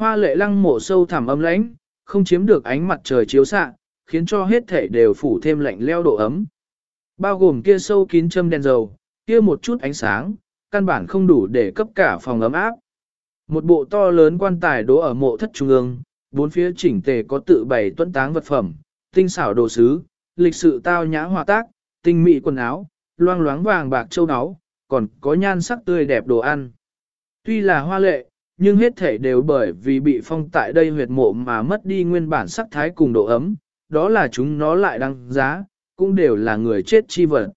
Hoa lệ lăng mộ sâu thẳm âm lãnh, không chiếm được ánh mặt trời chiếu xạ, khiến cho hết thể đều phủ thêm lạnh leo độ ấm. Bao gồm kia sâu kín châm đèn dầu, kia một chút ánh sáng, căn bản không đủ để cấp cả phòng ấm áp. Một bộ to lớn quan tài đỗ ở mộ thất trung ương, bốn phía chỉnh tề có tự bày tuấn táng vật phẩm, tinh xảo đồ sứ, lịch sự tao nhã hòa tác, tinh mỹ quần áo, loang loáng vàng bạc châu áo, còn có nhan sắc tươi đẹp đồ ăn. Tuy là hoa lệ, nhưng hết thể đều bởi vì bị phong tại đây huyệt mộ mà mất đi nguyên bản sắc thái cùng độ ấm, đó là chúng nó lại đăng giá, cũng đều là người chết chi vật.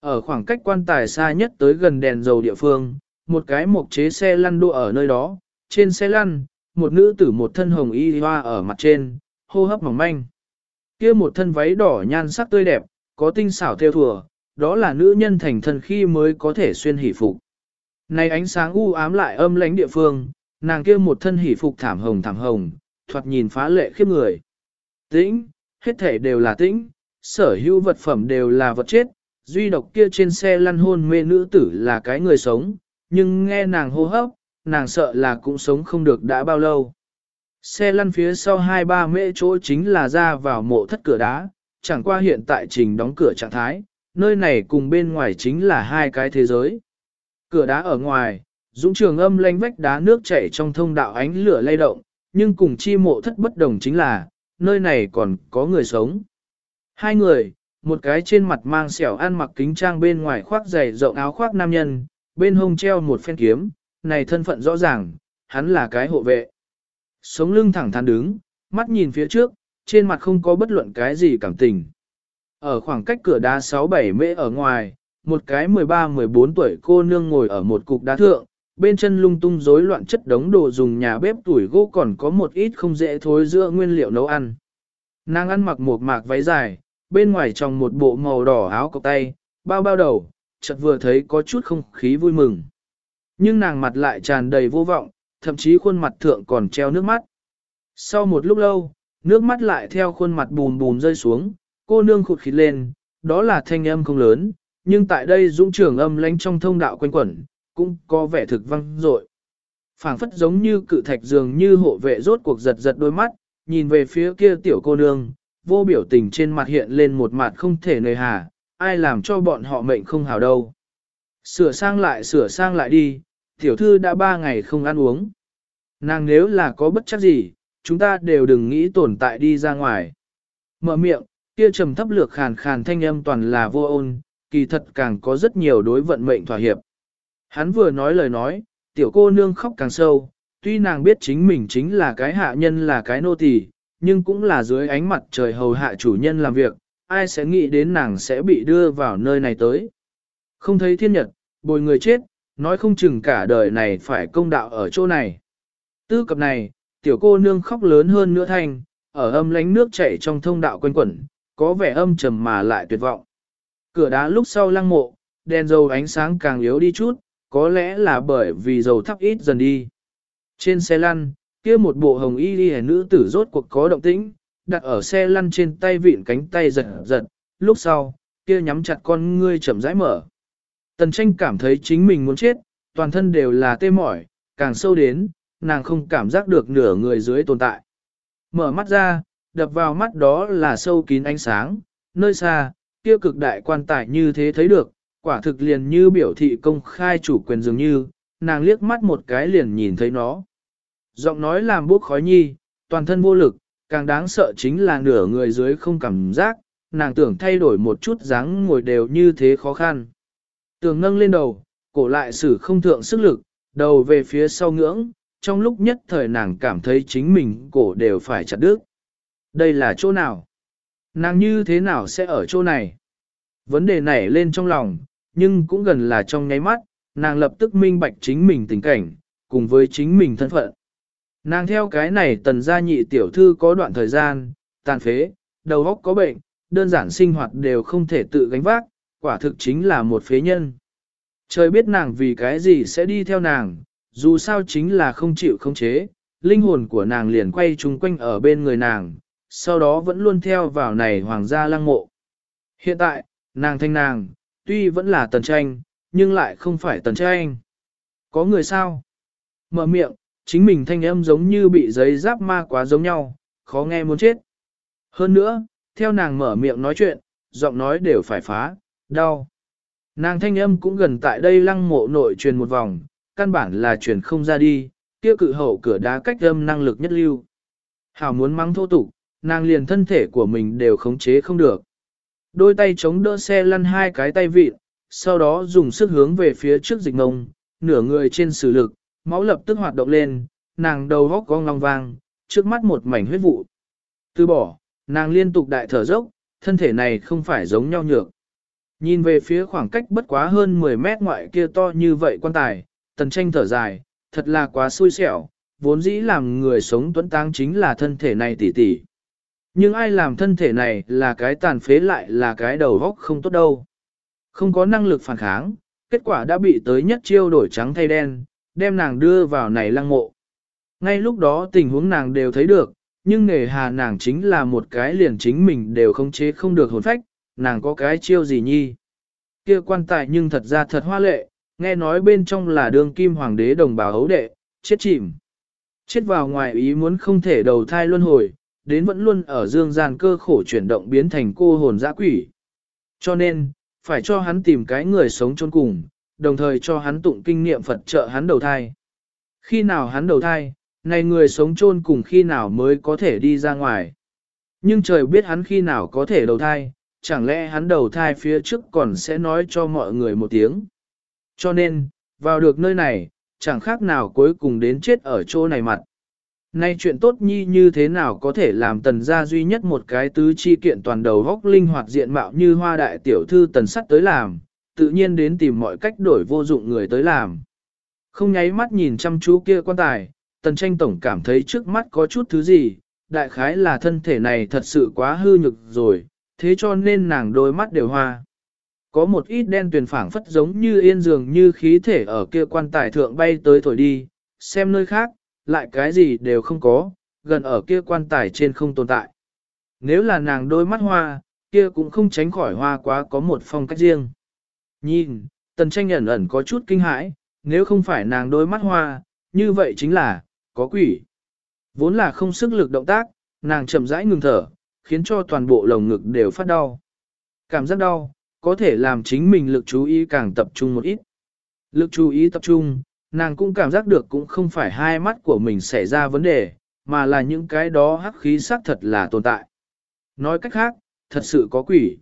Ở khoảng cách quan tài xa nhất tới gần đèn dầu địa phương, một cái mộc chế xe lăn đua ở nơi đó, trên xe lăn, một nữ tử một thân hồng y hoa ở mặt trên, hô hấp mỏng manh. kia một thân váy đỏ nhan sắc tươi đẹp, có tinh xảo theo thùa, đó là nữ nhân thành thân khi mới có thể xuyên hỷ phục. Này ánh sáng u ám lại âm lãnh địa phương, nàng kia một thân hỷ phục thảm hồng thảm hồng, thoạt nhìn phá lệ khiếp người. Tĩnh, hết thể đều là tĩnh, sở hữu vật phẩm đều là vật chết, duy độc kia trên xe lăn hôn mê nữ tử là cái người sống, nhưng nghe nàng hô hấp, nàng sợ là cũng sống không được đã bao lâu. Xe lăn phía sau hai ba mễ chỗ chính là ra vào mộ thất cửa đá, chẳng qua hiện tại trình đóng cửa trạng thái, nơi này cùng bên ngoài chính là hai cái thế giới. Cửa đá ở ngoài, dũng trường âm lanh vách đá nước chảy trong thông đạo ánh lửa lay động, nhưng cùng chi mộ thất bất đồng chính là, nơi này còn có người sống. Hai người, một cái trên mặt mang xẻo ăn mặc kính trang bên ngoài khoác giày rộng áo khoác nam nhân, bên hông treo một phen kiếm, này thân phận rõ ràng, hắn là cái hộ vệ. Sống lưng thẳng thắn đứng, mắt nhìn phía trước, trên mặt không có bất luận cái gì cảm tình. Ở khoảng cách cửa đá 6-7 mễ ở ngoài, một cái 13-14 tuổi cô nương ngồi ở một cục đá thượng, bên chân lung tung rối loạn chất đống đồ dùng nhà bếp tuổi gỗ còn có một ít không dễ thối giữa nguyên liệu nấu ăn. Nàng ăn mặc một mạc váy dài, bên ngoài trong một bộ màu đỏ áo cộc tay, bao bao đầu, chợt vừa thấy có chút không khí vui mừng. Nhưng nàng mặt lại tràn đầy vô vọng, thậm chí khuôn mặt thượng còn treo nước mắt. Sau một lúc lâu, nước mắt lại theo khuôn mặt bùn bùn rơi xuống, cô nương khụt khịt lên, đó là thanh âm không lớn, nhưng tại đây dũng trường âm lánh trong thông đạo quanh quẩn, cũng có vẻ thực văng dội phảng phất giống như cự thạch dường như hộ vệ rốt cuộc giật giật đôi mắt, nhìn về phía kia tiểu cô nương, vô biểu tình trên mặt hiện lên một mặt không thể nề hà, ai làm cho bọn họ mệnh không hào đâu. Sửa sang lại sửa sang lại đi, tiểu thư đã ba ngày không ăn uống. Nàng nếu là có bất chắc gì, chúng ta đều đừng nghĩ tồn tại đi ra ngoài. Mở miệng, kia trầm thấp lược khàn khàn thanh âm toàn là vô ôn, kỳ thật càng có rất nhiều đối vận mệnh thỏa hiệp. Hắn vừa nói lời nói, tiểu cô nương khóc càng sâu, tuy nàng biết chính mình chính là cái hạ nhân là cái nô tỳ, nhưng cũng là dưới ánh mặt trời hầu hạ chủ nhân làm việc, ai sẽ nghĩ đến nàng sẽ bị đưa vào nơi này tới. Không thấy thiên nhật, bồi người chết, nói không chừng cả đời này phải công đạo ở chỗ này. Tư cập này, tiểu cô nương khóc lớn hơn nữa thanh, ở âm lánh nước chảy trong thông đạo quanh quẩn, có vẻ âm trầm mà lại tuyệt vọng. Cửa đá lúc sau lăng mộ, đèn dầu ánh sáng càng yếu đi chút, có lẽ là bởi vì dầu thắp ít dần đi. Trên xe lăn, kia một bộ hồng y đi nữ tử rốt cuộc có động tĩnh, đặt ở xe lăn trên tay vịn cánh tay giật giật, lúc sau, kia nhắm chặt con ngươi chậm rãi mở. Tần tranh cảm thấy chính mình muốn chết, toàn thân đều là tê mỏi, càng sâu đến, nàng không cảm giác được nửa người dưới tồn tại. Mở mắt ra, đập vào mắt đó là sâu kín ánh sáng, nơi xa, kia cực đại quan tài như thế thấy được, quả thực liền như biểu thị công khai chủ quyền dường như, nàng liếc mắt một cái liền nhìn thấy nó. Giọng nói làm bốc khói nhi, toàn thân vô lực, càng đáng sợ chính là nửa người dưới không cảm giác, nàng tưởng thay đổi một chút dáng ngồi đều như thế khó khăn. Tưởng nâng lên đầu, cổ lại sử không thượng sức lực, đầu về phía sau ngưỡng, trong lúc nhất thời nàng cảm thấy chính mình cổ đều phải chặt đứt. Đây là chỗ nào? Nàng như thế nào sẽ ở chỗ này? Vấn đề nảy lên trong lòng, nhưng cũng gần là trong nháy mắt, nàng lập tức minh bạch chính mình tình cảnh, cùng với chính mình thân phận. Nàng theo cái này tần gia nhị tiểu thư có đoạn thời gian, tàn phế, đầu óc có bệnh, đơn giản sinh hoạt đều không thể tự gánh vác, quả thực chính là một phế nhân. Trời biết nàng vì cái gì sẽ đi theo nàng, dù sao chính là không chịu không chế, linh hồn của nàng liền quay chung quanh ở bên người nàng, sau đó vẫn luôn theo vào này hoàng gia lăng mộ. Hiện tại, nàng thanh nàng, tuy vẫn là tần tranh, nhưng lại không phải tần tranh. Có người sao? Mở miệng, chính mình thanh âm giống như bị giấy giáp ma quá giống nhau, khó nghe muốn chết. Hơn nữa, theo nàng mở miệng nói chuyện, giọng nói đều phải phá, đau. Nàng thanh âm cũng gần tại đây lăng mộ nội truyền một vòng, căn bản là truyền không ra đi, kia cự hậu cửa đá cách âm năng lực nhất lưu. Hảo muốn mắng thô tục, nàng liền thân thể của mình đều khống chế không được. Đôi tay chống đỡ xe lăn hai cái tay vịn, sau đó dùng sức hướng về phía trước dịch ngông, nửa người trên sử lực, máu lập tức hoạt động lên, nàng đầu góc cong long vang, trước mắt một mảnh huyết vụ. Từ bỏ, nàng liên tục đại thở dốc, thân thể này không phải giống nhau nhược. Nhìn về phía khoảng cách bất quá hơn 10 mét ngoại kia to như vậy quan tài, tần tranh thở dài, thật là quá xui xẻo, vốn dĩ làm người sống tuấn táng chính là thân thể này tỉ tỉ. Nhưng ai làm thân thể này là cái tàn phế lại là cái đầu góc không tốt đâu. Không có năng lực phản kháng, kết quả đã bị tới nhất chiêu đổi trắng thay đen, đem nàng đưa vào này lăng mộ. Ngay lúc đó tình huống nàng đều thấy được, nhưng nghề hà nàng chính là một cái liền chính mình đều không chế không được hồn phách, nàng có cái chiêu gì nhi. kia quan tài nhưng thật ra thật hoa lệ, nghe nói bên trong là đương kim hoàng đế đồng bào hấu đệ, chết chìm. Chết vào ngoài ý muốn không thể đầu thai luân hồi, đến vẫn luôn ở dương gian cơ khổ chuyển động biến thành cô hồn dã quỷ. Cho nên, phải cho hắn tìm cái người sống chôn cùng, đồng thời cho hắn tụng kinh nghiệm Phật trợ hắn đầu thai. Khi nào hắn đầu thai, này người sống chôn cùng khi nào mới có thể đi ra ngoài. Nhưng trời biết hắn khi nào có thể đầu thai, chẳng lẽ hắn đầu thai phía trước còn sẽ nói cho mọi người một tiếng. Cho nên, vào được nơi này, chẳng khác nào cuối cùng đến chết ở chỗ này mặt. Nay chuyện tốt nhi như thế nào có thể làm tần gia duy nhất một cái tứ chi kiện toàn đầu góc linh hoạt diện mạo như hoa đại tiểu thư tần sắt tới làm, tự nhiên đến tìm mọi cách đổi vô dụng người tới làm. Không nháy mắt nhìn chăm chú kia quan tài, tần tranh tổng cảm thấy trước mắt có chút thứ gì, đại khái là thân thể này thật sự quá hư nhực rồi, thế cho nên nàng đôi mắt đều hoa. Có một ít đen tuyền phảng phất giống như yên dường như khí thể ở kia quan tài thượng bay tới thổi đi, xem nơi khác, lại cái gì đều không có, gần ở kia quan tài trên không tồn tại. Nếu là nàng đôi mắt hoa, kia cũng không tránh khỏi hoa quá có một phong cách riêng. Nhìn, tần tranh ẩn ẩn có chút kinh hãi, nếu không phải nàng đôi mắt hoa, như vậy chính là, có quỷ. Vốn là không sức lực động tác, nàng chậm rãi ngừng thở, khiến cho toàn bộ lồng ngực đều phát đau. Cảm giác đau, có thể làm chính mình lực chú ý càng tập trung một ít. Lực chú ý tập trung, nàng cũng cảm giác được cũng không phải hai mắt của mình xảy ra vấn đề, mà là những cái đó hắc khí xác thật là tồn tại. Nói cách khác, thật sự có quỷ.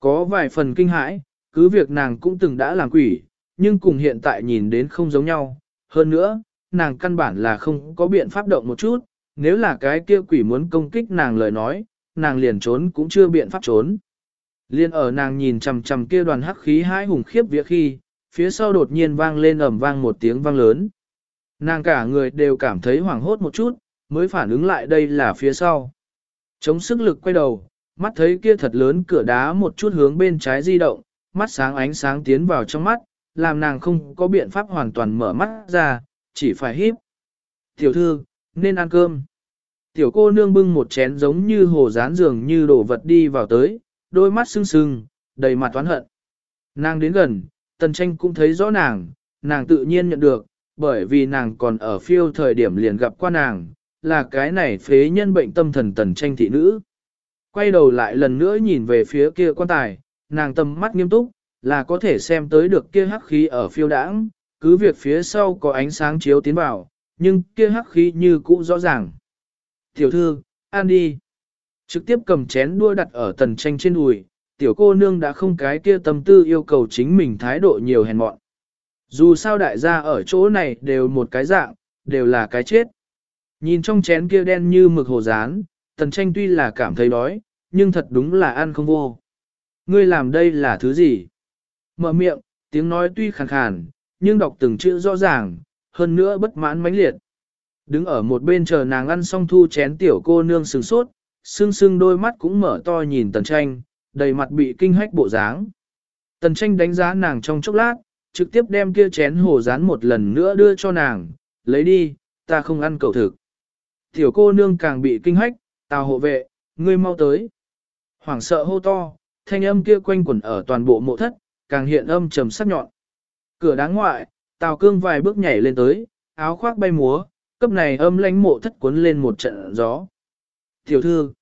Có vài phần kinh hãi, cứ việc nàng cũng từng đã làm quỷ, nhưng cùng hiện tại nhìn đến không giống nhau. Hơn nữa, nàng căn bản là không có biện pháp động một chút, nếu là cái kia quỷ muốn công kích nàng lời nói, nàng liền trốn cũng chưa biện pháp trốn. Liên ở nàng nhìn chằm chằm kia đoàn hắc khí hai hùng khiếp vía khi, phía sau đột nhiên vang lên ầm vang một tiếng vang lớn. Nàng cả người đều cảm thấy hoảng hốt một chút, mới phản ứng lại đây là phía sau. Chống sức lực quay đầu, mắt thấy kia thật lớn cửa đá một chút hướng bên trái di động, mắt sáng ánh sáng tiến vào trong mắt, làm nàng không có biện pháp hoàn toàn mở mắt ra, chỉ phải híp. Tiểu thư, nên ăn cơm. Tiểu cô nương bưng một chén giống như hồ rán giường như đổ vật đi vào tới, đôi mắt sưng sưng, đầy mặt toán hận. Nàng đến gần, tần tranh cũng thấy rõ nàng, nàng tự nhiên nhận được, bởi vì nàng còn ở phiêu thời điểm liền gặp qua nàng, là cái này phế nhân bệnh tâm thần tần tranh thị nữ. Quay đầu lại lần nữa nhìn về phía kia quan tài, nàng tâm mắt nghiêm túc, là có thể xem tới được kia hắc khí ở phiêu đãng, cứ việc phía sau có ánh sáng chiếu tiến vào, nhưng kia hắc khí như cũ rõ ràng. Tiểu thư, ăn đi. Trực tiếp cầm chén đua đặt ở tần tranh trên đùi, tiểu cô nương đã không cái kia tâm tư yêu cầu chính mình thái độ nhiều hèn mọn. Dù sao đại gia ở chỗ này đều một cái dạng, đều là cái chết. Nhìn trong chén kia đen như mực hồ rán, tần tranh tuy là cảm thấy đói, nhưng thật đúng là ăn không vô. Ngươi làm đây là thứ gì? Mở miệng, tiếng nói tuy khàn khàn, nhưng đọc từng chữ rõ ràng, hơn nữa bất mãn mãnh liệt. Đứng ở một bên chờ nàng ăn xong thu chén tiểu cô nương sừng sốt, sưng sưng đôi mắt cũng mở to nhìn tần tranh, đầy mặt bị kinh hách bộ dáng. Tần tranh đánh giá nàng trong chốc lát, trực tiếp đem kia chén hồ rán một lần nữa đưa cho nàng, lấy đi, ta không ăn cầu thực. Tiểu cô nương càng bị kinh hách, tào hộ vệ, ngươi mau tới. Hoảng sợ hô to, thanh âm kia quanh quẩn ở toàn bộ mộ thất, càng hiện âm trầm sắc nhọn. Cửa đáng ngoại, tào cương vài bước nhảy lên tới, áo khoác bay múa, cấp này âm lãnh mộ thất cuốn lên một trận gió. Tiểu thư,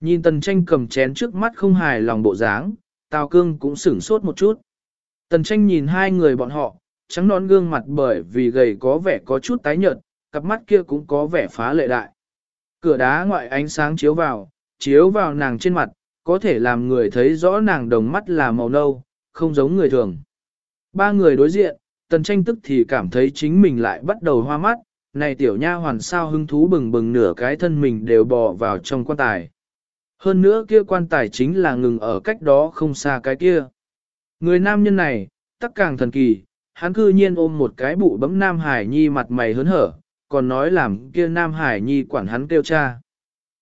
nhìn tần tranh cầm chén trước mắt không hài lòng bộ dáng, Tào Cương cũng sửng sốt một chút. Tần tranh nhìn hai người bọn họ, trắng nón gương mặt bởi vì gầy có vẻ có chút tái nhợt, cặp mắt kia cũng có vẻ phá lệ đại. Cửa đá ngoại ánh sáng chiếu vào, chiếu vào nàng trên mặt, có thể làm người thấy rõ nàng đồng mắt là màu nâu, không giống người thường. Ba người đối diện, tần tranh tức thì cảm thấy chính mình lại bắt đầu hoa mắt, này tiểu nha hoàn sao hứng thú bừng bừng nửa cái thân mình đều bò vào trong quan tài. Hơn nữa kia quan tài chính là ngừng ở cách đó không xa cái kia. Người nam nhân này, tắc càng thần kỳ, hắn cư nhiên ôm một cái bụ bấm nam hải nhi mặt mày hớn hở, còn nói làm kia nam hải nhi quản hắn kêu cha.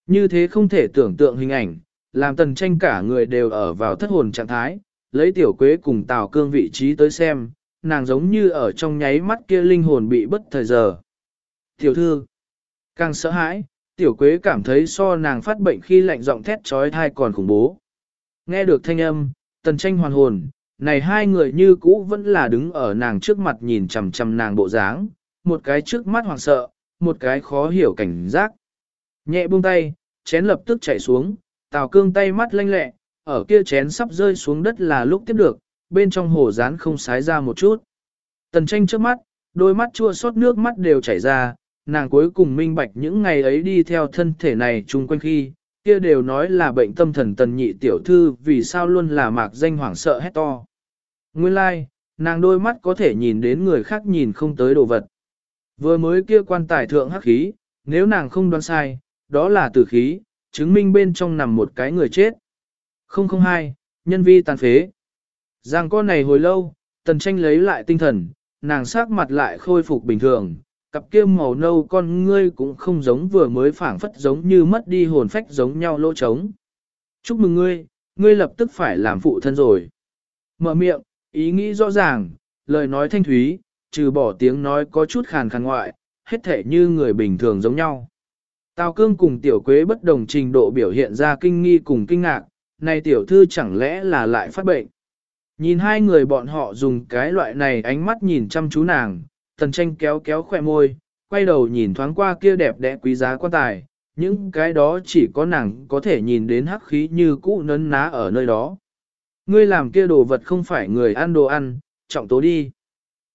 Như thế không thể tưởng tượng hình ảnh, làm tần tranh cả người đều ở vào thất hồn trạng thái, lấy tiểu quế cùng tào cương vị trí tới xem, nàng giống như ở trong nháy mắt kia linh hồn bị bất thời giờ. Tiểu thư, càng sợ hãi, tiểu quế cảm thấy so nàng phát bệnh khi lạnh giọng thét trói thai còn khủng bố. Nghe được thanh âm, tần tranh hoàn hồn, này hai người như cũ vẫn là đứng ở nàng trước mặt nhìn chằm chằm nàng bộ dáng, một cái trước mắt hoảng sợ, một cái khó hiểu cảnh giác. Nhẹ buông tay, chén lập tức chảy xuống, tào cương tay mắt lanh lẹ, ở kia chén sắp rơi xuống đất là lúc tiếp được, bên trong hồ rán không sái ra một chút. Tần tranh trước mắt, đôi mắt chua xót nước mắt đều chảy ra, nàng cuối cùng minh bạch những ngày ấy đi theo thân thể này chung quanh khi, kia đều nói là bệnh tâm thần tần nhị tiểu thư vì sao luôn là mạc danh hoảng sợ hét to. Nguyên lai, like, nàng đôi mắt có thể nhìn đến người khác nhìn không tới đồ vật. Vừa mới kia quan tài thượng hắc khí, nếu nàng không đoán sai, đó là tử khí, chứng minh bên trong nằm một cái người chết. 002, nhân vi tàn phế. Giang con này hồi lâu, tần tranh lấy lại tinh thần, nàng sắc mặt lại khôi phục bình thường, cặp kia màu nâu con ngươi cũng không giống vừa mới phảng phất giống như mất đi hồn phách giống nhau lỗ trống. Chúc mừng ngươi, ngươi lập tức phải làm phụ thân rồi. Mở miệng, ý nghĩ rõ ràng, lời nói thanh thúy, trừ bỏ tiếng nói có chút khàn khàn ngoại, hết thể như người bình thường giống nhau. Tào cương cùng tiểu quế bất đồng trình độ biểu hiện ra kinh nghi cùng kinh ngạc, này tiểu thư chẳng lẽ là lại phát bệnh. Nhìn hai người bọn họ dùng cái loại này ánh mắt nhìn chăm chú nàng, tần tranh kéo kéo khỏe môi, quay đầu nhìn thoáng qua kia đẹp đẽ quý giá quan tài, những cái đó chỉ có nàng có thể nhìn đến hắc khí như cũ nấn ná ở nơi đó. Ngươi làm kia đồ vật không phải người ăn đồ ăn, trọng tố đi.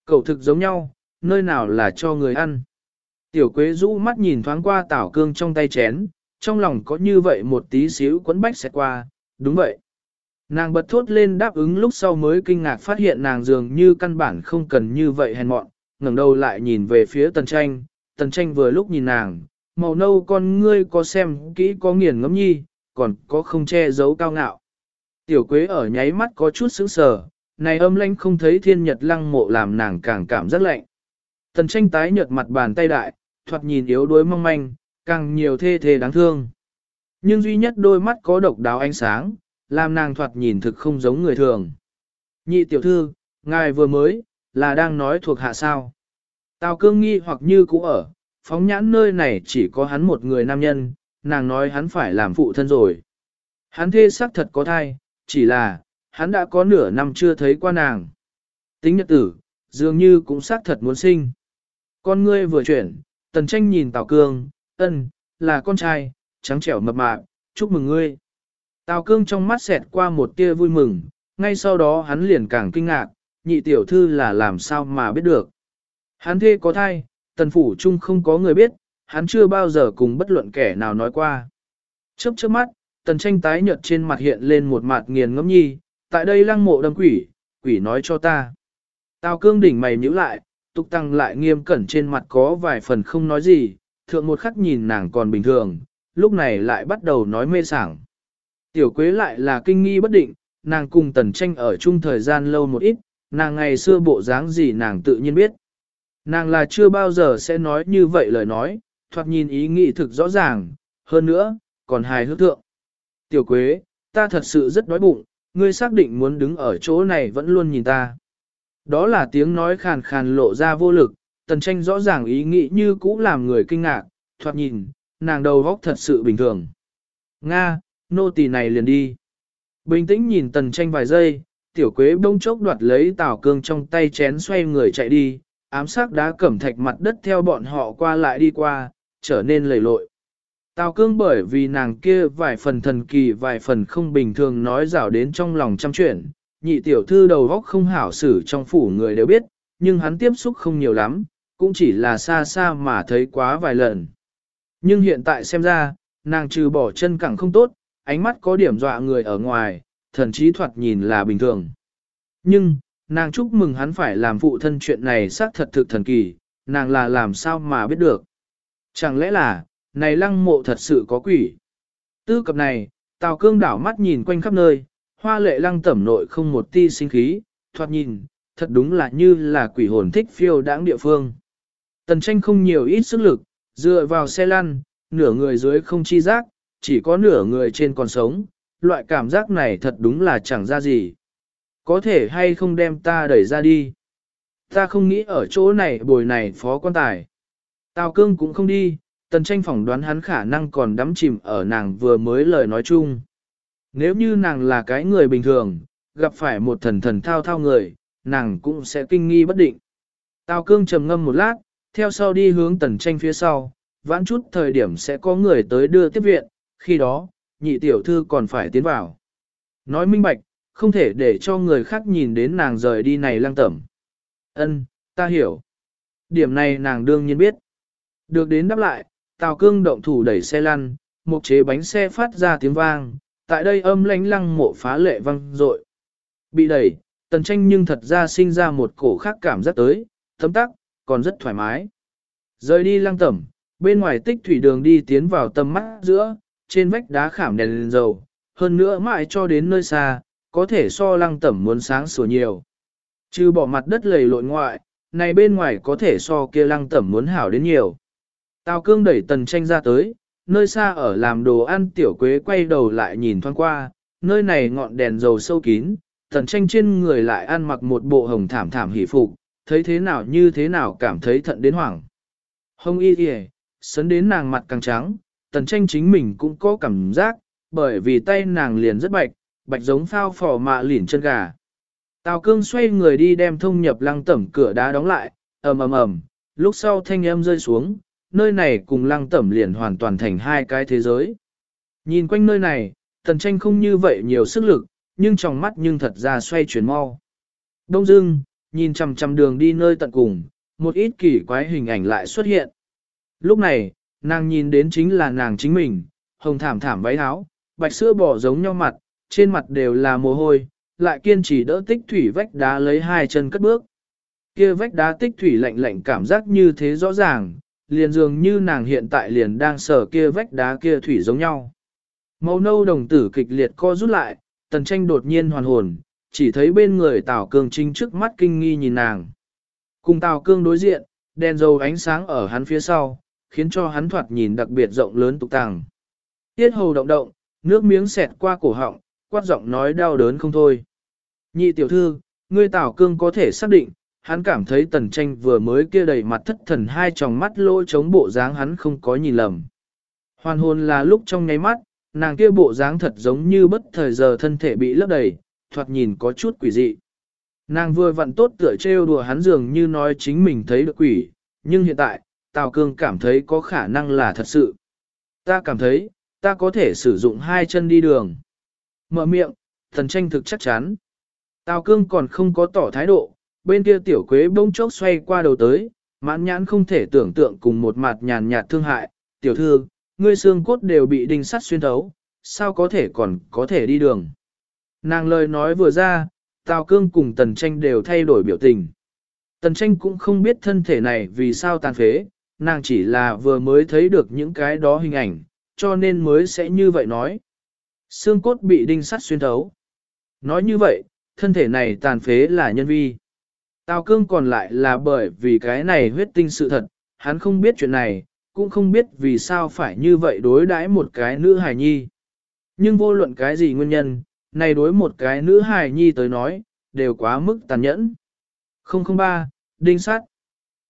Cậu thực giống nhau, nơi nào là cho người ăn. Tiểu quế rũ mắt nhìn thoáng qua tảo cương trong tay chén, trong lòng có như vậy một tí xíu quấn bách sẽ qua, đúng vậy. Nàng bật thốt lên đáp ứng lúc sau mới kinh ngạc phát hiện nàng dường như căn bản không cần như vậy hèn mọn, ngẩng đầu lại nhìn về phía tần tranh, tần tranh vừa lúc nhìn nàng, màu nâu con ngươi có xem kỹ có nghiền ngẫm nhi, còn có không che giấu cao ngạo. Tiểu quế ở nháy mắt có chút sững sờ, này âm lanh không thấy thiên nhật lăng mộ làm nàng càng cảm rất lạnh. Tần tranh tái nhợt mặt bàn tay đại, thoạt nhìn yếu đuối mong manh, càng nhiều thê thê đáng thương. Nhưng duy nhất đôi mắt có độc đáo ánh sáng, làm nàng thoạt nhìn thực không giống người thường. Nhị tiểu thư, ngài vừa mới, là đang nói thuộc hạ sao. Tào cương nghi hoặc như cũ ở, phóng nhãn nơi này chỉ có hắn một người nam nhân, nàng nói hắn phải làm phụ thân rồi. Hắn thê xác thật có thai, chỉ là, hắn đã có nửa năm chưa thấy qua nàng. Tính nhật tử, dường như cũng xác thật muốn sinh. Con ngươi vừa chuyển, tần tranh nhìn Tào Cương, ân, là con trai, trắng trẻo mập mạp, chúc mừng ngươi. Tào Cương trong mắt xẹt qua một tia vui mừng, ngay sau đó hắn liền càng kinh ngạc, nhị tiểu thư là làm sao mà biết được. Hắn thê có thai, tần phủ chung không có người biết, hắn chưa bao giờ cùng bất luận kẻ nào nói qua. Chớp chớp mắt, tần tranh tái nhợt trên mặt hiện lên một mặt nghiền ngẫm nhi, tại đây lăng mộ đâm quỷ, quỷ nói cho ta. Tào cương đỉnh mày nhíu lại, tục tăng lại nghiêm cẩn trên mặt có vài phần không nói gì, thượng một khắc nhìn nàng còn bình thường, lúc này lại bắt đầu nói mê sảng. Tiểu quế lại là kinh nghi bất định, nàng cùng tần tranh ở chung thời gian lâu một ít, nàng ngày xưa bộ dáng gì nàng tự nhiên biết. Nàng là chưa bao giờ sẽ nói như vậy lời nói, thoạt nhìn ý nghĩ thực rõ ràng, hơn nữa, còn hài hước thượng. Tiểu quế, ta thật sự rất đói bụng, ngươi xác định muốn đứng ở chỗ này vẫn luôn nhìn ta. Đó là tiếng nói khàn khàn lộ ra vô lực, tần tranh rõ ràng ý nghĩ như cũ làm người kinh ngạc, thoạt nhìn, nàng đầu góc thật sự bình thường. Nga, nô tỳ này liền đi. Bình tĩnh nhìn tần tranh vài giây, tiểu quế bông chốc đoạt lấy Tào cương trong tay chén xoay người chạy đi, ám sát đá cẩm thạch mặt đất theo bọn họ qua lại đi qua, trở nên lầy lội. Tào cương bởi vì nàng kia vài phần thần kỳ vài phần không bình thường nói rảo đến trong lòng chăm chuyện, nhị tiểu thư đầu góc không hảo xử trong phủ người đều biết, nhưng hắn tiếp xúc không nhiều lắm, cũng chỉ là xa xa mà thấy quá vài lần. Nhưng hiện tại xem ra, nàng trừ bỏ chân cẳng không tốt, ánh mắt có điểm dọa người ở ngoài, thần trí thoạt nhìn là bình thường. Nhưng, nàng chúc mừng hắn phải làm phụ thân chuyện này xác thật thực thần kỳ, nàng là làm sao mà biết được. Chẳng lẽ là, này lăng mộ thật sự có quỷ. Tư cập này, Tào Cương đảo mắt nhìn quanh khắp nơi, hoa lệ lăng tẩm nội không một ti sinh khí, thoạt nhìn, thật đúng là như là quỷ hồn thích phiêu đãng địa phương. Tần tranh không nhiều ít sức lực, dựa vào xe lăn, nửa người dưới không chi giác, chỉ có nửa người trên còn sống, loại cảm giác này thật đúng là chẳng ra gì. Có thể hay không đem ta đẩy ra đi. Ta không nghĩ ở chỗ này bồi này phó quan tài. Tào cương cũng không đi, tần tranh phỏng đoán hắn khả năng còn đắm chìm ở nàng vừa mới lời nói chung. Nếu như nàng là cái người bình thường, gặp phải một thần thần thao thao người, nàng cũng sẽ kinh nghi bất định. Tào cương trầm ngâm một lát, theo sau đi hướng tần tranh phía sau, vãn chút thời điểm sẽ có người tới đưa tiếp viện, khi đó, nhị tiểu thư còn phải tiến vào. Nói minh bạch, không thể để cho người khác nhìn đến nàng rời đi này lăng tẩm. Ân, ta hiểu. Điểm này nàng đương nhiên biết. Được đến đáp lại, Tào Cương động thủ đẩy xe lăn, một chế bánh xe phát ra tiếng vang, tại đây âm lánh lăng mộ phá lệ vang rội. Bị đẩy, tần tranh nhưng thật ra sinh ra một cổ khác cảm giác tới, thấm tắc, còn rất thoải mái. Rời đi lăng tẩm, bên ngoài tích thủy đường đi tiến vào tầm mắt giữa, trên vách đá khảm đèn lên dầu, hơn nữa mãi cho đến nơi xa, có thể so lăng tẩm muốn sáng sủa nhiều. Trừ bỏ mặt đất lầy lội ngoại, này bên ngoài có thể so kia lăng tẩm muốn hảo đến nhiều. Tào cương đẩy tần tranh ra tới, nơi xa ở làm đồ ăn tiểu quế quay đầu lại nhìn thoáng qua, nơi này ngọn đèn dầu sâu kín, tần tranh trên người lại ăn mặc một bộ hồng thảm thảm hỷ phục, thấy thế nào như thế nào cảm thấy thận đến hoảng. Hồng y kìa, sấn đến nàng mặt càng trắng, tần tranh chính mình cũng có cảm giác, bởi vì tay nàng liền rất bạch, bạch giống phao phò mạ lỉn chân gà. Tào cương xoay người đi đem thông nhập lăng tẩm cửa đá đóng lại, ầm ầm ầm, lúc sau thanh âm rơi xuống, nơi này cùng lăng tẩm liền hoàn toàn thành hai cái thế giới. Nhìn quanh nơi này, tần tranh không như vậy nhiều sức lực, nhưng trong mắt nhưng thật ra xoay chuyển mau. Đông dưng, nhìn chằm chằm đường đi nơi tận cùng, một ít kỳ quái hình ảnh lại xuất hiện. Lúc này, nàng nhìn đến chính là nàng chính mình, hồng thảm thảm váy áo, bạch sữa bỏ giống nhau mặt, trên mặt đều là mồ hôi, lại kiên trì đỡ tích thủy vách đá lấy hai chân cất bước. Kia vách đá tích thủy lạnh lạnh cảm giác như thế rõ ràng, liền dường như nàng hiện tại liền đang sở kia vách đá kia thủy giống nhau. Màu nâu đồng tử kịch liệt co rút lại, tần tranh đột nhiên hoàn hồn, chỉ thấy bên người Tào Cương chính trước mắt kinh nghi nhìn nàng. Cùng Tào Cương đối diện, đèn dầu ánh sáng ở hắn phía sau, khiến cho hắn thoạt nhìn đặc biệt rộng lớn tục tàng. Tiết hầu động động, nước miếng xẹt qua cổ họng, quát giọng nói đau đớn không thôi. Nhị tiểu thư, ngươi tảo Cương có thể xác định, hắn cảm thấy tần tranh vừa mới kia đầy mặt thất thần hai tròng mắt lỗ chống bộ dáng hắn không có nhìn lầm. Hoàn hồn là lúc trong nháy mắt, nàng kia bộ dáng thật giống như bất thời giờ thân thể bị lấp đầy, thoạt nhìn có chút quỷ dị. Nàng vừa vặn tốt tựa trêu đùa hắn dường như nói chính mình thấy được quỷ, nhưng hiện tại, Tào Cương cảm thấy có khả năng là thật sự. Ta cảm thấy, ta có thể sử dụng hai chân đi đường. Mở miệng, thần tranh thực chắc chắn. Tào Cương còn không có tỏ thái độ, bên kia tiểu quế bỗng chốc xoay qua đầu tới, mãn nhãn không thể tưởng tượng cùng một mặt nhàn nhạt thương hại, tiểu thư, ngươi xương cốt đều bị đinh sắt xuyên thấu, sao có thể còn có thể đi đường. Nàng lời nói vừa ra, Tào Cương cùng Tần Tranh đều thay đổi biểu tình. Tần Tranh cũng không biết thân thể này vì sao tàn phế, nàng chỉ là vừa mới thấy được những cái đó hình ảnh, cho nên mới sẽ như vậy nói. Xương cốt bị đinh sắt xuyên thấu. Nói như vậy, thân thể này tàn phế là nhân vi. Tào cương còn lại là bởi vì cái này huyết tinh sự thật, hắn không biết chuyện này, cũng không biết vì sao phải như vậy đối đãi một cái nữ hài nhi. Nhưng vô luận cái gì nguyên nhân, này đối một cái nữ hài nhi tới nói, đều quá mức tàn nhẫn. 003, Đinh sát.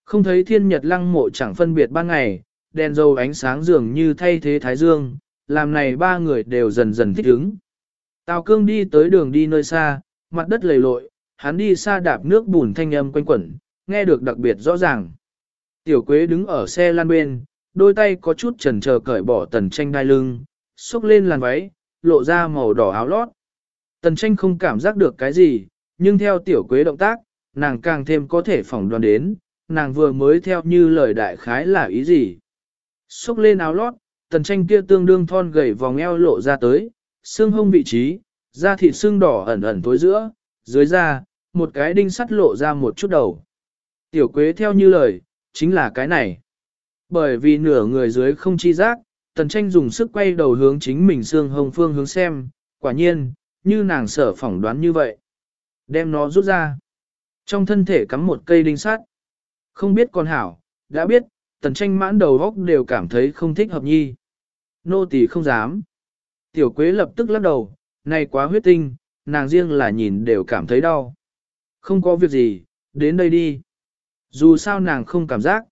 Không thấy thiên nhật lăng mộ chẳng phân biệt ban ngày, đèn dầu ánh sáng dường như thay thế thái dương, làm này ba người đều dần dần thích ứng. Tào cương đi tới đường đi nơi xa, mặt đất lầy lội, hắn đi xa đạp nước bùn thanh âm quanh quẩn, nghe được đặc biệt rõ ràng. Tiểu quế đứng ở xe lan bên, đôi tay có chút chần chờ cởi bỏ tần tranh đai lưng, xúc lên làn váy, lộ ra màu đỏ áo lót. Tần tranh không cảm giác được cái gì, nhưng theo tiểu quế động tác, nàng càng thêm có thể phỏng đoán đến, nàng vừa mới theo như lời đại khái là ý gì. Xúc lên áo lót, tần tranh kia tương đương thon gầy vòng eo lộ ra tới, xương hông vị trí, da thịt xương đỏ ẩn ẩn tối giữa, dưới da, một cái đinh sắt lộ ra một chút đầu. Tiểu quế theo như lời, chính là cái này. Bởi vì nửa người dưới không chi giác, tần tranh dùng sức quay đầu hướng chính mình xương hông phương hướng xem, quả nhiên, như nàng sở phỏng đoán như vậy. Đem nó rút ra. Trong thân thể cắm một cây đinh sắt. Không biết con hảo, đã biết, tần tranh mãn đầu góc đều cảm thấy không thích hợp nhi. Nô tỳ không dám. Tiểu quế lập tức lắc đầu, này quá huyết tinh, nàng riêng là nhìn đều cảm thấy đau. Không có việc gì, đến đây đi. Dù sao nàng không cảm giác.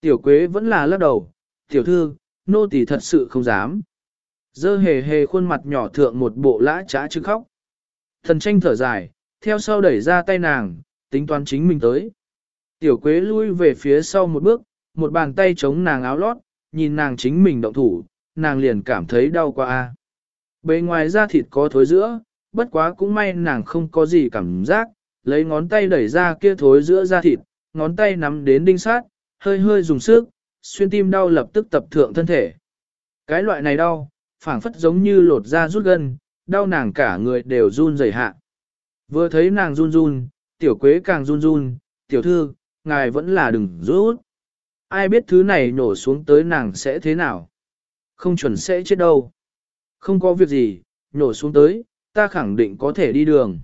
Tiểu quế vẫn là lắc đầu, tiểu thư, nô tỳ thật sự không dám. Dơ hề hề khuôn mặt nhỏ thượng một bộ lã trá chứ khóc. Thần tranh thở dài, theo sau đẩy ra tay nàng, tính toán chính mình tới. Tiểu quế lui về phía sau một bước, một bàn tay chống nàng áo lót, nhìn nàng chính mình động thủ, nàng liền cảm thấy đau quá a. Bề ngoài da thịt có thối giữa, bất quá cũng may nàng không có gì cảm giác, lấy ngón tay đẩy ra kia thối giữa da thịt, ngón tay nắm đến đinh sát, hơi hơi dùng sức, xuyên tim đau lập tức tập thượng thân thể. Cái loại này đau, phảng phất giống như lột da rút gân, đau nàng cả người đều run rẩy hạ. Vừa thấy nàng run run, tiểu quế càng run run, tiểu thư, ngài vẫn là đừng rút. Ai biết thứ này nổ xuống tới nàng sẽ thế nào? Không chuẩn sẽ chết đâu. Không có việc gì, nổ xuống tới, ta khẳng định có thể đi đường.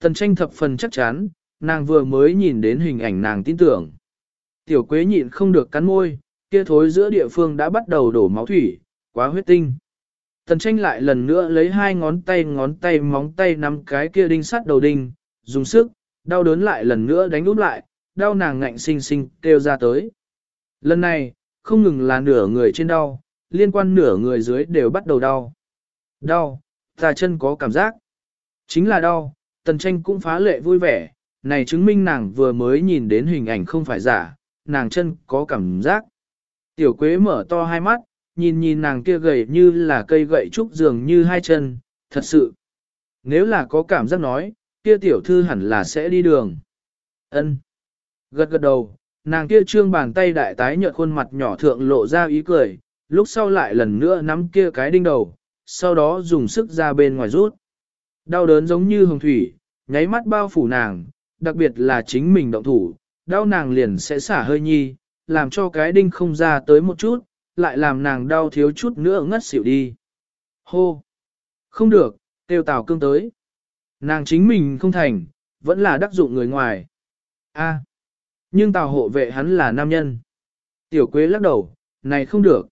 Tần tranh thập phần chắc chắn, nàng vừa mới nhìn đến hình ảnh nàng tin tưởng. Tiểu quế nhịn không được cắn môi, kia thối giữa địa phương đã bắt đầu đổ máu thủy, quá huyết tinh. Tần tranh lại lần nữa lấy hai ngón tay ngón tay móng tay nắm cái kia đinh sắt đầu đinh, dùng sức, đau đớn lại lần nữa đánh úp lại, đau nàng ngạnh sinh sinh kêu ra tới. Lần này, không ngừng là nửa người trên đau, liên quan nửa người dưới đều bắt đầu đau. Đau, ta chân có cảm giác. Chính là đau, tần tranh cũng phá lệ vui vẻ, này chứng minh nàng vừa mới nhìn đến hình ảnh không phải giả, nàng chân có cảm giác. Tiểu quế mở to hai mắt, nhìn nhìn nàng kia gầy như là cây gậy trúc dường như hai chân, thật sự. Nếu là có cảm giác nói, kia tiểu thư hẳn là sẽ đi đường. Ân. Gật gật đầu, nàng kia trương bàn tay đại tái nhợt khuôn mặt nhỏ thượng lộ ra ý cười, lúc sau lại lần nữa nắm kia cái đinh đầu, sau đó dùng sức ra bên ngoài rút. Đau đớn giống như hồng thủy, nháy mắt bao phủ nàng, đặc biệt là chính mình động thủ, đau nàng liền sẽ xả hơi nhi, làm cho cái đinh không ra tới một chút, lại làm nàng đau thiếu chút nữa ngất xỉu đi. Hô! Không được, tiêu tào cương tới. Nàng chính mình không thành, vẫn là đắc dụng người ngoài. A. Nhưng tào hộ vệ hắn là nam nhân. Tiểu quế lắc đầu, này không được.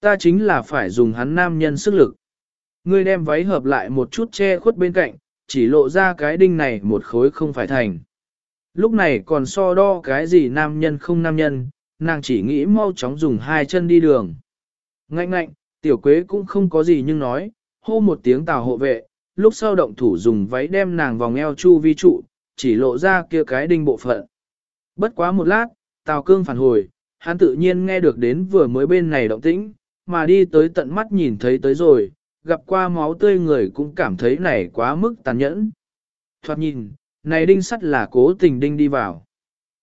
Ta chính là phải dùng hắn nam nhân sức lực. Ngươi đem váy hợp lại một chút che khuất bên cạnh, chỉ lộ ra cái đinh này một khối không phải thành. Lúc này còn so đo cái gì nam nhân không nam nhân, nàng chỉ nghĩ mau chóng dùng hai chân đi đường. Ngạnh ngạnh, tiểu quế cũng không có gì nhưng nói, hô một tiếng tào hộ vệ, lúc sau động thủ dùng váy đem nàng vòng eo chu vi trụ, chỉ lộ ra kia cái đinh bộ phận. Bất quá một lát, tào cương phản hồi, hắn tự nhiên nghe được đến vừa mới bên này động tĩnh, mà đi tới tận mắt nhìn thấy tới rồi, gặp qua máu tươi người cũng cảm thấy này quá mức tàn nhẫn. Thoạt nhìn, này đinh sắt là cố tình đinh đi vào.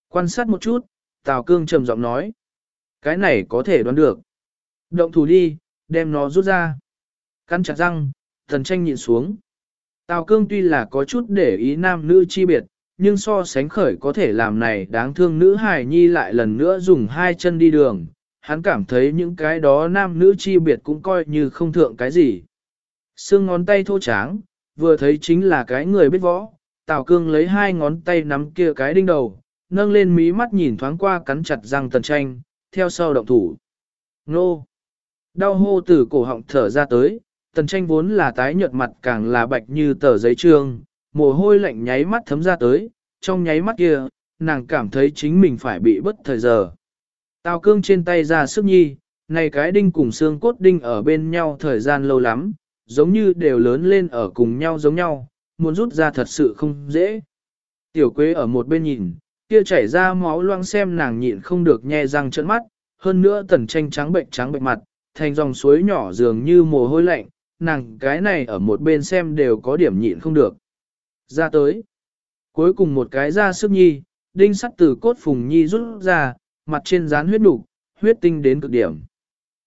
Quan sát một chút, Tào Cương trầm giọng nói. Cái này có thể đoán được. Động thủ đi, đem nó rút ra. Cắn chặt răng, thần tranh nhịn xuống. Tào Cương tuy là có chút để ý nam nữ chi biệt, nhưng so sánh khởi có thể làm này đáng thương nữ hài nhi lại lần nữa dùng hai chân đi đường. Hắn cảm thấy những cái đó nam nữ chi biệt cũng coi như không thượng cái gì. Xương ngón tay thô tráng, vừa thấy chính là cái người biết võ, Tào Cương lấy hai ngón tay nắm kia cái đinh đầu, nâng lên mí mắt nhìn thoáng qua cắn chặt răng tần tranh, theo sau động thủ. Nô! Đau hô từ cổ họng thở ra tới, tần tranh vốn là tái nhợt mặt càng là bạch như tờ giấy trương, mồ hôi lạnh nháy mắt thấm ra tới, trong nháy mắt kia, nàng cảm thấy chính mình phải bị bất thời giờ. Tào cương trên tay ra sức nhi, này cái đinh cùng xương cốt đinh ở bên nhau thời gian lâu lắm, giống như đều lớn lên ở cùng nhau giống nhau, muốn rút ra thật sự không dễ. Tiểu quế ở một bên nhìn, kia chảy ra máu loang xem nàng nhịn không được nhe răng trợn mắt, hơn nữa tần tranh trắng bệnh trắng bệnh mặt, thành dòng suối nhỏ dường như mồ hôi lạnh, nàng cái này ở một bên xem đều có điểm nhịn không được. Ra tới. Cuối cùng một cái ra sức nhi, đinh sắt từ cốt phùng nhi rút ra, mặt trên dán huyết đủ huyết tinh đến cực điểm.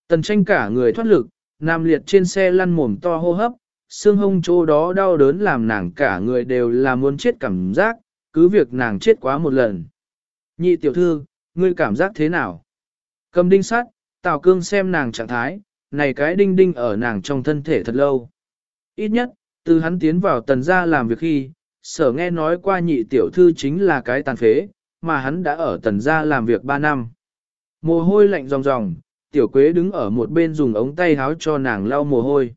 Tần tranh cả người thoát lực, nằm liệt trên xe lăn mồm to hô hấp, xương hông chỗ đó đau đớn làm nàng cả người đều là muốn chết cảm giác, cứ việc nàng chết quá một lần. Nhị tiểu thư, ngươi cảm giác thế nào? Cầm đinh sắt, Tào Cương xem nàng trạng thái, này cái đinh đinh ở nàng trong thân thể thật lâu. Ít nhất, từ hắn tiến vào tần gia làm việc khi, sở nghe nói qua nhị tiểu thư chính là cái tàn phế, mà hắn đã ở tần gia làm việc 3 năm. Mồ hôi lạnh ròng ròng, tiểu quế đứng ở một bên dùng ống tay háo cho nàng lau mồ hôi.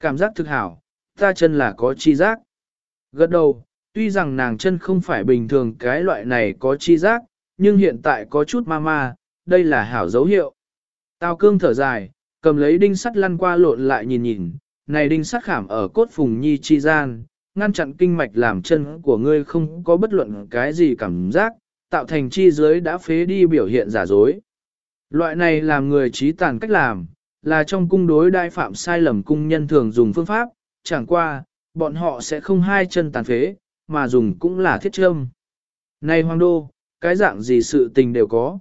Cảm giác thực hảo, ta chân là có chi giác. Gật đầu, tuy rằng nàng chân không phải bình thường cái loại này có chi giác, nhưng hiện tại có chút ma ma, đây là hảo dấu hiệu. Tào cương thở dài, cầm lấy đinh sắt lăn qua lộn lại nhìn nhìn, này đinh sắt khảm ở cốt phùng nhi chi gian, ngăn chặn kinh mạch làm chân của ngươi không có bất luận cái gì cảm giác, tạo thành chi dưới đã phế đi biểu hiện giả dối. Loại này làm người trí tàn cách làm, là trong cung đối đai phạm sai lầm cung nhân thường dùng phương pháp, chẳng qua, bọn họ sẽ không hai chân tàn phế, mà dùng cũng là thiết châm. Này hoàng đô, cái dạng gì sự tình đều có.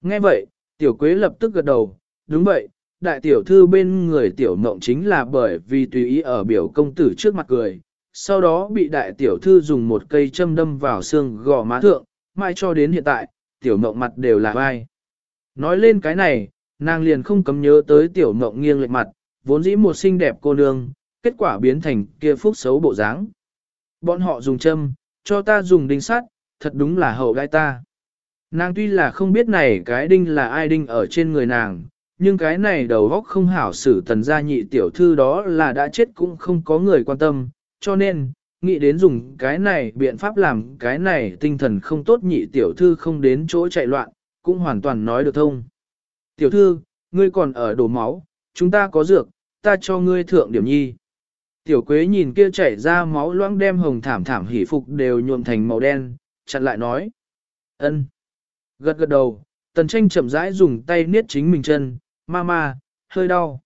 Nghe vậy, tiểu quế lập tức gật đầu, đúng vậy, đại tiểu thư bên người tiểu mộng chính là bởi vì tùy ý ở biểu công tử trước mặt cười, sau đó bị đại tiểu thư dùng một cây châm đâm vào xương gò má thượng, mai cho đến hiện tại, tiểu mộng mặt đều là vai. Nói lên cái này, nàng liền không cấm nhớ tới tiểu mộng nghiêng lệch mặt, vốn dĩ một xinh đẹp cô nương, kết quả biến thành kia phúc xấu bộ dáng. Bọn họ dùng châm, cho ta dùng đinh sắt, thật đúng là hậu gai ta. Nàng tuy là không biết này cái đinh là ai đinh ở trên người nàng, nhưng cái này đầu góc không hảo xử tần gia nhị tiểu thư đó là đã chết cũng không có người quan tâm, cho nên, nghĩ đến dùng cái này biện pháp làm cái này tinh thần không tốt nhị tiểu thư không đến chỗ chạy loạn, cũng hoàn toàn nói được thông. Tiểu thư, ngươi còn ở đổ máu, chúng ta có dược, ta cho ngươi thượng điểm nhi. Tiểu quế nhìn kia chảy ra máu loãng đem hồng thảm thảm hỉ phục đều nhuộm thành màu đen, chặn lại nói. ân Gật gật đầu, tần tranh chậm rãi dùng tay niết chính mình chân, Mama, hơi đau.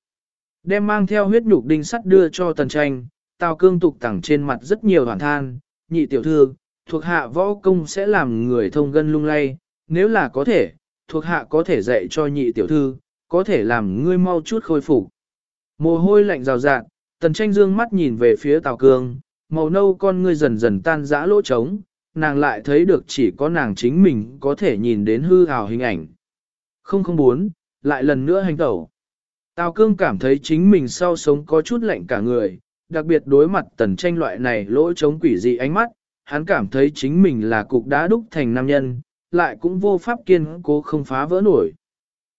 Đem mang theo huyết nhục đinh sắt đưa cho tần tranh, tào cương tục tẳng trên mặt rất nhiều hoàn than, nhị tiểu thư, thuộc hạ võ công sẽ làm người thông gân lung lay, nếu là có thể, thuộc hạ có thể dạy cho nhị tiểu thư, có thể làm ngươi mau chút khôi phục. Mồ hôi lạnh rào rạt, tần tranh dương mắt nhìn về phía tào cương, màu nâu con ngươi dần dần tan rã lỗ trống, nàng lại thấy được chỉ có nàng chính mình có thể nhìn đến hư hào hình ảnh. 004, lại lần nữa hành tẩu. Tào cương cảm thấy chính mình sau sống có chút lạnh cả người, đặc biệt đối mặt tần tranh loại này lỗ chống quỷ dị ánh mắt, hắn cảm thấy chính mình là cục đá đúc thành nam nhân, lại cũng vô pháp kiên cố không phá vỡ nổi.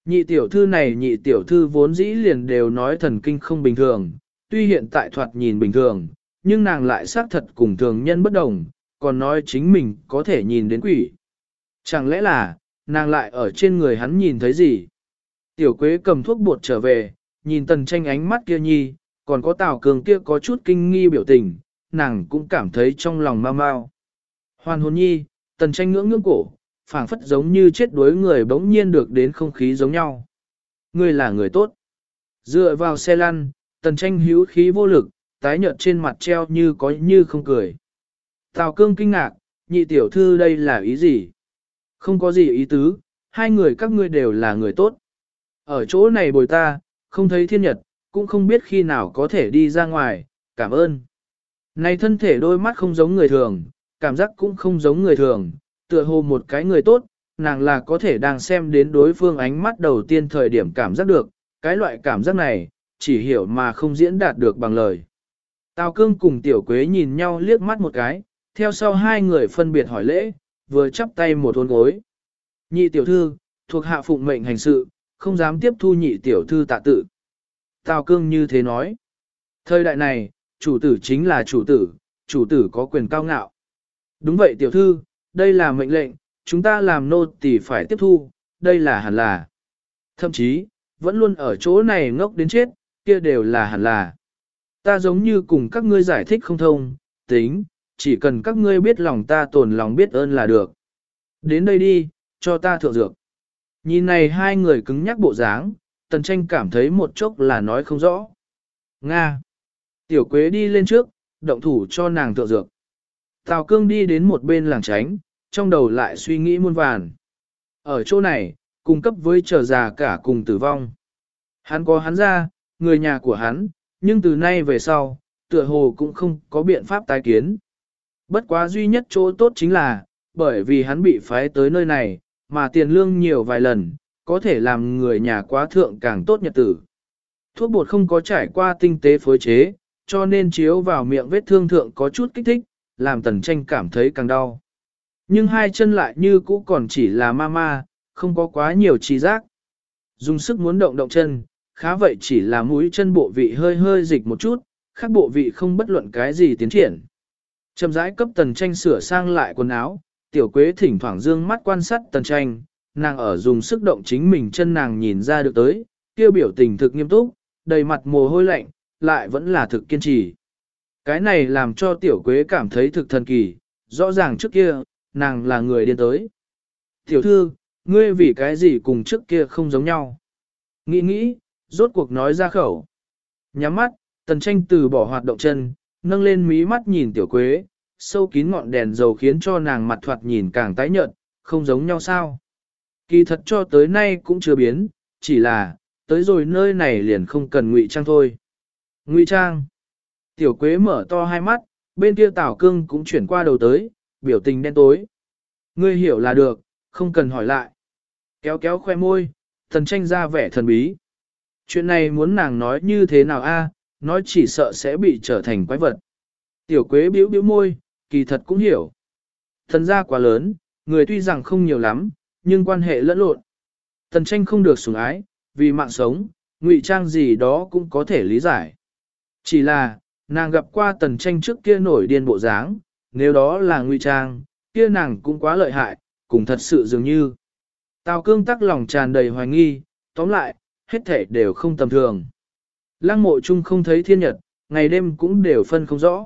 Nhị tiểu thư này nhị tiểu thư vốn dĩ liền đều nói thần kinh không bình thường, tuy hiện tại thoạt nhìn bình thường, nhưng nàng lại xác thật cùng thường nhân bất đồng, còn nói chính mình có thể nhìn đến quỷ. Chẳng lẽ là, nàng lại ở trên người hắn nhìn thấy gì? Tiểu quế cầm thuốc bột trở về, nhìn tần tranh ánh mắt kia nhi, còn có tào cường kia có chút kinh nghi biểu tình, nàng cũng cảm thấy trong lòng mau mau. Hoàn hồn nhi, tần tranh ngưỡng ngưỡng cổ, phảng phất giống như chết đuối người bỗng nhiên được đến không khí giống nhau. Ngươi là người tốt. Dựa vào xe lăn, tần tranh hữu khí vô lực, tái nhợt trên mặt treo như có như không cười. Tào cương kinh ngạc, nhị tiểu thư đây là ý gì? Không có gì ý tứ, hai người các ngươi đều là người tốt. Ở chỗ này bồi ta, không thấy thiên nhật, cũng không biết khi nào có thể đi ra ngoài, cảm ơn. Này thân thể đôi mắt không giống người thường, cảm giác cũng không giống người thường, tựa hồ một cái người tốt, nàng là có thể đang xem đến đối phương ánh mắt đầu tiên thời điểm cảm giác được, cái loại cảm giác này, chỉ hiểu mà không diễn đạt được bằng lời. Tào cương cùng tiểu quế nhìn nhau liếc mắt một cái, theo sau hai người phân biệt hỏi lễ, vừa chắp tay một hôn gối. Nhị tiểu thư, thuộc hạ phụng mệnh hành sự, không dám tiếp thu nhị tiểu thư tạ tự. Tào cương như thế nói. Thời đại này, chủ tử chính là chủ tử, chủ tử có quyền cao ngạo. Đúng vậy tiểu thư, đây là mệnh lệnh, chúng ta làm nô tỳ phải tiếp thu, đây là hẳn là. Thậm chí, vẫn luôn ở chỗ này ngốc đến chết, kia đều là hẳn là. Ta giống như cùng các ngươi giải thích không thông, tính, chỉ cần các ngươi biết lòng ta tồn lòng biết ơn là được. Đến đây đi, cho ta thượng dược. Nhìn này hai người cứng nhắc bộ dáng, tần tranh cảm thấy một chốc là nói không rõ. Nga. Tiểu quế đi lên trước, động thủ cho nàng thượng dược. Tào cương đi đến một bên làng tránh, trong đầu lại suy nghĩ muôn vàn. Ở chỗ này, cung cấp với trở già cả cùng tử vong. Hắn có hắn ra, người nhà của hắn, nhưng từ nay về sau, tựa hồ cũng không có biện pháp tái kiến. Bất quá duy nhất chỗ tốt chính là, bởi vì hắn bị phái tới nơi này, mà tiền lương nhiều vài lần, có thể làm người nhà quá thượng càng tốt nhật tử. Thuốc bột không có trải qua tinh tế phối chế, cho nên chiếu vào miệng vết thương thượng có chút kích thích, làm tần tranh cảm thấy càng đau. Nhưng hai chân lại như cũ còn chỉ là ma ma, không có quá nhiều trí giác. Dùng sức muốn động động chân, khá vậy chỉ là mũi chân bộ vị hơi hơi dịch một chút, khác bộ vị không bất luận cái gì tiến triển. Chậm rãi cấp tần tranh sửa sang lại quần áo, tiểu quế thỉnh thoảng dương mắt quan sát tần tranh, nàng ở dùng sức động chính mình chân nàng nhìn ra được tới, kia biểu tình thực nghiêm túc, đầy mặt mồ hôi lạnh, lại vẫn là thực kiên trì. Cái này làm cho tiểu quế cảm thấy thực thần kỳ, rõ ràng trước kia, nàng là người điên tới. Tiểu thư, ngươi vì cái gì cùng trước kia không giống nhau. Nghĩ nghĩ, rốt cuộc nói ra khẩu. Nhắm mắt, tần tranh từ bỏ hoạt động chân, nâng lên mí mắt nhìn tiểu quế, sâu kín ngọn đèn dầu khiến cho nàng mặt thoạt nhìn càng tái nhợt, không giống nhau sao. Kỳ thật cho tới nay cũng chưa biến, chỉ là, tới rồi nơi này liền không cần ngụy trang thôi. Ngụy trang. Tiểu quế mở to hai mắt, bên kia tảo cương cũng chuyển qua đầu tới, biểu tình đen tối. Ngươi hiểu là được, không cần hỏi lại. Kéo kéo khoe môi, thần tranh ra vẻ thần bí. Chuyện này muốn nàng nói như thế nào a? nói chỉ sợ sẽ bị trở thành quái vật. Tiểu quế biểu biểu môi, kỳ thật cũng hiểu. Thần gia quá lớn, người tuy rằng không nhiều lắm, nhưng quan hệ lẫn lộn. Thần tranh không được sủng ái, vì mạng sống, ngụy trang gì đó cũng có thể lý giải. Chỉ là, nàng gặp qua tần tranh trước kia nổi điên bộ dáng, nếu đó là ngụy trang, kia nàng cũng quá lợi hại, cũng thật sự dường như. Tào cương tắc lòng tràn đầy hoài nghi, tóm lại, hết thể đều không tầm thường. Lăng mộ chung không thấy thiên nhật, ngày đêm cũng đều phân không rõ.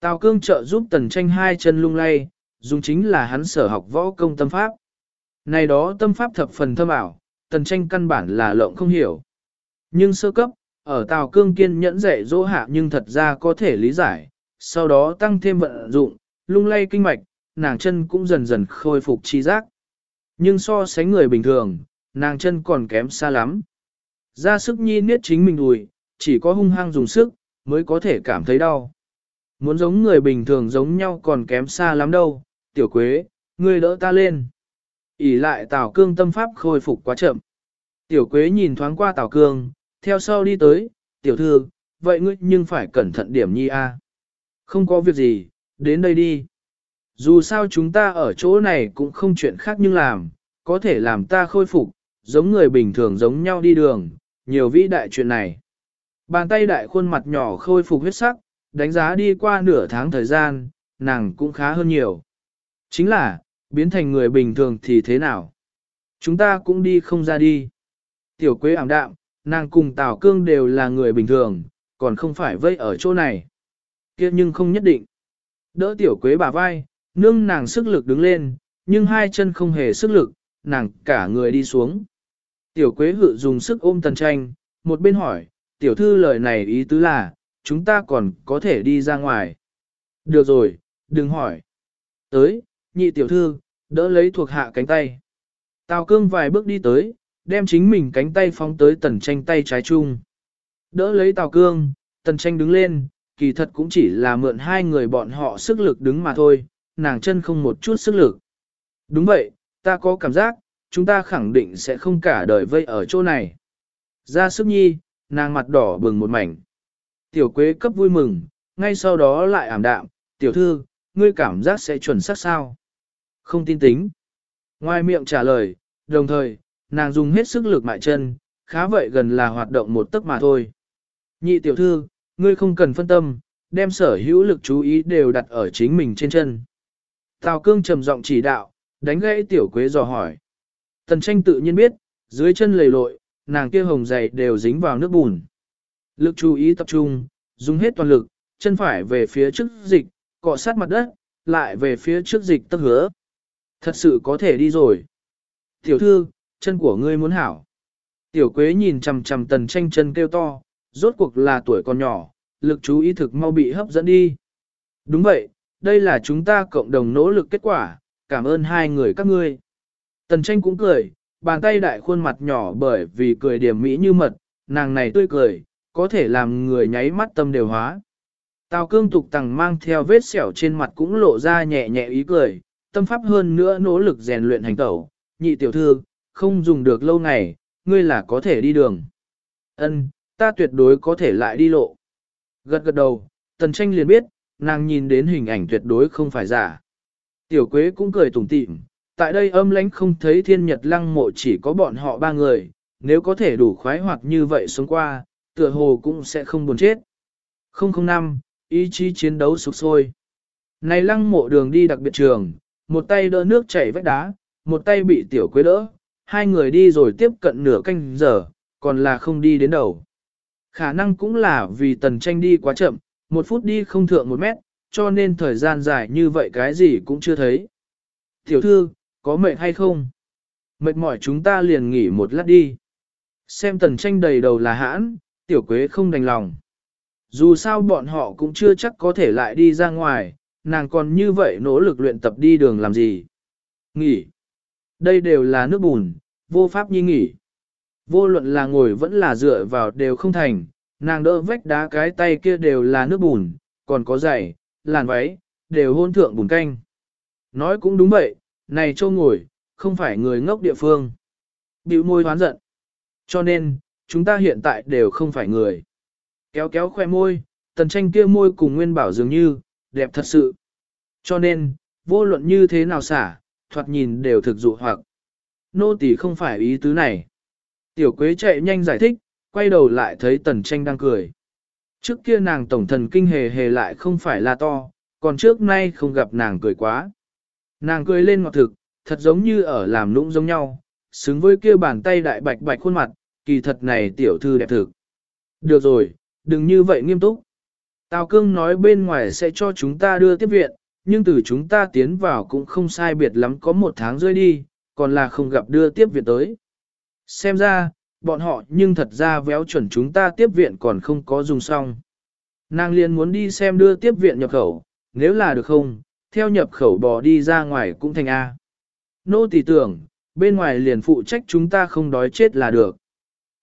Tào cương trợ giúp tần tranh hai chân lung lay, dùng chính là hắn sở học võ công tâm pháp. Này đó tâm pháp thập phần thâm ảo, tần tranh căn bản là lộng không hiểu. Nhưng sơ cấp, ở Tào Cương kiên nhẫn dạy dỗ hạ nhưng thật ra có thể lý giải, sau đó tăng thêm vận dụng, lung lay kinh mạch, nàng chân cũng dần dần khôi phục chi giác. Nhưng so sánh người bình thường, nàng chân còn kém xa lắm. Ra sức nhi niết chính mình đùi, chỉ có hung hăng dùng sức, mới có thể cảm thấy đau. Muốn giống người bình thường giống nhau còn kém xa lắm đâu, tiểu quế, ngươi đỡ ta lên. ỉ lại Tào Cương tâm pháp khôi phục quá chậm. Tiểu quế nhìn thoáng qua Tào Cương, theo sau đi tới, tiểu thư, vậy ngươi nhưng phải cẩn thận điểm nhi a. Không có việc gì, đến đây đi. Dù sao chúng ta ở chỗ này cũng không chuyện khác nhưng làm, có thể làm ta khôi phục, giống người bình thường giống nhau đi đường, nhiều vĩ đại chuyện này. Bàn tay đại khuôn mặt nhỏ khôi phục huyết sắc, đánh giá đi qua nửa tháng thời gian, nàng cũng khá hơn nhiều. Chính là, biến thành người bình thường thì thế nào? Chúng ta cũng đi không ra đi. Tiểu quế ảm đạm, nàng cùng Tào Cương đều là người bình thường, còn không phải vây ở chỗ này. kia nhưng không nhất định. Đỡ tiểu quế bà vai, nương nàng sức lực đứng lên, nhưng hai chân không hề sức lực, nàng cả người đi xuống. Tiểu quế hự dùng sức ôm tần tranh, một bên hỏi, tiểu thư lời này ý tứ là, chúng ta còn có thể đi ra ngoài. Được rồi, đừng hỏi. Tới, nhị tiểu thư, đỡ lấy thuộc hạ cánh tay. Tào cương vài bước đi tới, đem chính mình cánh tay phóng tới tần tranh tay trái chung. Đỡ lấy tào cương, tần tranh đứng lên, kỳ thật cũng chỉ là mượn hai người bọn họ sức lực đứng mà thôi, nàng chân không một chút sức lực. Đúng vậy, ta có cảm giác, chúng ta khẳng định sẽ không cả đời vây ở chỗ này. Ra sức nhi, nàng mặt đỏ bừng một mảnh. Tiểu quế cấp vui mừng, ngay sau đó lại ảm đạm, tiểu thư, ngươi cảm giác sẽ chuẩn xác sao? Không tin tính. Ngoài miệng trả lời, đồng thời, nàng dùng hết sức lực mại chân, khá vậy gần là hoạt động một tấc mà thôi. Nhị tiểu thư, ngươi không cần phân tâm, đem sở hữu lực chú ý đều đặt ở chính mình trên chân. Tào cương trầm giọng chỉ đạo, đánh gãy tiểu quế dò hỏi. Tần tranh tự nhiên biết, dưới chân lầy lội, nàng kia hồng dày đều dính vào nước bùn. Lực chú ý tập trung, dùng hết toàn lực, chân phải về phía trước dịch, cọ sát mặt đất, lại về phía trước dịch tấc hứa. Thật sự có thể đi rồi. Tiểu thư, chân của ngươi muốn hảo. Tiểu quế nhìn chằm chằm tần tranh chân kêu to, rốt cuộc là tuổi còn nhỏ, lực chú ý thực mau bị hấp dẫn đi. Đúng vậy, đây là chúng ta cộng đồng nỗ lực kết quả, cảm ơn hai người các ngươi. Tần tranh cũng cười, bàn tay đại khuôn mặt nhỏ bởi vì cười điểm mỹ như mật, nàng này tươi cười, có thể làm người nháy mắt tâm đều hóa. Tào cương tục tằng mang theo vết sẹo trên mặt cũng lộ ra nhẹ nhẹ ý cười, tâm pháp hơn nữa nỗ lực rèn luyện hành tẩu, nhị tiểu thư, không dùng được lâu ngày, ngươi là có thể đi đường. Ân, ta tuyệt đối có thể lại đi lộ. Gật gật đầu, tần tranh liền biết, nàng nhìn đến hình ảnh tuyệt đối không phải giả. Tiểu quế cũng cười tủm tỉm, tại đây âm lãnh không thấy thiên nhật lăng mộ chỉ có bọn họ ba người, nếu có thể đủ khoái hoạt như vậy sống qua, tựa hồ cũng sẽ không buồn chết. 005, ý chí chiến đấu sục sôi. Này lăng mộ đường đi đặc biệt trường, một tay đỡ nước chảy vách đá, một tay bị tiểu quế đỡ, hai người đi rồi tiếp cận nửa canh giờ, còn là không đi đến đầu. Khả năng cũng là vì tần tranh đi quá chậm, một phút đi không thượng một mét, cho nên thời gian dài như vậy cái gì cũng chưa thấy. Tiểu thư, có mệt hay không? Mệt mỏi chúng ta liền nghỉ một lát đi. Xem tần tranh đầy đầu là hãn, tiểu quế không đành lòng. Dù sao bọn họ cũng chưa chắc có thể lại đi ra ngoài, nàng còn như vậy nỗ lực luyện tập đi đường làm gì. Nghỉ. Đây đều là nước bùn, vô pháp nhi nghỉ. Vô luận là ngồi vẫn là dựa vào đều không thành, nàng đỡ vách đá cái tay kia đều là nước bùn, còn có giày, làn váy, đều hôn thượng bùn canh. Nói cũng đúng vậy, này châu ngồi, không phải người ngốc địa phương. Biểu môi hoán giận. Cho nên, chúng ta hiện tại đều không phải người. Kéo kéo khoe môi, tần tranh kia môi cùng nguyên bảo dường như, đẹp thật sự. Cho nên, vô luận như thế nào xả, thoạt nhìn đều thực dụ hoặc. Nô tỳ không phải ý tứ này. Tiểu quế chạy nhanh giải thích, quay đầu lại thấy tần tranh đang cười. Trước kia nàng tổng thần kinh hề hề lại không phải là to, còn trước nay không gặp nàng cười quá. Nàng cười lên ngọt thực, thật giống như ở làm nũng giống nhau, xứng với kia bàn tay đại bạch bạch khuôn mặt, kỳ thật này tiểu thư đẹp thực. Được rồi, đừng như vậy nghiêm túc. Tào cương nói bên ngoài sẽ cho chúng ta đưa tiếp viện, nhưng từ chúng ta tiến vào cũng không sai biệt lắm có một tháng rơi đi, còn là không gặp đưa tiếp viện tới. Xem ra, bọn họ nhưng thật ra véo chuẩn chúng ta tiếp viện còn không có dùng xong. Nàng liền muốn đi xem đưa tiếp viện nhập khẩu, nếu là được không, theo nhập khẩu bò đi ra ngoài cũng thành A. Nô tỳ tưởng, bên ngoài liền phụ trách chúng ta không đói chết là được.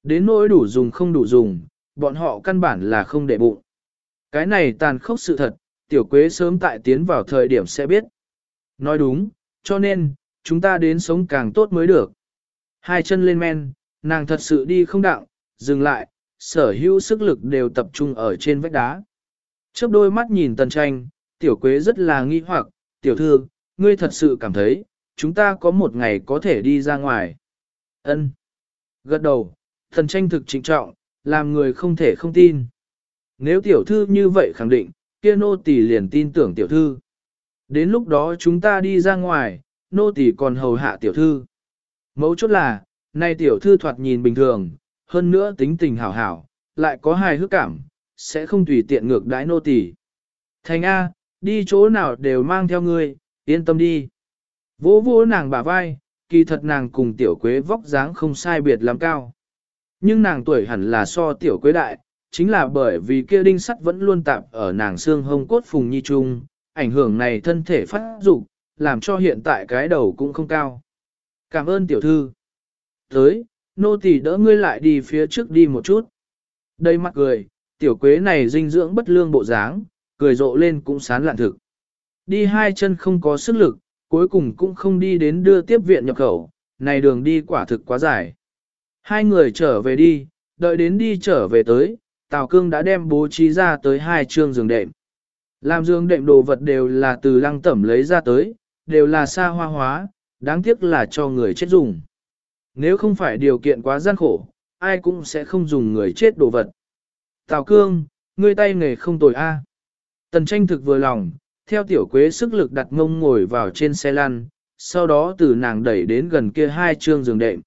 Đến nỗi đủ dùng không đủ dùng, bọn họ căn bản là không để bụng. Cái này tàn khốc sự thật, tiểu quế sớm tại tiến vào thời điểm sẽ biết. Nói đúng, cho nên, chúng ta đến sống càng tốt mới được. Hai chân lên men, nàng thật sự đi không đặng, dừng lại, sở hữu sức lực đều tập trung ở trên vách đá. Chớp đôi mắt nhìn tần tranh, tiểu quế rất là nghi hoặc, tiểu thư, ngươi thật sự cảm thấy, chúng ta có một ngày có thể đi ra ngoài. Ân. Gật đầu, thần tranh thực trịnh trọng, làm người không thể không tin. Nếu tiểu thư như vậy khẳng định, kia nô tỳ liền tin tưởng tiểu thư. Đến lúc đó chúng ta đi ra ngoài, nô tỳ còn hầu hạ tiểu thư. Mấu chốt là, nay tiểu thư thoạt nhìn bình thường, hơn nữa tính tình hảo hảo, lại có hài hước cảm, sẽ không tùy tiện ngược đãi nô tỳ. Thành A, đi chỗ nào đều mang theo ngươi, yên tâm đi. Vỗ vỗ nàng bả vai, kỳ thật nàng cùng tiểu quế vóc dáng không sai biệt lắm cao. Nhưng nàng tuổi hẳn là so tiểu quế đại, chính là bởi vì kia đinh sắt vẫn luôn tạm ở nàng xương hông cốt phùng nhi trung, ảnh hưởng này thân thể phát dục, làm cho hiện tại cái đầu cũng không cao. Cảm ơn tiểu thư. Tới, nô tỳ đỡ ngươi lại đi phía trước đi một chút. Đây mặt cười, tiểu quế này dinh dưỡng bất lương bộ dáng, cười rộ lên cũng sán lạn thực. Đi hai chân không có sức lực, cuối cùng cũng không đi đến đưa tiếp viện nhập khẩu, này đường đi quả thực quá dài. Hai người trở về đi, đợi đến đi trở về tới, Tào Cương đã đem bố trí ra tới hai chương giường đệm. Làm giường đệm đồ vật đều là từ lăng tẩm lấy ra tới, đều là xa hoa hóa, đáng tiếc là cho người chết dùng. Nếu không phải điều kiện quá gian khổ, ai cũng sẽ không dùng người chết đồ vật. Tào Cương, ngươi tay nghề không tồi a. Tần tranh thực vừa lòng, theo tiểu quế sức lực đặt mông ngồi vào trên xe lăn, sau đó từ nàng đẩy đến gần kia hai chương giường đệm.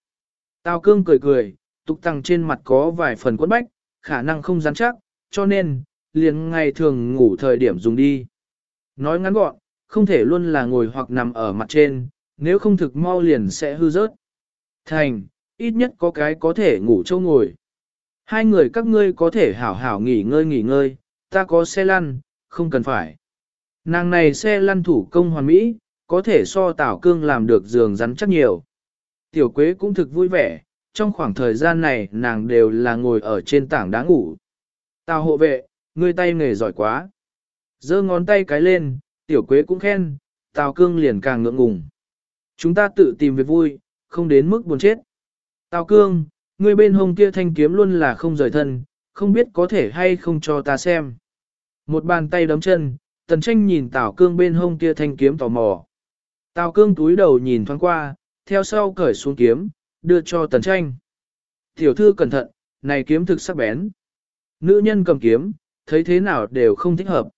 Tào Cương cười cười, tục tăng trên mặt có vài phần quất bách, khả năng không rắn chắc, cho nên, liền ngày thường ngủ thời điểm dùng đi. Nói ngắn gọn, không thể luôn là ngồi hoặc nằm ở mặt trên, nếu không thực mau liền sẽ hư rớt. Thành, ít nhất có cái có thể ngủ châu ngồi. Hai người các ngươi có thể hảo hảo nghỉ ngơi nghỉ ngơi, ta có xe lăn, không cần phải. Nàng này xe lăn thủ công hoàn mỹ, có thể so tảo cương làm được giường rắn chắc nhiều. Tiểu quế cũng thực vui vẻ, trong khoảng thời gian này nàng đều là ngồi ở trên tảng đá ngủ. Tào hộ vệ, ngươi tay nghề giỏi quá. giơ ngón tay cái lên, tiểu quế cũng khen, tào cương liền càng ngượng ngùng. Chúng ta tự tìm việc vui, không đến mức buồn chết. Tào cương, ngươi bên hông kia thanh kiếm luôn là không rời thân, không biết có thể hay không cho ta xem. Một bàn tay đấm chân, tần tranh nhìn tào cương bên hông kia thanh kiếm tò mò. Tào cương túi đầu nhìn thoáng qua, theo sau cởi xuống kiếm, đưa cho tần tranh. Tiểu thư cẩn thận, này kiếm thực sắc bén. Nữ nhân cầm kiếm, thấy thế nào đều không thích hợp.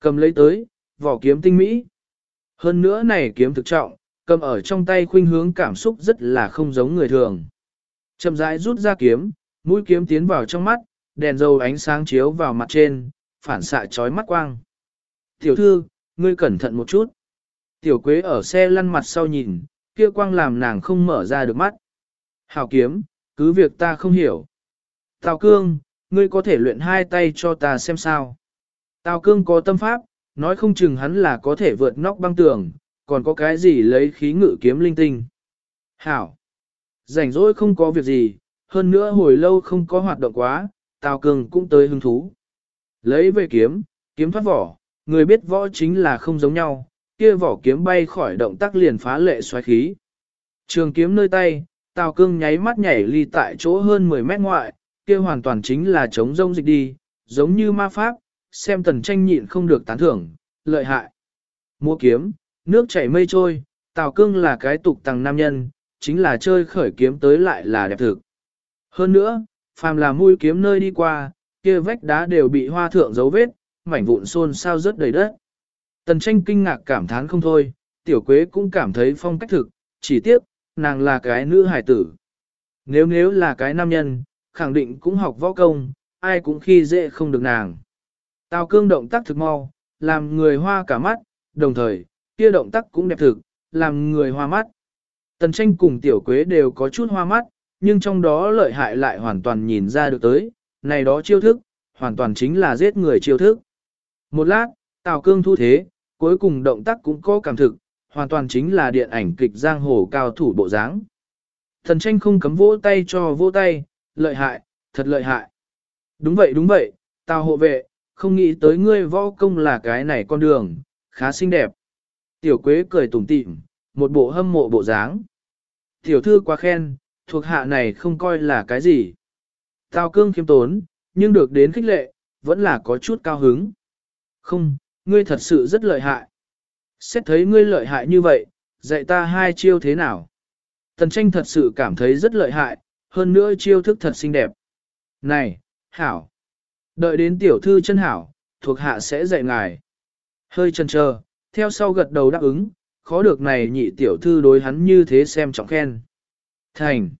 Cầm lấy tới, vỏ kiếm tinh mỹ. Hơn nữa này kiếm thực trọng, cầm ở trong tay khuynh hướng cảm xúc rất là không giống người thường. Chậm rãi rút ra kiếm, mũi kiếm tiến vào trong mắt, đèn dầu ánh sáng chiếu vào mặt trên, phản xạ chói mắt quang. Tiểu thư, ngươi cẩn thận một chút. Tiểu quế ở xe lăn mặt sau nhìn, kia quang làm nàng không mở ra được mắt. hảo kiếm, cứ việc ta không hiểu. Tào cương, ngươi có thể luyện hai tay cho ta xem sao. Tào cương có tâm pháp, nói không chừng hắn là có thể vượt nóc băng tường, còn có cái gì lấy khí ngự kiếm linh tinh. Hảo. Rảnh rỗi không có việc gì, hơn nữa hồi lâu không có hoạt động quá, Tào Cường cũng tới hứng thú. Lấy về kiếm, kiếm thoát vỏ, người biết võ chính là không giống nhau, kia vỏ kiếm bay khỏi động tác liền phá lệ xoáy khí. Trường kiếm nơi tay, Tào Cương nháy mắt nhảy ly tại chỗ hơn 10 mét ngoại, kia hoàn toàn chính là chống rông dịch đi, giống như ma pháp, xem tần tranh nhịn không được tán thưởng, lợi hại. Mua kiếm, nước chảy mây trôi, Tào Cương là cái tục tăng nam nhân, chính là chơi khởi kiếm tới lại là đẹp thực. Hơn nữa, phàm là mũi kiếm nơi đi qua, kia vách đá đều bị hoa thượng dấu vết, mảnh vụn xôn sao rất đầy đất. Tần tranh kinh ngạc cảm thán không thôi, tiểu quế cũng cảm thấy phong cách thực, chỉ tiếc, nàng là cái nữ hài tử. Nếu nếu là cái nam nhân, khẳng định cũng học võ công, ai cũng khi dễ không được nàng. Tào cương động tác thực mau, làm người hoa cả mắt, đồng thời, kia động tác cũng đẹp thực, làm người hoa mắt. Tần tranh cùng tiểu quế đều có chút hoa mắt, nhưng trong đó lợi hại lại hoàn toàn nhìn ra được tới, này đó chiêu thức, hoàn toàn chính là giết người chiêu thức. Một lát, Tào Cương thu thế, cuối cùng động tác cũng có cảm thực, hoàn toàn chính là điện ảnh kịch giang hồ cao thủ bộ dáng. Thần tranh không cấm vỗ tay cho vỗ tay, lợi hại, thật lợi hại. Đúng vậy đúng vậy, Tào hộ vệ, không nghĩ tới ngươi võ công là cái này con đường, khá xinh đẹp. Tiểu Quế cười tủm tỉm, một bộ hâm mộ bộ dáng. Tiểu thư quá khen, thuộc hạ này không coi là cái gì. Tào cương khiêm tốn, nhưng được đến khích lệ, vẫn là có chút cao hứng. Không, ngươi thật sự rất lợi hại. Xét thấy ngươi lợi hại như vậy, dạy ta hai chiêu thế nào? Tần tranh thật sự cảm thấy rất lợi hại, hơn nữa chiêu thức thật xinh đẹp. Này, hảo! Đợi đến tiểu thư chân hảo, thuộc hạ sẽ dạy ngài. Hơi chần chờ, theo sau gật đầu đáp ứng, khó được này nhị tiểu thư đối hắn như thế xem trọng khen. Thành!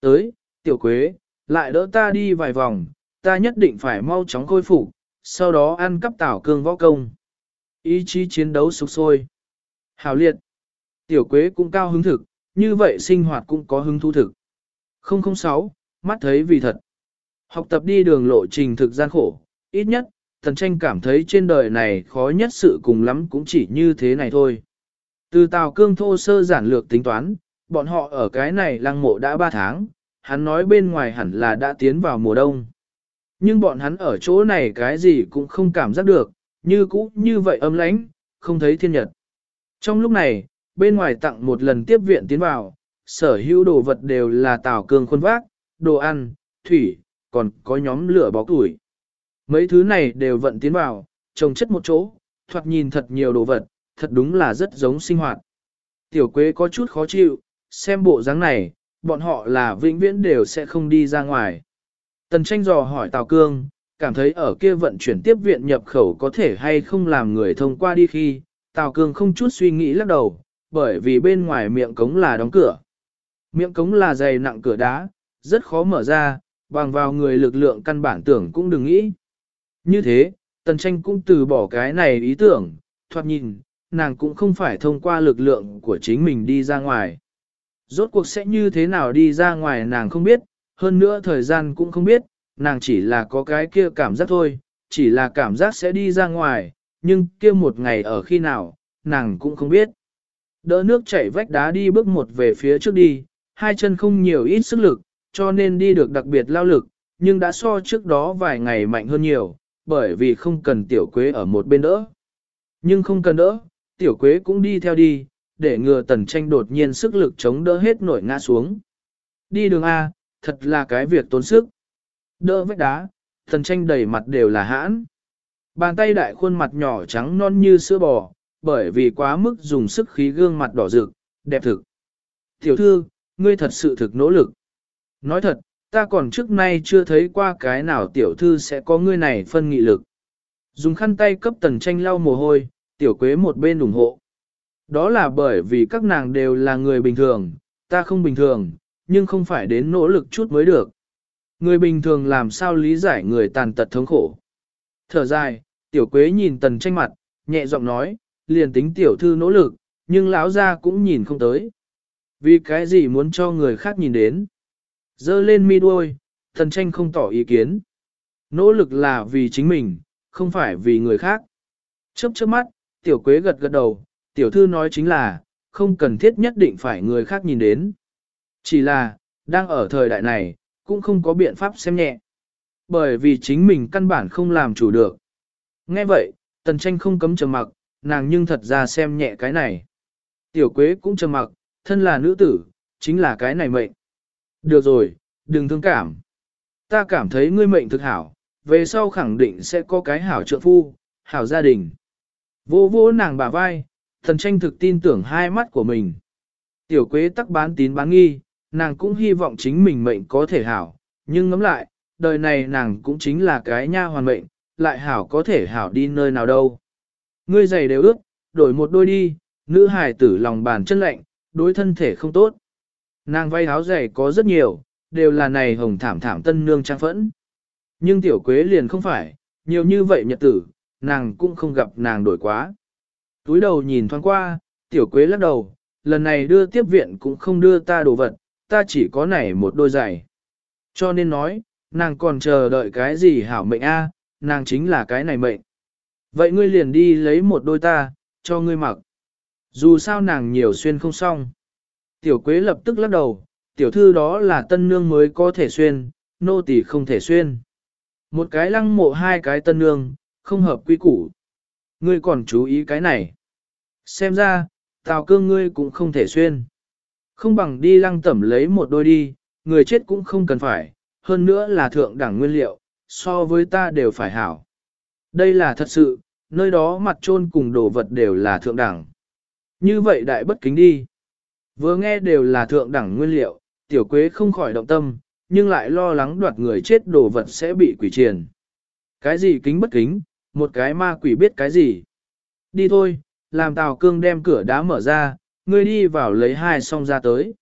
Tới, tiểu quế, lại đỡ ta đi vài vòng, ta nhất định phải mau chóng khôi phục, sau đó ăn cắp tảo cương võ công. Ý chí chiến đấu sục sôi. Hào liệt. Tiểu quế cũng cao hứng thực, như vậy sinh hoạt cũng có hứng thú thực. 006, mắt thấy vì thật. Học tập đi đường lộ trình thực gian khổ, ít nhất, thần tranh cảm thấy trên đời này khó nhất sự cùng lắm cũng chỉ như thế này thôi. Từ tàu cương thô sơ giản lược tính toán, bọn họ ở cái này lăng mộ đã 3 tháng, hắn nói bên ngoài hẳn là đã tiến vào mùa đông. Nhưng bọn hắn ở chỗ này cái gì cũng không cảm giác được, như cũ như vậy ấm lãnh, không thấy thiên nhật. Trong lúc này, bên ngoài tặng một lần tiếp viện tiến vào, sở hữu đồ vật đều là tảo cường khuôn vác, đồ ăn, thủy, còn có nhóm lửa bó tuổi. Mấy thứ này đều vận tiến vào, trồng chất một chỗ, thoạt nhìn thật nhiều đồ vật, thật đúng là rất giống sinh hoạt. Tiểu quế có chút khó chịu, xem bộ dáng này, bọn họ là vĩnh viễn đều sẽ không đi ra ngoài. Tần tranh dò hỏi Tào Cương, cảm thấy ở kia vận chuyển tiếp viện nhập khẩu có thể hay không làm người thông qua đi khi, Tào Cương không chút suy nghĩ lắc đầu, bởi vì bên ngoài miệng cống là đóng cửa. Miệng cống là dày nặng cửa đá, rất khó mở ra, bằng vào người lực lượng căn bản tưởng cũng đừng nghĩ. Như thế, tần tranh cũng từ bỏ cái này ý tưởng, thoạt nhìn, nàng cũng không phải thông qua lực lượng của chính mình đi ra ngoài. Rốt cuộc sẽ như thế nào đi ra ngoài nàng không biết, hơn nữa thời gian cũng không biết, nàng chỉ là có cái kia cảm giác thôi, chỉ là cảm giác sẽ đi ra ngoài, nhưng kia một ngày ở khi nào, nàng cũng không biết. Đỡ nước chảy vách đá đi bước một về phía trước đi, hai chân không nhiều ít sức lực, cho nên đi được đặc biệt lao lực, nhưng đã so trước đó vài ngày mạnh hơn nhiều, bởi vì không cần tiểu quế ở một bên đỡ. Nhưng không cần đỡ, tiểu quế cũng đi theo đi, để ngừa tần tranh đột nhiên sức lực chống đỡ hết nổi ngã xuống. Đi đường A, thật là cái việc tốn sức. Đỡ vách đá, thần tranh đầy mặt đều là hãn. Bàn tay đại khuôn mặt nhỏ trắng non như sữa bò, bởi vì quá mức dùng sức khí gương mặt đỏ rực, đẹp thực. Tiểu thư, ngươi thật sự thực nỗ lực. Nói thật, ta còn trước nay chưa thấy qua cái nào tiểu thư sẽ có ngươi này phân nghị lực. Dùng khăn tay cấp tần tranh lau mồ hôi, tiểu quế một bên ủng hộ. Đó là bởi vì các nàng đều là người bình thường, ta không bình thường, nhưng không phải đến nỗ lực chút mới được. Người bình thường làm sao lý giải người tàn tật thống khổ. Thở dài, tiểu quế nhìn tần tranh mặt, nhẹ giọng nói, liền tính tiểu thư nỗ lực, nhưng lão ra cũng nhìn không tới. Vì cái gì muốn cho người khác nhìn đến? Dơ lên mi đuôi, tần tranh không tỏ ý kiến. Nỗ lực là vì chính mình, không phải vì người khác. Chớp chớp mắt, tiểu quế gật gật đầu, tiểu thư nói chính là, không cần thiết nhất định phải người khác nhìn đến. Chỉ là, đang ở thời đại này, cũng không có biện pháp xem nhẹ. Bởi vì chính mình căn bản không làm chủ được. Nghe vậy, tần tranh không cấm trầm mặc, nàng nhưng thật ra xem nhẹ cái này. Tiểu quế cũng trầm mặc, thân là nữ tử, chính là cái này mệnh. Được rồi, đừng thương cảm. Ta cảm thấy ngươi mệnh thực hảo, về sau khẳng định sẽ có cái hảo trợ phu, hảo gia đình. Vô vô nàng bả vai, thần tranh thực tin tưởng hai mắt của mình. Tiểu quế tắc bán tín bán nghi, nàng cũng hy vọng chính mình mệnh có thể hảo, nhưng ngẫm lại, đời này nàng cũng chính là cái nha hoàn mệnh, lại hảo có thể hảo đi nơi nào đâu. Ngươi giày đều ước đổi một đôi đi, nữ hài tử lòng bàn chân lạnh, đối thân thể không tốt. Nàng vay áo giày có rất nhiều, đều là này hồng thảm thảm tân nương trang phẫn. Nhưng tiểu quế liền không phải, nhiều như vậy nhật tử, nàng cũng không gặp nàng đổi quá. Túi đầu nhìn thoáng qua, tiểu quế lắc đầu, lần này đưa tiếp viện cũng không đưa ta đồ vật, ta chỉ có này một đôi giày. Cho nên nói, nàng còn chờ đợi cái gì hảo mệnh a, nàng chính là cái này mệnh. Vậy ngươi liền đi lấy một đôi ta, cho ngươi mặc. Dù sao nàng nhiều xuyên không xong. Tiểu quế lập tức lắc đầu, tiểu thư đó là tân nương mới có thể xuyên, nô tỳ không thể xuyên. Một cái lăng mộ hai cái tân nương, không hợp quy củ. Ngươi còn chú ý cái này. Xem ra, tào cương ngươi cũng không thể xuyên. Không bằng đi lăng tẩm lấy một đôi đi, người chết cũng không cần phải, hơn nữa là thượng đẳng nguyên liệu, so với ta đều phải hảo. Đây là thật sự, nơi đó mặt trôn cùng đồ vật đều là thượng đẳng. Như vậy đại bất kính đi. Vừa nghe đều là thượng đẳng nguyên liệu, tiểu quế không khỏi động tâm, nhưng lại lo lắng đoạt người chết đồ vật sẽ bị quỷ triền. Cái gì kính bất kính, một cái ma quỷ biết cái gì. Đi thôi, làm Tào Cương đem cửa đá mở ra, ngươi đi vào lấy hai xong ra tới.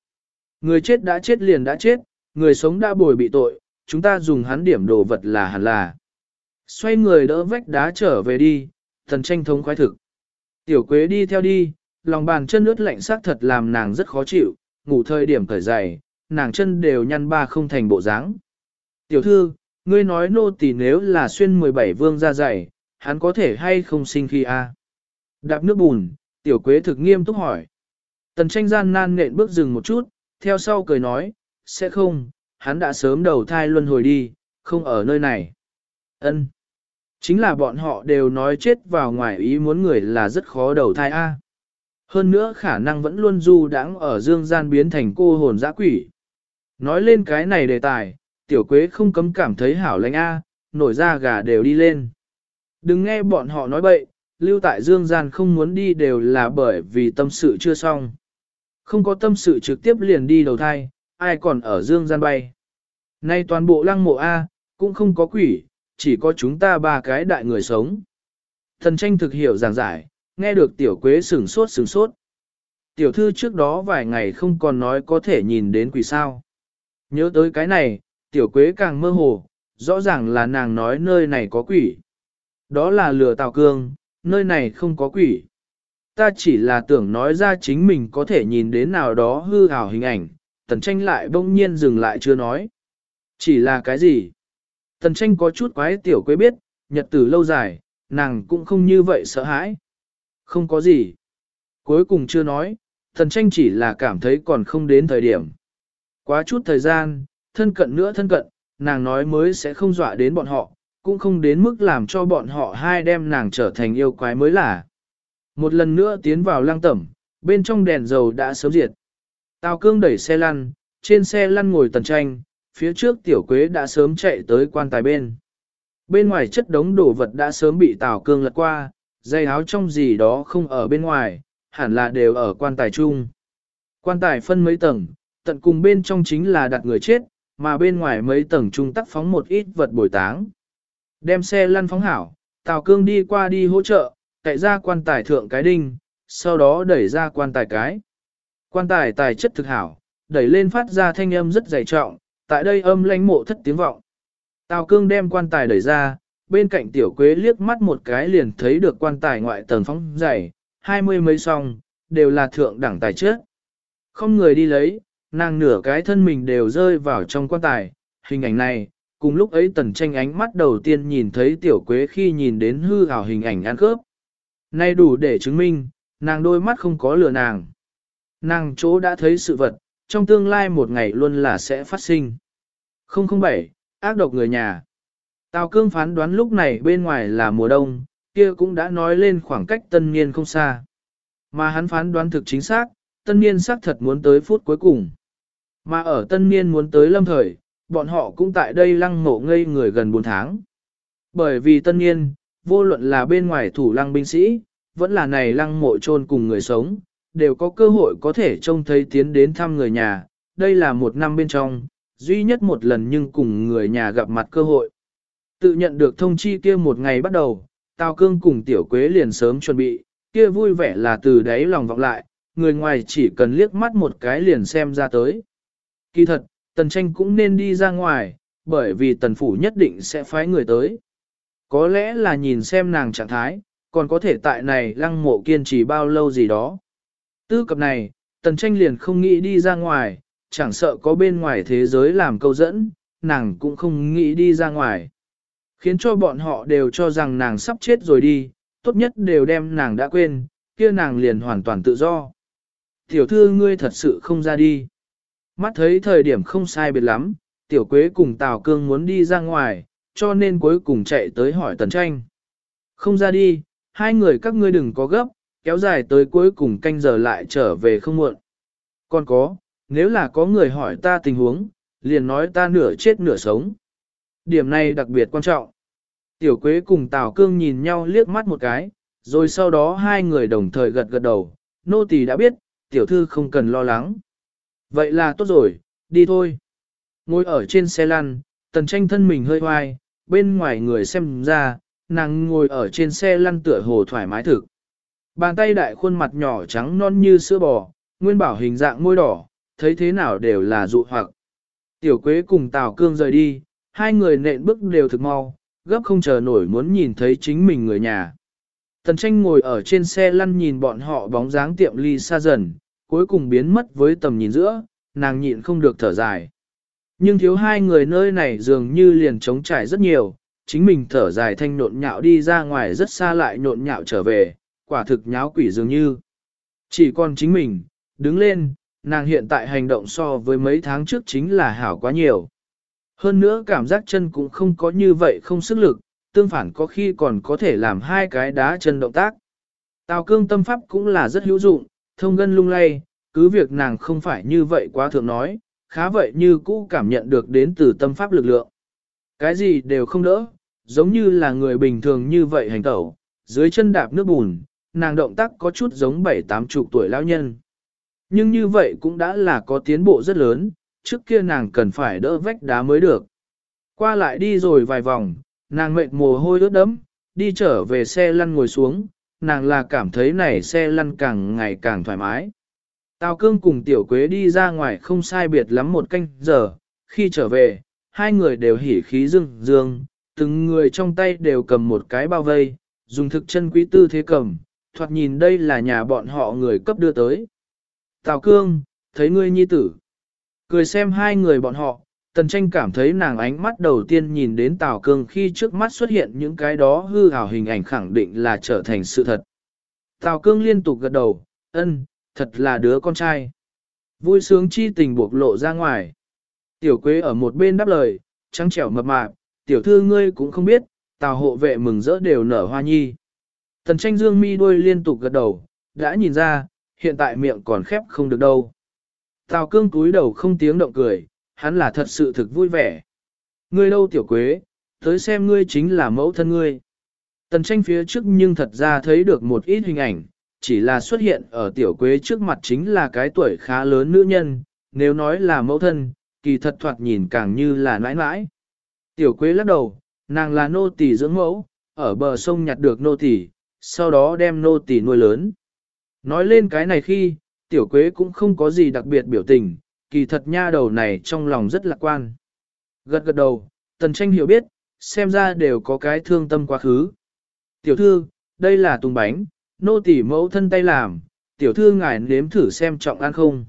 Người chết đã chết liền đã chết, người sống đã bồi bị tội, chúng ta dùng hắn điểm đồ vật là hẳn là. Xoay người đỡ vách đá trở về đi, thần tranh thống khoái thực. Tiểu quế đi theo đi, lòng bàn chân ướt lạnh sắc thật làm nàng rất khó chịu, ngủ thời điểm cởi dày, nàng chân đều nhăn ba không thành bộ dáng. Tiểu thư, ngươi nói nô tỳ nếu là xuyên 17 vương ra dày, hắn có thể hay không sinh khi a? Đạp nước bùn, tiểu quế thực nghiêm túc hỏi. Tần tranh gian nan nện bước dừng một chút, theo sau cười nói, sẽ không, hắn đã sớm đầu thai luân hồi đi, không ở nơi này. Ân, Chính là bọn họ đều nói chết vào ngoài ý muốn người là rất khó đầu thai A. Hơn nữa khả năng vẫn luôn du đãng ở dương gian biến thành cô hồn dã quỷ. Nói lên cái này đề tài, tiểu quế không cấm cảm thấy hảo lãnh A, nổi da gà đều đi lên. Đừng nghe bọn họ nói bậy, lưu tại dương gian không muốn đi đều là bởi vì tâm sự chưa xong. Không có tâm sự trực tiếp liền đi đầu thai, ai còn ở dương gian bay. Nay toàn bộ lăng mộ A, cũng không có quỷ, chỉ có chúng ta ba cái đại người sống. Thần tranh thực hiểu giảng giải, nghe được tiểu quế sửng sốt sửng sốt. Tiểu thư trước đó vài ngày không còn nói có thể nhìn đến quỷ sao. Nhớ tới cái này, tiểu quế càng mơ hồ, rõ ràng là nàng nói nơi này có quỷ. Đó là lừa tào cương, nơi này không có quỷ. Ta chỉ là tưởng nói ra chính mình có thể nhìn đến nào đó hư ảo hình ảnh, tần tranh lại bỗng nhiên dừng lại chưa nói. Chỉ là cái gì? Tần tranh có chút quái tiểu quế biết, nhật tử lâu dài, nàng cũng không như vậy sợ hãi. Không có gì. Cuối cùng chưa nói, tần tranh chỉ là cảm thấy còn không đến thời điểm. Quá chút thời gian, thân cận nữa thân cận, nàng nói mới sẽ không dọa đến bọn họ, cũng không đến mức làm cho bọn họ hai đem nàng trở thành yêu quái mới là. Một lần nữa tiến vào lăng tẩm, bên trong đèn dầu đã sớm diệt. Tào cương đẩy xe lăn, trên xe lăn ngồi tần tranh, phía trước tiểu quế đã sớm chạy tới quan tài bên. Bên ngoài chất đống đồ vật đã sớm bị Tào cương lật qua, dây áo trong gì đó không ở bên ngoài, hẳn là đều ở quan tài chung. Quan tài phân mấy tầng, tận cùng bên trong chính là đặt người chết, mà bên ngoài mấy tầng trung tắc phóng một ít vật bồi táng. Đem xe lăn phóng hảo, Tào Cương đi qua đi hỗ trợ, cậy ra quan tài thượng cái đinh, sau đó đẩy ra quan tài cái. Quan tài tài chất thực hảo, đẩy lên phát ra thanh âm rất dày trọng, tại đây âm lãnh mộ thất tiếng vọng. Tào Cương đem quan tài đẩy ra, bên cạnh tiểu quế liếc mắt một cái liền thấy được quan tài ngoại tầng phóng dày, hai mươi mấy song, đều là thượng đẳng tài chất. Không người đi lấy, nàng nửa cái thân mình đều rơi vào trong quan tài, hình ảnh này, cùng lúc ấy tần tranh ánh mắt đầu tiên nhìn thấy tiểu quế khi nhìn đến hư ảo hình ảnh ăn khớp. Nay đủ để chứng minh, nàng đôi mắt không có lừa nàng. Nàng chỗ đã thấy sự vật, trong tương lai một ngày luôn là sẽ phát sinh. 007, ác độc người nhà. Tào cương phán đoán lúc này bên ngoài là mùa đông, kia cũng đã nói lên khoảng cách tân niên không xa. Mà hắn phán đoán thực chính xác, tân niên xác thật muốn tới phút cuối cùng. Mà ở tân niên muốn tới lâm thời, bọn họ cũng tại đây lăng mộ ngây người gần 4 tháng. Bởi vì tân niên, vô luận là bên ngoài thủ lăng binh sĩ, vẫn là này lăng mộ chôn cùng người sống, đều có cơ hội có thể trông thấy tiến đến thăm người nhà. Đây là một năm bên trong, duy nhất một lần nhưng cùng người nhà gặp mặt cơ hội. Tự nhận được thông chi kia một ngày bắt đầu, Tào Cương cùng Tiểu Quế liền sớm chuẩn bị, kia vui vẻ là từ đáy lòng vọng lại, người ngoài chỉ cần liếc mắt một cái liền xem ra tới. Kỳ thật, tần tranh cũng nên đi ra ngoài, bởi vì tần phủ nhất định sẽ phái người tới. Có lẽ là nhìn xem nàng trạng thái, còn có thể tại này lăng mộ kiên trì bao lâu gì đó. Tư cập này, tần tranh liền không nghĩ đi ra ngoài, chẳng sợ có bên ngoài thế giới làm câu dẫn, nàng cũng không nghĩ đi ra ngoài. Khiến cho bọn họ đều cho rằng nàng sắp chết rồi đi, tốt nhất đều đem nàng đã quên, kia nàng liền hoàn toàn tự do. Tiểu thư ngươi thật sự không ra đi. Mắt thấy thời điểm không sai biệt lắm, tiểu quế cùng Tào Cương muốn đi ra ngoài, cho nên cuối cùng chạy tới hỏi tần tranh. Không ra đi, hai người các ngươi đừng có gấp, kéo dài tới cuối cùng canh giờ lại trở về không muộn. Còn có, nếu là có người hỏi ta tình huống, liền nói ta nửa chết nửa sống. Điểm này đặc biệt quan trọng. Tiểu Quế cùng Tào Cương nhìn nhau liếc mắt một cái, rồi sau đó hai người đồng thời gật gật đầu, nô tỳ đã biết, tiểu thư không cần lo lắng. Vậy là tốt rồi, đi thôi. Ngồi ở trên xe lăn, tần tranh thân mình hơi hoài, bên ngoài người xem ra, nàng ngồi ở trên xe lăn tựa hồ thoải mái thực. Bàn tay đại khuôn mặt nhỏ trắng non như sữa bò, nguyên bảo hình dạng môi đỏ, thấy thế nào đều là dụ hoặc. Tiểu Quế cùng Tào Cương rời đi, hai người nện bước đều thực mau, gấp không chờ nổi muốn nhìn thấy chính mình người nhà. Tần tranh ngồi ở trên xe lăn nhìn bọn họ bóng dáng tiệm ly xa dần, cuối cùng biến mất với tầm nhìn giữa, nàng nhịn không được thở dài. Nhưng thiếu hai người nơi này dường như liền trống trải rất nhiều, chính mình thở dài thanh nộn nhạo đi ra ngoài rất xa lại nộn nhạo trở về, quả thực nháo quỷ dường như. Chỉ còn chính mình, đứng lên, nàng hiện tại hành động so với mấy tháng trước chính là hảo quá nhiều. Hơn nữa cảm giác chân cũng không có như vậy không sức lực, tương phản có khi còn có thể làm hai cái đá chân động tác. Tào cương tâm pháp cũng là rất hữu dụng, thông gân lung lay, cứ việc nàng không phải như vậy quá thường nói, khá vậy như cũ cảm nhận được đến từ tâm pháp lực lượng. Cái gì đều không đỡ, giống như là người bình thường như vậy hành tẩu, dưới chân đạp nước bùn, nàng động tác có chút giống bảy tám chục tuổi lão nhân. Nhưng như vậy cũng đã là có tiến bộ rất lớn, trước kia nàng cần phải đỡ vách đá mới được. Qua lại đi rồi vài vòng, nàng mệt mồ hôi ướt đẫm, đi trở về xe lăn ngồi xuống, nàng là cảm thấy này xe lăn càng ngày càng thoải mái. Tào cương cùng tiểu quế đi ra ngoài không sai biệt lắm một canh giờ, khi trở về, hai người đều hỉ khí dương dương, từng người trong tay đều cầm một cái bao vây, dùng thực chân quý tư thế cầm, thoạt nhìn đây là nhà bọn họ người cấp đưa tới. Tào Cương, thấy ngươi nhi tử. Cười xem hai người bọn họ, Tần tranh cảm thấy nàng ánh mắt đầu tiên nhìn đến Tào Cương khi trước mắt xuất hiện những cái đó hư ảo hình ảnh khẳng định là trở thành sự thật. Tào Cương liên tục gật đầu, ân, thật là đứa con trai. Vui sướng chi tình buộc lộ ra ngoài. Tiểu Quế ở một bên đáp lời, trắng trẻo mập mạp, tiểu thư ngươi cũng không biết, Tào hộ vệ mừng rỡ đều nở hoa nhi. Tần tranh dương mi đuôi liên tục gật đầu, đã nhìn ra, hiện tại miệng còn khép không được đâu. Tào cương cúi đầu không tiếng động cười, hắn là thật sự thực vui vẻ. Ngươi đâu tiểu quế, tới xem ngươi chính là mẫu thân ngươi. Tần tranh phía trước nhưng thật ra thấy được một ít hình ảnh, chỉ là xuất hiện ở tiểu quế trước mặt chính là cái tuổi khá lớn nữ nhân, nếu nói là mẫu thân, kỳ thật thoạt nhìn càng như là nãi nãi. Tiểu quế lắc đầu, nàng là nô tỳ dưỡng mẫu, ở bờ sông nhặt được nô tỳ, sau đó đem nô tỳ nuôi lớn. Nói lên cái này khi, tiểu quế cũng không có gì đặc biệt biểu tình, kỳ thật nha đầu này trong lòng rất lạc quan. Gật gật đầu, tần tranh hiểu biết, xem ra đều có cái thương tâm quá khứ. Tiểu thư, đây là tùng bánh, nô tỳ mẫu thân tay làm, tiểu thư ngài nếm thử xem trọng ăn không.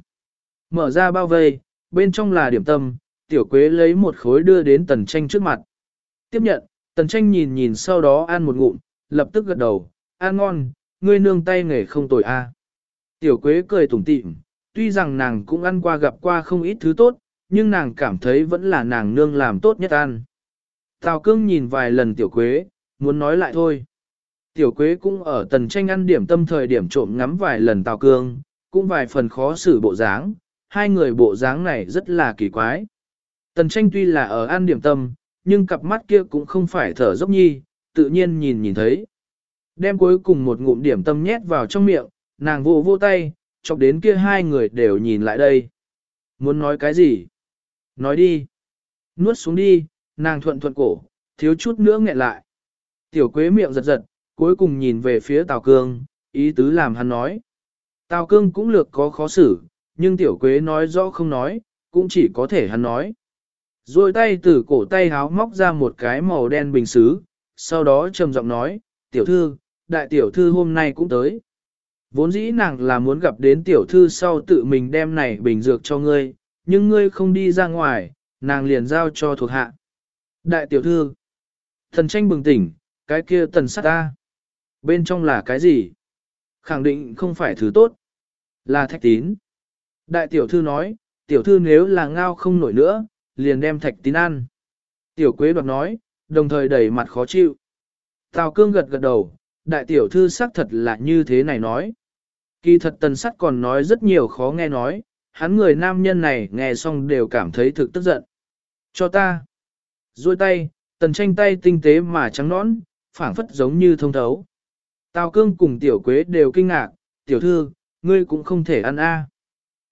Mở ra bao vây, bên trong là điểm tâm, tiểu quế lấy một khối đưa đến tần tranh trước mặt. Tiếp nhận, tần tranh nhìn nhìn sau đó ăn một ngụm, lập tức gật đầu, ăn ngon, ngươi nương tay nghề không tồi a. À. Tiểu quế cười tủm tỉm, tuy rằng nàng cũng ăn qua gặp qua không ít thứ tốt, nhưng nàng cảm thấy vẫn là nàng nương làm tốt nhất ăn. Tào cương nhìn vài lần tiểu quế, muốn nói lại thôi. Tiểu quế cũng ở tần tranh ăn điểm tâm thời điểm trộm ngắm vài lần tào cương, cũng vài phần khó xử bộ dáng, hai người bộ dáng này rất là kỳ quái. Tần tranh tuy là ở ăn điểm tâm, nhưng cặp mắt kia cũng không phải thở dốc nhi, tự nhiên nhìn nhìn thấy. Đem cuối cùng một ngụm điểm tâm nhét vào trong miệng, nàng vô vô tay, chọc đến kia hai người đều nhìn lại đây. Muốn nói cái gì? Nói đi. Nuốt xuống đi, nàng thuận thuận cổ, thiếu chút nữa nghẹn lại. Tiểu quế miệng giật giật, cuối cùng nhìn về phía Tào Cương, ý tứ làm hắn nói. Tào Cương cũng lược có khó xử, nhưng tiểu quế nói rõ không nói, cũng chỉ có thể hắn nói. Rồi tay từ cổ tay háo móc ra một cái màu đen bình xứ, sau đó trầm giọng nói, tiểu thư, đại tiểu thư hôm nay cũng tới. Vốn dĩ nàng là muốn gặp đến tiểu thư sau tự mình đem này bình dược cho ngươi, nhưng ngươi không đi ra ngoài, nàng liền giao cho thuộc hạ. Đại tiểu thư, thần tranh bừng tỉnh, cái kia tần sát ta. Bên trong là cái gì? Khẳng định không phải thứ tốt. Là thạch tín. Đại tiểu thư nói, tiểu thư nếu là ngao không nổi nữa, liền đem thạch tín ăn. Tiểu quế đoạt nói, đồng thời đẩy mặt khó chịu. Tào cương gật gật đầu, đại tiểu thư xác thật là như thế này nói. Kỳ thật tần sắt còn nói rất nhiều khó nghe nói, hắn người nam nhân này nghe xong đều cảm thấy thực tức giận. Cho ta. Rồi tay, tần tranh tay tinh tế mà trắng nõn, phảng phất giống như thông thấu. Tào cương cùng tiểu quế đều kinh ngạc, tiểu thư, ngươi cũng không thể ăn a.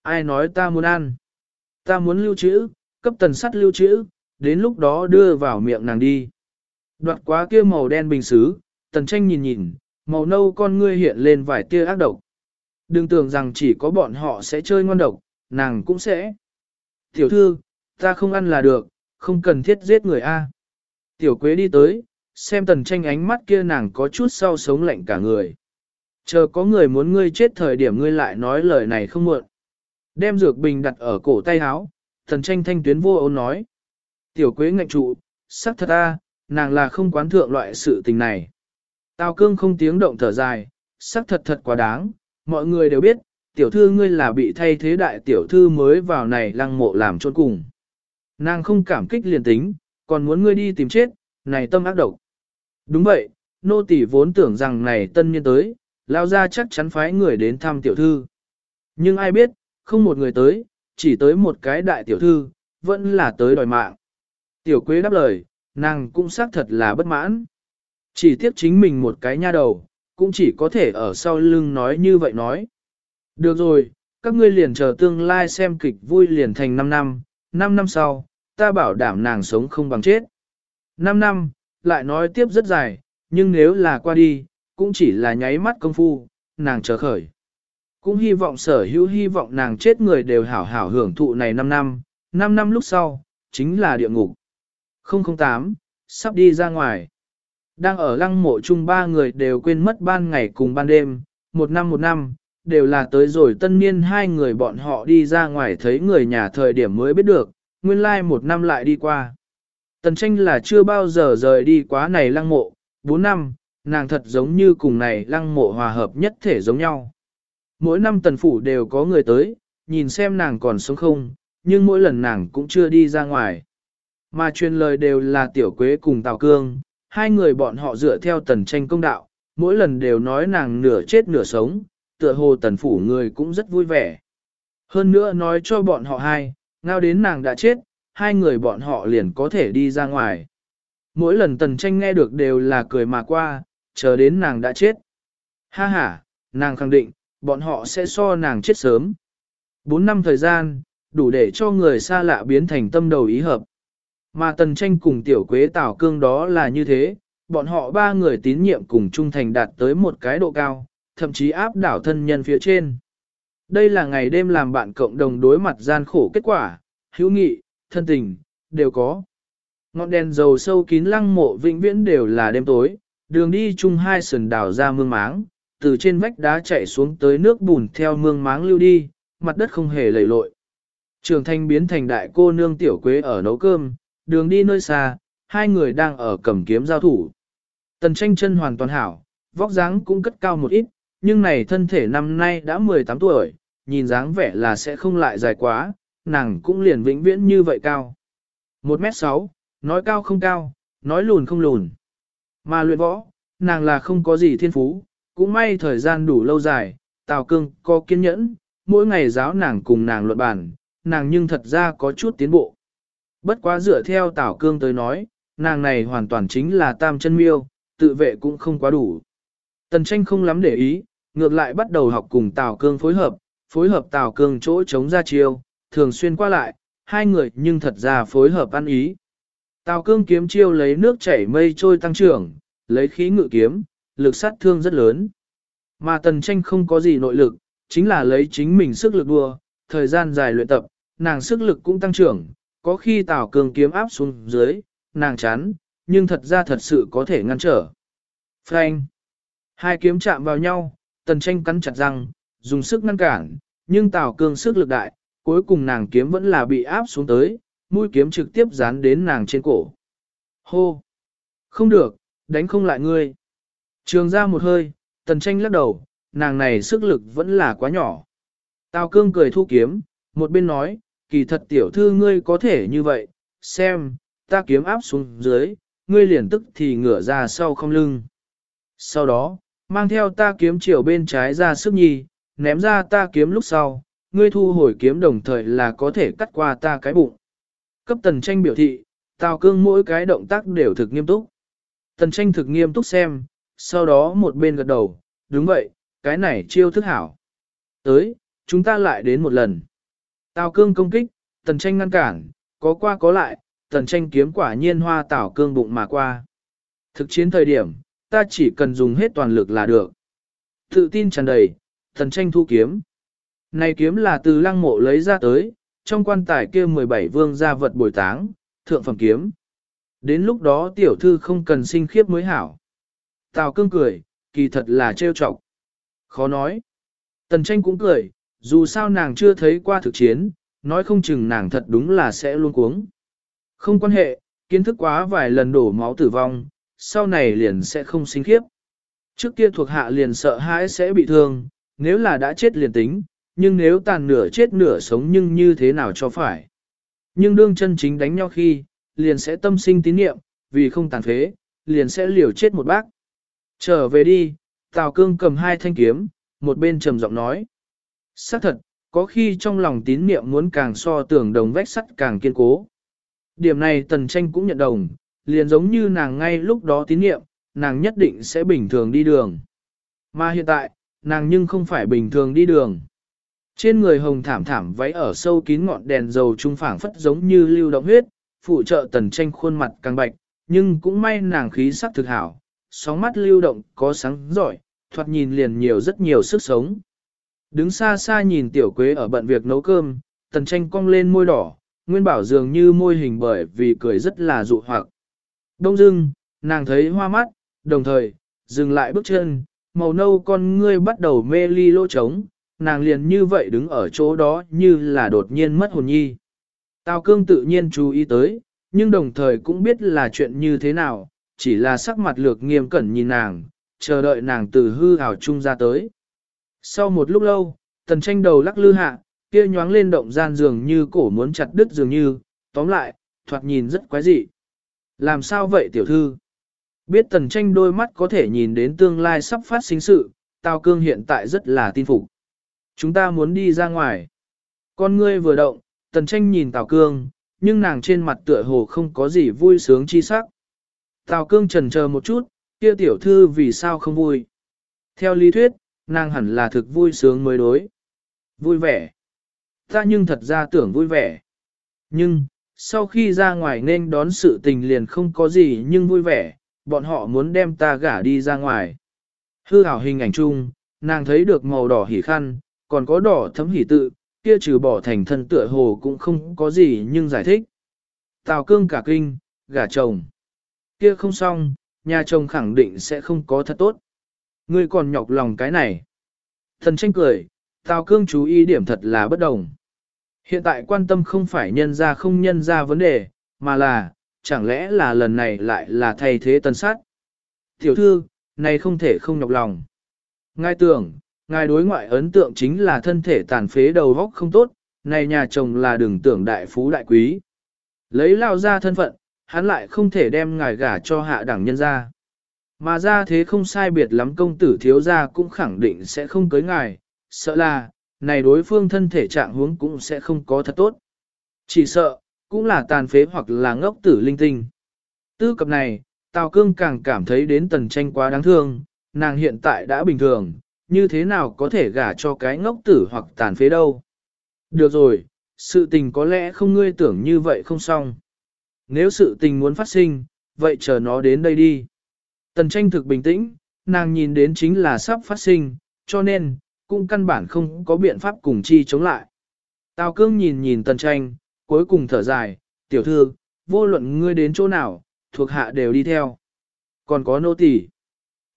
Ai nói ta muốn ăn? Ta muốn lưu trữ, cấp tần sắt lưu trữ, đến lúc đó đưa vào miệng nàng đi. Đoạt quá kia màu đen bình xứ, tần tranh nhìn nhìn, màu nâu con ngươi hiện lên vài tia ác độc. Đừng tưởng rằng chỉ có bọn họ sẽ chơi ngon độc, nàng cũng sẽ. Tiểu thư, ta không ăn là được, không cần thiết giết người A. Tiểu quế đi tới, xem tần tranh ánh mắt kia nàng có chút sau sống lạnh cả người. Chờ có người muốn ngươi chết thời điểm ngươi lại nói lời này không muộn. Đem dược bình đặt ở cổ tay áo, tần tranh thanh tuyến vô ôn nói. Tiểu quế ngạch trụ, sắc thật ta nàng là không quán thượng loại sự tình này. Tào cương không tiếng động thở dài, sắc thật thật quá đáng, mọi người đều biết, tiểu thư ngươi là bị thay thế đại tiểu thư mới vào này lăng mộ làm trôn cùng. Nàng không cảm kích liền tính, còn muốn ngươi đi tìm chết, này tâm ác độc. Đúng vậy, nô tỳ vốn tưởng rằng này tân niên tới, lao ra chắc chắn phái người đến thăm tiểu thư. Nhưng ai biết, không một người tới, chỉ tới một cái đại tiểu thư, vẫn là tới đòi mạng. Tiểu quế đáp lời, nàng cũng xác thật là bất mãn. Chỉ tiếc chính mình một cái nha đầu, cũng chỉ có thể ở sau lưng nói như vậy nói. Được rồi, các ngươi liền chờ tương lai xem kịch vui liền thành 5 năm, 5 năm sau, ta bảo đảm nàng sống không bằng chết. 5 năm, lại nói tiếp rất dài, nhưng nếu là qua đi, cũng chỉ là nháy mắt công phu, nàng chờ khởi. Cũng hy vọng sở hữu hy vọng nàng chết người đều hảo hảo hưởng thụ này 5 năm, 5 năm lúc sau, chính là địa ngục. 008, sắp đi ra ngoài. Đang ở lăng mộ chung ba người đều quên mất ban ngày cùng ban đêm, một năm một năm, đều là tới rồi tân niên hai người bọn họ đi ra ngoài thấy người nhà thời điểm mới biết được, nguyên lai like một năm lại đi qua. Tần tranh là chưa bao giờ rời đi quá này lăng mộ, bốn năm, nàng thật giống như cùng này lăng mộ hòa hợp nhất thể giống nhau. Mỗi năm tần phủ đều có người tới, nhìn xem nàng còn sống không, nhưng mỗi lần nàng cũng chưa đi ra ngoài. Mà truyền lời đều là tiểu quế cùng Tào Cương, hai người bọn họ dựa theo tần tranh công đạo, mỗi lần đều nói nàng nửa chết nửa sống, tựa hồ tần phủ người cũng rất vui vẻ. Hơn nữa nói cho bọn họ hai, ngao đến nàng đã chết, hai người bọn họ liền có thể đi ra ngoài. Mỗi lần tần tranh nghe được đều là cười mà qua, chờ đến nàng đã chết. Ha ha, nàng khẳng định, bọn họ sẽ so nàng chết sớm. Bốn năm thời gian, đủ để cho người xa lạ biến thành tâm đầu ý hợp. Mà tần tranh cùng tiểu quế tảo cương đó là như thế, bọn họ ba người tín nhiệm cùng trung thành đạt tới một cái độ cao, thậm chí áp đảo thân nhân phía trên. Đây là ngày đêm làm bạn cộng đồng đối mặt gian khổ kết quả, hữu nghị, thân tình, đều có. Ngọn đèn dầu sâu kín lăng mộ vĩnh viễn đều là đêm tối, đường đi chung hai sườn đảo ra mương máng, từ trên vách đá chạy xuống tới nước bùn theo mương máng lưu đi, mặt đất không hề lầy lội. Trường thanh biến thành đại cô nương tiểu quế ở nấu cơm, đường đi nơi xa, hai người đang ở cầm kiếm giao thủ. Tần tranh chân hoàn toàn hảo, vóc dáng cũng cất cao một ít, nhưng này thân thể năm nay đã 18 tuổi, nhìn dáng vẻ là sẽ không lại dài quá, nàng cũng liền vĩnh viễn như vậy cao. 1m6, nói cao không cao, nói lùn không lùn. Mà luyện võ, nàng là không có gì thiên phú, cũng may thời gian đủ lâu dài, Tào Cương có kiên nhẫn, mỗi ngày giáo nàng cùng nàng luận bản, nàng nhưng thật ra có chút tiến bộ. Bất quá dựa theo Tào Cương tới nói, nàng này hoàn toàn chính là tam chân miêu, tự vệ cũng không quá đủ. Tần tranh không lắm để ý, ngược lại bắt đầu học cùng Tào Cương phối hợp, phối hợp Tào Cương chỗ chống ra chiêu, thường xuyên qua lại, hai người nhưng thật ra phối hợp ăn ý. Tào Cương kiếm chiêu lấy nước chảy mây trôi tăng trưởng, lấy khí ngự kiếm, lực sát thương rất lớn. Mà tần tranh không có gì nội lực, chính là lấy chính mình sức lực đua, thời gian dài luyện tập, nàng sức lực cũng tăng trưởng, có khi Tào Cương kiếm áp xuống dưới, nàng chán, nhưng thật ra thật sự có thể ngăn trở. Frank! Hai kiếm chạm vào nhau, tần tranh cắn chặt răng, dùng sức ngăn cản, nhưng Tào Cương sức lực đại, cuối cùng nàng kiếm vẫn là bị áp xuống tới, mũi kiếm trực tiếp dán đến nàng trên cổ. Hô! Không được, đánh không lại ngươi. Trường ra một hơi, tần tranh lắc đầu, nàng này sức lực vẫn là quá nhỏ. Tào cương cười thu kiếm, một bên nói, kỳ thật tiểu thư ngươi có thể như vậy, xem, ta kiếm áp xuống dưới, ngươi liền tức thì ngửa ra sau không lưng. Sau đó, mang theo ta kiếm chiều bên trái ra sức nhi, ném ra ta kiếm lúc sau, ngươi thu hồi kiếm đồng thời là có thể cắt qua ta cái bụng. Cấp tần tranh biểu thị, Tào cương mỗi cái động tác đều thực nghiêm túc. Tần tranh thực nghiêm túc xem, sau đó một bên gật đầu, đúng vậy, cái này chiêu thức hảo. Tới, chúng ta lại đến một lần. Tào cương công kích, tần tranh ngăn cản, có qua có lại, tần tranh kiếm quả nhiên hoa tảo cương bụng mà qua. Thực chiến thời điểm, ta chỉ cần dùng hết toàn lực là được. Tự tin tràn đầy, tần tranh thu kiếm. Này kiếm là từ lăng mộ lấy ra tới, trong quan tài kia 17 vương gia vật bồi táng, thượng phẩm kiếm. Đến lúc đó tiểu thư không cần sinh khiếp mới hảo. Tào cương cười, kỳ thật là trêu chọc. Khó nói. Tần tranh cũng cười, dù sao nàng chưa thấy qua thực chiến, nói không chừng nàng thật đúng là sẽ luôn cuống. Không quan hệ, kiến thức quá vài lần đổ máu tử vong, sau này liền sẽ không sinh khiếp. Trước kia thuộc hạ liền sợ hãi sẽ bị thương, nếu là đã chết liền tính, nhưng nếu tàn nửa chết nửa sống nhưng như thế nào cho phải. Nhưng đương chân chính đánh nhau khi, liền sẽ tâm sinh tín niệm, vì không tàn phế, liền sẽ liều chết một bác. Trở về đi, Tào Cương cầm hai thanh kiếm, một bên trầm giọng nói. Xác thật, có khi trong lòng tín niệm muốn càng so tưởng đồng vách sắt càng kiên cố. Điểm này Tần Tranh cũng nhận đồng, liền giống như nàng ngay lúc đó tín niệm, nàng nhất định sẽ bình thường đi đường. Mà hiện tại, nàng nhưng không phải bình thường đi đường. Trên người hồng thảm thảm váy ở sâu kín ngọn đèn dầu trung phảng phất giống như lưu động huyết, phụ trợ tần tranh khuôn mặt càng bạch, nhưng cũng may nàng khí sắc thực hảo, sóng mắt lưu động có sáng giỏi, thoạt nhìn liền nhiều rất nhiều sức sống. Đứng xa xa nhìn tiểu quế ở bận việc nấu cơm, tần tranh cong lên môi đỏ, nguyên bảo dường như môi hình bởi vì cười rất là dụ hoặc. Đông dưng, nàng thấy hoa mắt, đồng thời, dừng lại bước chân, màu nâu con ngươi bắt đầu mê ly lỗ trống, nàng liền như vậy đứng ở chỗ đó như là đột nhiên mất hồn nhi. Tào cương tự nhiên chú ý tới, nhưng đồng thời cũng biết là chuyện như thế nào, chỉ là sắc mặt lược nghiêm cẩn nhìn nàng, chờ đợi nàng từ hư ảo chung ra tới. Sau một lúc lâu, tần tranh đầu lắc lư hạ, kia nhoáng lên động gian dường như cổ muốn chặt đứt dường như, tóm lại, thoạt nhìn rất quái dị. Làm sao vậy tiểu thư? Biết tần tranh đôi mắt có thể nhìn đến tương lai sắp phát sinh sự, Tào Cương hiện tại rất là tin phục. Chúng ta muốn đi ra ngoài. Con ngươi vừa động, tần tranh nhìn Tào Cương, nhưng nàng trên mặt tựa hồ không có gì vui sướng chi sắc. Tào Cương trần chờ một chút, kia tiểu thư vì sao không vui. Theo lý thuyết, nàng hẳn là thực vui sướng mới đối. Vui vẻ. Ta nhưng thật ra tưởng vui vẻ. Nhưng, sau khi ra ngoài nên đón sự tình liền không có gì nhưng vui vẻ, bọn họ muốn đem ta gả đi ra ngoài. Hư hảo hình ảnh chung, nàng thấy được màu đỏ hỉ khăn, còn có đỏ thấm hỉ tự, kia trừ bỏ thành thân tựa hồ cũng không có gì nhưng giải thích. Tào cương cả kinh, gả chồng. Kia không xong, nhà chồng khẳng định sẽ không có thật tốt. Ngươi còn nhọc lòng cái này. Thần tranh cười, Tào cương chú ý điểm thật là bất đồng. Hiện tại quan tâm không phải nhân ra không nhân ra vấn đề, mà là, chẳng lẽ là lần này lại là thay thế tân sát. Tiểu thư, này không thể không nhọc lòng. Ngài tưởng, ngài đối ngoại ấn tượng chính là thân thể tàn phế đầu vóc không tốt, này nhà chồng là đừng tưởng đại phú đại quý. Lấy lao ra thân phận, hắn lại không thể đem ngài gả cho hạ đẳng nhân ra. Mà ra thế không sai biệt lắm công tử thiếu gia cũng khẳng định sẽ không cưới ngài, sợ là, này đối phương thân thể trạng huống cũng sẽ không có thật tốt. Chỉ sợ, cũng là tàn phế hoặc là ngốc tử linh tinh. Tư cập này, Tào Cương càng cảm thấy đến tần tranh quá đáng thương, nàng hiện tại đã bình thường, như thế nào có thể gả cho cái ngốc tử hoặc tàn phế đâu. Được rồi, sự tình có lẽ không ngươi tưởng như vậy không xong. Nếu sự tình muốn phát sinh, vậy chờ nó đến đây đi. Tần tranh thực bình tĩnh, nàng nhìn đến chính là sắp phát sinh, cho nên, cũng căn bản không có biện pháp cùng chi chống lại. Tào cương nhìn nhìn tần tranh, cuối cùng thở dài, tiểu thư, vô luận ngươi đến chỗ nào, thuộc hạ đều đi theo. Còn có nô tỳ.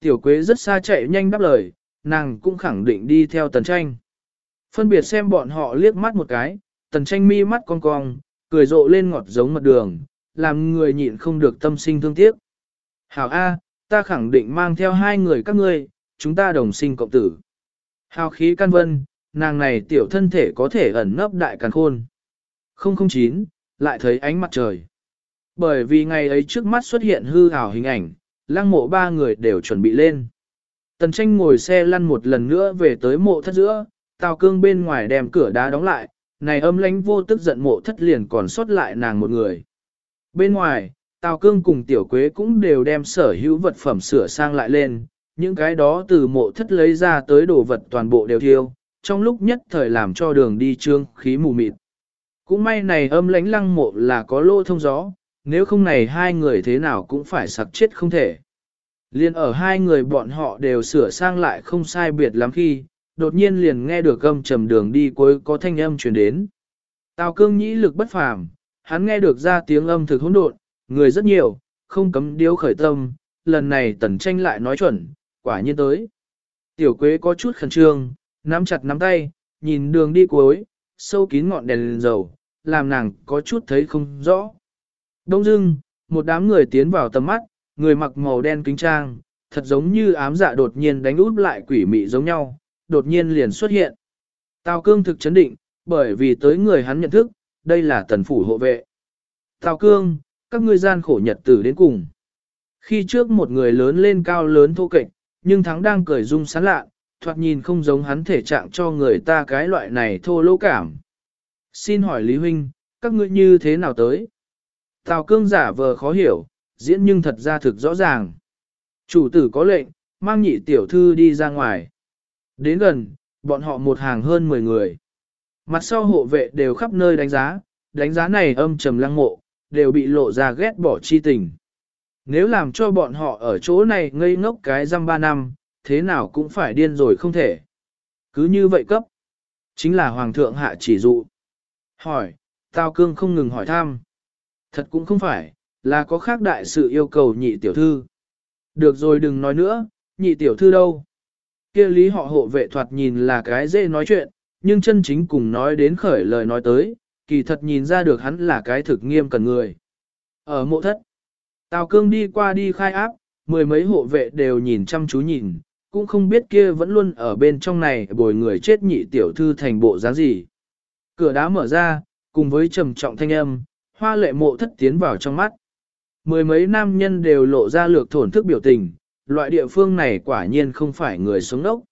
Tiểu quế rất xa chạy nhanh đáp lời, nàng cũng khẳng định đi theo tần tranh. Phân biệt xem bọn họ liếc mắt một cái, tần tranh mi mắt cong cong, cười rộ lên ngọt giống mật đường, làm người nhịn không được tâm sinh thương tiếc. Hảo A, ta khẳng định mang theo hai người các ngươi, chúng ta đồng sinh cộng tử. Hào khí can vân, nàng này tiểu thân thể có thể ẩn nấp đại càn khôn. 009, lại thấy ánh mặt trời. Bởi vì ngày ấy trước mắt xuất hiện hư ảo hình ảnh, lăng mộ ba người đều chuẩn bị lên. Tần tranh ngồi xe lăn một lần nữa về tới mộ thất giữa, tào cương bên ngoài đem cửa đá đóng lại, này âm lánh vô tức giận mộ thất liền còn sót lại nàng một người. Bên ngoài, tào cương cùng tiểu quế cũng đều đem sở hữu vật phẩm sửa sang lại lên, những cái đó từ mộ thất lấy ra tới đồ vật toàn bộ đều thiêu, trong lúc nhất thời làm cho đường đi trương khí mù mịt. Cũng may này âm lánh lăng mộ là có lô thông gió, nếu không này hai người thế nào cũng phải sặc chết không thể. Liên ở hai người bọn họ đều sửa sang lại không sai biệt lắm khi, đột nhiên liền nghe được âm trầm đường đi cuối có thanh âm truyền đến. Tào cương nhĩ lực bất phàm, hắn nghe được ra tiếng âm thực hỗn độn, người rất nhiều, không cấm điếu khởi tâm, lần này tần tranh lại nói chuẩn, quả nhiên tới. Tiểu quế có chút khẩn trương, nắm chặt nắm tay, nhìn đường đi cuối, sâu kín ngọn đèn lên dầu, làm nàng có chút thấy không rõ. Đông dưng, một đám người tiến vào tầm mắt, người mặc màu đen kính trang, thật giống như ám dạ đột nhiên đánh út lại quỷ mị giống nhau, đột nhiên liền xuất hiện. Tào cương thực chấn định, bởi vì tới người hắn nhận thức, đây là tần phủ hộ vệ. Tào cương, các ngươi gian khổ nhật tử đến cùng. Khi trước một người lớn lên cao lớn thô kệch, nhưng thắng đang cười dung sán lạ, thoạt nhìn không giống hắn thể trạng cho người ta cái loại này thô lỗ cảm. Xin hỏi Lý Huynh, các ngươi như thế nào tới? Tào cương giả vờ khó hiểu, diễn nhưng thật ra thực rõ ràng. Chủ tử có lệnh, mang nhị tiểu thư đi ra ngoài. Đến gần, bọn họ một hàng hơn 10 người. Mặt sau hộ vệ đều khắp nơi đánh giá, đánh giá này âm trầm lăng mộ, đều bị lộ ra ghét bỏ chi tình. Nếu làm cho bọn họ ở chỗ này ngây ngốc cái răm ba năm, thế nào cũng phải điên rồi không thể. Cứ như vậy cấp. Chính là Hoàng thượng hạ chỉ dụ. Hỏi, Tào Cương không ngừng hỏi thăm. Thật cũng không phải, là có khác đại sự yêu cầu nhị tiểu thư. Được rồi đừng nói nữa, nhị tiểu thư đâu. Kia lý họ hộ vệ thoạt nhìn là cái dễ nói chuyện, nhưng chân chính cùng nói đến khởi lời nói tới, kỳ thật nhìn ra được hắn là cái thực nghiêm cần người. Ở mộ thất, Tào Cương đi qua đi khai áp, mười mấy hộ vệ đều nhìn chăm chú nhìn, cũng không biết kia vẫn luôn ở bên trong này bồi người chết nhị tiểu thư thành bộ dáng gì. Cửa đá mở ra, cùng với trầm trọng thanh âm, hoa lệ mộ thất tiến vào trong mắt. Mười mấy nam nhân đều lộ ra lược thổn thức biểu tình, loại địa phương này quả nhiên không phải người sống đốc.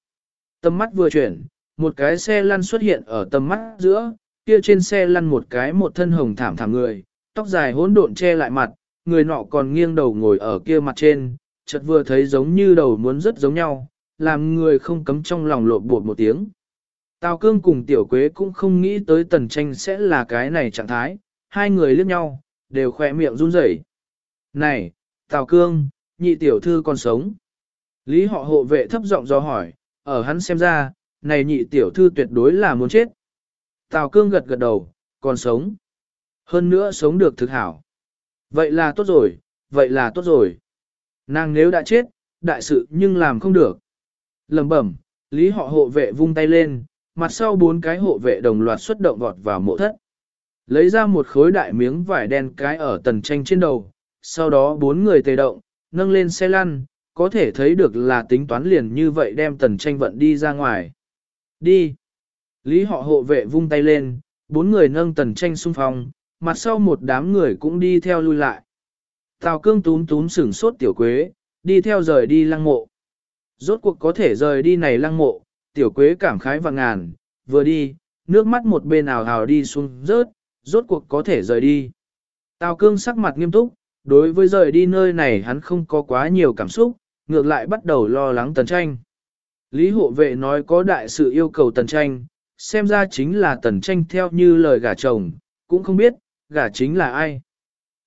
Tầm mắt vừa chuyển, một cái xe lăn xuất hiện ở tầm mắt giữa, kia trên xe lăn một cái một thân hồng thảm thảm người, tóc dài hỗn độn che lại mặt, người nọ còn nghiêng đầu ngồi ở kia mặt trên, chợt vừa thấy giống như đầu muốn rất giống nhau, làm người không cấm trong lòng lộn bột một tiếng. Tào cương cùng tiểu quế cũng không nghĩ tới tần tranh sẽ là cái này trạng thái, hai người liếc nhau, đều khỏe miệng run rẩy. Này, Tào cương, nhị tiểu thư còn sống. Lý họ hộ vệ thấp giọng do hỏi, ở hắn xem ra, này nhị tiểu thư tuyệt đối là muốn chết. Tào cương gật gật đầu, còn sống. Hơn nữa sống được thực hảo. Vậy là tốt rồi, vậy là tốt rồi. Nàng nếu đã chết, đại sự nhưng làm không được. Lầm bẩm, lý họ hộ vệ vung tay lên, mặt sau bốn cái hộ vệ đồng loạt xuất động vọt vào mộ thất. Lấy ra một khối đại miếng vải đen cái ở tần tranh trên đầu, sau đó bốn người tề động, nâng lên xe lăn, có thể thấy được là tính toán liền như vậy đem tần tranh vận đi ra ngoài. Đi! Lý họ hộ vệ vung tay lên, bốn người nâng tần tranh xung phong, mặt sau một đám người cũng đi theo lui lại. Tào cương túm túm sửng sốt tiểu quế, đi theo rời đi lăng mộ. Rốt cuộc có thể rời đi này lăng mộ, tiểu quế cảm khái và ngàn, vừa đi, nước mắt một bên ảo hào đi xuống rớt, rốt cuộc có thể rời đi. Tào cương sắc mặt nghiêm túc, đối với rời đi nơi này hắn không có quá nhiều cảm xúc, ngược lại bắt đầu lo lắng tần tranh. Lý hộ vệ nói có đại sự yêu cầu tần tranh, xem ra chính là tần tranh theo như lời gả chồng, cũng không biết, gả chính là ai.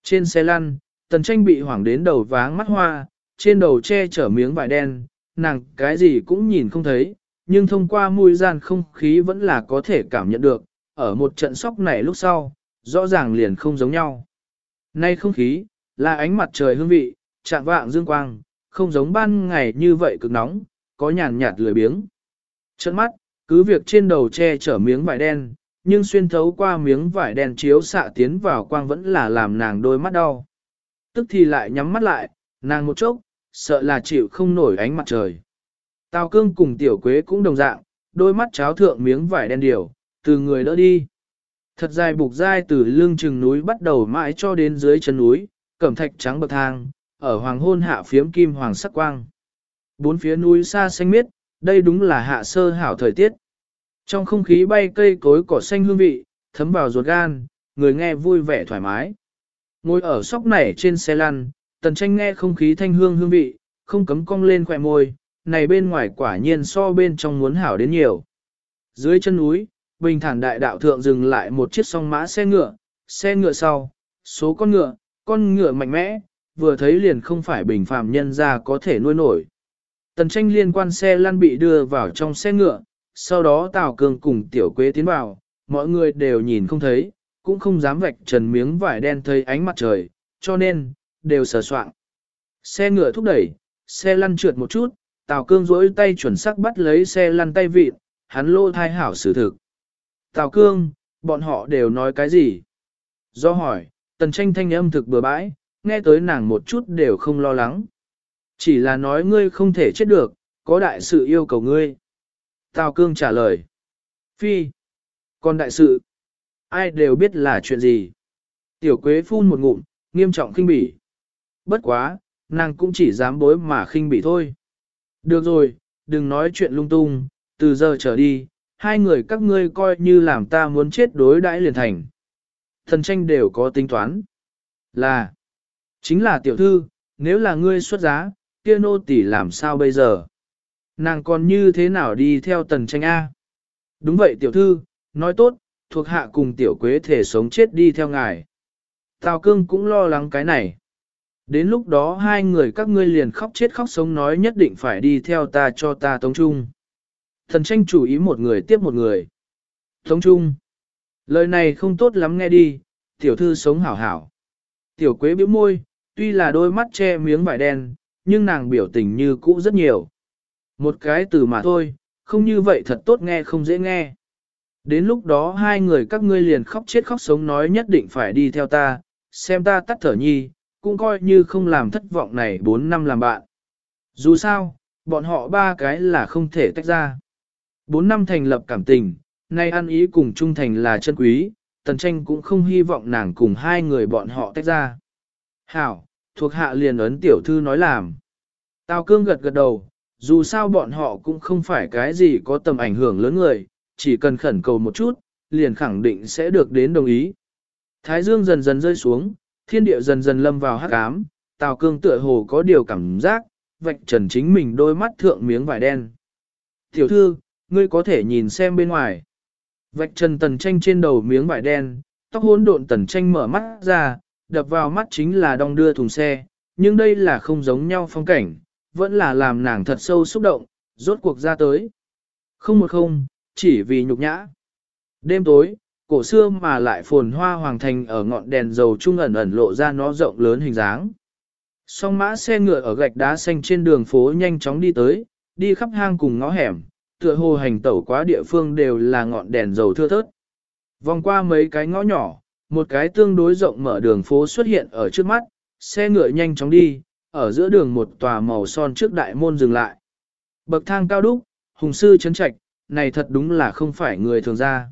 Trên xe lăn, tần tranh bị hoảng đến đầu váng mắt hoa, trên đầu che chở miếng vải đen, nàng cái gì cũng nhìn không thấy, nhưng thông qua mùi gian không khí vẫn là có thể cảm nhận được, ở một trận sóc này lúc sau, rõ ràng liền không giống nhau. Nay không khí, là ánh mặt trời hương vị, trạng vạng dương quang, không giống ban ngày như vậy cực nóng, có nhàn nhạt lười biếng. Chân mắt, cứ việc trên đầu che chở miếng vải đen, nhưng xuyên thấu qua miếng vải đen chiếu xạ tiến vào quang vẫn là làm nàng đôi mắt đau. Tức thì lại nhắm mắt lại, nàng một chốc, sợ là chịu không nổi ánh mặt trời. Tào cương cùng tiểu quế cũng đồng dạng, đôi mắt cháo thượng miếng vải đen điều, từ người đỡ đi. Thật dài bục dai từ lưng chừng núi bắt đầu mãi cho đến dưới chân núi, cẩm thạch trắng bậc thang, ở hoàng hôn hạ phiếm kim hoàng sắc quang. Bốn phía núi xa xanh miết, đây đúng là hạ sơ hảo thời tiết. Trong không khí bay cây cối cỏ xanh hương vị, thấm vào ruột gan, người nghe vui vẻ thoải mái. Ngồi ở sóc nảy trên xe lăn, tần tranh nghe không khí thanh hương hương vị, không cấm cong lên khỏe môi, này bên ngoài quả nhiên so bên trong muốn hảo đến nhiều. Dưới chân núi, bình thản đại đạo thượng dừng lại một chiếc song mã xe ngựa, xe ngựa sau, số con ngựa, con ngựa mạnh mẽ, vừa thấy liền không phải bình phàm nhân ra có thể nuôi nổi. Tần tranh liên quan xe lăn bị đưa vào trong xe ngựa, sau đó Tào Cường cùng Tiểu Quế tiến vào, mọi người đều nhìn không thấy, cũng không dám vạch trần miếng vải đen thấy ánh mặt trời, cho nên, đều sờ soạn. Xe ngựa thúc đẩy, xe lăn trượt một chút, Tào Cương rỗi tay chuẩn xác bắt lấy xe lăn tay vịt, hắn lô thai hảo xử thực. Tào Cương, bọn họ đều nói cái gì? Do hỏi, tần tranh thanh âm thực bừa bãi, nghe tới nàng một chút đều không lo lắng. Chỉ là nói ngươi không thể chết được, có đại sự yêu cầu ngươi. Tào Cương trả lời. Phi. Còn đại sự. Ai đều biết là chuyện gì. Tiểu Quế phun một ngụm, nghiêm trọng khinh bỉ. Bất quá, nàng cũng chỉ dám bối mà khinh bỉ thôi. Được rồi, đừng nói chuyện lung tung, từ giờ trở đi, hai người các ngươi coi như làm ta muốn chết đối đãi liền thành. Thần tranh đều có tính toán. Là, chính là tiểu thư, nếu là ngươi xuất giá, kia nô tỷ làm sao bây giờ? Nàng còn như thế nào đi theo tần tranh A? Đúng vậy tiểu thư, nói tốt, thuộc hạ cùng tiểu quế thể sống chết đi theo ngài. Tào cương cũng lo lắng cái này. Đến lúc đó hai người các ngươi liền khóc chết khóc sống nói nhất định phải đi theo ta cho ta tống trung. Thần tranh chủ ý một người tiếp một người. Tống trung. Lời này không tốt lắm nghe đi, tiểu thư sống hảo hảo. Tiểu quế bĩu môi, tuy là đôi mắt che miếng vải đen, nhưng nàng biểu tình như cũ rất nhiều. Một cái từ mà thôi, không như vậy thật tốt nghe không dễ nghe. Đến lúc đó hai người các ngươi liền khóc chết khóc sống nói nhất định phải đi theo ta, xem ta tắt thở nhi, cũng coi như không làm thất vọng này 4 năm làm bạn. Dù sao, bọn họ ba cái là không thể tách ra. 4 năm thành lập cảm tình, nay ăn ý cùng trung thành là chân quý, tần tranh cũng không hy vọng nàng cùng hai người bọn họ tách ra. Hảo, thuộc hạ liền ấn tiểu thư nói làm. Tào cương gật gật đầu, dù sao bọn họ cũng không phải cái gì có tầm ảnh hưởng lớn người, chỉ cần khẩn cầu một chút, liền khẳng định sẽ được đến đồng ý. Thái dương dần dần rơi xuống, thiên địa dần dần lâm vào hắc ám, Tào Cương tựa hồ có điều cảm giác, vạch trần chính mình đôi mắt thượng miếng vải đen. Tiểu thư, ngươi có thể nhìn xem bên ngoài. Vạch trần tần tranh trên đầu miếng vải đen, tóc hỗn độn tần tranh mở mắt ra, đập vào mắt chính là đong đưa thùng xe, nhưng đây là không giống nhau phong cảnh, vẫn là làm nàng thật sâu xúc động, rốt cuộc ra tới. Không một không, chỉ vì nhục nhã. Đêm tối, cổ xưa mà lại phồn hoa hoàng thành ở ngọn đèn dầu trung ẩn ẩn lộ ra nó rộng lớn hình dáng. Song mã xe ngựa ở gạch đá xanh trên đường phố nhanh chóng đi tới, đi khắp hang cùng ngõ hẻm, tựa hồ hành tẩu quá địa phương đều là ngọn đèn dầu thưa thớt. Vòng qua mấy cái ngõ nhỏ, một cái tương đối rộng mở đường phố xuất hiện ở trước mắt, xe ngựa nhanh chóng đi, ở giữa đường một tòa màu son trước đại môn dừng lại. Bậc thang cao đúc, hùng sư chấn trạch, này thật đúng là không phải người thường ra.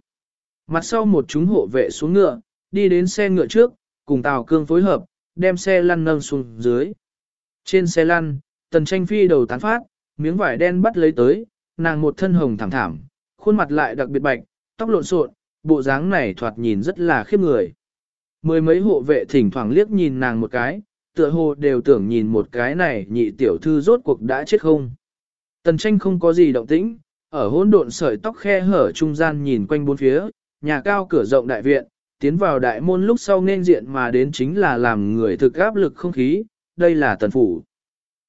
Mặt sau một chúng hộ vệ xuống ngựa, đi đến xe ngựa trước, cùng Tào Cương phối hợp, đem xe lăn nâng xuống dưới. Trên xe lăn, tần tranh phi đầu tán phát, miếng vải đen bắt lấy tới, nàng một thân hồng thảm thảm, khuôn mặt lại đặc biệt bạch, tóc lộn xộn, bộ dáng này thoạt nhìn rất là khiếp người. Mười mấy hộ vệ thỉnh thoảng liếc nhìn nàng một cái, tựa hồ đều tưởng nhìn một cái này nhị tiểu thư rốt cuộc đã chết không. Tần tranh không có gì động tĩnh, ở hỗn độn sợi tóc khe hở trung gian nhìn quanh bốn phía, nhà cao cửa rộng đại viện, tiến vào đại môn lúc sau nên diện mà đến chính là làm người thực áp lực không khí, đây là tần phủ.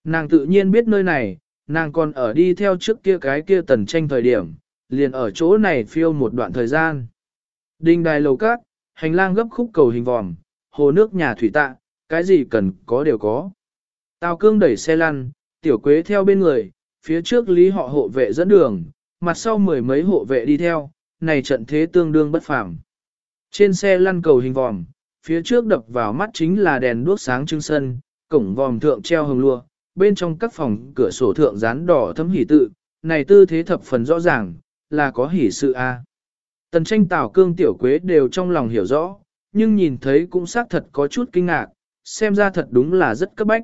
Nàng tự nhiên biết nơi này, nàng còn ở đi theo trước kia cái kia tần tranh thời điểm, liền ở chỗ này phiêu một đoạn thời gian. Đinh đài lầu cát, hành lang gấp khúc cầu hình vòm, hồ nước nhà thủy tạ, cái gì cần có đều có. Tào cương đẩy xe lăn, tiểu quế theo bên người, phía trước lý họ hộ vệ dẫn đường, mặt sau mười mấy hộ vệ đi theo, này trận thế tương đương bất phàm. Trên xe lăn cầu hình vòm, phía trước đập vào mắt chính là đèn đuốc sáng trưng sân, cổng vòm thượng treo hồng lụa, bên trong các phòng cửa sổ thượng dán đỏ thấm hỉ tự, này tư thế thập phần rõ ràng, là có hỉ sự a. Tần tranh tảo cương tiểu quế đều trong lòng hiểu rõ, nhưng nhìn thấy cũng xác thật có chút kinh ngạc, xem ra thật đúng là rất cấp bách.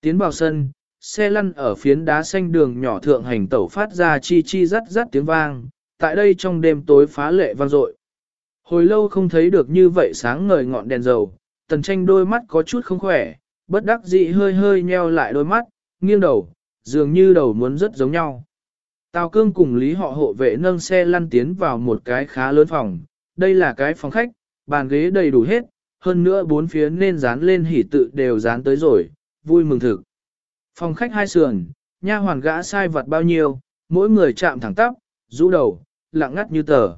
Tiến vào sân, xe lăn ở phiến đá xanh đường nhỏ thượng hành tẩu phát ra chi chi rắt rắt tiếng vang, tại đây trong đêm tối phá lệ vang dội. Hồi lâu không thấy được như vậy sáng ngời ngọn đèn dầu, tần tranh đôi mắt có chút không khỏe, bất đắc dĩ hơi hơi nheo lại đôi mắt, nghiêng đầu, dường như đầu muốn rất giống nhau. Tào cương cùng lý họ hộ vệ nâng xe lăn tiến vào một cái khá lớn phòng, đây là cái phòng khách, bàn ghế đầy đủ hết, hơn nữa bốn phía nên dán lên hỉ tự đều dán tới rồi, vui mừng thực. Phòng khách hai sườn, nha hoàn gã sai vật bao nhiêu, mỗi người chạm thẳng tắp, rũ đầu, lặng ngắt như tờ.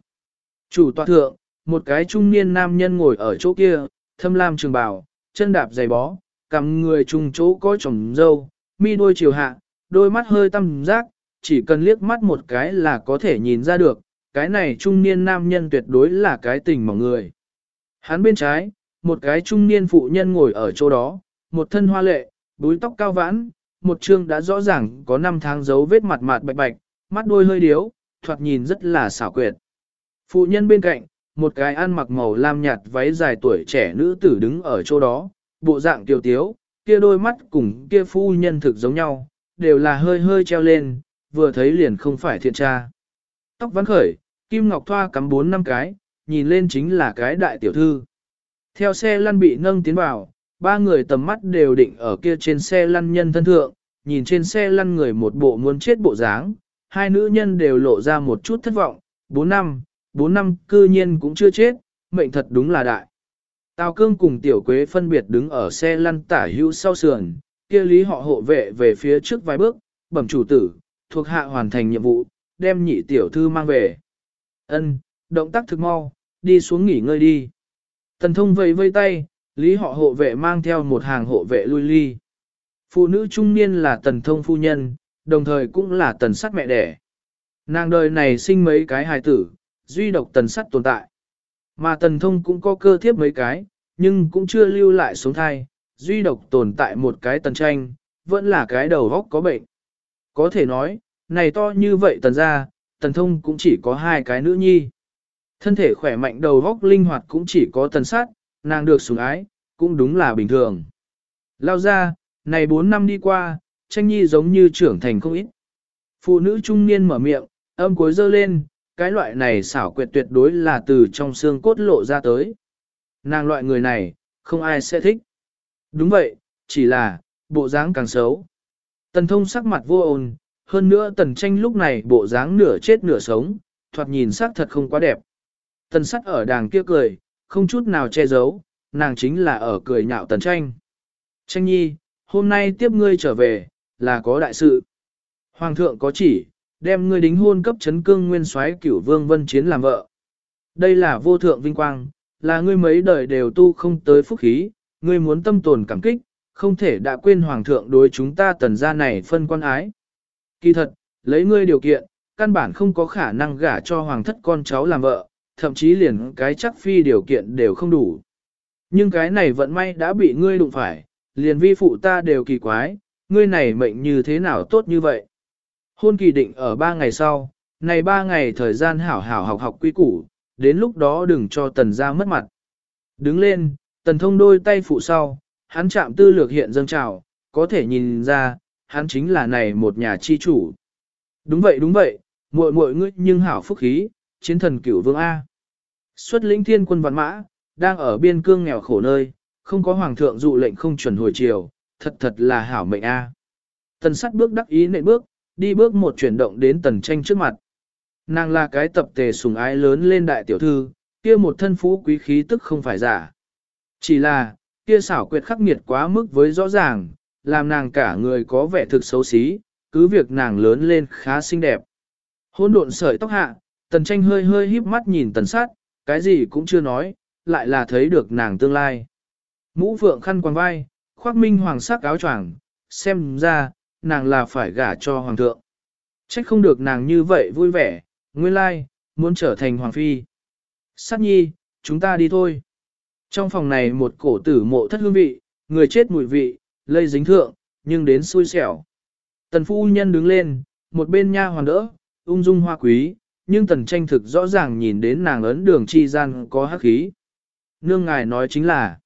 Chủ tọa thượng, một cái trung niên nam nhân ngồi ở chỗ kia, thâm lam trường bào, chân đạp giày bó, cầm người trung chỗ có chồng dâu, mi đôi chiều hạ, đôi mắt hơi tăm giác, chỉ cần liếc mắt một cái là có thể nhìn ra được, cái này trung niên nam nhân tuyệt đối là cái tình mỏng người. Hắn bên trái, một cái trung niên phụ nhân ngồi ở chỗ đó, một thân hoa lệ, búi tóc cao vãn, một trương đã rõ ràng có năm tháng dấu vết mặt mạt bạch bạch, mắt đôi hơi điếu, thoạt nhìn rất là xảo quyệt. Phụ nhân bên cạnh, một cái ăn mặc màu lam nhạt váy dài tuổi trẻ nữ tử đứng ở chỗ đó, bộ dạng tiểu tiếu, kia đôi mắt cùng kia phu nhân thực giống nhau, đều là hơi hơi treo lên, vừa thấy liền không phải thiện tra. Tóc vắn khởi, kim ngọc thoa cắm bốn năm cái, nhìn lên chính là cái đại tiểu thư. Theo xe lăn bị nâng tiến vào, ba người tầm mắt đều định ở kia trên xe lăn nhân thân thượng, nhìn trên xe lăn người một bộ muốn chết bộ dáng, hai nữ nhân đều lộ ra một chút thất vọng, bốn năm, bốn năm cư nhiên cũng chưa chết, mệnh thật đúng là đại. Tào cương cùng tiểu quế phân biệt đứng ở xe lăn tả hữu sau sườn, kia lý họ hộ vệ về phía trước vài bước, bẩm chủ tử, thuộc hạ hoàn thành nhiệm vụ, đem nhị tiểu thư mang về. Ân, động tác thực mau, đi xuống nghỉ ngơi đi. Tần thông vẫy vây tay, lý họ hộ vệ mang theo một hàng hộ vệ lui ly. Phụ nữ trung niên là tần thông phu nhân, đồng thời cũng là tần sắt mẹ đẻ. Nàng đời này sinh mấy cái hài tử, duy độc tần sắt tồn tại. Mà tần thông cũng có cơ thiếp mấy cái, nhưng cũng chưa lưu lại sống thai, duy độc tồn tại một cái tần tranh, vẫn là cái đầu góc có bệnh. Có thể nói, này to như vậy tần ra, tần thông cũng chỉ có hai cái nữ nhi. Thân thể khỏe mạnh đầu góc linh hoạt cũng chỉ có tần sát, nàng được sủng ái, cũng đúng là bình thường. Lao ra, này bốn năm đi qua, tranh nhi giống như trưởng thành không ít. Phụ nữ trung niên mở miệng, âm cuối dơ lên, cái loại này xảo quyệt tuyệt đối là từ trong xương cốt lộ ra tới. Nàng loại người này, không ai sẽ thích. Đúng vậy, chỉ là, bộ dáng càng xấu. Tần thông sắc mặt vô ồn, hơn nữa tần tranh lúc này bộ dáng nửa chết nửa sống, thoạt nhìn sắc thật không quá đẹp. Tần sắt ở đàng kia cười, không chút nào che giấu, nàng chính là ở cười nhạo tần tranh. Tranh nhi, hôm nay tiếp ngươi trở về, là có đại sự. Hoàng thượng có chỉ, đem ngươi đính hôn cấp chấn cương nguyên soái cửu vương vân chiến làm vợ. Đây là vô thượng vinh quang, là ngươi mấy đời đều tu không tới phúc khí, ngươi muốn tâm tồn cảm kích, không thể đã quên hoàng thượng đối chúng ta tần gia này phân quan ái. Kỳ thật, lấy ngươi điều kiện, căn bản không có khả năng gả cho hoàng thất con cháu làm vợ, thậm chí liền cái chắc phi điều kiện đều không đủ. Nhưng cái này vận may đã bị ngươi đụng phải, liền vi phụ ta đều kỳ quái, ngươi này mệnh như thế nào tốt như vậy. Hôn kỳ định ở ba ngày sau, này ba ngày thời gian hảo hảo học học quy củ, đến lúc đó đừng cho tần ra mất mặt. Đứng lên, tần thông đôi tay phụ sau, hắn chạm tư lược hiện dâng trào, có thể nhìn ra, hắn chính là này một nhà chi chủ. Đúng vậy đúng vậy, muội muội ngươi nhưng hảo phúc khí, chiến thần cửu vương A. Xuất lĩnh thiên quân vạn mã, đang ở biên cương nghèo khổ nơi, không có hoàng thượng dụ lệnh không chuẩn hồi chiều, thật thật là hảo mệnh A. Tần sắt bước đắc ý nệ bước, đi bước một chuyển động đến tần tranh trước mặt. Nàng là cái tập tề sùng ái lớn lên đại tiểu thư, kia một thân phú quý khí tức không phải giả. Chỉ là, kia xảo quyệt khắc nghiệt quá mức với rõ ràng, làm nàng cả người có vẻ thực xấu xí, cứ việc nàng lớn lên khá xinh đẹp. Hôn độn sợi tóc hạ, tần tranh hơi hơi híp mắt nhìn tần sát, cái gì cũng chưa nói, lại là thấy được nàng tương lai. Mũ phượng khăn quàng vai, khoác minh hoàng sắc áo choàng, xem ra, nàng là phải gả cho hoàng thượng. Trách không được nàng như vậy vui vẻ, nguyên lai, muốn trở thành hoàng phi. Sát nhi, chúng ta đi thôi. Trong phòng này một cổ tử mộ thất hương vị, người chết mùi vị, lây dính thượng, nhưng đến xui xẻo. Tần phu nhân đứng lên, một bên nha hoàn đỡ, ung dung hoa quý, nhưng tần tranh thực rõ ràng nhìn đến nàng ấn đường chi gian có hắc khí. Nương ngài nói chính là,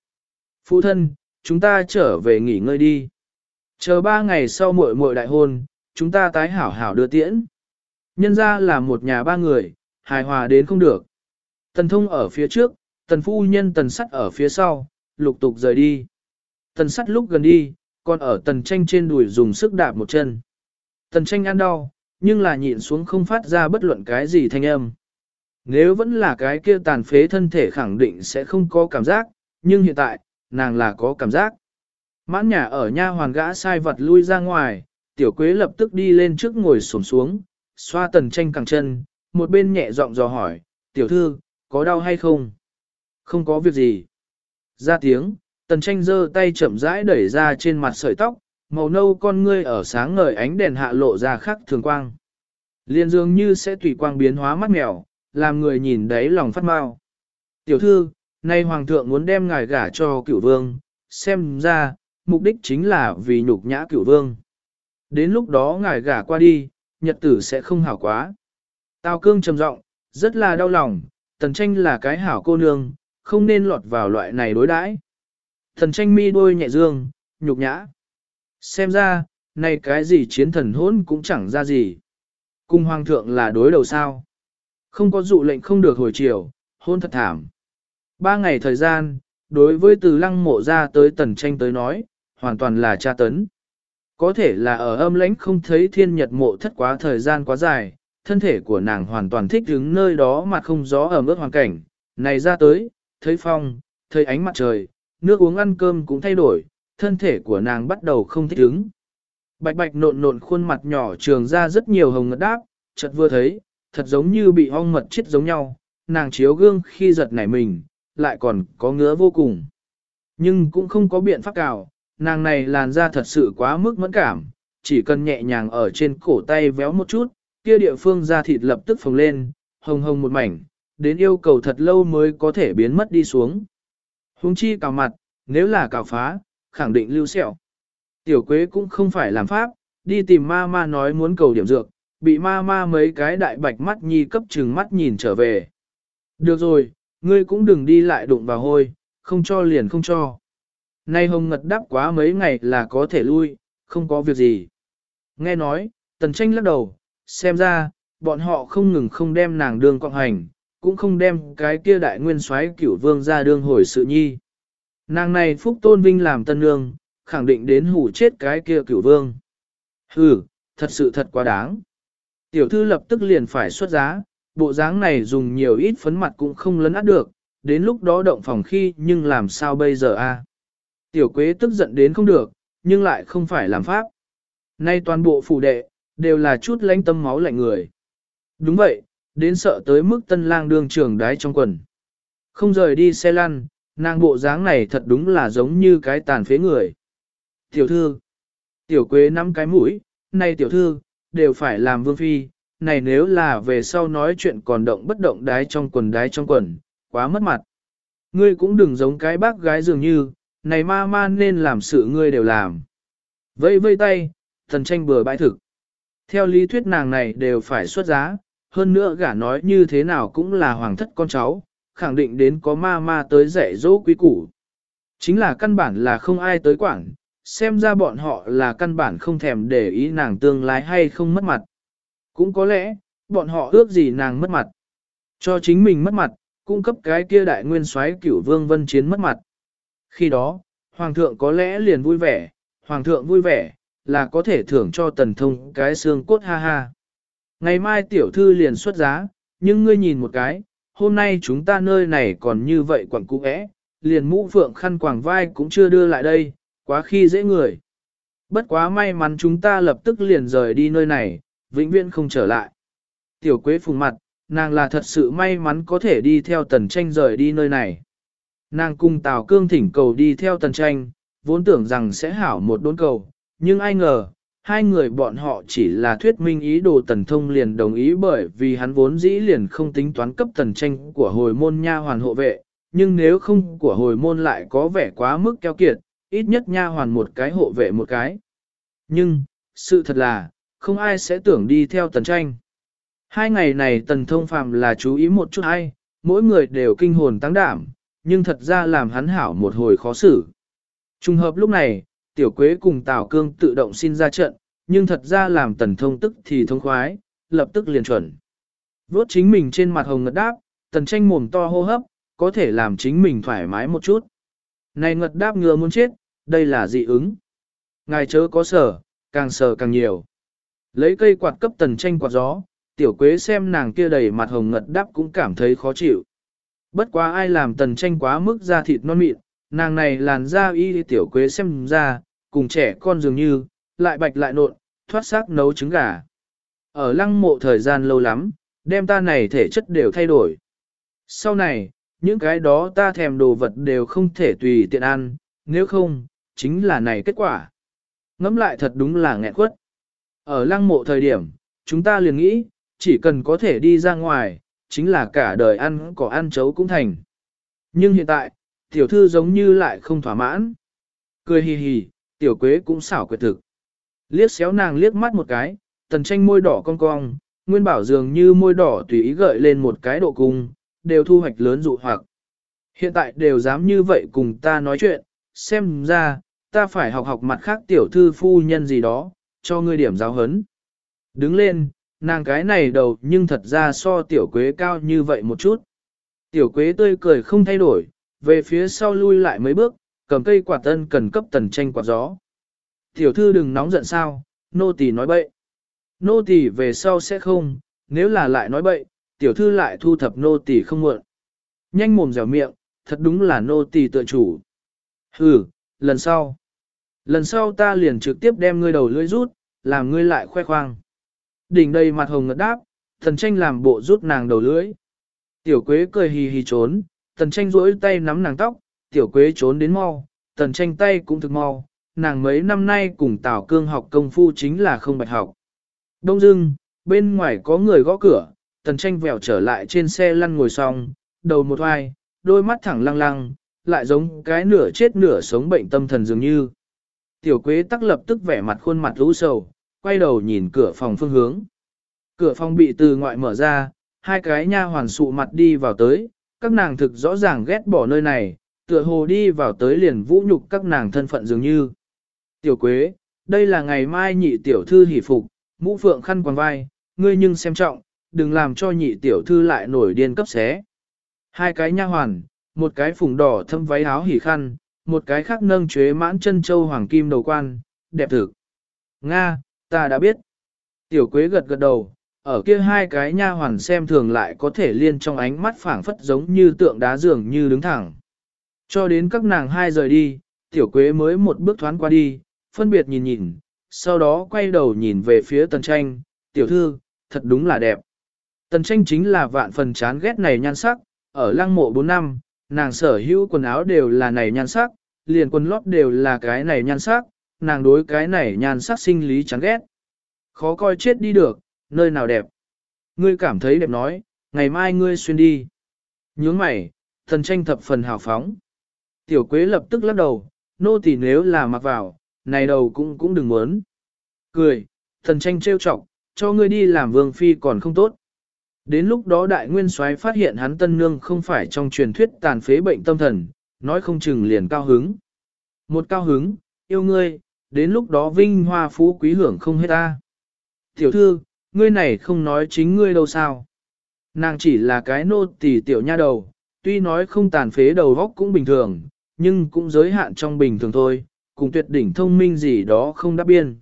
phụ thân, chúng ta trở về nghỉ ngơi đi. Chờ ba ngày sau muội muội đại hôn, chúng ta tái hảo hảo đưa tiễn. Nhân ra là một nhà ba người, hài hòa đến không được. Tần thông ở phía trước, tần phu nhân tần sắt ở phía sau, lục tục rời đi. Tần sắt lúc gần đi, còn ở tần tranh trên đùi dùng sức đạp một chân. Tần tranh ăn đau, nhưng là nhịn xuống không phát ra bất luận cái gì thanh âm. Nếu vẫn là cái kia tàn phế thân thể khẳng định sẽ không có cảm giác, nhưng hiện tại, nàng là có cảm giác. Mãn nhà ở nha hoàn gã sai vật lui ra ngoài, tiểu quế lập tức đi lên trước ngồi xổm xuống, xoa tần tranh cẳng chân, một bên nhẹ giọng dò hỏi, tiểu thư, có đau hay không? Không có việc gì. Ra tiếng, tần tranh giơ tay chậm rãi đẩy ra trên mặt sợi tóc, màu nâu con ngươi ở sáng ngời ánh đèn hạ lộ ra khắc thường quang. Liên dường như sẽ tùy quang biến hóa mắt mèo, làm người nhìn đấy lòng phát mau. Tiểu thư, nay hoàng thượng muốn đem ngài gả cho cửu vương, xem ra, mục đích chính là vì nhục nhã cửu vương. Đến lúc đó ngài gả qua đi, nhật tử sẽ không hảo quá. Tào cương trầm giọng, rất là đau lòng, tần tranh là cái hảo cô nương, không nên lọt vào loại này đối đãi. Thần tranh mi đôi nhẹ dương, nhục nhã. Xem ra, này cái gì chiến thần hỗn cũng chẳng ra gì. Cung hoàng thượng là đối đầu sao. Không có dụ lệnh không được hồi chiều, hôn thật thảm. Ba ngày thời gian, đối với từ lăng mộ ra tới tần tranh tới nói, hoàn toàn là tra tấn. Có thể là ở âm lãnh không thấy thiên nhật mộ thất quá thời gian quá dài, thân thể của nàng hoàn toàn thích đứng nơi đó mà không gió ở ướt hoàn cảnh. Này ra tới, thấy phong, thấy ánh mặt trời, nước uống ăn cơm cũng thay đổi, thân thể của nàng bắt đầu không thích đứng, Bạch bạch nộn nộn khuôn mặt nhỏ trường ra rất nhiều hồng ngất đáp, chợt vừa thấy, thật giống như bị ong mật chết giống nhau, nàng chiếu gương khi giật nảy mình, lại còn có ngứa vô cùng. Nhưng cũng không có biện pháp cào, nàng này làn da thật sự quá mức mẫn cảm, chỉ cần nhẹ nhàng ở trên cổ tay véo một chút, kia địa phương da thịt lập tức phồng lên, hồng hồng một mảnh, đến yêu cầu thật lâu mới có thể biến mất đi xuống. Hùng chi cào mặt, nếu là cào phá, khẳng định lưu sẹo. Tiểu quế cũng không phải làm pháp, đi tìm ma ma nói muốn cầu điểm dược, bị ma ma mấy cái đại bạch mắt nhi cấp trừng mắt nhìn trở về. Được rồi, ngươi cũng đừng đi lại đụng vào hôi, không cho liền không cho. Nay hồng ngật đáp quá mấy ngày là có thể lui, không có việc gì. Nghe nói, tần tranh lắc đầu, xem ra, bọn họ không ngừng không đem nàng đường quạng hành, cũng không đem cái kia đại nguyên soái cửu vương ra đương hồi sự nhi. Nàng này phúc tôn vinh làm tân nương, khẳng định đến hủ chết cái kia cửu vương. Hừ, thật sự thật quá đáng. Tiểu thư lập tức liền phải xuất giá, bộ dáng này dùng nhiều ít phấn mặt cũng không lấn át được, đến lúc đó động phòng khi nhưng làm sao bây giờ a? Tiểu quế tức giận đến không được, nhưng lại không phải làm pháp. Nay toàn bộ phủ đệ, đều là chút lãnh tâm máu lạnh người. Đúng vậy, đến sợ tới mức tân lang đương trường đái trong quần. Không rời đi xe lăn, nàng bộ dáng này thật đúng là giống như cái tàn phế người. Tiểu thư, tiểu quế nắm cái mũi, này tiểu thư, đều phải làm vương phi, này nếu là về sau nói chuyện còn động bất động đái trong quần đái trong quần, quá mất mặt. Ngươi cũng đừng giống cái bác gái dường như, này ma ma nên làm sự ngươi đều làm. Vây vây tay, thần tranh bừa bãi thực. Theo lý thuyết nàng này đều phải xuất giá, hơn nữa gả nói như thế nào cũng là hoàng thất con cháu, khẳng định đến có ma ma tới dạy dỗ quý củ. Chính là căn bản là không ai tới quản, xem ra bọn họ là căn bản không thèm để ý nàng tương lai hay không mất mặt. Cũng có lẽ, bọn họ ước gì nàng mất mặt. Cho chính mình mất mặt, cung cấp cái kia đại nguyên soái cửu vương vân chiến mất mặt. Khi đó, hoàng thượng có lẽ liền vui vẻ, hoàng thượng vui vẻ, là có thể thưởng cho tần thông cái xương cốt ha ha. Ngày mai tiểu thư liền xuất giá, nhưng ngươi nhìn một cái, hôm nay chúng ta nơi này còn như vậy quẳng cũ ẽ, liền mũ phượng khăn quàng vai cũng chưa đưa lại đây, quá khi dễ người. Bất quá may mắn chúng ta lập tức liền rời đi nơi này, vĩnh viễn không trở lại. Tiểu quế phùng mặt, nàng là thật sự may mắn có thể đi theo tần tranh rời đi nơi này. Nàng cùng Tào Cương thỉnh cầu đi theo tần tranh, vốn tưởng rằng sẽ hảo một đốn cầu, nhưng ai ngờ, hai người bọn họ chỉ là thuyết minh ý đồ tần thông liền đồng ý bởi vì hắn vốn dĩ liền không tính toán cấp tần tranh của hồi môn nha hoàn hộ vệ, nhưng nếu không của hồi môn lại có vẻ quá mức keo kiệt, ít nhất nha hoàn một cái hộ vệ một cái. Nhưng, sự thật là, không ai sẽ tưởng đi theo tần tranh. Hai ngày này tần thông phàm là chú ý một chút hay, mỗi người đều kinh hồn tăng đảm, nhưng thật ra làm hắn hảo một hồi khó xử. Trùng hợp lúc này, tiểu quế cùng Tào Cương tự động xin ra trận, nhưng thật ra làm tần thông tức thì thông khoái, lập tức liền chuẩn. Vốt chính mình trên mặt hồng ngật đáp, tần tranh mồm to hô hấp, có thể làm chính mình thoải mái một chút. Này ngật đáp ngừa muốn chết, đây là dị ứng. Ngài chớ có sở, càng sở càng nhiều. Lấy cây quạt cấp tần tranh quạt gió, tiểu quế xem nàng kia đầy mặt hồng ngật đáp cũng cảm thấy khó chịu. Bất quá ai làm tần tranh quá mức da thịt non mịn, nàng này làn da y tiểu quế xem ra, cùng trẻ con dường như, lại bạch lại nộn, thoát xác nấu trứng gà. Ở lăng mộ thời gian lâu lắm, đem ta này thể chất đều thay đổi. Sau này, những cái đó ta thèm đồ vật đều không thể tùy tiện ăn, nếu không, chính là này kết quả. Ngẫm lại thật đúng là nghẹn quất. Ở lăng mộ thời điểm, chúng ta liền nghĩ, chỉ cần có thể đi ra ngoài, chính là cả đời ăn có ăn chấu cũng thành. Nhưng hiện tại, tiểu thư giống như lại không thỏa mãn. Cười hì hì, tiểu quế cũng xảo quyệt thực. Liếc xéo nàng liếc mắt một cái, tần tranh môi đỏ cong cong, nguyên bảo dường như môi đỏ tùy ý gợi lên một cái độ cung, đều thu hoạch lớn dụ hoặc. Hiện tại đều dám như vậy cùng ta nói chuyện, xem ra, ta phải học học mặt khác tiểu thư phu nhân gì đó, cho ngươi điểm giáo hấn. Đứng lên, nàng cái này đầu nhưng thật ra so tiểu quế cao như vậy một chút. Tiểu quế tươi cười không thay đổi, về phía sau lui lại mấy bước, cầm cây quạt tân cần cấp tần tranh quạt gió. Tiểu thư đừng nóng giận sao, nô tỳ nói bậy. Nô tỳ về sau sẽ không, nếu là lại nói bậy, tiểu thư lại thu thập nô tỳ không muộn. Nhanh mồm dẻo miệng, thật đúng là nô tỳ tự chủ. Hừ, lần sau. Lần sau ta liền trực tiếp đem ngươi đầu lưỡi rút, làm ngươi lại khoe khoang. Đỉnh đầy mặt hồng ngật đáp, thần tranh làm bộ rút nàng đầu lưỡi. Tiểu quế cười hì hì trốn, thần tranh rỗi tay nắm nàng tóc, tiểu quế trốn đến mau, thần tranh tay cũng thực mau, nàng mấy năm nay cùng Tào Cương học công phu chính là không bạch học. Đông dưng, bên ngoài có người gõ cửa, tần tranh vèo trở lại trên xe lăn ngồi xong, đầu một hoài, đôi mắt thẳng lăng lăng, lại giống cái nửa chết nửa sống bệnh tâm thần dường như. Tiểu quế tắc lập tức vẻ mặt khuôn mặt lũ sầu, quay đầu nhìn cửa phòng phương hướng. Cửa phòng bị từ ngoại mở ra, hai cái nha hoàn sụ mặt đi vào tới, các nàng thực rõ ràng ghét bỏ nơi này, tựa hồ đi vào tới liền vũ nhục các nàng thân phận dường như. Tiểu Quế, đây là ngày mai nhị tiểu thư hỷ phục, mũ phượng khăn quàng vai, ngươi nhưng xem trọng, đừng làm cho nhị tiểu thư lại nổi điên cấp xé. Hai cái nha hoàn, một cái phùng đỏ thâm váy áo hỉ khăn, một cái khác nâng chuế mãn chân châu hoàng kim đầu quan, đẹp thực. Nga, ta đã biết. Tiểu Quế gật gật đầu, ở kia hai cái nha hoàn xem thường lại có thể liên trong ánh mắt phảng phất giống như tượng đá dường như đứng thẳng. Cho đến các nàng hai rời đi, tiểu quế mới một bước thoáng qua đi, phân biệt nhìn nhìn, sau đó quay đầu nhìn về phía tần tranh, tiểu thư, thật đúng là đẹp. Tần tranh chính là vạn phần chán ghét này nhan sắc, ở lăng mộ 4 năm, nàng sở hữu quần áo đều là này nhan sắc, liền quần lót đều là cái này nhan sắc, nàng đối cái này nhan sắc sinh lý chán ghét. Khó coi chết đi được, nơi nào đẹp. Ngươi cảm thấy đẹp nói, ngày mai ngươi xuyên đi. Nhướng mày, thần tranh thập phần hào phóng. Tiểu quế lập tức lắc đầu, nô tỳ nếu là mặc vào, này đầu cũng cũng đừng muốn. Cười, thần tranh trêu chọc, cho ngươi đi làm vương phi còn không tốt. Đến lúc đó đại nguyên soái phát hiện hắn tân nương không phải trong truyền thuyết tàn phế bệnh tâm thần, nói không chừng liền cao hứng. Một cao hứng, yêu ngươi, đến lúc đó vinh hoa phú quý hưởng không hết ta. Tiểu thư, ngươi này không nói chính ngươi đâu sao. Nàng chỉ là cái nô tỳ tiểu nha đầu, tuy nói không tàn phế đầu góc cũng bình thường, nhưng cũng giới hạn trong bình thường thôi, cùng tuyệt đỉnh thông minh gì đó không đáp biên.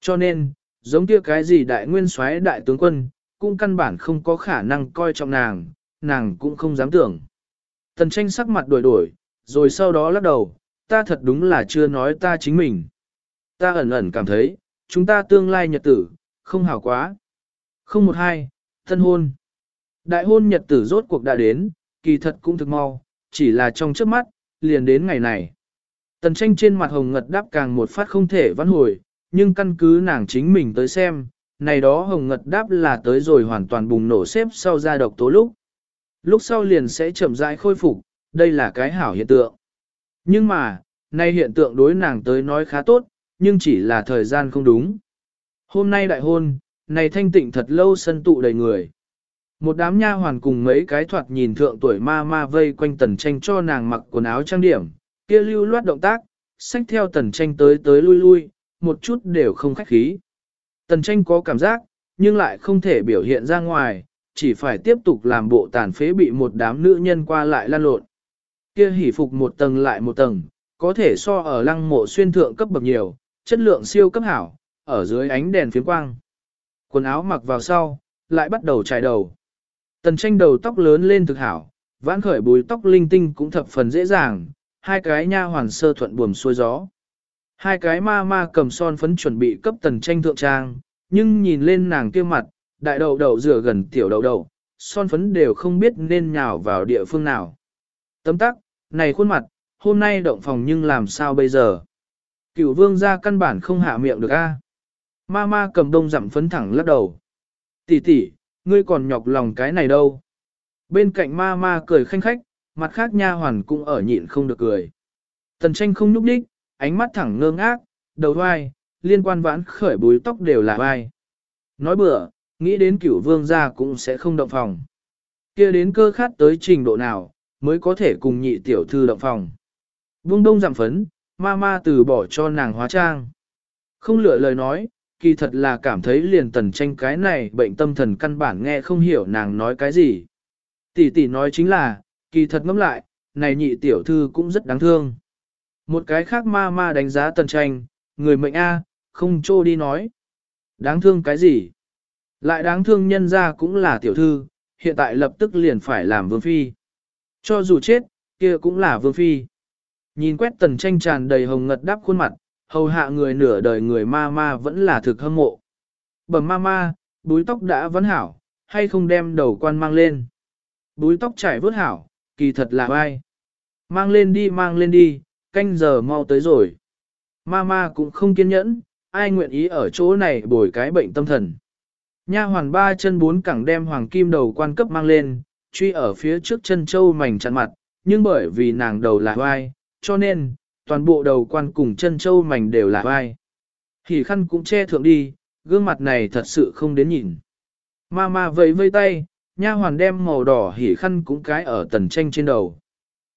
Cho nên, giống kia cái gì đại nguyên soái đại tướng quân, cũng căn bản không có khả năng coi trọng nàng, nàng cũng không dám tưởng. Tần tranh sắc mặt đổi đổi, rồi sau đó lắc đầu, ta thật đúng là chưa nói ta chính mình. Ta ẩn ẩn cảm thấy, chúng ta tương lai nhật tử, không hảo quá. Không một hai, thân hôn. Đại hôn nhật tử rốt cuộc đã đến, kỳ thật cũng thực mau, chỉ là trong trước mắt, liền đến ngày này. Tần tranh trên mặt hồng ngật đáp càng một phát không thể vãn hồi, nhưng căn cứ nàng chính mình tới xem, này đó hồng ngật đáp là tới rồi hoàn toàn bùng nổ xếp sau ra độc tố lúc. Lúc sau liền sẽ chậm rãi khôi phục, đây là cái hảo hiện tượng. Nhưng mà, nay hiện tượng đối nàng tới nói khá tốt, nhưng chỉ là thời gian không đúng. Hôm nay đại hôn, này thanh tịnh thật lâu sân tụ đầy người. Một đám nha hoàn cùng mấy cái thoạt nhìn thượng tuổi ma ma vây quanh tần tranh cho nàng mặc quần áo trang điểm, kia lưu loát động tác, xách theo tần tranh tới tới lui lui, một chút đều không khách khí. Tần tranh có cảm giác, nhưng lại không thể biểu hiện ra ngoài, chỉ phải tiếp tục làm bộ tàn phế bị một đám nữ nhân qua lại lan lộn. Kia hỉ phục một tầng lại một tầng, có thể so ở lăng mộ xuyên thượng cấp bậc nhiều, chất lượng siêu cấp hảo, ở dưới ánh đèn phiến quang. Quần áo mặc vào sau, lại bắt đầu trải đầu. Tần tranh đầu tóc lớn lên thực hảo, vãn khởi bùi tóc linh tinh cũng thập phần dễ dàng, hai cái nha hoàn sơ thuận buồm xuôi gió. Hai cái ma ma cầm son phấn chuẩn bị cấp tần tranh thượng trang, nhưng nhìn lên nàng kia mặt, đại đầu đầu rửa gần tiểu đầu đầu, son phấn đều không biết nên nhào vào địa phương nào. Tấm tắc, này khuôn mặt, hôm nay động phòng nhưng làm sao bây giờ? Cửu vương ra căn bản không hạ miệng được a. Ma ma cầm đông dặm phấn thẳng lắc đầu. Tỷ tỷ, ngươi còn nhọc lòng cái này đâu. Bên cạnh ma ma cười khanh khách, mặt khác nha hoàn cũng ở nhịn không được cười. Tần tranh không nhúc đích, ánh mắt thẳng ngơ ngác, đầu vai, liên quan vãn khởi búi tóc đều là vai. Nói bừa, nghĩ đến cửu vương gia cũng sẽ không động phòng. kia đến cơ khát tới trình độ nào, mới có thể cùng nhị tiểu thư động phòng. Vương đông giảm phấn, ma ma từ bỏ cho nàng hóa trang. Không lựa lời nói, kỳ thật là cảm thấy liền tần tranh cái này bệnh tâm thần căn bản nghe không hiểu nàng nói cái gì. Tỷ tỷ nói chính là, kỳ thật ngẫm lại, này nhị tiểu thư cũng rất đáng thương. Một cái khác ma ma đánh giá tần tranh, người mệnh A, không trô đi nói. Đáng thương cái gì? Lại đáng thương nhân ra cũng là tiểu thư, hiện tại lập tức liền phải làm vương phi. Cho dù chết, kia cũng là vương phi. Nhìn quét tần tranh tràn đầy hồng ngật đáp khuôn mặt, hầu hạ người nửa đời người ma ma vẫn là thực hâm mộ. Bẩm ma ma, búi tóc đã vấn hảo, hay không đem đầu quan mang lên. Búi tóc trải vớt hảo, kỳ thật là ai. Mang lên đi mang lên đi, canh giờ mau tới rồi. ma ma cũng không kiên nhẫn, ai nguyện ý ở chỗ này bồi cái bệnh tâm thần. Nha hoàn ba chân bốn cẳng đem hoàng kim đầu quan cấp mang lên, truy ở phía trước chân châu mảnh chặn mặt, nhưng bởi vì nàng đầu là vai, cho nên, toàn bộ đầu quan cùng chân châu mảnh đều là vai. Hỉ khăn cũng che thượng đi, gương mặt này thật sự không đến nhìn. Ma ma vẫy vây tay, nha hoàn đem màu đỏ hỉ khăn cũng cái ở tần tranh trên đầu.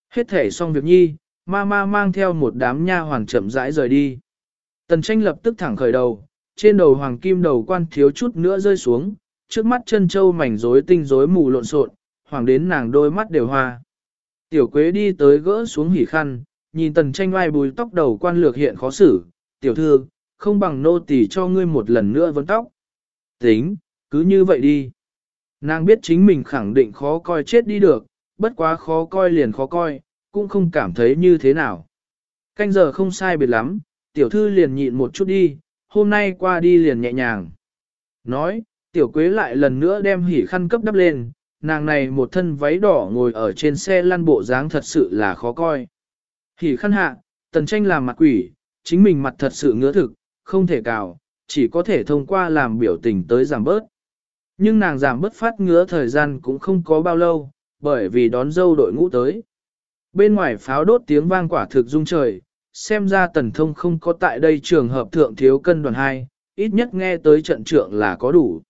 Hết thể xong việc nhi, ma ma mang theo một đám nha hoàn chậm rãi rời đi. Tần tranh lập tức thẳng khởi đầu, trên đầu hoàng kim đầu quan thiếu chút nữa rơi xuống, trước mắt chân châu mảnh rối tinh rối mù lộn xộn, hoàng đến nàng đôi mắt đều hoa. Tiểu quế đi tới gỡ xuống hỉ khăn, nhìn tần tranh oai bùi tóc đầu quan lược hiện khó xử, tiểu thư, không bằng nô tỳ cho ngươi một lần nữa vấn tóc. Tính, cứ như vậy đi. Nàng biết chính mình khẳng định khó coi chết đi được, bất quá khó coi liền khó coi, cũng không cảm thấy như thế nào. Canh giờ không sai biệt lắm, tiểu thư liền nhịn một chút đi, hôm nay qua đi liền nhẹ nhàng. Nói, tiểu quế lại lần nữa đem hỉ khăn cấp đắp lên, nàng này một thân váy đỏ ngồi ở trên xe lăn bộ dáng thật sự là khó coi. Hỉ khăn hạ, tần tranh làm mặt quỷ, chính mình mặt thật sự ngứa thực, không thể cào, chỉ có thể thông qua làm biểu tình tới giảm bớt. Nhưng nàng giảm bớt phát ngứa thời gian cũng không có bao lâu, bởi vì đón dâu đội ngũ tới. Bên ngoài pháo đốt tiếng vang quả thực rung trời, xem ra tần thông không có tại đây trường hợp thượng thiếu cân đoàn 2, ít nhất nghe tới trận trượng là có đủ.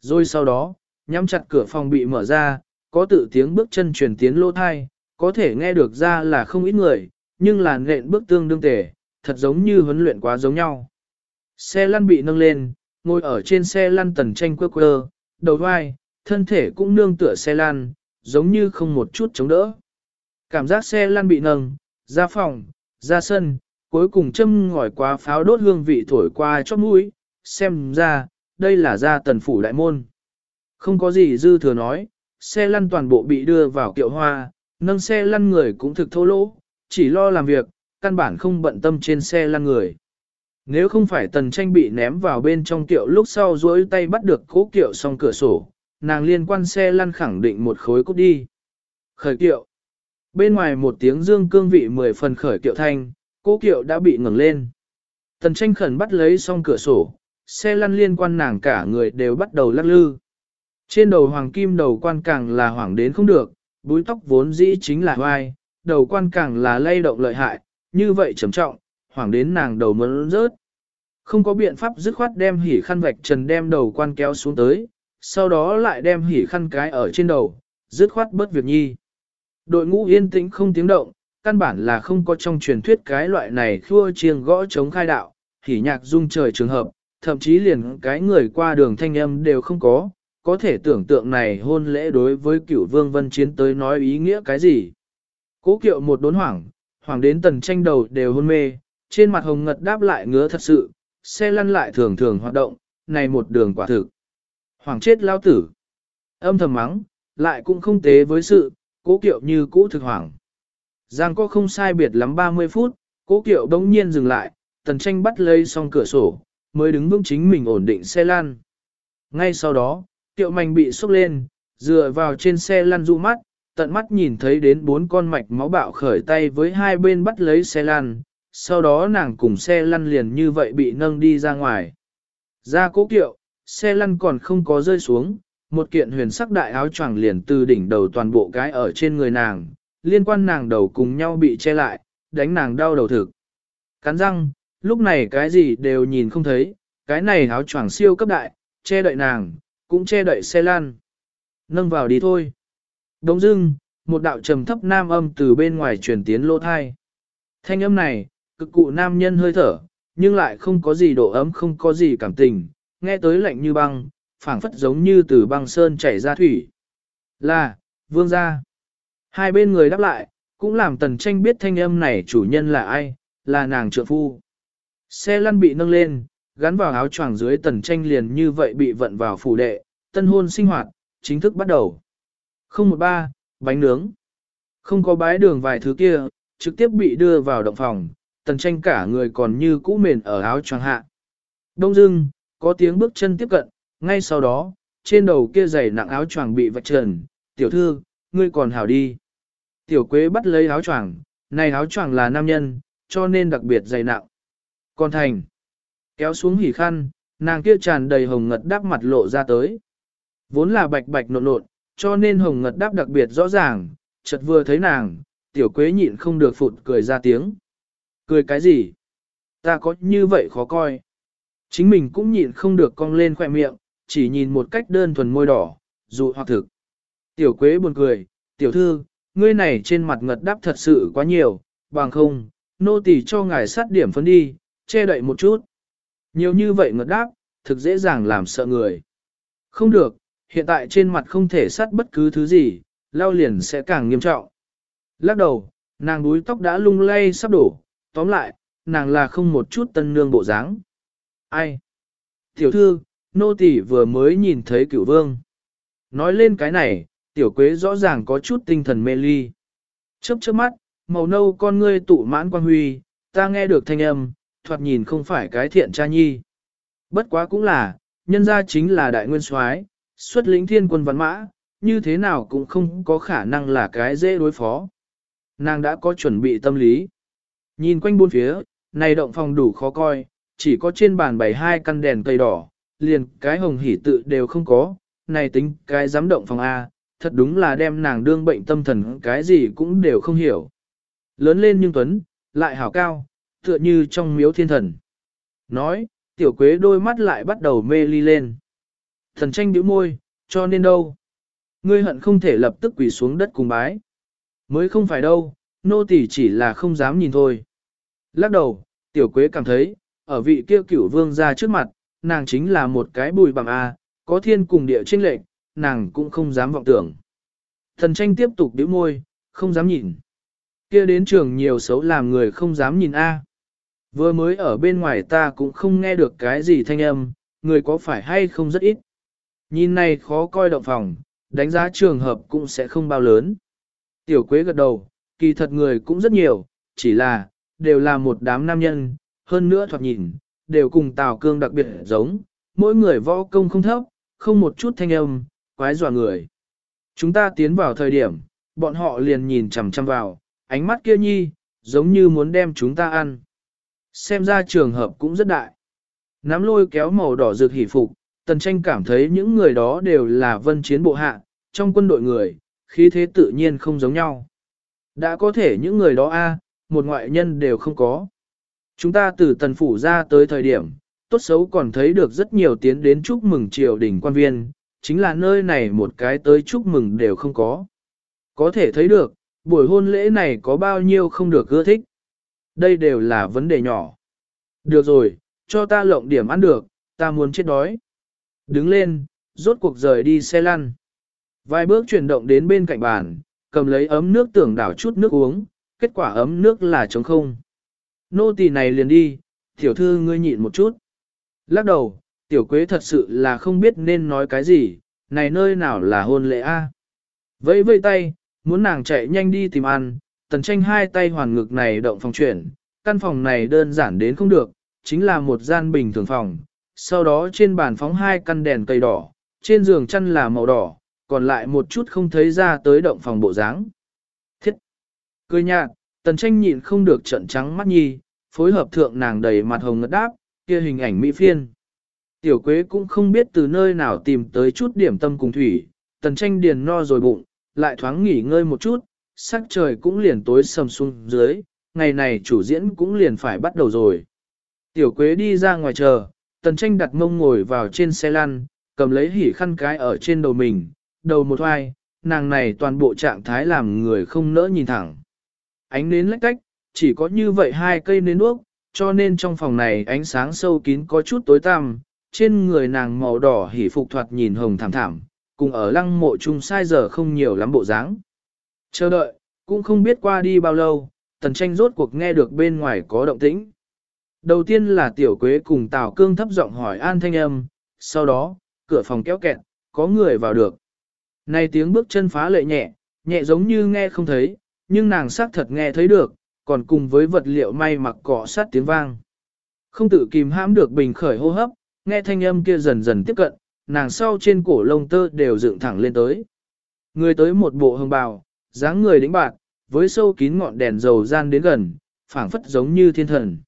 Rồi sau đó, nhắm chặt cửa phòng bị mở ra, có tự tiếng bước chân truyền tiến lỗ thai, có thể nghe được ra là không ít người, nhưng là nện bước tương đương tề, thật giống như huấn luyện quá giống nhau. Xe lăn bị nâng lên, ngồi ở trên xe lăn tần tranh quơ quơ, đầu vai, thân thể cũng nương tựa xe lăn, giống như không một chút chống đỡ. Cảm giác xe lăn bị nâng, ra phòng, ra sân, cuối cùng châm ngòi qua pháo đốt hương vị thổi qua chóp mũi, xem ra, đây là ra tần phủ đại môn. Không có gì dư thừa nói, xe lăn toàn bộ bị đưa vào kiệu hoa, nâng xe lăn người cũng thực thô lỗ, chỉ lo làm việc, căn bản không bận tâm trên xe lăn người. Nếu không phải tần tranh bị ném vào bên trong kiệu lúc sau duỗi tay bắt được cố kiệu xong cửa sổ, nàng liên quan xe lăn khẳng định một khối cút đi. Khởi kiệu. Bên ngoài một tiếng dương cương vị mười phần khởi kiệu thanh, cố kiệu đã bị ngừng lên. Tần tranh khẩn bắt lấy xong cửa sổ, xe lăn liên quan nàng cả người đều bắt đầu lắc lư. Trên đầu hoàng kim đầu quan càng là hoảng đến không được, búi tóc vốn dĩ chính là hoai, đầu quan càng là lay động lợi hại, như vậy trầm trọng, hoàng đến nàng đầu muốn rớt. Không có biện pháp dứt khoát đem hỉ khăn vạch trần đem đầu quan kéo xuống tới, sau đó lại đem hỉ khăn cái ở trên đầu, dứt khoát bớt việc nhi. Đội ngũ yên tĩnh không tiếng động, căn bản là không có trong truyền thuyết cái loại này khua chiêng gõ chống khai đạo, hỉ nhạc dung trời trường hợp, thậm chí liền cái người qua đường thanh âm đều không có, có thể tưởng tượng này hôn lễ đối với cửu vương vân chiến tới nói ý nghĩa cái gì. Cố kiệu một đốn hoảng, hoảng đến tần tranh đầu đều hôn mê, trên mặt hồng ngật đáp lại ngứa thật sự, xe lăn lại thường thường hoạt động, này một đường quả thực. Hoàng chết lao tử. Âm thầm mắng, lại cũng không tế với sự, cố kiệu như cũ thực hoàng. Giang có không sai biệt lắm 30 phút, cố kiệu đống nhiên dừng lại, tần tranh bắt lấy xong cửa sổ, mới đứng vững chính mình ổn định xe lăn. Ngay sau đó, kiệu mảnh bị sốc lên, dựa vào trên xe lăn du mắt, tận mắt nhìn thấy đến bốn con mạch máu bạo khởi tay với hai bên bắt lấy xe lăn, sau đó nàng cùng xe lăn liền như vậy bị nâng đi ra ngoài. Ra cố kiệu, xe lăn còn không có rơi xuống, một kiện huyền sắc đại áo choàng liền từ đỉnh đầu toàn bộ cái ở trên người nàng, liên quan nàng đầu cùng nhau bị che lại, đánh nàng đau đầu thực. Cắn răng, lúc này cái gì đều nhìn không thấy, cái này áo choàng siêu cấp đại, che đậy nàng, cũng che đậy xe lăn. Nâng vào đi thôi. Đông dưng, một đạo trầm thấp nam âm từ bên ngoài truyền tiến lô thai. Thanh âm này, cực cụ nam nhân hơi thở, nhưng lại không có gì độ ấm không có gì cảm tình, nghe tới lạnh như băng, phảng phất giống như từ băng sơn chảy ra thủy. Là, vương gia. Hai bên người đáp lại, cũng làm tần tranh biết thanh âm này chủ nhân là ai, là nàng trượng phu. Xe lăn bị nâng lên, gắn vào áo choàng dưới tần tranh liền như vậy bị vận vào phủ đệ, tân hôn sinh hoạt, chính thức bắt đầu. 013, bánh nướng. Không có bái đường vài thứ kia, trực tiếp bị đưa vào động phòng, tần tranh cả người còn như cũ mền ở áo choàng hạ. Đông dưng, có tiếng bước chân tiếp cận, ngay sau đó, trên đầu kia giày nặng áo choàng bị vạch trần, tiểu thư, ngươi còn hảo đi. Tiểu quế bắt lấy áo choàng, này áo choàng là nam nhân, cho nên đặc biệt dày nặng. Còn thành, kéo xuống hỉ khăn, nàng kia tràn đầy hồng ngật đắp mặt lộ ra tới. Vốn là bạch bạch nộn nộn, cho nên hồng ngật đáp đặc biệt rõ ràng, chợt vừa thấy nàng, tiểu quế nhịn không được phụt cười ra tiếng. Cười cái gì? Ta có như vậy khó coi. Chính mình cũng nhịn không được cong lên khỏe miệng, chỉ nhìn một cách đơn thuần môi đỏ, dù hoặc thực. Tiểu quế buồn cười, tiểu thư, ngươi này trên mặt ngật đáp thật sự quá nhiều, bằng không, nô tỳ cho ngài sát điểm phấn đi, che đậy một chút. Nhiều như vậy ngật đáp, thực dễ dàng làm sợ người. Không được, hiện tại trên mặt không thể sát bất cứ thứ gì, lao liền sẽ càng nghiêm trọng. Lắc đầu, nàng đuôi tóc đã lung lay sắp đổ, tóm lại, nàng là không một chút tân nương bộ dáng. Ai? Tiểu thư, nô tỳ vừa mới nhìn thấy cửu vương. Nói lên cái này, tiểu quế rõ ràng có chút tinh thần mê ly. Chớp chớp mắt, màu nâu con ngươi tụ mãn quan huy, ta nghe được thanh âm, thoạt nhìn không phải cái thiện cha nhi. Bất quá cũng là, nhân gia chính là đại nguyên soái, xuất lĩnh thiên quân văn mã, như thế nào cũng không có khả năng là cái dễ đối phó. Nàng đã có chuẩn bị tâm lý. Nhìn quanh bốn phía, này động phòng đủ khó coi, chỉ có trên bàn bày hai căn đèn cây đỏ, liền cái hồng hỉ tự đều không có, này tính cái dám động phòng A, thật đúng là đem nàng đương bệnh tâm thần cái gì cũng đều không hiểu. Lớn lên nhưng tuấn, lại hảo cao, tựa như trong miếu thiên thần. Nói, tiểu quế đôi mắt lại bắt đầu mê ly lên. Thần tranh bĩu môi, cho nên đâu? Ngươi hận không thể lập tức quỳ xuống đất cùng bái. Mới không phải đâu, nô tỳ chỉ là không dám nhìn thôi. Lắc đầu, tiểu quế cảm thấy, ở vị kia cửu vương ra trước mặt, nàng chính là một cái bùi bằng A, có thiên cùng địa trinh lệnh, nàng cũng không dám vọng tưởng. Thần tranh tiếp tục bĩu môi, không dám nhìn. Kia đến trường nhiều xấu làm người không dám nhìn A. Vừa mới ở bên ngoài ta cũng không nghe được cái gì thanh âm, người có phải hay không rất ít. Nhìn này khó coi động phòng, đánh giá trường hợp cũng sẽ không bao lớn. Tiểu quế gật đầu, kỳ thật người cũng rất nhiều, chỉ là, đều là một đám nam nhân, hơn nữa thoạt nhìn, đều cùng Tào Cương đặc biệt giống, mỗi người võ công không thấp, không một chút thanh âm, quái dọa người. Chúng ta tiến vào thời điểm, bọn họ liền nhìn chằm chằm vào, ánh mắt kia nhi, giống như muốn đem chúng ta ăn. Xem ra trường hợp cũng rất đại. Nắm lôi kéo màu đỏ rực hỉ phục, tần tranh cảm thấy những người đó đều là vân chiến bộ hạ, trong quân đội người, khí thế tự nhiên không giống nhau. Đã có thể những người đó a một ngoại nhân đều không có. Chúng ta từ tần phủ ra tới thời điểm, tốt xấu còn thấy được rất nhiều tiến đến chúc mừng triều đình quan viên, chính là nơi này một cái tới chúc mừng đều không có. Có thể thấy được, buổi hôn lễ này có bao nhiêu không được ưa thích. Đây đều là vấn đề nhỏ. Được rồi, cho ta lộng điểm ăn được, ta muốn chết đói. Đứng lên, rốt cuộc rời đi xe lăn. Vài bước chuyển động đến bên cạnh bàn, cầm lấy ấm nước tưởng đảo chút nước uống, kết quả ấm nước là trống không. Nô tỳ này liền đi, tiểu thư ngươi nhịn một chút. Lắc đầu, tiểu quế thật sự là không biết nên nói cái gì, này nơi nào là hôn lễ a? Vẫy vây tay, muốn nàng chạy nhanh đi tìm ăn, tần tranh hai tay hoàn ngực này động phòng chuyển, căn phòng này đơn giản đến không được, chính là một gian bình thường phòng, sau đó trên bàn phóng hai căn đèn cây đỏ, trên giường chăn là màu đỏ, còn lại một chút không thấy ra tới động phòng bộ dáng. Thiết! Cười nhạt, tần tranh nhịn không được trận trắng mắt nhi, phối hợp thượng nàng đầy mặt hồng ngất đáp, kia hình ảnh mỹ phiên. Tiểu quế cũng không biết từ nơi nào tìm tới chút điểm tâm cùng thủy, tần tranh điền no rồi bụng, lại thoáng nghỉ ngơi một chút, sắc trời cũng liền tối sầm xuống dưới, ngày này chủ diễn cũng liền phải bắt đầu rồi. Tiểu quế đi ra ngoài chờ, tần tranh đặt mông ngồi vào trên xe lăn, cầm lấy hỉ khăn cái ở trên đầu mình, đầu một hoài, nàng này toàn bộ trạng thái làm người không nỡ nhìn thẳng. Ánh nến lách cách, chỉ có như vậy hai cây nến đuốc, cho nên trong phòng này ánh sáng sâu kín có chút tối tăm, trên người nàng màu đỏ hỉ phục thoạt nhìn hồng thảm thảm, cùng ở lăng mộ chung sai giờ không nhiều lắm bộ dáng. Chờ đợi, cũng không biết qua đi bao lâu, tần tranh rốt cuộc nghe được bên ngoài có động tĩnh. Đầu tiên là tiểu quế cùng Tào Cương thấp giọng hỏi an thanh âm, sau đó, cửa phòng kéo kẹt, có người vào được. Này tiếng bước chân phá lệ nhẹ, nhẹ giống như nghe không thấy, nhưng nàng xác thật nghe thấy được, còn cùng với vật liệu may mặc cọ sát tiếng vang. Không tự kìm hãm được bình khởi hô hấp, nghe thanh âm kia dần dần tiếp cận, nàng sau trên cổ lông tơ đều dựng thẳng lên tới. Người tới một bộ hồng bào, dáng người đĩnh bạc, với sâu kín ngọn đèn dầu gian đến gần, phảng phất giống như thiên thần.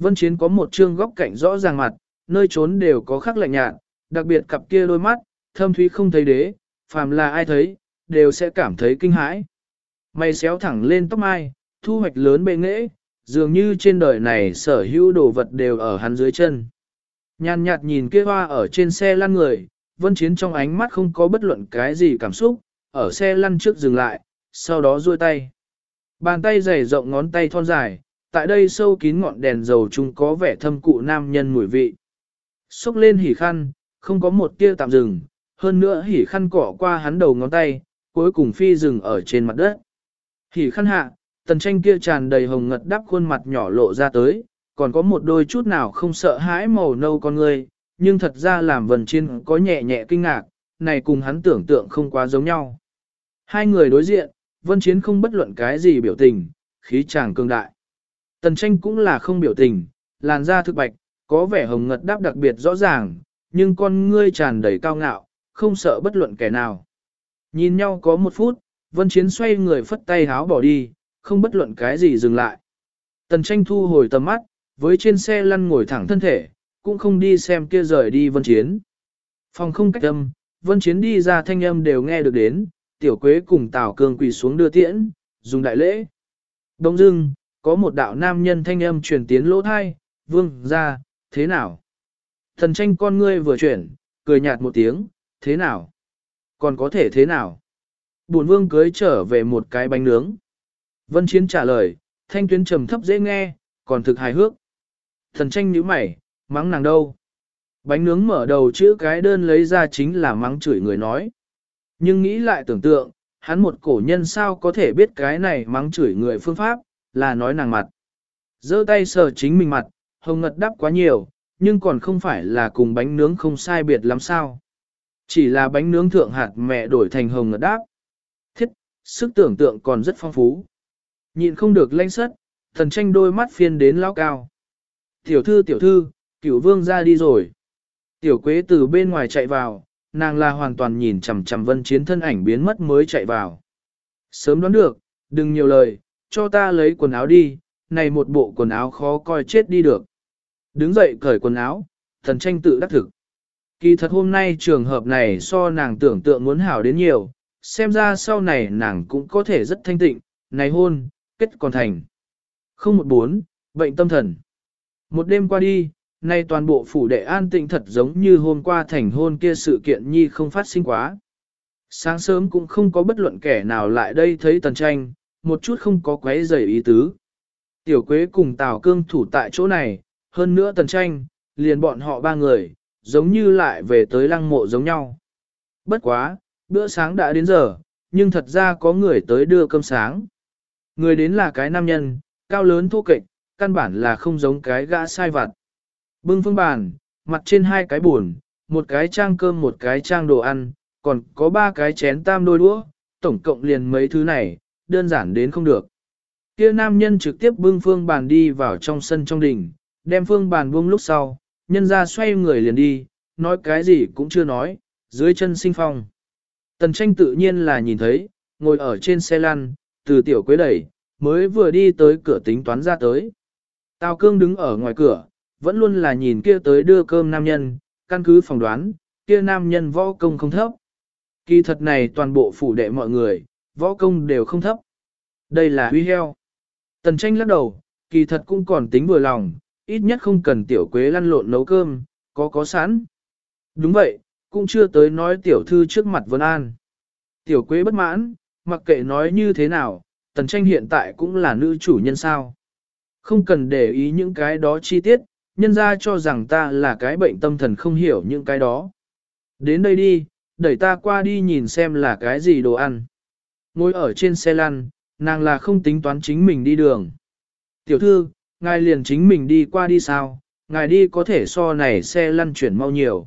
Vân Chiến có một trương góc cạnh rõ ràng mặt, nơi trốn đều có khắc lạnh nhạt, đặc biệt cặp kia đôi mắt, thâm thúy không thấy đế, phàm là ai thấy, đều sẽ cảm thấy kinh hãi. Mày xéo thẳng lên tóc mai, thu hoạch lớn bệ nghệ, dường như trên đời này sở hữu đồ vật đều ở hắn dưới chân. Nhàn nhạt nhìn kia hoa ở trên xe lăn người, vân chiến trong ánh mắt không có bất luận cái gì cảm xúc, ở xe lăn trước dừng lại, sau đó duỗi tay. Bàn tay dày rộng ngón tay thon dài, tại đây sâu kín ngọn đèn dầu chung có vẻ thâm cụ nam nhân mùi vị. Xúc lên hỉ khăn, không có một tia tạm dừng, hơn nữa hỉ khăn cỏ qua hắn đầu ngón tay, cuối cùng phi dừng ở trên mặt đất. Hỉ khăn hạ, tần tranh kia tràn đầy hồng ngật đắp khuôn mặt nhỏ lộ ra tới, còn có một đôi chút nào không sợ hãi màu nâu con người, nhưng thật ra làm vần chiên có nhẹ nhẹ kinh ngạc, này cùng hắn tưởng tượng không quá giống nhau. Hai người đối diện, vân chiến không bất luận cái gì biểu tình, khí chàng cường đại. Tần tranh cũng là không biểu tình, làn da thực bạch, có vẻ hồng ngật đáp đặc biệt rõ ràng, nhưng con ngươi tràn đầy cao ngạo, không sợ bất luận kẻ nào. Nhìn nhau có một phút, vân chiến xoay người phất tay háo bỏ đi, không bất luận cái gì dừng lại. Tần tranh thu hồi tầm mắt, với trên xe lăn ngồi thẳng thân thể, cũng không đi xem kia rời đi vân chiến. Phòng không cách âm, vân chiến đi ra thanh âm đều nghe được đến, tiểu quế cùng tào cương quỳ xuống đưa tiễn, dùng đại lễ. Đông dưng, có một đạo nam nhân thanh âm truyền tiến lỗ thai, vương ra, thế nào? Thần tranh con ngươi vừa chuyển, cười nhạt một tiếng, thế nào? Còn có thể thế nào? Bùn vương cưới trở về một cái bánh nướng. Vân Chiến trả lời, thanh tuyến trầm thấp dễ nghe, còn thực hài hước. Thần tranh nhíu mày, mắng nàng đâu? Bánh nướng mở đầu chữ cái đơn lấy ra chính là mắng chửi người nói. Nhưng nghĩ lại tưởng tượng, hắn một cổ nhân sao có thể biết cái này mắng chửi người phương pháp, là nói nàng mặt. giơ tay sờ chính mình mặt, hồng ngật đắp quá nhiều, nhưng còn không phải là cùng bánh nướng không sai biệt lắm sao. Chỉ là bánh nướng thượng hạt mẹ đổi thành hồng ngật đáp. Thiết, sức tưởng tượng còn rất phong phú. Nhịn không được lanh sất, thần tranh đôi mắt phiên đến lao cao. Tiểu thư tiểu thư, cửu vương ra đi rồi. Tiểu quế từ bên ngoài chạy vào, nàng là hoàn toàn nhìn chằm chằm vân chiến thân ảnh biến mất mới chạy vào. Sớm đoán được, đừng nhiều lời, cho ta lấy quần áo đi, này một bộ quần áo khó coi chết đi được. Đứng dậy cởi quần áo, thần tranh tự đắc thực. Kỳ thật hôm nay trường hợp này so nàng tưởng tượng muốn hảo đến nhiều, xem ra sau này nàng cũng có thể rất thanh tịnh, này hôn, kết còn thành. Không một bốn, bệnh tâm thần. Một đêm qua đi, nay toàn bộ phủ đệ an tịnh thật giống như hôm qua thành hôn kia sự kiện nhi không phát sinh quá. Sáng sớm cũng không có bất luận kẻ nào lại đây thấy tần tranh, một chút không có quấy rầy ý tứ. Tiểu quế cùng Tào Cương thủ tại chỗ này, hơn nữa tần tranh, liền bọn họ ba người, giống như lại về tới lăng mộ giống nhau. Bất quá, bữa sáng đã đến giờ, nhưng thật ra có người tới đưa cơm sáng. Người đến là cái nam nhân, cao lớn thô kệch, căn bản là không giống cái gã sai vặt. Bưng phương bàn, mặt trên hai cái buồn, một cái trang cơm một cái trang đồ ăn, còn có ba cái chén tam đôi đũa, tổng cộng liền mấy thứ này, đơn giản đến không được. Kia nam nhân trực tiếp bưng phương bàn đi vào trong sân trong đình, đem phương bàn buông lúc sau, nhân ra xoay người liền đi, nói cái gì cũng chưa nói, dưới chân sinh phong. Tần tranh tự nhiên là nhìn thấy, ngồi ở trên xe lăn, từ tiểu quế đẩy, mới vừa đi tới cửa tính toán ra tới. Tào cương đứng ở ngoài cửa, vẫn luôn là nhìn kia tới đưa cơm nam nhân, căn cứ phỏng đoán, kia nam nhân võ công không thấp. Kỳ thật này toàn bộ phủ đệ mọi người, võ công đều không thấp. Đây là huy heo. Tần tranh lắc đầu, kỳ thật cũng còn tính vừa lòng, ít nhất không cần tiểu quế lăn lộn nấu cơm, có có sẵn. Đúng vậy, cũng chưa tới nói tiểu thư trước mặt Vân An. Tiểu quế bất mãn, mặc kệ nói như thế nào, tần tranh hiện tại cũng là nữ chủ nhân sao. Không cần để ý những cái đó chi tiết, nhân ra cho rằng ta là cái bệnh tâm thần không hiểu những cái đó. Đến đây đi, đẩy ta qua đi nhìn xem là cái gì đồ ăn. Ngồi ở trên xe lăn, nàng là không tính toán chính mình đi đường. Tiểu thư, ngài liền chính mình đi qua đi sao, ngài đi có thể so này xe lăn chuyển mau nhiều.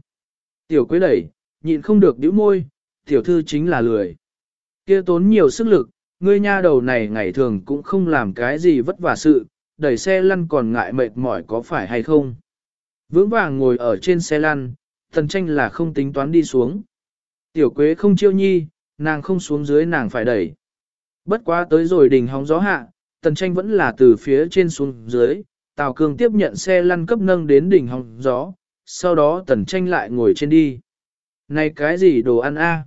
Tiểu quế đẩy, nhịn không được đĩu môi, tiểu thư chính là lười. kia tốn nhiều sức lực, ngươi nha đầu này ngày thường cũng không làm cái gì vất vả sự, đẩy xe lăn còn ngại mệt mỏi có phải hay không. Vững vàng ngồi ở trên xe lăn, thần tranh là không tính toán đi xuống. Tiểu quế không chiêu nhi, nàng không xuống dưới nàng phải đẩy. Bất quá tới rồi đỉnh hóng gió hạ, tần tranh vẫn là từ phía trên xuống dưới, Tào Cương tiếp nhận xe lăn cấp nâng đến đỉnh hóng gió, sau đó tần tranh lại ngồi trên đi. Này cái gì đồ ăn a?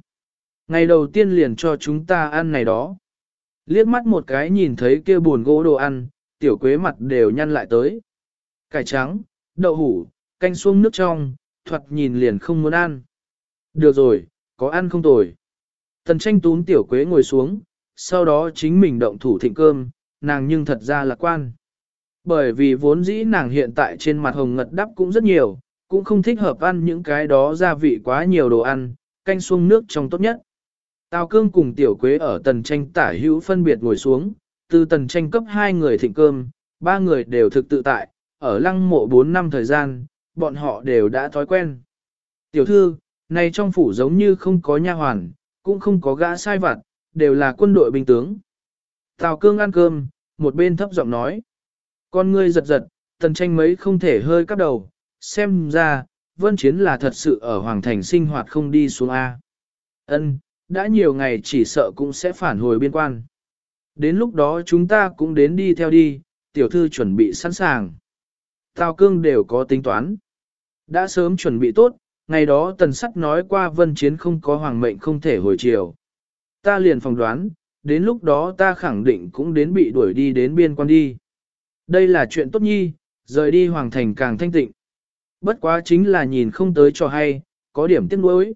Ngày đầu tiên liền cho chúng ta ăn này đó. Liếc mắt một cái nhìn thấy kia buồn gỗ đồ ăn, tiểu quế mặt đều nhăn lại tới. Cải trắng, đậu hủ, canh xuông nước trong, thuật nhìn liền không muốn ăn. Được rồi, có ăn không tồi. Tần tranh túm tiểu quế ngồi xuống, sau đó chính mình động thủ thịnh cơm, nàng nhưng thật ra lạc quan. Bởi vì vốn dĩ nàng hiện tại trên mặt hồng ngật đắp cũng rất nhiều, cũng không thích hợp ăn những cái đó gia vị quá nhiều đồ ăn, canh xuông nước trong tốt nhất. Tào cương cùng tiểu quế ở tần tranh tả hữu phân biệt ngồi xuống, từ tần tranh cấp hai người thịnh cơm, ba người đều thực tự tại, ở lăng mộ 4 năm thời gian, bọn họ đều đã thói quen. Tiểu thư, này trong phủ giống như không có nha hoàn, cũng không có gã sai vặt, đều là quân đội binh tướng. Tào cương ăn cơm, một bên thấp giọng nói. Con ngươi giật giật, tần tranh mấy không thể hơi cắp đầu, xem ra, vân chiến là thật sự ở hoàng thành sinh hoạt không đi xuống A. Ân, đã nhiều ngày chỉ sợ cũng sẽ phản hồi biên quan. Đến lúc đó chúng ta cũng đến đi theo đi, tiểu thư chuẩn bị sẵn sàng. Tào cương đều có tính toán. Đã sớm chuẩn bị tốt, ngày đó tần sắt nói qua vân chiến không có hoàng mệnh không thể hồi chiều. Ta liền phỏng đoán, đến lúc đó ta khẳng định cũng đến bị đuổi đi đến biên quan đi. Đây là chuyện tốt nhi, rời đi hoàng thành càng thanh tịnh. Bất quá chính là nhìn không tới cho hay, có điểm tiếc nuối.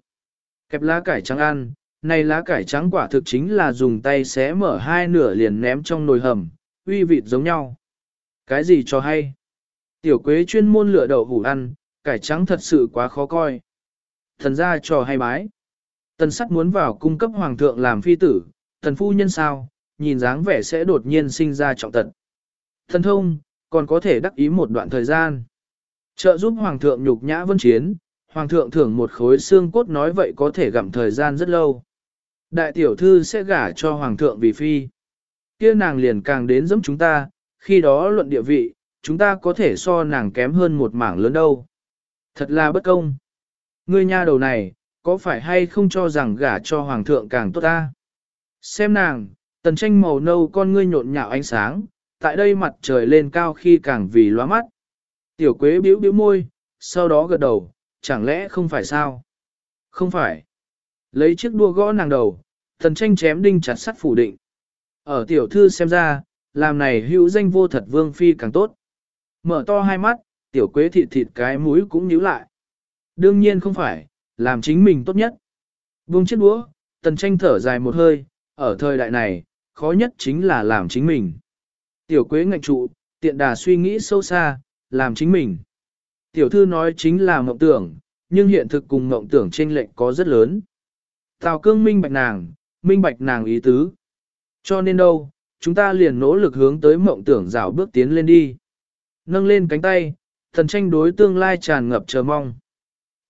Kẹp lá cải trắng ăn, này lá cải trắng quả thực chính là dùng tay xé mở hai nửa liền ném trong nồi hầm, uy vịt giống nhau. Cái gì cho hay? Tiểu quế chuyên môn lựa đậu hủ ăn, cải trắng thật sự quá khó coi. Thần ra cho hay bái. Tần sắt muốn vào cung cấp hoàng thượng làm phi tử, thần phu nhân sao, nhìn dáng vẻ sẽ đột nhiên sinh ra trọng tận. Thần thông, còn có thể đắc ý một đoạn thời gian. Trợ giúp hoàng thượng nhục nhã vân chiến, hoàng thượng thưởng một khối xương cốt nói vậy có thể gặm thời gian rất lâu. Đại tiểu thư sẽ gả cho hoàng thượng vì phi. kia nàng liền càng đến giống chúng ta, khi đó luận địa vị, chúng ta có thể so nàng kém hơn một mảng lớn đâu. Thật là bất công. Ngươi nha đầu này, có phải hay không cho rằng gả cho hoàng thượng càng tốt ta? Xem nàng, tần tranh màu nâu con ngươi nhộn nhạo ánh sáng, tại đây mặt trời lên cao khi càng vì loa mắt. Tiểu quế biểu biểu môi, sau đó gật đầu, chẳng lẽ không phải sao? Không phải. Lấy chiếc đua gõ nàng đầu, tần tranh chém đinh chặt sắt phủ định. Ở tiểu thư xem ra, làm này hữu danh vô thật vương phi càng tốt. Mở to hai mắt, tiểu quế thịt thịt cái mũi cũng nhíu lại. Đương nhiên không phải, làm chính mình tốt nhất. Buông chiếc đũa, tần tranh thở dài một hơi, ở thời đại này, khó nhất chính là làm chính mình. Tiểu quế ngạch trụ, tiện đà suy nghĩ sâu xa, làm chính mình. Tiểu thư nói chính là mộng tưởng, nhưng hiện thực cùng mộng tưởng trên lệnh có rất lớn. Tào cương minh bạch nàng, minh bạch nàng ý tứ. Cho nên đâu, chúng ta liền nỗ lực hướng tới mộng tưởng rào bước tiến lên đi. Nâng lên cánh tay, thần tranh đối tương lai tràn ngập chờ mong.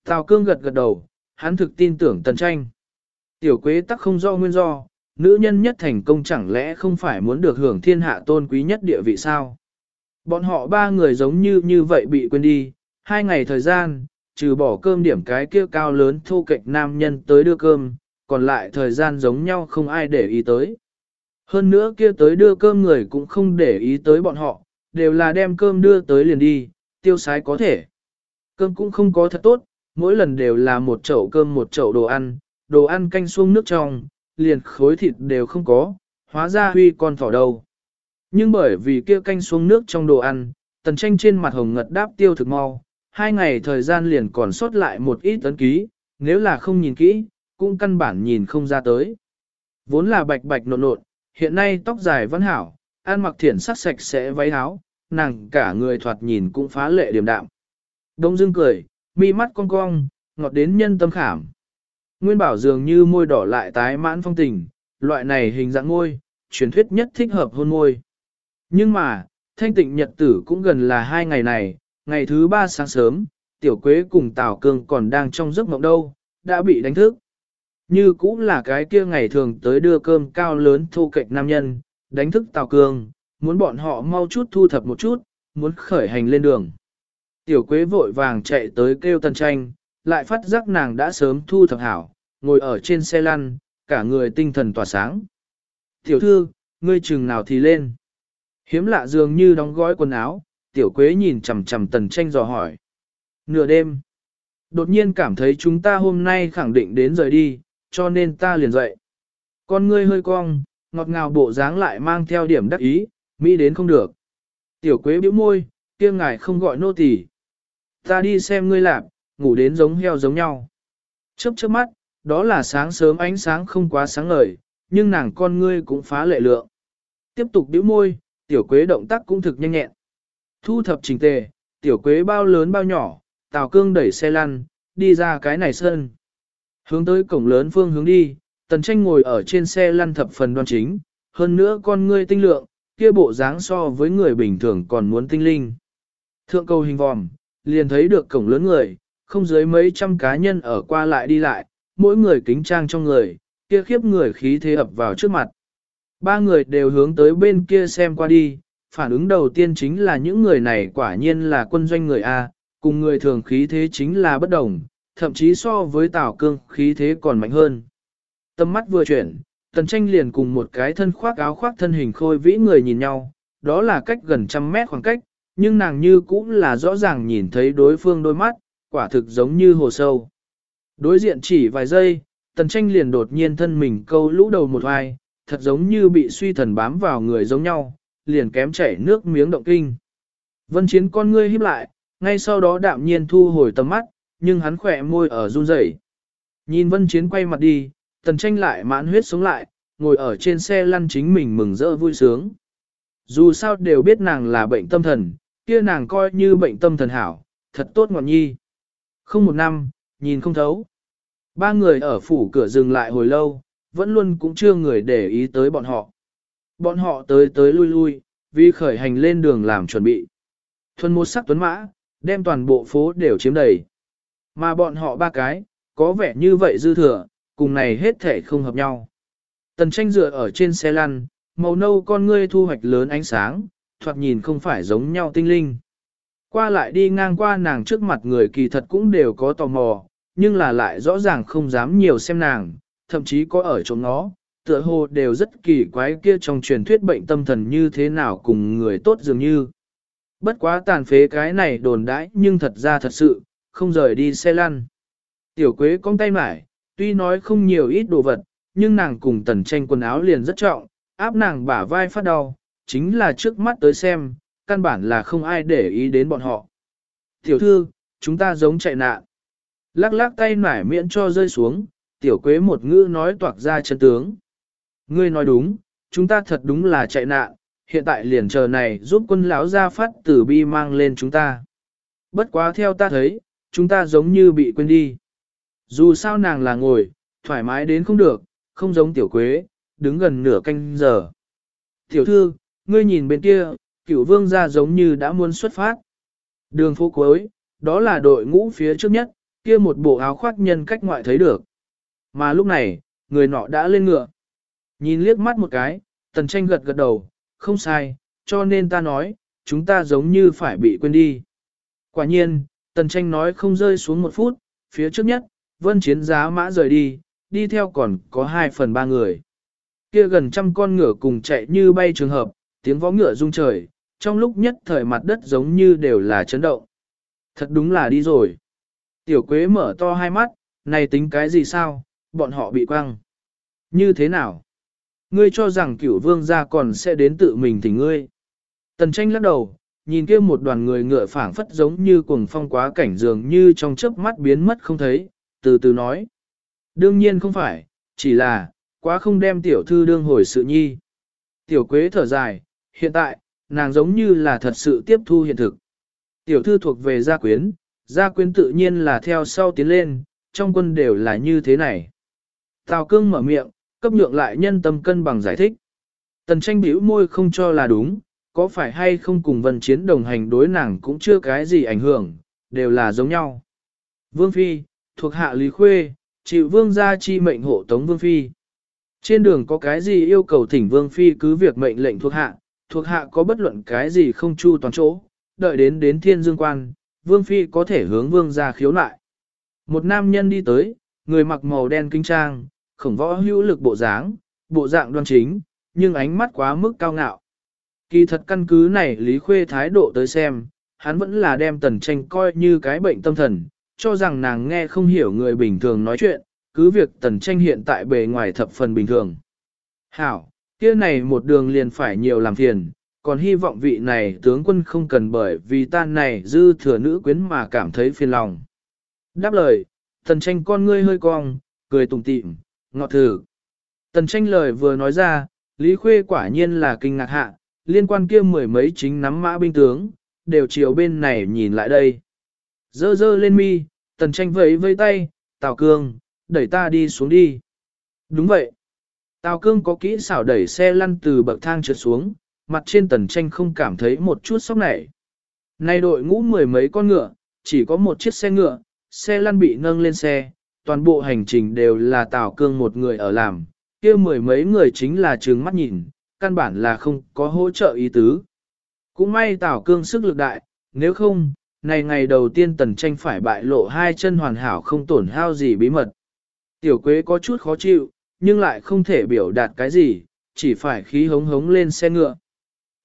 Tào cương gật gật đầu, hắn thực tin tưởng tần tranh. Tiểu quế tắc không do nguyên do, nữ nhân nhất thành công chẳng lẽ không phải muốn được hưởng thiên hạ tôn quý nhất địa vị sao? Bọn họ ba người giống như như vậy bị quên đi, hai ngày thời gian, trừ bỏ cơm điểm cái kia cao lớn thu kệch nam nhân tới đưa cơm, còn lại thời gian giống nhau không ai để ý tới. Hơn nữa kia tới đưa cơm người cũng không để ý tới bọn họ, đều là đem cơm đưa tới liền đi, tiêu sái có thể. Cơm cũng không có thật tốt, mỗi lần đều là một chậu cơm một chậu đồ ăn, đồ ăn canh xuông nước trong, liền khối thịt đều không có, hóa ra huy con thỏ đâu. Nhưng bởi vì kia canh xuống nước trong đồ ăn, tần tranh trên mặt hồng ngật đáp tiêu thực mau, hai ngày thời gian liền còn sót lại một ít tấn ký, nếu là không nhìn kỹ, cũng căn bản nhìn không ra tới. Vốn là bạch bạch nộn nộn, hiện nay tóc dài vẫn hảo, ăn mặc thiển sắc sạch sẽ váy áo, nàng cả người thoạt nhìn cũng phá lệ điềm đạm. Đông dương cười, mi mắt cong cong, ngọt đến nhân tâm khảm. Nguyên bảo dường như môi đỏ lại tái mãn phong tình, loại này hình dạng môi, truyền thuyết nhất thích hợp hôn môi. Nhưng mà, thanh tịnh nhật tử cũng gần là hai ngày này, ngày thứ ba sáng sớm, tiểu quế cùng Tào Cương còn đang trong giấc mộng đâu, đã bị đánh thức. Như cũng là cái kia ngày thường tới đưa cơm cao lớn thu cạnh nam nhân, đánh thức Tào Cương, muốn bọn họ mau chút thu thập một chút, muốn khởi hành lên đường. Tiểu quế vội vàng chạy tới kêu tần tranh, lại phát giác nàng đã sớm thu thập hảo, ngồi ở trên xe lăn, cả người tinh thần tỏa sáng. Tiểu thư, ngươi chừng nào thì lên. Hiếm lạ dường như đóng gói quần áo, tiểu quế nhìn chằm chằm tần tranh dò hỏi. Nửa đêm, đột nhiên cảm thấy chúng ta hôm nay khẳng định đến rời đi, cho nên ta liền dậy. Con ngươi hơi cong, ngọt ngào bộ dáng lại mang theo điểm đắc ý, mỹ đến không được. Tiểu quế bĩu môi, kia ngài không gọi nô tỳ. Ta đi xem ngươi làm, ngủ đến giống heo giống nhau. Chớp chớp mắt, đó là sáng sớm ánh sáng không quá sáng ngời, nhưng nàng con ngươi cũng phá lệ lượng. Tiếp tục bĩu môi, tiểu quế động tác cũng thực nhanh nhẹn. Thu thập trình tề, tiểu quế bao lớn bao nhỏ, tào cương đẩy xe lăn, đi ra cái này sơn. Hướng tới cổng lớn phương hướng đi, tần tranh ngồi ở trên xe lăn thập phần đoan chính, hơn nữa con ngươi tinh lượng, kia bộ dáng so với người bình thường còn muốn tinh linh. Thượng cầu hình vòm, liền thấy được cổng lớn người, không dưới mấy trăm cá nhân ở qua lại đi lại, mỗi người kính trang trong người, kia khiếp người khí thế ập vào trước mặt. Ba người đều hướng tới bên kia xem qua đi, phản ứng đầu tiên chính là những người này quả nhiên là quân doanh người A, cùng người thường khí thế chính là bất đồng, thậm chí so với Tào Cương khí thế còn mạnh hơn. Tâm mắt vừa chuyển, tần tranh liền cùng một cái thân khoác áo khoác thân hình khôi vĩ người nhìn nhau, đó là cách gần trăm mét khoảng cách, nhưng nàng như cũng là rõ ràng nhìn thấy đối phương đôi mắt, quả thực giống như hồ sâu. Đối diện chỉ vài giây, tần tranh liền đột nhiên thân mình câu lũ đầu một vai, thật giống như bị suy thần bám vào người giống nhau, liền kém chảy nước miếng động kinh. Vân chiến con ngươi híp lại, ngay sau đó đạm nhiên thu hồi tầm mắt, nhưng hắn khỏe môi ở run rẩy. Nhìn vân chiến quay mặt đi, tần tranh lại mãn huyết sống lại, ngồi ở trên xe lăn chính mình mừng rỡ vui sướng. Dù sao đều biết nàng là bệnh tâm thần, kia nàng coi như bệnh tâm thần hảo, thật tốt ngọn nhi. Không một năm, nhìn không thấu. Ba người ở phủ cửa dừng lại hồi lâu, vẫn luôn cũng chưa người để ý tới bọn họ. Bọn họ tới tới lui lui, vì khởi hành lên đường làm chuẩn bị. Thuần một sắc tuấn mã, đem toàn bộ phố đều chiếm đầy. Mà bọn họ ba cái, có vẻ như vậy dư thừa, cùng này hết thể không hợp nhau. Tần tranh dựa ở trên xe lăn, màu nâu con ngươi thu hoạch lớn ánh sáng, thoạt nhìn không phải giống nhau tinh linh. Qua lại đi ngang qua nàng trước mặt người kỳ thật cũng đều có tò mò, nhưng là lại rõ ràng không dám nhiều xem nàng, thậm chí có ở chỗ nó, tựa hồ đều rất kỳ quái kia trong truyền thuyết bệnh tâm thần như thế nào cùng người tốt dường như. Bất quá tàn phế cái này đồn đãi nhưng thật ra thật sự, không rời đi xe lăn. Tiểu quế cong tay mải, tuy nói không nhiều ít đồ vật, nhưng nàng cùng tần tranh quần áo liền rất trọng, áp nàng bả vai phát đau, chính là trước mắt tới xem, căn bản là không ai để ý đến bọn họ. Tiểu thư, chúng ta giống chạy nạn. Lắc lắc tay nải miễn cho rơi xuống, tiểu quế một ngữ nói toạc ra chân tướng. Ngươi nói đúng, chúng ta thật đúng là chạy nạn, hiện tại liền chờ này giúp quân lão ra phát tử bi mang lên chúng ta. Bất quá theo ta thấy, chúng ta giống như bị quên đi. Dù sao nàng là ngồi, thoải mái đến không được, không giống tiểu quế, đứng gần nửa canh giờ. Tiểu thư, ngươi nhìn bên kia, cửu vương ra giống như đã muốn xuất phát. Đường phố cuối, đó là đội ngũ phía trước nhất, kia một bộ áo khoác nhân cách ngoại thấy được. Mà lúc này, người nọ đã lên ngựa. Nhìn liếc mắt một cái, tần tranh gật gật đầu, không sai, cho nên ta nói, chúng ta giống như phải bị quên đi. Quả nhiên, tần tranh nói không rơi xuống một phút, phía trước nhất, vân chiến giá mã rời đi, đi theo còn có hai phần ba người. Kia gần trăm con ngựa cùng chạy như bay trường hợp, tiếng vó ngựa rung trời, trong lúc nhất thời mặt đất giống như đều là chấn động. Thật đúng là đi rồi. Tiểu quế mở to hai mắt, này tính cái gì sao, bọn họ bị quăng. Như thế nào? Ngươi cho rằng cửu vương gia còn sẽ đến tự mình thì ngươi. Tần tranh lắc đầu, nhìn kia một đoàn người ngựa phảng phất giống như cuồng phong quá cảnh dường như trong chớp mắt biến mất không thấy, từ từ nói. Đương nhiên không phải, chỉ là, quá không đem tiểu thư đương hồi sự nhi. Tiểu quế thở dài, hiện tại, nàng giống như là thật sự tiếp thu hiện thực. Tiểu thư thuộc về gia quyến, gia quyến tự nhiên là theo sau tiến lên, trong quân đều là như thế này. Tào cương mở miệng, cấp nhượng lại nhân tâm cân bằng giải thích. Tần tranh bĩu môi không cho là đúng, có phải hay không cùng vân chiến đồng hành đối nàng cũng chưa cái gì ảnh hưởng, đều là giống nhau. Vương Phi, thuộc hạ Lý Khuê, chịu vương gia chi mệnh hộ tống Vương Phi. Trên đường có cái gì yêu cầu thỉnh Vương Phi cứ việc mệnh lệnh thuộc hạ, thuộc hạ có bất luận cái gì không chu toàn chỗ, đợi đến đến thiên dương quan, Vương Phi có thể hướng Vương gia khiếu nại. Một nam nhân đi tới, người mặc màu đen kinh trang, khổng võ hữu lực bộ dáng, bộ dạng đoan chính, nhưng ánh mắt quá mức cao ngạo. Kỳ thật căn cứ này Lý Khuê thái độ tới xem, hắn vẫn là đem tần tranh coi như cái bệnh tâm thần, cho rằng nàng nghe không hiểu người bình thường nói chuyện, cứ việc tần tranh hiện tại bề ngoài thập phần bình thường. Hảo, kia này một đường liền phải nhiều làm phiền, còn hy vọng vị này tướng quân không cần bởi vì tan này dư thừa nữ quyến mà cảm thấy phiền lòng. Đáp lời, tần tranh con ngươi hơi cong, cười tùng tịm, ngọt thử. Tần tranh lời vừa nói ra, Lý Khuê quả nhiên là kinh ngạc hạ, liên quan kia mười mấy chính nắm mã binh tướng, đều chiều bên này nhìn lại đây. Dơ dơ lên mi, tần tranh vẫy vây tay, Tào Cương, đẩy ta đi xuống đi. Đúng vậy. Tào Cương có kỹ xảo đẩy xe lăn từ bậc thang trượt xuống, mặt trên tần tranh không cảm thấy một chút sốc nảy. Nay đội ngũ mười mấy con ngựa, chỉ có một chiếc xe ngựa, xe lăn bị nâng lên xe, toàn bộ hành trình đều là Tào Cương một người ở làm, kia mười mấy người chính là trừng mắt nhìn, căn bản là không có hỗ trợ ý tứ. Cũng may Tào Cương sức lực đại, nếu không, này ngày đầu tiên tần tranh phải bại lộ hai chân hoàn hảo không tổn hao gì bí mật. Tiểu Quế có chút khó chịu, nhưng lại không thể biểu đạt cái gì, chỉ phải khí hống hống lên xe ngựa.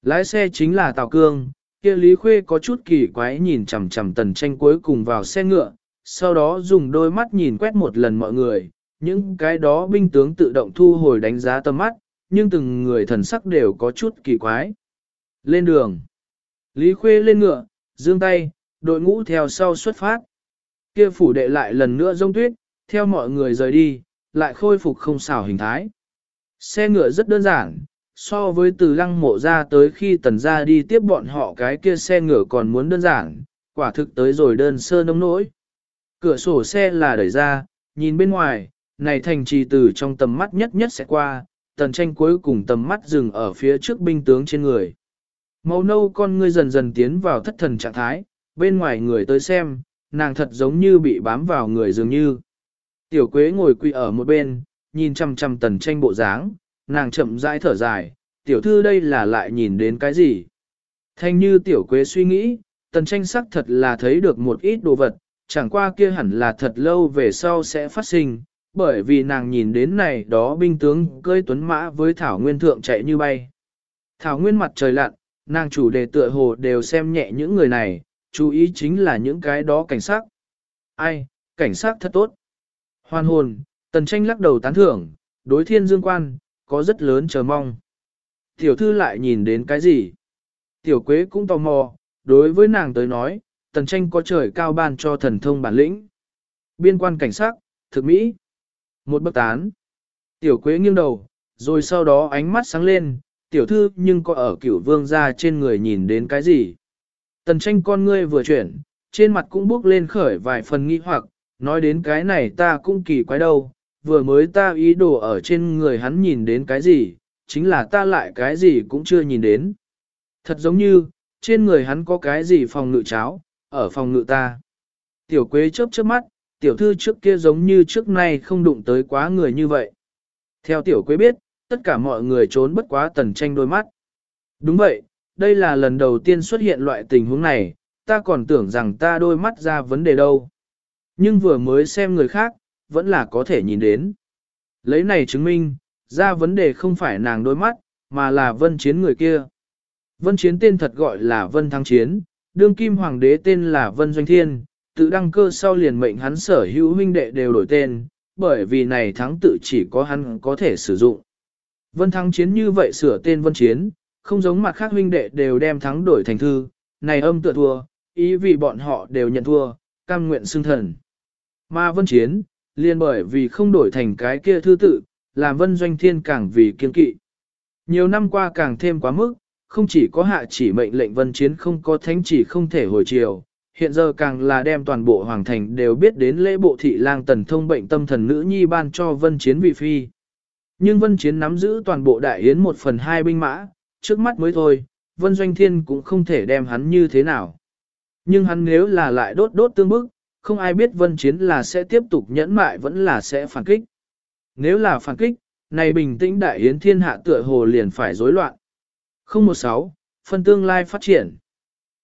Lái xe chính là Tào Cương, kia Lý Khuê có chút kỳ quái nhìn chằm chằm tần tranh cuối cùng vào xe ngựa, sau đó dùng đôi mắt nhìn quét một lần mọi người, những cái đó binh tướng tự động thu hồi đánh giá tầm mắt, nhưng từng người thần sắc đều có chút kỳ quái. Lên đường. Lý Khuê lên ngựa, dương tay, đội ngũ theo sau xuất phát. Kia phủ đệ lại lần nữa rông tuyết, theo mọi người rời đi, lại khôi phục không xảo hình thái. Xe ngựa rất đơn giản, so với từ lăng mộ ra tới khi tần ra đi tiếp bọn họ cái kia xe ngựa còn muốn đơn giản, quả thực tới rồi đơn sơ nông nỗi. Cửa sổ xe là đẩy ra, nhìn bên ngoài, này thành trì từ trong tầm mắt nhất nhất sẽ qua, tần tranh cuối cùng tầm mắt dừng ở phía trước binh tướng trên người. Màu nâu con ngươi dần dần tiến vào thất thần trạng thái, bên ngoài người tới xem, nàng thật giống như bị bám vào người dường như. Tiểu quế ngồi quỳ ở một bên, nhìn chăm chăm tần tranh bộ dáng, nàng chậm rãi thở dài, tiểu thư đây là lại nhìn đến cái gì? Thanh như tiểu quế suy nghĩ, tần tranh sắc thật là thấy được một ít đồ vật, chẳng qua kia hẳn là thật lâu về sau sẽ phát sinh, bởi vì nàng nhìn đến này đó binh tướng cơi tuấn mã với Thảo Nguyên Thượng chạy như bay. Thảo Nguyên mặt trời lặn, nàng chủ đề tựa hồ đều xem nhẹ những người này, chú ý chính là những cái đó cảnh sát. Ai, cảnh sát thật tốt. Hoàn hồn, tần tranh lắc đầu tán thưởng, đối thiên dương quan, có rất lớn chờ mong. Tiểu thư lại nhìn đến cái gì? Tiểu quế cũng tò mò, đối với nàng tới nói, tần tranh có trời cao ban cho thần thông bản lĩnh. Biên quan cảnh sát, thực mỹ. Một bậc tán. Tiểu quế nghiêng đầu, rồi sau đó ánh mắt sáng lên, tiểu thư nhưng có ở cửu vương ra trên người nhìn đến cái gì. Tần tranh con ngươi vừa chuyển, trên mặt cũng bước lên khởi vài phần nghi hoặc, nói đến cái này ta cũng kỳ quái đâu, vừa mới ta ý đồ ở trên người hắn nhìn đến cái gì, chính là ta lại cái gì cũng chưa nhìn đến. Thật giống như, trên người hắn có cái gì phòng ngự cháo, ở phòng ngự ta. Tiểu quế chớp chớp mắt, tiểu thư trước kia giống như trước nay không đụng tới quá người như vậy. Theo tiểu quế biết, tất cả mọi người trốn bất quá tần tranh đôi mắt. Đúng vậy, đây là lần đầu tiên xuất hiện loại tình huống này, ta còn tưởng rằng ta đôi mắt ra vấn đề đâu. Nhưng vừa mới xem người khác, vẫn là có thể nhìn đến. Lấy này chứng minh, ra vấn đề không phải nàng đôi mắt, mà là vân chiến người kia. Vân chiến tên thật gọi là vân thăng chiến, đương kim hoàng đế tên là vân doanh thiên, tự đăng cơ sau liền mệnh hắn sở hữu huynh đệ đều đổi tên, bởi vì này thắng tự chỉ có hắn có thể sử dụng. Vân thắng chiến như vậy sửa tên vân chiến, không giống mặt khác huynh đệ đều đem thắng đổi thành thư, này âm tựa thua, ý vì bọn họ đều nhận thua, cam nguyện xưng thần. Mà vân chiến, liền bởi vì không đổi thành cái kia thư tự, làm vân doanh thiên càng vì kiên kỵ. Nhiều năm qua càng thêm quá mức, không chỉ có hạ chỉ mệnh lệnh vân chiến không có thánh chỉ không thể hồi chiều, hiện giờ càng là đem toàn bộ hoàng thành đều biết đến lễ bộ thị lang tần thông bệnh tâm thần nữ nhi ban cho vân chiến vị phi. Nhưng vân chiến nắm giữ toàn bộ đại yến một phần hai binh mã, trước mắt mới thôi, vân doanh thiên cũng không thể đem hắn như thế nào. Nhưng hắn nếu là lại đốt đốt tương bức, không ai biết vân chiến là sẽ tiếp tục nhẫn mại vẫn là sẽ phản kích. Nếu là phản kích, này bình tĩnh đại yến thiên hạ tựa hồ liền phải rối loạn. 016, phân tương lai phát triển.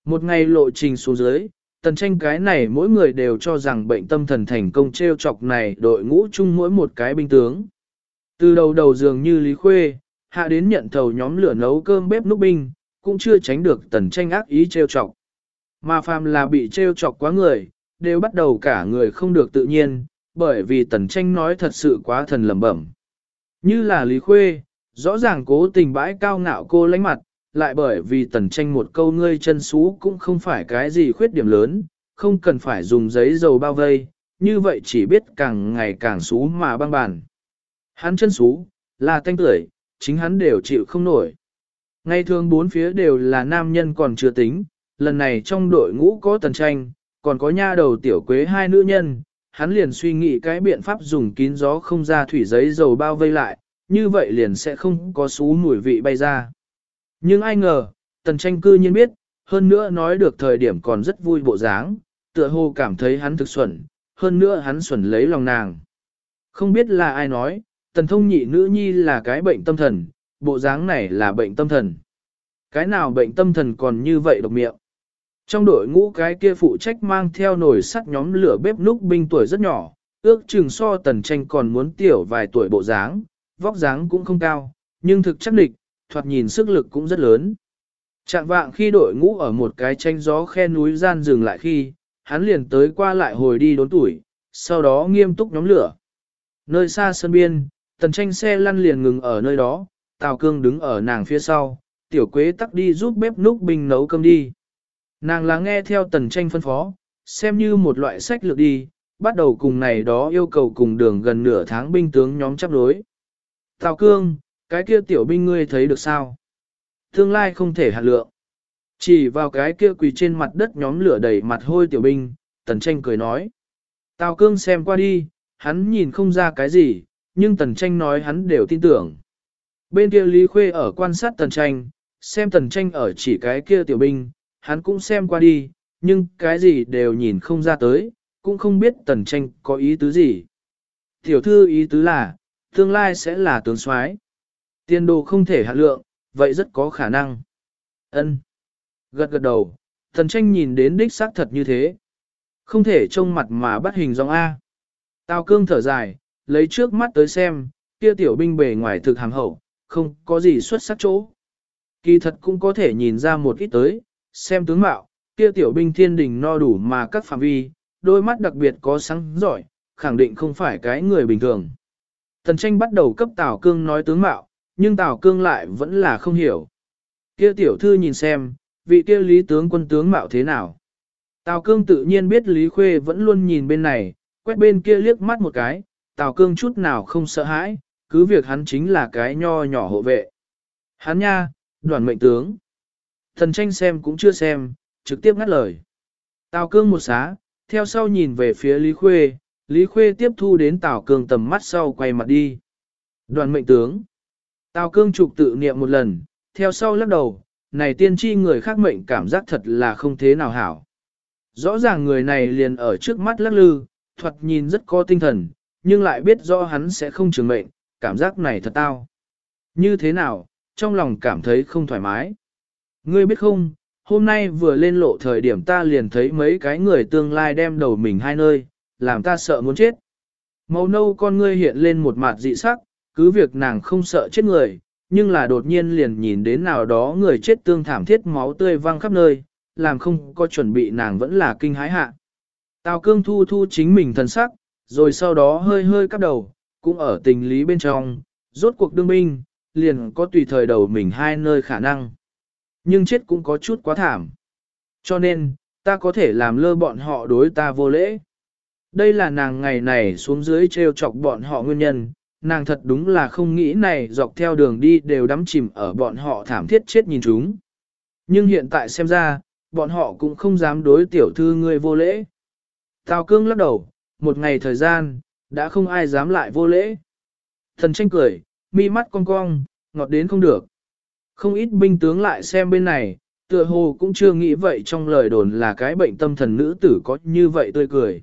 Một ngày lộ trình xuống dưới, tần tranh cái này mỗi người đều cho rằng bệnh tâm thần thành công treo chọc này đội ngũ chung mỗi một cái binh tướng. Từ đầu đầu dường như Lý Khuê, hạ đến nhận thầu nhóm lửa nấu cơm bếp núc binh, cũng chưa tránh được tần tranh ác ý trêu chọc. Mà phàm là bị trêu chọc quá người, đều bắt đầu cả người không được tự nhiên, bởi vì tần tranh nói thật sự quá thần lẩm bẩm. Như là Lý Khuê, rõ ràng cố tình bãi cao ngạo cô lánh mặt, lại bởi vì tần tranh một câu ngươi chân xú cũng không phải cái gì khuyết điểm lớn, không cần phải dùng giấy dầu bao vây, như vậy chỉ biết càng ngày càng xú mà băng bàn. Hắn chân xú, là thanh tưởi, chính hắn đều chịu không nổi. Ngày thường bốn phía đều là nam nhân còn chưa tính, lần này trong đội ngũ có tần tranh, còn có nha đầu tiểu quế hai nữ nhân, hắn liền suy nghĩ cái biện pháp dùng kín gió không ra thủy giấy dầu bao vây lại, như vậy liền sẽ không có xú mùi vị bay ra. Nhưng ai ngờ, tần tranh cư nhiên biết, hơn nữa nói được thời điểm còn rất vui bộ dáng, tựa hồ cảm thấy hắn thực xuẩn, hơn nữa hắn xuẩn lấy lòng nàng. Không biết là ai nói, tần thông nhị nữ nhi là cái bệnh tâm thần, bộ dáng này là bệnh tâm thần. Cái nào bệnh tâm thần còn như vậy độc miệng. Trong đội ngũ cái kia phụ trách mang theo nồi sắt nhóm lửa bếp núc binh tuổi rất nhỏ, ước chừng so tần tranh còn muốn tiểu vài tuổi bộ dáng, vóc dáng cũng không cao, nhưng thực chắc địch, thoạt nhìn sức lực cũng rất lớn. Trạng vạng khi đội ngũ ở một cái tranh gió khe núi gian dừng lại khi, hắn liền tới qua lại hồi đi đốn tuổi, sau đó nghiêm túc nhóm lửa. Nơi xa sân biên, tần tranh xe lăn liền ngừng ở nơi đó, Tào Cương đứng ở nàng phía sau, tiểu quế tắc đi giúp bếp núc bình nấu cơm đi. Nàng lắng nghe theo tần tranh phân phó, xem như một loại sách lược đi, bắt đầu cùng này đó yêu cầu cùng đường gần nửa tháng binh tướng nhóm chấp đối. Tào Cương, cái kia tiểu binh ngươi thấy được sao? Tương lai không thể hạt lượng. Chỉ vào cái kia quỳ trên mặt đất nhóm lửa đầy mặt hôi tiểu binh, tần tranh cười nói. Tào Cương xem qua đi, hắn nhìn không ra cái gì, nhưng tần tranh nói hắn đều tin tưởng. Bên kia Lý Khuê ở quan sát tần tranh, xem tần tranh ở chỉ cái kia tiểu binh, hắn cũng xem qua đi, nhưng cái gì đều nhìn không ra tới, cũng không biết tần tranh có ý tứ gì. Tiểu thư ý tứ là, tương lai sẽ là tướng soái. Tiên đồ không thể hạ lượng, vậy rất có khả năng. Ân. Gật gật đầu, tần tranh nhìn đến đích xác thật như thế. Không thể trông mặt mà bắt hình dòng A. Tào cương thở dài, lấy trước mắt tới xem, kia tiểu binh bề ngoài thực hàm hậu, không có gì xuất sắc chỗ. Kỳ thật cũng có thể nhìn ra một ít tới, xem tướng mạo, kia tiểu binh thiên đình no đủ mà các phạm vi, đôi mắt đặc biệt có sáng giỏi, khẳng định không phải cái người bình thường. Tần tranh bắt đầu cấp Tào Cương nói tướng mạo, nhưng Tào Cương lại vẫn là không hiểu. Kia tiểu thư nhìn xem, vị kia lý tướng quân tướng mạo thế nào. Tào Cương tự nhiên biết Lý Khuê vẫn luôn nhìn bên này, quét bên kia liếc mắt một cái, Tào Cương chút nào không sợ hãi, cứ việc hắn chính là cái nho nhỏ hộ vệ. Hắn nha, đoàn mệnh tướng. Thần tranh xem cũng chưa xem, trực tiếp ngắt lời. Tào cương một xá, theo sau nhìn về phía Lý Khuê, Lý Khuê tiếp thu đến Tào cương tầm mắt sau quay mặt đi. Đoàn mệnh tướng. Tào cương trục tự niệm một lần, theo sau lắc đầu, này tiên tri người khác mệnh cảm giác thật là không thế nào hảo. Rõ ràng người này liền ở trước mắt lắc lư, thuật nhìn rất có tinh thần, nhưng lại biết rõ hắn sẽ không trường mệnh, cảm giác này thật tao. Như thế nào, trong lòng cảm thấy không thoải mái. Ngươi biết không, hôm nay vừa lên lộ thời điểm ta liền thấy mấy cái người tương lai đem đầu mình hai nơi, làm ta sợ muốn chết. Màu nâu con ngươi hiện lên một mặt dị sắc, cứ việc nàng không sợ chết người, nhưng là đột nhiên liền nhìn đến nào đó người chết tương thảm thiết máu tươi văng khắp nơi, làm không có chuẩn bị nàng vẫn là kinh hái hạ. Tào cương thu thu chính mình thần sắc, rồi sau đó hơi hơi cắp đầu, cũng ở tình lý bên trong, rốt cuộc đương binh, liền có tùy thời đầu mình hai nơi khả năng. Nhưng chết cũng có chút quá thảm. Cho nên, ta có thể làm lơ bọn họ đối ta vô lễ. Đây là nàng ngày này xuống dưới treo chọc bọn họ nguyên nhân, nàng thật đúng là không nghĩ này dọc theo đường đi đều đắm chìm ở bọn họ thảm thiết chết nhìn chúng. Nhưng hiện tại xem ra, bọn họ cũng không dám đối tiểu thư ngươi vô lễ. Tào cương lắc đầu, một ngày thời gian, đã không ai dám lại vô lễ. Thần tranh cười, mi mắt cong cong, ngọt đến không được. Không ít binh tướng lại xem bên này, tựa hồ cũng chưa nghĩ vậy trong lời đồn là cái bệnh tâm thần nữ tử có như vậy tươi cười.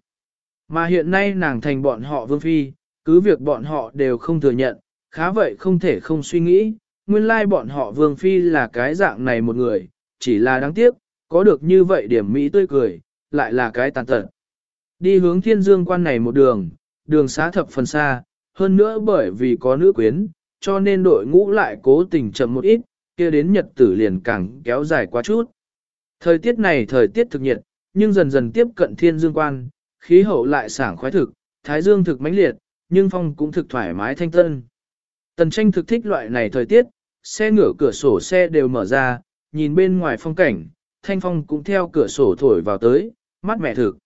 Mà hiện nay nàng thành bọn họ vương phi, cứ việc bọn họ đều không thừa nhận, khá vậy không thể không suy nghĩ, nguyên lai bọn họ vương phi là cái dạng này một người, chỉ là đáng tiếc, có được như vậy điểm mỹ tươi cười, lại là cái tàn tật. Đi hướng thiên dương quan này một đường, đường xá thập phần xa, hơn nữa bởi vì có nữ quyến, cho nên đội ngũ lại cố tình chậm một ít, kia đến nhật tử liền càng kéo dài quá chút. Thời tiết này thời tiết thực nhiệt, nhưng dần dần tiếp cận thiên dương quan, khí hậu lại sảng khoái thực, thái dương thực mãnh liệt, nhưng phong cũng thực thoải mái thanh tân. Tần tranh thực thích loại này thời tiết, xe ngửa cửa sổ xe đều mở ra, nhìn bên ngoài phong cảnh, thanh phong cũng theo cửa sổ thổi vào tới, mắt mẻ thực.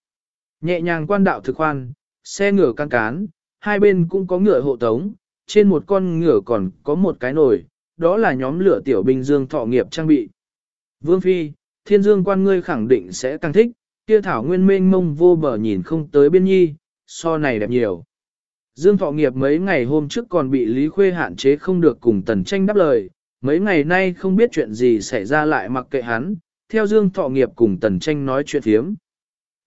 Nhẹ nhàng quan đạo thực khoan, xe ngựa can cán, hai bên cũng có ngựa hộ tống, trên một con ngựa còn có một cái nồi, đó là nhóm lửa tiểu binh dương thọ nghiệp trang bị. Vương Phi, thiên dương quan ngươi khẳng định sẽ càng thích, kia thảo nguyên mênh mông vô bờ nhìn không tới biên nhi, so này đẹp nhiều. Dương thọ nghiệp mấy ngày hôm trước còn bị Lý Khuê hạn chế không được cùng tần tranh đáp lời, mấy ngày nay không biết chuyện gì xảy ra lại mặc kệ hắn, theo Dương thọ nghiệp cùng tần tranh nói chuyện thiếm.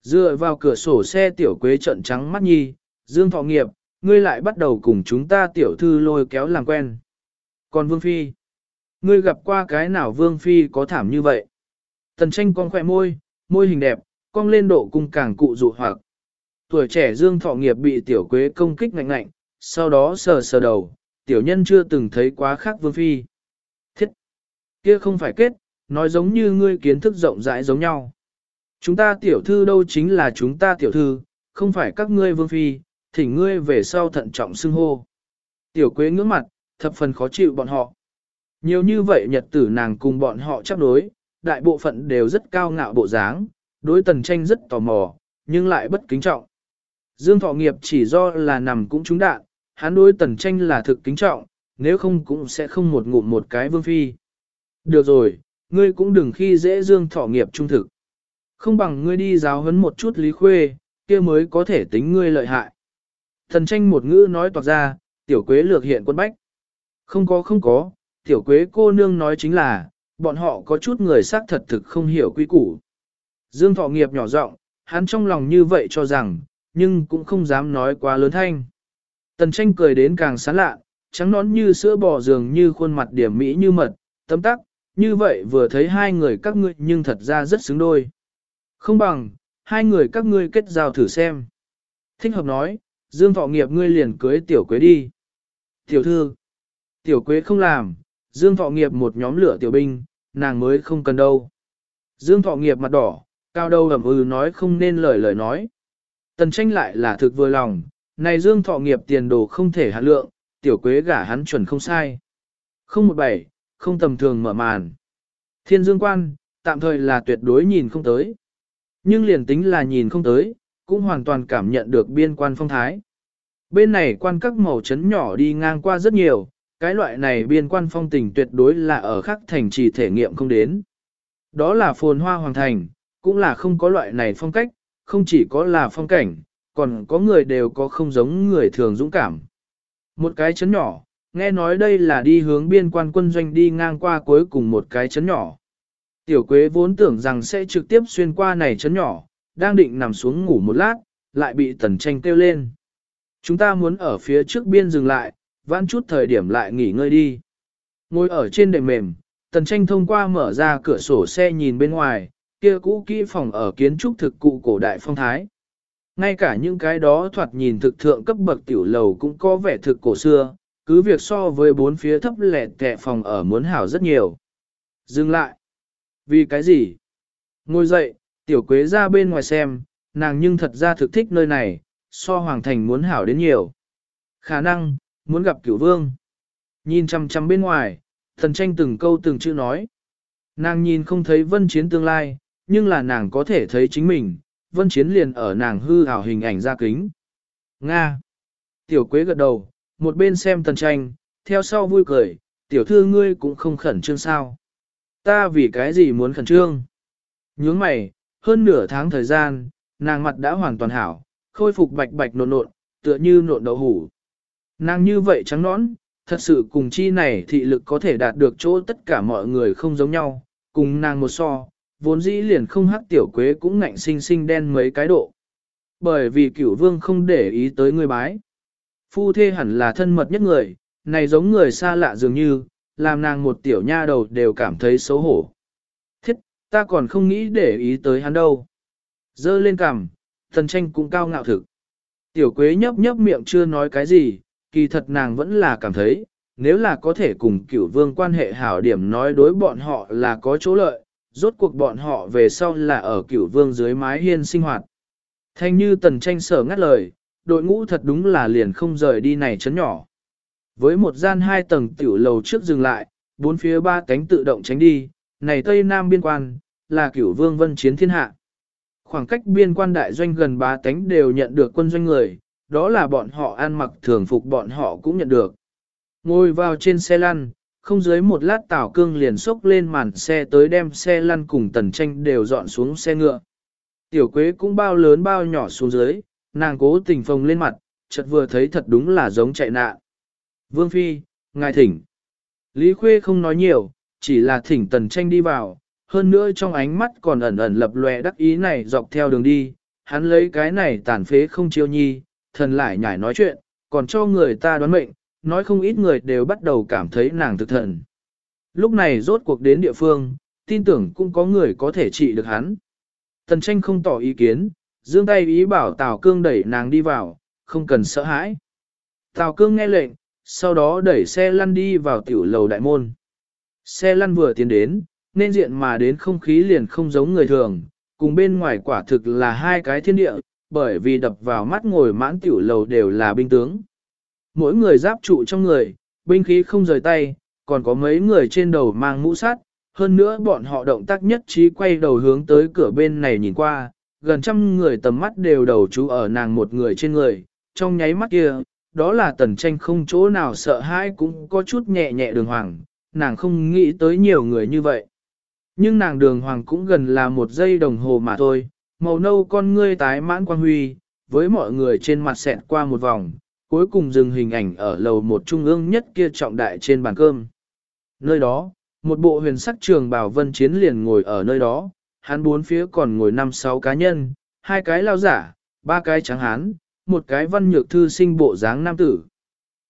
Dựa vào cửa sổ xe tiểu quế trận trắng mắt nhi, Dương thọ nghiệp, ngươi lại bắt đầu cùng chúng ta tiểu thư lôi kéo làm quen. Còn Vương Phi, ngươi gặp qua cái nào Vương Phi có thảm như vậy? Tần tranh con khỏe môi, môi hình đẹp, cong lên độ cung càng cụ dụ hoặc. Tuổi trẻ Dương Thọ Nghiệp bị tiểu quế công kích ngạnh ngạnh, sau đó sờ sờ đầu, tiểu nhân chưa từng thấy quá khác Vương Phi. Thiết! Kia không phải kết, nói giống như ngươi kiến thức rộng rãi giống nhau. Chúng ta tiểu thư đâu chính là chúng ta tiểu thư, không phải các ngươi Vương Phi, thỉnh ngươi về sau thận trọng xưng hô. Tiểu quế ngưỡng mặt, thập phần khó chịu bọn họ. Nhiều như vậy nhật tử nàng cùng bọn họ chấp đối, đại bộ phận đều rất cao ngạo bộ dáng, đối tần tranh rất tò mò, nhưng lại bất kính trọng. Dương thọ nghiệp chỉ do là nằm cũng trúng đạn, hắn đối tần tranh là thực kính trọng, nếu không cũng sẽ không một ngụm một cái vương phi. Được rồi, ngươi cũng đừng khi dễ dương thọ nghiệp trung thực. Không bằng ngươi đi giáo huấn một chút lý khuê, kia mới có thể tính ngươi lợi hại. Thần tranh một ngữ nói toạc ra, tiểu quế lược hiện quân bách. Không có không có, tiểu quế cô nương nói chính là, bọn họ có chút người xác thật thực không hiểu quy củ. Dương thọ nghiệp nhỏ giọng, hắn trong lòng như vậy cho rằng, nhưng cũng không dám nói quá lớn thanh. Tần tranh cười đến càng sán lạ, trắng nón như sữa bò dường như khuôn mặt điểm mỹ như mật, tấm tắc, như vậy vừa thấy hai người các ngươi nhưng thật ra rất xứng đôi. Không bằng, hai người các ngươi kết giao thử xem. Thích hợp nói, Dương Thọ Nghiệp ngươi liền cưới Tiểu Quế đi. Tiểu thư, Tiểu Quế không làm, Dương Thọ Nghiệp một nhóm lửa tiểu binh, nàng mới không cần đâu. Dương Thọ Nghiệp mặt đỏ, cao đầu ẩm ư nói không nên lời lời nói. Tần tranh lại là thực vừa lòng, này Dương Thọ Nghiệp tiền đồ không thể hạ lượng, Tiểu Quế gả hắn chuẩn không sai. Không một bảy, không tầm thường mở màn. Thiên Dương Quan, tạm thời là tuyệt đối nhìn không tới. Nhưng liền tính là nhìn không tới, cũng hoàn toàn cảm nhận được biên quan phong thái. Bên này quan các màu chấn nhỏ đi ngang qua rất nhiều, cái loại này biên quan phong tình tuyệt đối là ở khắc thành trì thể nghiệm không đến. Đó là phồn hoa hoàng thành, cũng là không có loại này phong cách, không chỉ có là phong cảnh, còn có người đều có không giống người thường dũng cảm. Một cái chấn nhỏ, nghe nói đây là đi hướng biên quan quân doanh đi ngang qua cuối cùng một cái chấn nhỏ. Tiểu quế vốn tưởng rằng sẽ trực tiếp xuyên qua này chấn nhỏ, đang định nằm xuống ngủ một lát, lại bị tần tranh kêu lên. Chúng ta muốn ở phía trước biên dừng lại, vãn chút thời điểm lại nghỉ ngơi đi. Ngồi ở trên đệm mềm, tần tranh thông qua mở ra cửa sổ xe nhìn bên ngoài, kia cũ kỹ phòng ở kiến trúc thực cụ cổ đại phong thái. Ngay cả những cái đó thoạt nhìn thực thượng cấp bậc tiểu lầu cũng có vẻ thực cổ xưa, cứ việc so với bốn phía thấp lẻ tẹ phòng ở muốn hảo rất nhiều. Dừng lại. Vì cái gì? Ngồi dậy, tiểu quế ra bên ngoài xem, nàng nhưng thật ra thực thích nơi này, so hoàng thành muốn hảo đến nhiều. Khả năng, muốn gặp cửu vương. Nhìn chăm chăm bên ngoài, thần tranh từng câu từng chữ nói. Nàng nhìn không thấy vân chiến tương lai, nhưng là nàng có thể thấy chính mình, vân chiến liền ở nàng hư ảo hình ảnh ra kính. Nga. Tiểu quế gật đầu, một bên xem tần tranh, theo sau vui cười, tiểu thư ngươi cũng không khẩn trương sao. Ta vì cái gì muốn khẩn trương? Nhướng mày, hơn nửa tháng thời gian, nàng mặt đã hoàn toàn hảo, khôi phục bạch bạch nộn nộn, tựa như nộn đậu hủ. Nàng như vậy trắng nõn, thật sự cùng chi này thị lực có thể đạt được chỗ tất cả mọi người không giống nhau, cùng nàng một so, vốn dĩ liền không hắc tiểu quế cũng ngạnh sinh sinh đen mấy cái độ. Bởi vì cửu vương không để ý tới người bái. Phu thê hẳn là thân mật nhất người, này giống người xa lạ dường như, làm nàng một tiểu nha đầu đều cảm thấy xấu hổ. Thiết, ta còn không nghĩ để ý tới hắn đâu. Dơ lên cằm, thần tranh cũng cao ngạo thực. Tiểu quế nhấp nhấp miệng chưa nói cái gì, kỳ thật nàng vẫn là cảm thấy, nếu là có thể cùng cửu vương quan hệ hảo điểm nói đối bọn họ là có chỗ lợi, rốt cuộc bọn họ về sau là ở cửu vương dưới mái hiên sinh hoạt. Thanh như tần tranh sở ngắt lời, đội ngũ thật đúng là liền không rời đi này chấn nhỏ. Với một gian hai tầng tiểu lầu trước dừng lại, bốn phía ba cánh tự động tránh đi, này tây nam biên quan, là cửu vương vân chiến thiên hạ. Khoảng cách biên quan đại doanh gần ba cánh đều nhận được quân doanh người, đó là bọn họ ăn mặc thường phục bọn họ cũng nhận được. Ngồi vào trên xe lăn, không dưới một lát tảo cương liền xốc lên màn xe tới đem xe lăn cùng tần tranh đều dọn xuống xe ngựa. Tiểu quế cũng bao lớn bao nhỏ xuống dưới, nàng cố tình phồng lên mặt, chợt vừa thấy thật đúng là giống chạy nạn. Vương Phi, ngài thỉnh. Lý Khuê không nói nhiều, chỉ là thỉnh tần tranh đi vào, hơn nữa trong ánh mắt còn ẩn ẩn lập lòe đắc ý này dọc theo đường đi, hắn lấy cái này tàn phế không chiêu nhi, thần lại nhảy nói chuyện, còn cho người ta đoán mệnh, nói không ít người đều bắt đầu cảm thấy nàng thực thần. Lúc này rốt cuộc đến địa phương, tin tưởng cũng có người có thể trị được hắn. Tần tranh không tỏ ý kiến, dương tay ý bảo Tào Cương đẩy nàng đi vào, không cần sợ hãi. Tào Cương nghe lệnh, sau đó đẩy xe lăn đi vào tiểu lầu đại môn. Xe lăn vừa tiến đến, nên diện mà đến không khí liền không giống người thường, cùng bên ngoài quả thực là hai cái thiên địa, bởi vì đập vào mắt ngồi mãn tiểu lầu đều là binh tướng. Mỗi người giáp trụ trong người, binh khí không rời tay, còn có mấy người trên đầu mang mũ sắt, hơn nữa bọn họ động tác nhất trí quay đầu hướng tới cửa bên này nhìn qua, gần trăm người tầm mắt đều đầu chú ở nàng một người trên người, trong nháy mắt kia, đó là tần tranh không chỗ nào sợ hãi cũng có chút nhẹ nhẹ đường hoàng, nàng không nghĩ tới nhiều người như vậy. Nhưng nàng đường hoàng cũng gần là một giây đồng hồ mà thôi, màu nâu con ngươi tái mãn quan huy, với mọi người trên mặt xẹt qua một vòng, cuối cùng dừng hình ảnh ở lầu một trung ương nhất kia trọng đại trên bàn cơm. Nơi đó, một bộ huyền sắc trường bảo vân chiến liền ngồi ở nơi đó, hắn bốn phía còn ngồi năm sáu cá nhân, hai cái lao giả, ba cái trắng hán, một cái văn nhược thư sinh bộ dáng nam tử.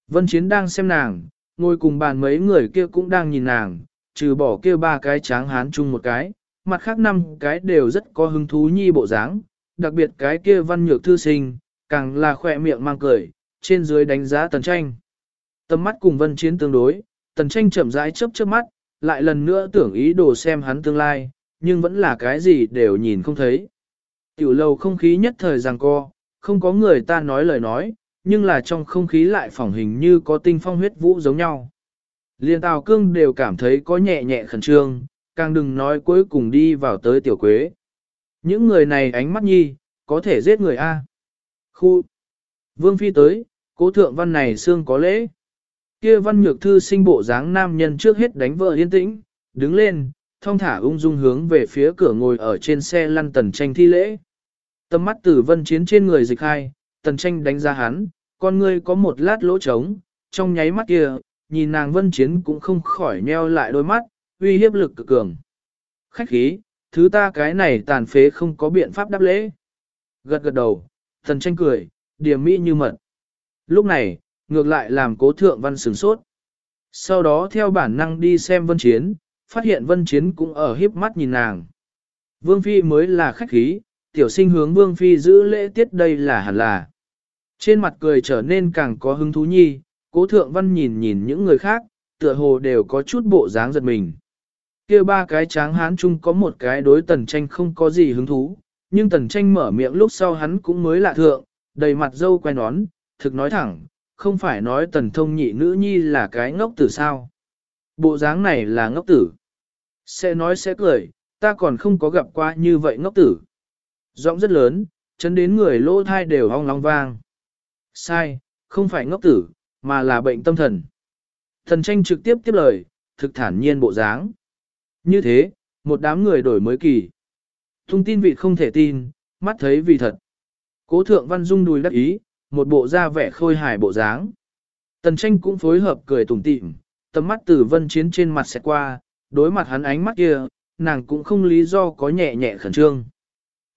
Vân chiến đang xem nàng, ngồi cùng bàn mấy người kia cũng đang nhìn nàng, trừ bỏ kia ba cái tráng hán chung một cái, mặt khác năm cái đều rất có hứng thú nhi bộ dáng, đặc biệt cái kia văn nhược thư sinh, càng là khỏe miệng mang cười, trên dưới đánh giá tần tranh. Tầm mắt cùng vân chiến tương đối, tần tranh chậm rãi chớp chớp mắt, lại lần nữa tưởng ý đồ xem hắn tương lai, nhưng vẫn là cái gì đều nhìn không thấy. Tiểu lâu không khí nhất thời giằng co, không có người ta nói lời nói, nhưng là trong không khí lại phỏng hình như có tinh phong huyết vũ giống nhau. Liên Tào Cương đều cảm thấy có nhẹ nhẹ khẩn trương, càng đừng nói cuối cùng đi vào tới tiểu quế. Những người này ánh mắt nhi, có thể giết người A. Khu. Vương Phi tới, cố thượng văn này xương có lễ. Kia văn nhược thư sinh bộ dáng nam nhân trước hết đánh vợ yên tĩnh, đứng lên, thong thả ung dung hướng về phía cửa ngồi ở trên xe lăn tần tranh thi lễ. Tâm mắt tử vân chiến trên người dịch hai, tần tranh đánh ra hắn, con ngươi có một lát lỗ trống, trong nháy mắt kia, nhìn nàng vân chiến cũng không khỏi nheo lại đôi mắt, uy hiếp lực cực cường. Khách khí, thứ ta cái này tàn phế không có biện pháp đáp lễ. Gật gật đầu, tần tranh cười, điểm mỹ như mật. Lúc này, ngược lại làm cố thượng văn sửng sốt. Sau đó theo bản năng đi xem vân chiến, phát hiện vân chiến cũng ở hiếp mắt nhìn nàng. Vương Phi mới là khách khí, tiểu sinh hướng Vương Phi giữ lễ tiết đây là hẳn là. Trên mặt cười trở nên càng có hứng thú nhi, cố thượng văn nhìn nhìn những người khác, tựa hồ đều có chút bộ dáng giật mình. kia ba cái tráng hán chung có một cái đối tần tranh không có gì hứng thú, nhưng tần tranh mở miệng lúc sau hắn cũng mới lạ thượng, đầy mặt dâu quay nón, thực nói thẳng, không phải nói tần thông nhị nữ nhi là cái ngốc tử sao. Bộ dáng này là ngốc tử. Sẽ nói sẽ cười, ta còn không có gặp qua như vậy ngốc tử. Giọng rất lớn, chấn đến người lỗ thai đều hong long vang. Sai, không phải ngốc tử, mà là bệnh tâm thần. Thần tranh trực tiếp tiếp lời, thực thản nhiên bộ dáng. Như thế, một đám người đổi mới kỳ. Thông tin vị không thể tin, mắt thấy vì thật. Cố thượng văn dung đùi đắc ý, một bộ da vẻ khôi hài bộ dáng. Tần tranh cũng phối hợp cười tủm tỉm, tầm mắt từ vân chiến trên mặt sẽ qua, đối mặt hắn ánh mắt kia, nàng cũng không lý do có nhẹ nhẹ khẩn trương.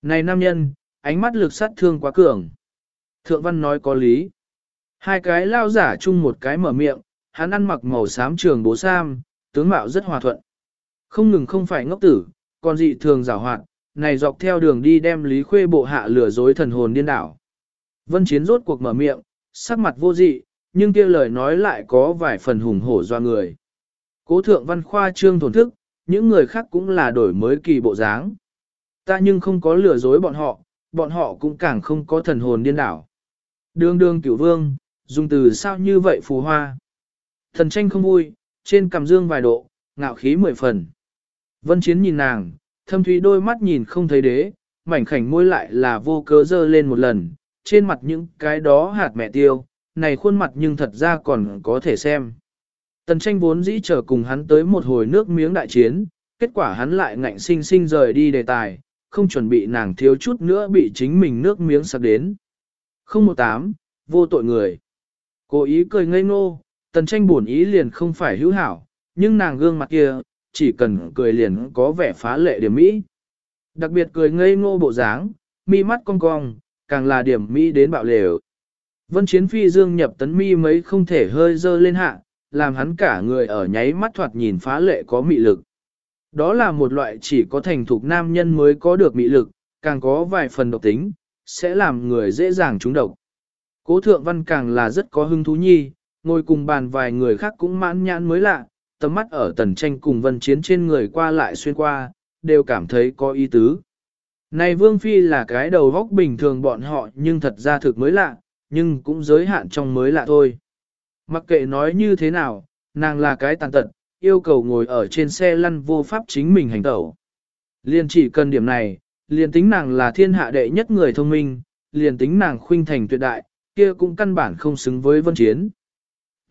Này nam nhân, ánh mắt lực sát thương quá cường. Thượng văn nói có lý. Hai cái lao giả chung một cái mở miệng, hắn ăn mặc màu xám trường bố sam, tướng mạo rất hòa thuận. Không ngừng không phải ngốc tử, còn dị thường giảo hoạt, này dọc theo đường đi đem Lý Khuê bộ hạ lừa dối thần hồn điên đảo. Vân Chiến rốt cuộc mở miệng, sắc mặt vô dị, nhưng kia lời nói lại có vài phần hùng hổ do người. Cố thượng văn khoa trương thổn thức, những người khác cũng là đổi mới kỳ bộ dáng. Ta nhưng không có lừa dối bọn họ, bọn họ cũng càng không có thần hồn điên đảo. Đường đường cửu vương, dùng từ sao như vậy phù hoa. Thần tranh không vui, trên cằm dương vài độ, ngạo khí mười phần. Vân Chiến nhìn nàng, thâm thúy đôi mắt nhìn không thấy đế, mảnh khảnh môi lại là vô cớ dơ lên một lần, trên mặt những cái đó hạt mẹ tiêu, này khuôn mặt nhưng thật ra còn có thể xem. Tần tranh vốn dĩ chờ cùng hắn tới một hồi nước miếng đại chiến, kết quả hắn lại ngạnh sinh sinh rời đi đề tài, không chuẩn bị nàng thiếu chút nữa bị chính mình nước miếng sặc đến. 018, vô tội người. Cố ý cười ngây ngô, tần tranh buồn ý liền không phải hữu hảo, nhưng nàng gương mặt kia, chỉ cần cười liền có vẻ phá lệ điểm mỹ. Đặc biệt cười ngây ngô bộ dáng, mi mắt cong cong, càng là điểm mỹ đến bạo lều. Vân chiến phi dương nhập tấn mi mấy không thể hơi dơ lên hạ, làm hắn cả người ở nháy mắt thoạt nhìn phá lệ có mị lực. Đó là một loại chỉ có thành thục nam nhân mới có được mị lực, càng có vài phần độc tính, sẽ làm người dễ dàng trúng độc. Cố thượng văn càng là rất có hứng thú nhi, ngồi cùng bàn vài người khác cũng mãn nhãn mới lạ, tầm mắt ở tần tranh cùng vân chiến trên người qua lại xuyên qua, đều cảm thấy có ý tứ. Này Vương Phi là cái đầu vóc bình thường bọn họ nhưng thật ra thực mới lạ, nhưng cũng giới hạn trong mới lạ thôi. Mặc kệ nói như thế nào, nàng là cái tàn tật, yêu cầu ngồi ở trên xe lăn vô pháp chính mình hành tẩu. Liền chỉ cần điểm này, liền tính nàng là thiên hạ đệ nhất người thông minh, liền tính nàng khuynh thành tuyệt đại, kia cũng căn bản không xứng với vân chiến.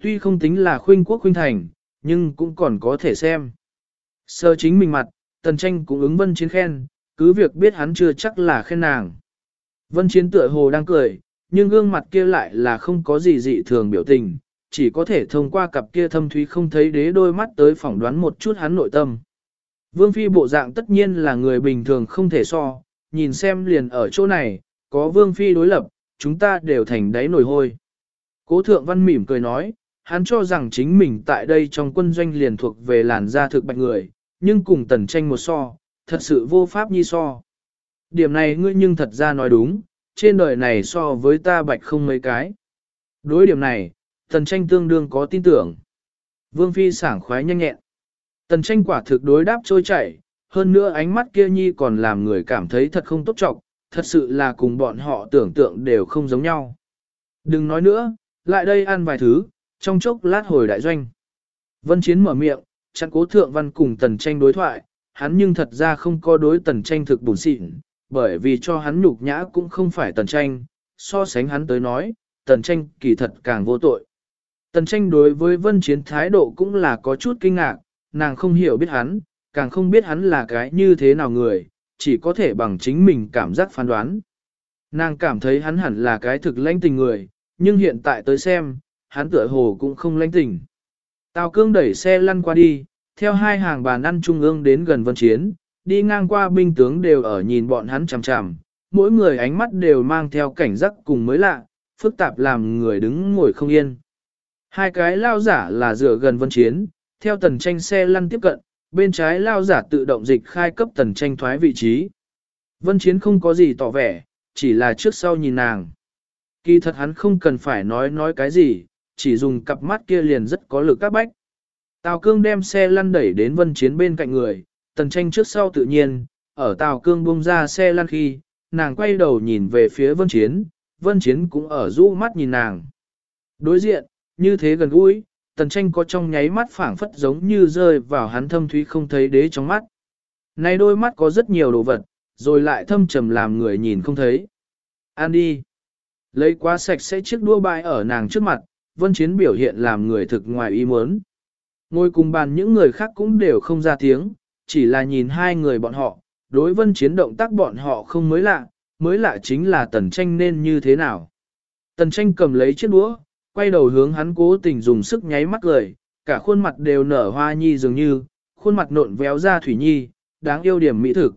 Tuy không tính là khuynh quốc khuynh thành, nhưng cũng còn có thể xem. Sơ chính mình mặt, tần tranh cũng ứng vân chiến khen, cứ việc biết hắn chưa chắc là khen nàng. Vân chiến tựa hồ đang cười, nhưng gương mặt kia lại là không có gì dị thường biểu tình, chỉ có thể thông qua cặp kia thâm thúy không thấy đế đôi mắt tới phỏng đoán một chút hắn nội tâm. Vương phi bộ dạng tất nhiên là người bình thường không thể so, nhìn xem liền ở chỗ này, có vương phi đối lập, chúng ta đều thành đáy nổi hôi. Cố thượng văn mỉm cười nói, hắn cho rằng chính mình tại đây trong quân doanh liền thuộc về làn da thực bạch người, nhưng cùng tần tranh một so, thật sự vô pháp nhi so. Điểm này ngươi nhưng thật ra nói đúng, trên đời này so với ta bạch không mấy cái. Đối điểm này, tần tranh tương đương có tin tưởng. Vương Phi sảng khoái nhanh nhẹn. Tần tranh quả thực đối đáp trôi chảy, hơn nữa ánh mắt kia nhi còn làm người cảm thấy thật không tốt trọng, thật sự là cùng bọn họ tưởng tượng đều không giống nhau. Đừng nói nữa, lại đây ăn vài thứ, trong chốc lát hồi đại doanh. Vân Chiến mở miệng, chặn cố thượng văn cùng tần tranh đối thoại, hắn nhưng thật ra không có đối tần tranh thực bùn xịn, bởi vì cho hắn nhục nhã cũng không phải tần tranh, so sánh hắn tới nói, tần tranh kỳ thật càng vô tội. Tần tranh đối với vân chiến thái độ cũng là có chút kinh ngạc, nàng không hiểu biết hắn, càng không biết hắn là cái như thế nào người, chỉ có thể bằng chính mình cảm giác phán đoán. Nàng cảm thấy hắn hẳn là cái thực lãnh tình người, nhưng hiện tại tới xem, hắn tựa hồ cũng không lãnh tình. Tào cương đẩy xe lăn qua đi, theo hai hàng bàn ăn trung ương đến gần vân chiến, đi ngang qua binh tướng đều ở nhìn bọn hắn chằm chằm, mỗi người ánh mắt đều mang theo cảnh giác cùng mới lạ, phức tạp làm người đứng ngồi không yên. Hai cái lao giả là dựa gần vân chiến, theo tần tranh xe lăn tiếp cận, bên trái lao giả tự động dịch khai cấp tần tranh thoái vị trí. Vân chiến không có gì tỏ vẻ, chỉ là trước sau nhìn nàng. Kỳ thật hắn không cần phải nói nói cái gì, chỉ dùng cặp mắt kia liền rất có lực các bách. Tào cương đem xe lăn đẩy đến vân chiến bên cạnh người, tần tranh trước sau tự nhiên, ở Tào cương buông ra xe lăn khi, nàng quay đầu nhìn về phía vân chiến, vân chiến cũng ở rũ mắt nhìn nàng. Đối diện, như thế gần gũi, tần tranh có trong nháy mắt phảng phất giống như rơi vào hắn thâm thúy không thấy đế trong mắt. Này đôi mắt có rất nhiều đồ vật, rồi lại thâm trầm làm người nhìn không thấy. An đi. Lấy quá sạch sẽ chiếc đua bài ở nàng trước mặt, vân chiến biểu hiện làm người thực ngoài ý muốn. Ngồi cùng bàn những người khác cũng đều không ra tiếng, chỉ là nhìn hai người bọn họ, đối vân chiến động tác bọn họ không mới lạ, mới lạ chính là tần tranh nên như thế nào. Tần tranh cầm lấy chiếc đũa, quay đầu hướng hắn cố tình dùng sức nháy mắt cười, cả khuôn mặt đều nở hoa nhi dường như, khuôn mặt nộn véo ra thủy nhi, đáng yêu điểm mỹ thực.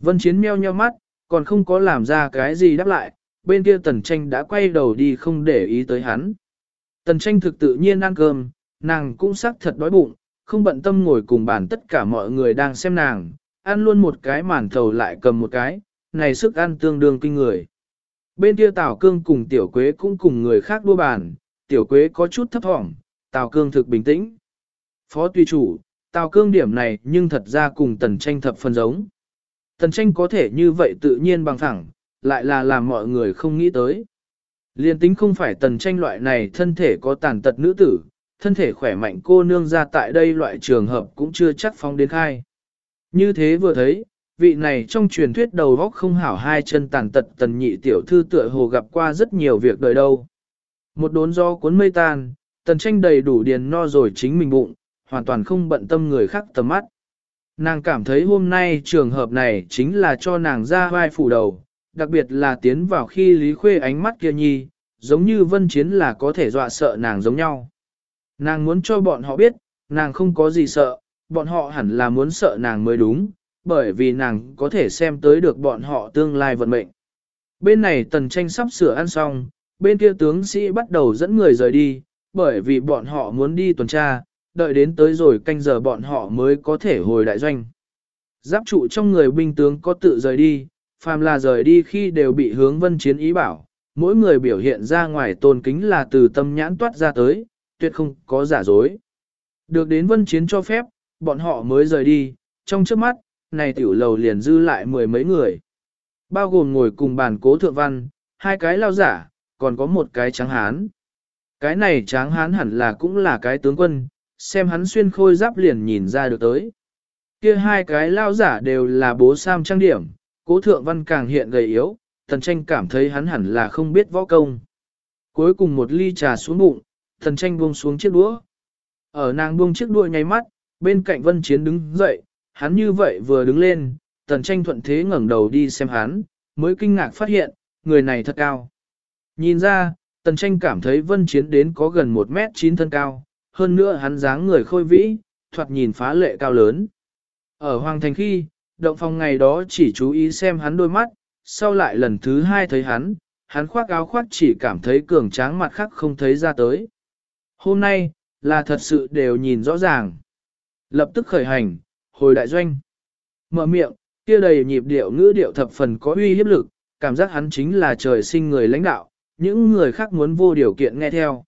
Vân chiến meo nheo mắt, còn không có làm ra cái gì đáp lại, bên kia tần tranh đã quay đầu đi không để ý tới hắn. Tần tranh thực tự nhiên ăn cơm, nàng cũng sắc thật đói bụng, không bận tâm ngồi cùng bàn tất cả mọi người đang xem nàng, ăn luôn một cái màn thầu lại cầm một cái, này sức ăn tương đương kinh người. Bên kia Tào Cương cùng Tiểu Quế cũng cùng người khác đua bàn, tiểu quế có chút thấp thỏm, Tào Cương thực bình tĩnh. Phó tùy chủ, Tào Cương điểm này nhưng thật ra cùng tần tranh thập phần giống. Tần tranh có thể như vậy tự nhiên bằng thẳng, lại là làm mọi người không nghĩ tới. Liên tính không phải tần tranh loại này thân thể có tàn tật nữ tử, thân thể khỏe mạnh cô nương ra tại đây loại trường hợp cũng chưa chắc phóng đến khai. Như thế vừa thấy, vị này trong truyền thuyết đầu góc không hảo hai chân tàn tật tần nhị tiểu thư tựa hồ gặp qua rất nhiều việc đời đâu. Một đốn do cuốn mây tan, tần tranh đầy đủ điền no rồi chính mình bụng, hoàn toàn không bận tâm người khác tầm mắt. Nàng cảm thấy hôm nay trường hợp này chính là cho nàng ra vai phủ đầu, đặc biệt là tiến vào khi Lý Khuê ánh mắt kia nhi, giống như vân chiến là có thể dọa sợ nàng giống nhau. Nàng muốn cho bọn họ biết, nàng không có gì sợ, bọn họ hẳn là muốn sợ nàng mới đúng, bởi vì nàng có thể xem tới được bọn họ tương lai vận mệnh. Bên này tần tranh sắp sửa ăn xong, bên kia tướng sĩ bắt đầu dẫn người rời đi, bởi vì bọn họ muốn đi tuần tra, đợi đến tới rồi canh giờ bọn họ mới có thể hồi đại doanh. Giáp trụ trong người binh tướng có tự rời đi, phàm là rời đi khi đều bị hướng vân chiến ý bảo, mỗi người biểu hiện ra ngoài tôn kính là từ tâm nhãn toát ra tới, tuyệt không có giả dối. Được đến vân chiến cho phép, bọn họ mới rời đi, trong trước mắt, này tiểu lầu liền dư lại mười mấy người. Bao gồm ngồi cùng bàn cố thượng văn, hai cái lao giả, còn có một cái tráng hán. Cái này tráng hán hẳn là cũng là cái tướng quân, xem hắn xuyên khôi giáp liền nhìn ra được tới. Kia hai cái lao giả đều là bố sam trang điểm, cố thượng văn càng hiện gầy yếu, tần tranh cảm thấy hắn hẳn là không biết võ công. Cuối cùng một ly trà xuống bụng, tần tranh buông xuống chiếc đũa. Ở nàng buông chiếc đũa nháy mắt, bên cạnh vân chiến đứng dậy, hắn như vậy vừa đứng lên, tần tranh thuận thế ngẩng đầu đi xem hắn, mới kinh ngạc phát hiện, người này thật cao. Nhìn ra, tần tranh cảm thấy vân chiến đến có gần 1 mét 9 thân cao, hơn nữa hắn dáng người khôi vĩ, thoạt nhìn phá lệ cao lớn. Ở Hoàng Thành khi, động phòng ngày đó chỉ chú ý xem hắn đôi mắt, sau lại lần thứ hai thấy hắn, hắn khoác áo khoác chỉ cảm thấy cường tráng mặt khác không thấy ra tới. Hôm nay, là thật sự đều nhìn rõ ràng. Lập tức khởi hành, hồi đại doanh. Mở miệng, kia đầy nhịp điệu ngữ điệu thập phần có uy hiếp lực, cảm giác hắn chính là trời sinh người lãnh đạo, những người khác muốn vô điều kiện nghe theo.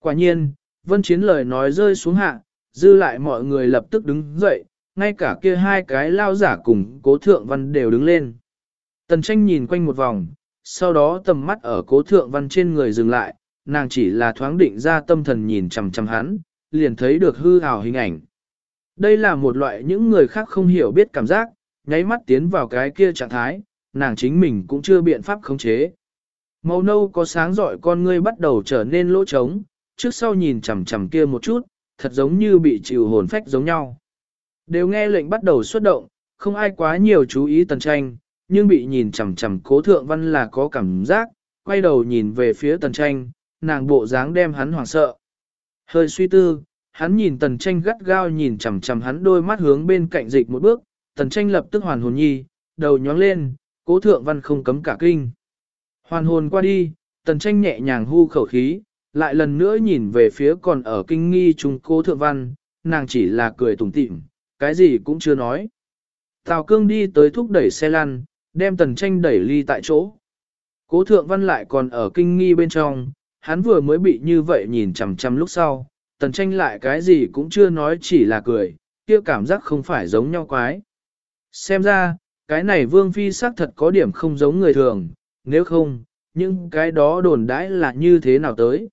Quả nhiên, vân chiến lời nói rơi xuống hạ, dư lại mọi người lập tức đứng dậy, ngay cả kia hai cái lao giả cùng cố thượng văn đều đứng lên. Tần tranh nhìn quanh một vòng, sau đó tầm mắt ở cố thượng văn trên người dừng lại, nàng chỉ là thoáng định ra tâm thần nhìn chằm chằm hắn, liền thấy được hư hào hình ảnh. Đây là một loại những người khác không hiểu biết cảm giác, nháy mắt tiến vào cái kia trạng thái, nàng chính mình cũng chưa biện pháp khống chế. Màu nâu có sáng rọi con ngươi bắt đầu trở nên lỗ trống, trước sau nhìn chằm chằm kia một chút, thật giống như bị chịu hồn phách giống nhau. Đều nghe lệnh bắt đầu xuất động, không ai quá nhiều chú ý tần tranh, nhưng bị nhìn chằm chằm cố thượng văn là có cảm giác, quay đầu nhìn về phía tần tranh, nàng bộ dáng đem hắn hoảng sợ. Hơi suy tư, hắn nhìn tần tranh gắt gao nhìn chằm chằm hắn đôi mắt hướng bên cạnh dịch một bước, tần tranh lập tức hoàn hồn nhi, đầu nhóng lên, cố thượng văn không cấm cả kinh. Hoàn hồn qua đi, tần tranh nhẹ nhàng hu khẩu khí, lại lần nữa nhìn về phía còn ở kinh nghi trung cố thượng văn, nàng chỉ là cười tủm tỉm, cái gì cũng chưa nói. Tào cương đi tới thúc đẩy xe lăn, đem tần tranh đẩy ly tại chỗ. Cố thượng văn lại còn ở kinh nghi bên trong, hắn vừa mới bị như vậy nhìn chằm chằm lúc sau, tần tranh lại cái gì cũng chưa nói chỉ là cười, kia cảm giác không phải giống nhau quái. Xem ra, cái này vương phi xác thật có điểm không giống người thường, nếu không, những cái đó đồn đãi là như thế nào tới.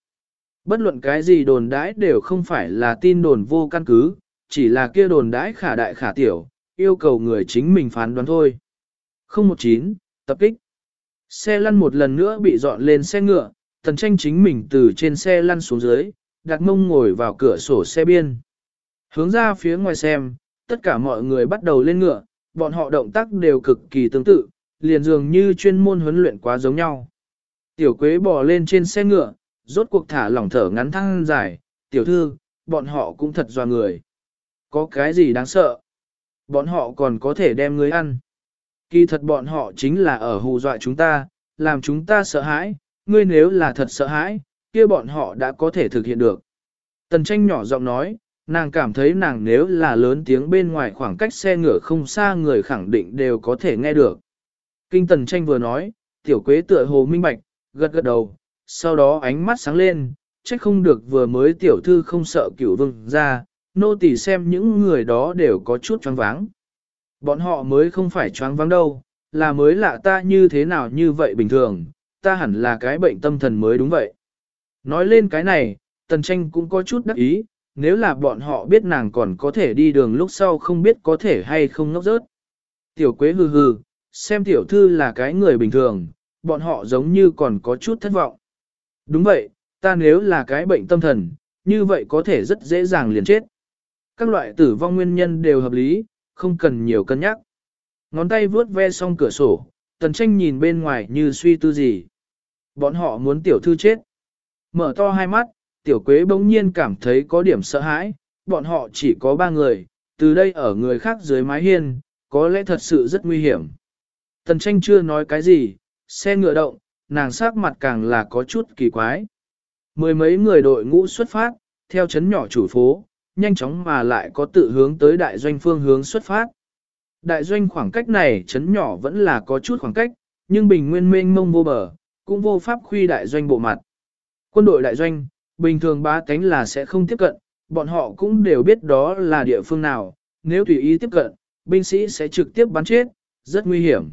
Bất luận cái gì đồn đãi đều không phải là tin đồn vô căn cứ, chỉ là kia đồn đãi khả đại khả tiểu, yêu cầu người chính mình phán đoán thôi. 019, tập kích. Xe lăn một lần nữa bị dọn lên xe ngựa, tần tranh chính mình từ trên xe lăn xuống dưới, đặt mông ngồi vào cửa sổ xe biên. Hướng ra phía ngoài xem, tất cả mọi người bắt đầu lên ngựa, bọn họ động tác đều cực kỳ tương tự, liền dường như chuyên môn huấn luyện quá giống nhau. Tiểu quế bò lên trên xe ngựa, rốt cuộc thả lỏng thở ngắn thăng dài, tiểu thư, bọn họ cũng thật doa người. Có cái gì đáng sợ? Bọn họ còn có thể đem người ăn. Kỳ thật bọn họ chính là ở hù dọa chúng ta, làm chúng ta sợ hãi, ngươi nếu là thật sợ hãi, kia bọn họ đã có thể thực hiện được. Tần tranh nhỏ giọng nói, nàng cảm thấy nàng nếu là lớn tiếng bên ngoài khoảng cách xe ngựa không xa người khẳng định đều có thể nghe được. Kinh tần tranh vừa nói, tiểu quế tựa hồ minh bạch, gật gật đầu, sau đó ánh mắt sáng lên, trách không được vừa mới tiểu thư không sợ cửu vương ra, nô tỳ xem những người đó đều có chút choáng váng. Bọn họ mới không phải choáng váng đâu, là mới lạ ta như thế nào như vậy bình thường, ta hẳn là cái bệnh tâm thần mới đúng vậy. Nói lên cái này, tần tranh cũng có chút đắc ý, nếu là bọn họ biết nàng còn có thể đi đường lúc sau không biết có thể hay không ngốc rớt. Tiểu quế hừ hừ, xem tiểu thư là cái người bình thường, bọn họ giống như còn có chút thất vọng. Đúng vậy, ta nếu là cái bệnh tâm thần, như vậy có thể rất dễ dàng liền chết. Các loại tử vong nguyên nhân đều hợp lý, không cần nhiều cân nhắc. Ngón tay vuốt ve xong cửa sổ, tần tranh nhìn bên ngoài như suy tư gì. Bọn họ muốn tiểu thư chết. Mở to hai mắt, tiểu quế bỗng nhiên cảm thấy có điểm sợ hãi, bọn họ chỉ có ba người, từ đây ở người khác dưới mái hiên, có lẽ thật sự rất nguy hiểm. Tần tranh chưa nói cái gì, xe ngựa động, nàng sắc mặt càng là có chút kỳ quái. Mười mấy người đội ngũ xuất phát, theo chấn nhỏ chủ phố, nhanh chóng mà lại có tự hướng tới đại doanh phương hướng xuất phát. Đại doanh khoảng cách này chấn nhỏ vẫn là có chút khoảng cách, nhưng bình nguyên mênh mông vô bờ, cũng vô pháp khuy đại doanh bộ mặt. Quân đội đại doanh, bình thường ba cánh là sẽ không tiếp cận, bọn họ cũng đều biết đó là địa phương nào, nếu tùy ý tiếp cận, binh sĩ sẽ trực tiếp bắn chết, rất nguy hiểm.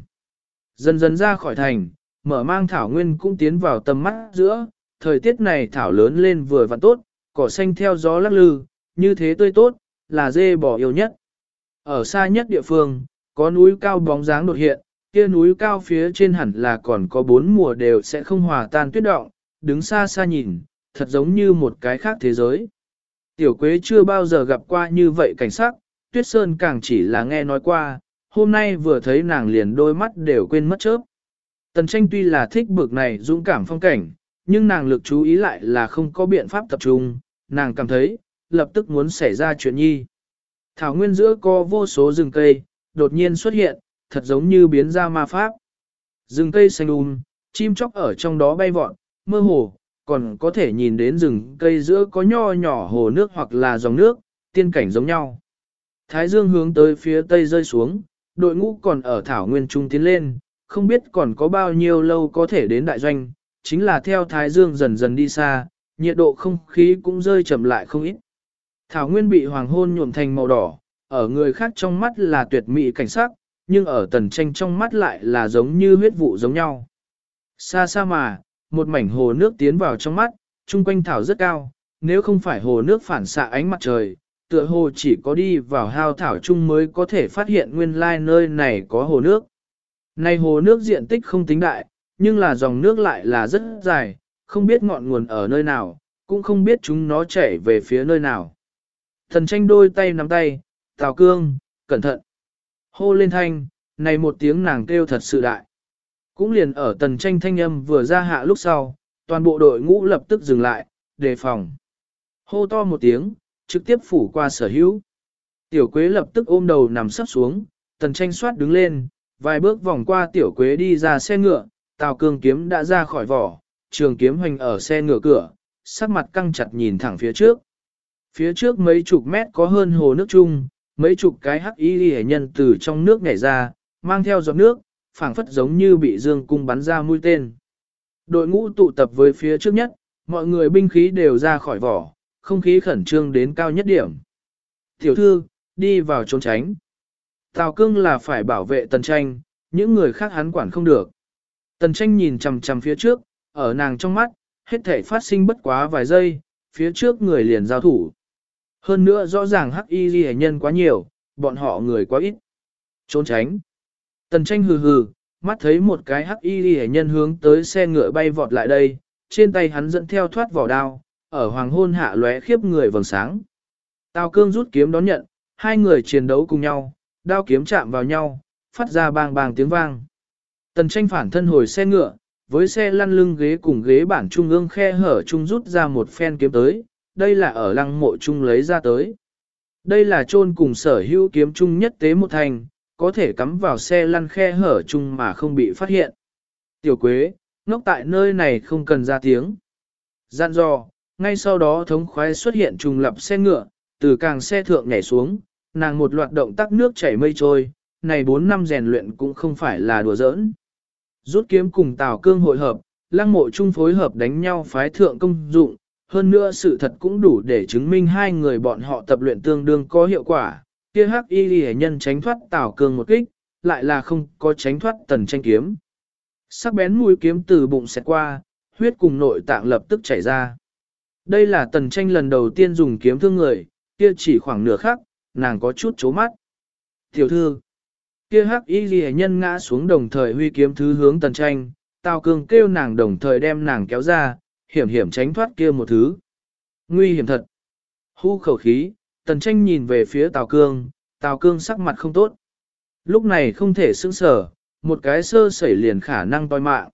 Dần dần ra khỏi thành, mở mang thảo nguyên cũng tiến vào tầm mắt giữa, thời tiết này thảo lớn lên vừa vặn tốt, cỏ xanh theo gió lắc lư, như thế tươi tốt, là dê bò yêu nhất. Ở xa nhất địa phương, có núi cao bóng dáng đột hiện, kia núi cao phía trên hẳn là còn có bốn mùa đều sẽ không hòa tan tuyết động, đứng xa xa nhìn, thật giống như một cái khác thế giới. Tiểu Quế chưa bao giờ gặp qua như vậy cảnh sắc, Tuyết Sơn càng chỉ là nghe nói qua, hôm nay vừa thấy nàng liền đôi mắt đều quên mất chớp. Tần tranh tuy là thích bực này dũng cảm phong cảnh, nhưng nàng lực chú ý lại là không có biện pháp tập trung, nàng cảm thấy, lập tức muốn xảy ra chuyện nhi. Thảo nguyên giữa có vô số rừng cây, đột nhiên xuất hiện, thật giống như biến ra ma pháp. Rừng cây xanh um, chim chóc ở trong đó bay vọt, mơ hồ, còn có thể nhìn đến rừng cây giữa có nho nhỏ hồ nước hoặc là dòng nước, tiên cảnh giống nhau. Thái dương hướng tới phía tây rơi xuống, đội ngũ còn ở thảo nguyên trung tiến lên, không biết còn có bao nhiêu lâu có thể đến đại doanh, chính là theo thái dương dần dần đi xa, nhiệt độ không khí cũng rơi chậm lại không ít. Thảo nguyên bị hoàng hôn nhuộm thành màu đỏ, ở người khác trong mắt là tuyệt mỹ cảnh sắc, nhưng ở tần tranh trong mắt lại là giống như huyết vụ giống nhau. Xa xa mà, một mảnh hồ nước tiến vào trong mắt, chung quanh thảo rất cao, nếu không phải hồ nước phản xạ ánh mặt trời, tựa hồ chỉ có đi vào hao thảo chung mới có thể phát hiện nguyên lai nơi này có hồ nước. Này hồ nước diện tích không tính đại, nhưng là dòng nước lại là rất dài, không biết ngọn nguồn ở nơi nào, cũng không biết chúng nó chảy về phía nơi nào. Thần tranh đôi tay nắm tay, Tào Cương, cẩn thận. Hô lên thanh, này một tiếng nàng kêu thật sự đại. Cũng liền ở tần tranh thanh âm vừa ra hạ lúc sau, toàn bộ đội ngũ lập tức dừng lại, đề phòng. Hô to một tiếng, trực tiếp phủ qua sở hữu. Tiểu quế lập tức ôm đầu nằm sắp xuống, tần tranh soát đứng lên, vài bước vòng qua tiểu quế đi ra xe ngựa, tào cương kiếm đã ra khỏi vỏ, trường kiếm hoành ở xe ngựa cửa, sắc mặt căng chặt nhìn thẳng phía trước. Phía trước mấy chục mét có hơn hồ nước chung, mấy chục cái hắc y hệ nhân từ trong nước nhảy ra, mang theo giọt nước, phảng phất giống như bị dương cung bắn ra mũi tên. Đội ngũ tụ tập với phía trước nhất, mọi người binh khí đều ra khỏi vỏ, không khí khẩn trương đến cao nhất điểm. Tiểu thư, đi vào trốn tránh. Tào cương là phải bảo vệ tần tranh, những người khác hắn quản không được. Tần tranh nhìn chằm chằm phía trước, ở nàng trong mắt, hết thể phát sinh bất quá vài giây, phía trước người liền giao thủ. Hơn nữa rõ ràng hắc y ghi nhân quá nhiều, bọn họ người quá ít. Trốn tránh. Tần tranh hừ hừ, mắt thấy một cái hắc y ghi nhân hướng tới xe ngựa bay vọt lại đây, trên tay hắn dẫn theo thoát vỏ đao, ở hoàng hôn hạ lóe khiếp người vầng sáng. Tào cương rút kiếm đón nhận, hai người chiến đấu cùng nhau, đao kiếm chạm vào nhau, phát ra bang bang tiếng vang. Tần tranh phản thân hồi xe ngựa, với xe lăn lưng ghế cùng ghế bản trung ương khe hở trung rút ra một phen kiếm tới, đây là ở lăng mộ trung lấy ra tới. Đây là chôn cùng sở hữu kiếm trung nhất tế một thành, có thể cắm vào xe lăn khe hở chung mà không bị phát hiện. Tiểu Quế, ngốc tại nơi này không cần ra tiếng. Gian dò, ngay sau đó thống khoái xuất hiện trùng lập xe ngựa, từ càng xe thượng nhảy xuống, nàng một loạt động tác nước chảy mây trôi, này 4 năm rèn luyện cũng không phải là đùa giỡn. Rút kiếm cùng Tào Cương hội hợp, lăng mộ chung phối hợp đánh nhau phái thượng công dụng, hơn nữa sự thật cũng đủ để chứng minh hai người bọn họ tập luyện tương đương có hiệu quả, kia hắc y lì nhân tránh thoát tào cương một kích, lại là không có tránh thoát tần tranh kiếm. Sắc bén mũi kiếm từ bụng xẹt qua, huyết cùng nội tạng lập tức chảy ra. Đây là tần tranh lần đầu tiên dùng kiếm thương người, kia chỉ khoảng nửa khắc, nàng có chút chố mắt. Tiểu thư, kia hắc y ghi nhân ngã xuống đồng thời huy kiếm thứ hướng tần tranh, tào cương kêu nàng đồng thời đem nàng kéo ra, hiểm hiểm tránh thoát kia một thứ. Nguy hiểm thật. Hú khẩu khí, tần tranh nhìn về phía tào cương, tào cương sắc mặt không tốt. Lúc này không thể sững sở, một cái sơ sẩy liền khả năng toi mạng.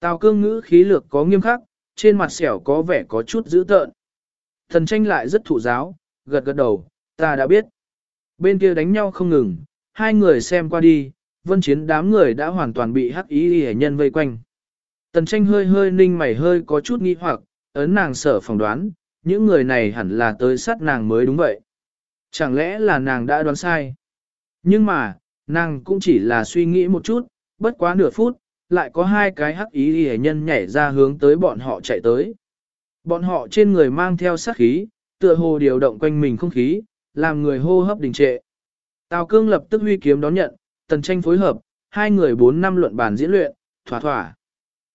Tào cương ngữ khí lược có nghiêm khắc, trên mặt xẻo có vẻ có chút dữ tợn. Thần tranh lại rất thụ giáo, gật gật đầu, ta đã biết. Bên kia đánh nhau không ngừng, hai người xem qua đi, vân chiến đám người đã hoàn toàn bị hắc ý hệ nhân vây quanh. Tần tranh hơi hơi ninh mày hơi có chút nghi hoặc, ấn nàng sở phỏng đoán, những người này hẳn là tới sát nàng mới đúng vậy. Chẳng lẽ là nàng đã đoán sai? Nhưng mà, nàng cũng chỉ là suy nghĩ một chút, bất quá nửa phút, lại có hai cái hắc ý hề nhân nhảy ra hướng tới bọn họ chạy tới. Bọn họ trên người mang theo sát khí, tựa hồ điều động quanh mình không khí, làm người hô hấp đình trệ. Tào cương lập tức huy kiếm đón nhận, tần tranh phối hợp, hai người bốn năm luận bàn diễn luyện, thỏa thỏa.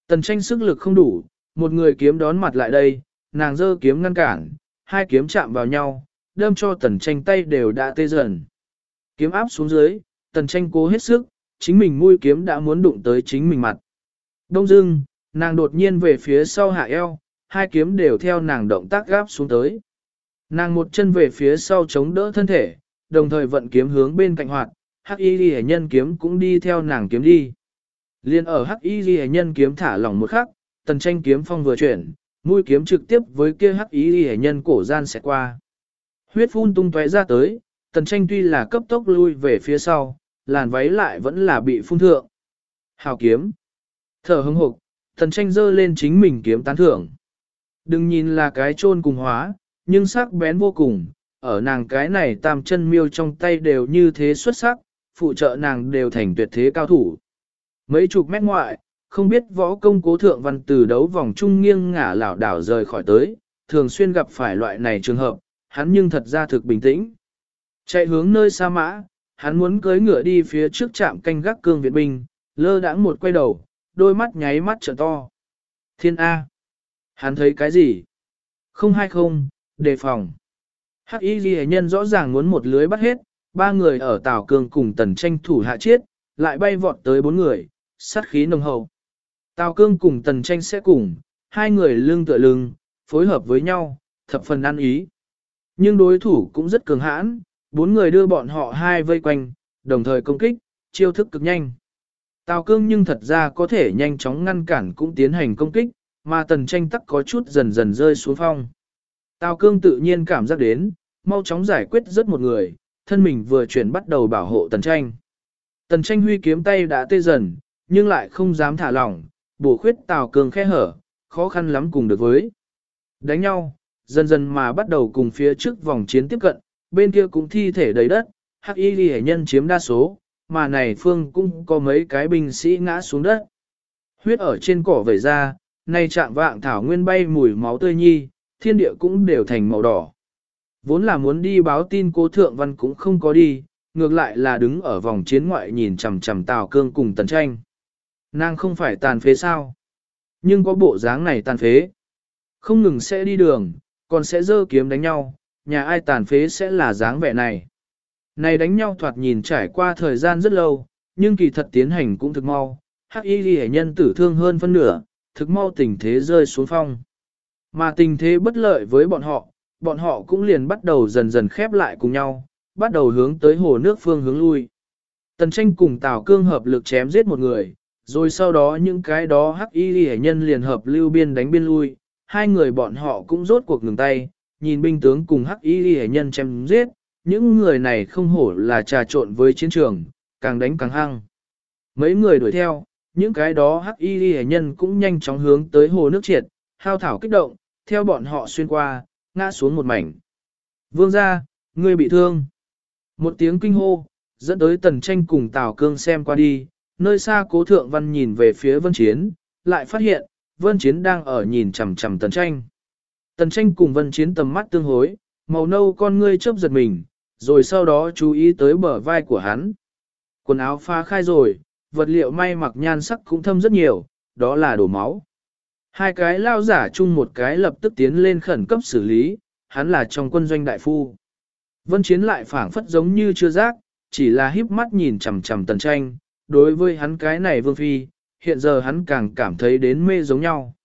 Tần tranh sức lực không đủ, một người kiếm đón mặt lại đây, nàng giơ kiếm ngăn cản, hai kiếm chạm vào nhau, đâm cho tần tranh tay đều đã tê dần. Kiếm áp xuống dưới, tần tranh cố hết sức, chính mình mũi kiếm đã muốn đụng tới chính mình mặt. Đông dưng, nàng đột nhiên về phía sau hạ eo, hai kiếm đều theo nàng động tác gáp xuống tới. Nàng một chân về phía sau chống đỡ thân thể, đồng thời vận kiếm hướng bên cạnh hoạt, hắc y ghi nhân kiếm cũng đi theo nàng kiếm đi. Liên ở hắc y ghi nhân kiếm thả lỏng một khắc, tần tranh kiếm phong vừa chuyển, mũi kiếm trực tiếp với kia hắc y ghi nhân cổ gian sẽ qua. Huyết phun tung tóe ra tới, tần tranh tuy là cấp tốc lui về phía sau, làn váy lại vẫn là bị phun thượng. Hào kiếm. Thở hứng hục, thần tranh dơ lên chính mình kiếm tán thưởng. Đừng nhìn là cái trôn cùng hóa, nhưng sắc bén vô cùng, ở nàng cái này tam chân miêu trong tay đều như thế xuất sắc, phụ trợ nàng đều thành tuyệt thế cao thủ. Mấy chục mét ngoại, không biết võ công cố thượng văn từ đấu vòng trung nghiêng ngả lảo đảo rời khỏi tới, thường xuyên gặp phải loại này trường hợp, hắn nhưng thật ra thực bình tĩnh. Chạy hướng nơi xa mã, hắn muốn cưới ngựa đi phía trước trạm canh gác cương Việt binh, lơ đãng một quay đầu, đôi mắt nháy mắt trợ to. Thiên A. Hắn thấy cái gì? Không hay không, đề phòng. Hắc y ghi nhân rõ ràng muốn một lưới bắt hết, ba người ở Tào Cương cùng tần tranh thủ hạ chiết, lại bay vọt tới bốn người, sát khí nồng hậu. Tào Cương cùng tần tranh sẽ cùng, hai người lưng tựa lưng, phối hợp với nhau, thập phần ăn ý. Nhưng đối thủ cũng rất cường hãn, bốn người đưa bọn họ hai vây quanh, đồng thời công kích, chiêu thức cực nhanh. Tào Cương nhưng thật ra có thể nhanh chóng ngăn cản cũng tiến hành công kích, mà tần tranh tắc có chút dần dần rơi xuống phong. Tào Cương tự nhiên cảm giác đến, mau chóng giải quyết rất một người, thân mình vừa chuyển bắt đầu bảo hộ tần tranh. Tần tranh huy kiếm tay đã tê dần, nhưng lại không dám thả lỏng, bổ khuyết Tào Cương khe hở, khó khăn lắm cùng được với. Đánh nhau, dần dần mà bắt đầu cùng phía trước vòng chiến tiếp cận, bên kia cũng thi thể đầy đất, hắc y ghi nhân chiếm đa số, mà này phương cũng có mấy cái binh sĩ ngã xuống đất. Huyết ở trên cỏ vẩy ra, nay chạm vạng thảo nguyên bay mùi máu tươi nhi, thiên địa cũng đều thành màu đỏ. Vốn là muốn đi báo tin cố thượng văn cũng không có đi, ngược lại là đứng ở vòng chiến ngoại nhìn chằm chằm Tào Cương cùng Tần Tranh. Nàng không phải tàn phế sao? Nhưng có bộ dáng này tàn phế. Không ngừng sẽ đi đường, còn sẽ dơ kiếm đánh nhau, nhà ai tàn phế sẽ là dáng vẻ này. Này đánh nhau thoạt nhìn trải qua thời gian rất lâu, nhưng kỳ thật tiến hành cũng thực mau, hắc y ghi nhân tử thương hơn phân nửa, thực mau tình thế rơi xuống phong. Mà tình thế bất lợi với bọn họ, bọn họ cũng liền bắt đầu dần dần khép lại cùng nhau, bắt đầu hướng tới hồ nước phương hướng lui. Tần tranh cùng Tào Cương hợp lực chém giết một người, rồi sau đó những cái đó hắc y ghi nhân liền hợp lưu biên đánh biên lui, hai người bọn họ cũng rốt cuộc ngừng tay, nhìn binh tướng cùng hắc y hệ nhân chém giết, những người này không hổ là trà trộn với chiến trường, càng đánh càng hăng. Mấy người đuổi theo, những cái đó hắc y hệ nhân cũng nhanh chóng hướng tới hồ nước triệt, hao thảo kích động, theo bọn họ xuyên qua, ngã xuống một mảnh. Vương ra, ngươi bị thương. Một tiếng kinh hô, dẫn tới tần tranh cùng Tào Cương xem qua đi, nơi xa cố thượng văn nhìn về phía vân chiến, lại phát hiện, vân chiến đang ở nhìn chằm chằm tần tranh. Tần tranh cùng vân chiến tầm mắt tương hối, màu nâu con ngươi chớp giật mình, rồi sau đó chú ý tới bờ vai của hắn. Quần áo pha khai rồi, vật liệu may mặc nhan sắc cũng thâm rất nhiều, đó là đổ máu. Hai cái lao giả chung một cái lập tức tiến lên khẩn cấp xử lý, hắn là trong quân doanh đại phu. Vân Chiến lại phảng phất giống như chưa giác, chỉ là híp mắt nhìn chằm chằm tần tranh, đối với hắn cái này vương phi, hiện giờ hắn càng cảm thấy đến mê giống nhau.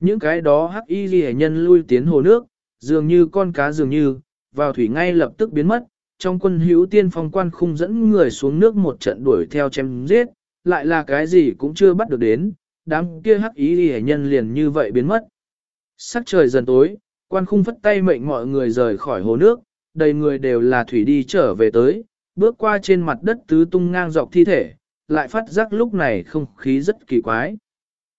Những cái đó hắc y ghi nhân lui tiến hồ nước, dường như con cá dường như, vào thủy ngay lập tức biến mất, trong quân hữu tiên phong quan khung dẫn người xuống nước một trận đuổi theo chém giết, lại là cái gì cũng chưa bắt được đến, đám kia hắc ý ghi nhân liền như vậy biến mất. Sắc trời dần tối, quan khung phất tay mệnh mọi người rời khỏi hồ nước, đầy người đều là thủy đi trở về tới, bước qua trên mặt đất tứ tung ngang dọc thi thể, lại phát giác lúc này không khí rất kỳ quái.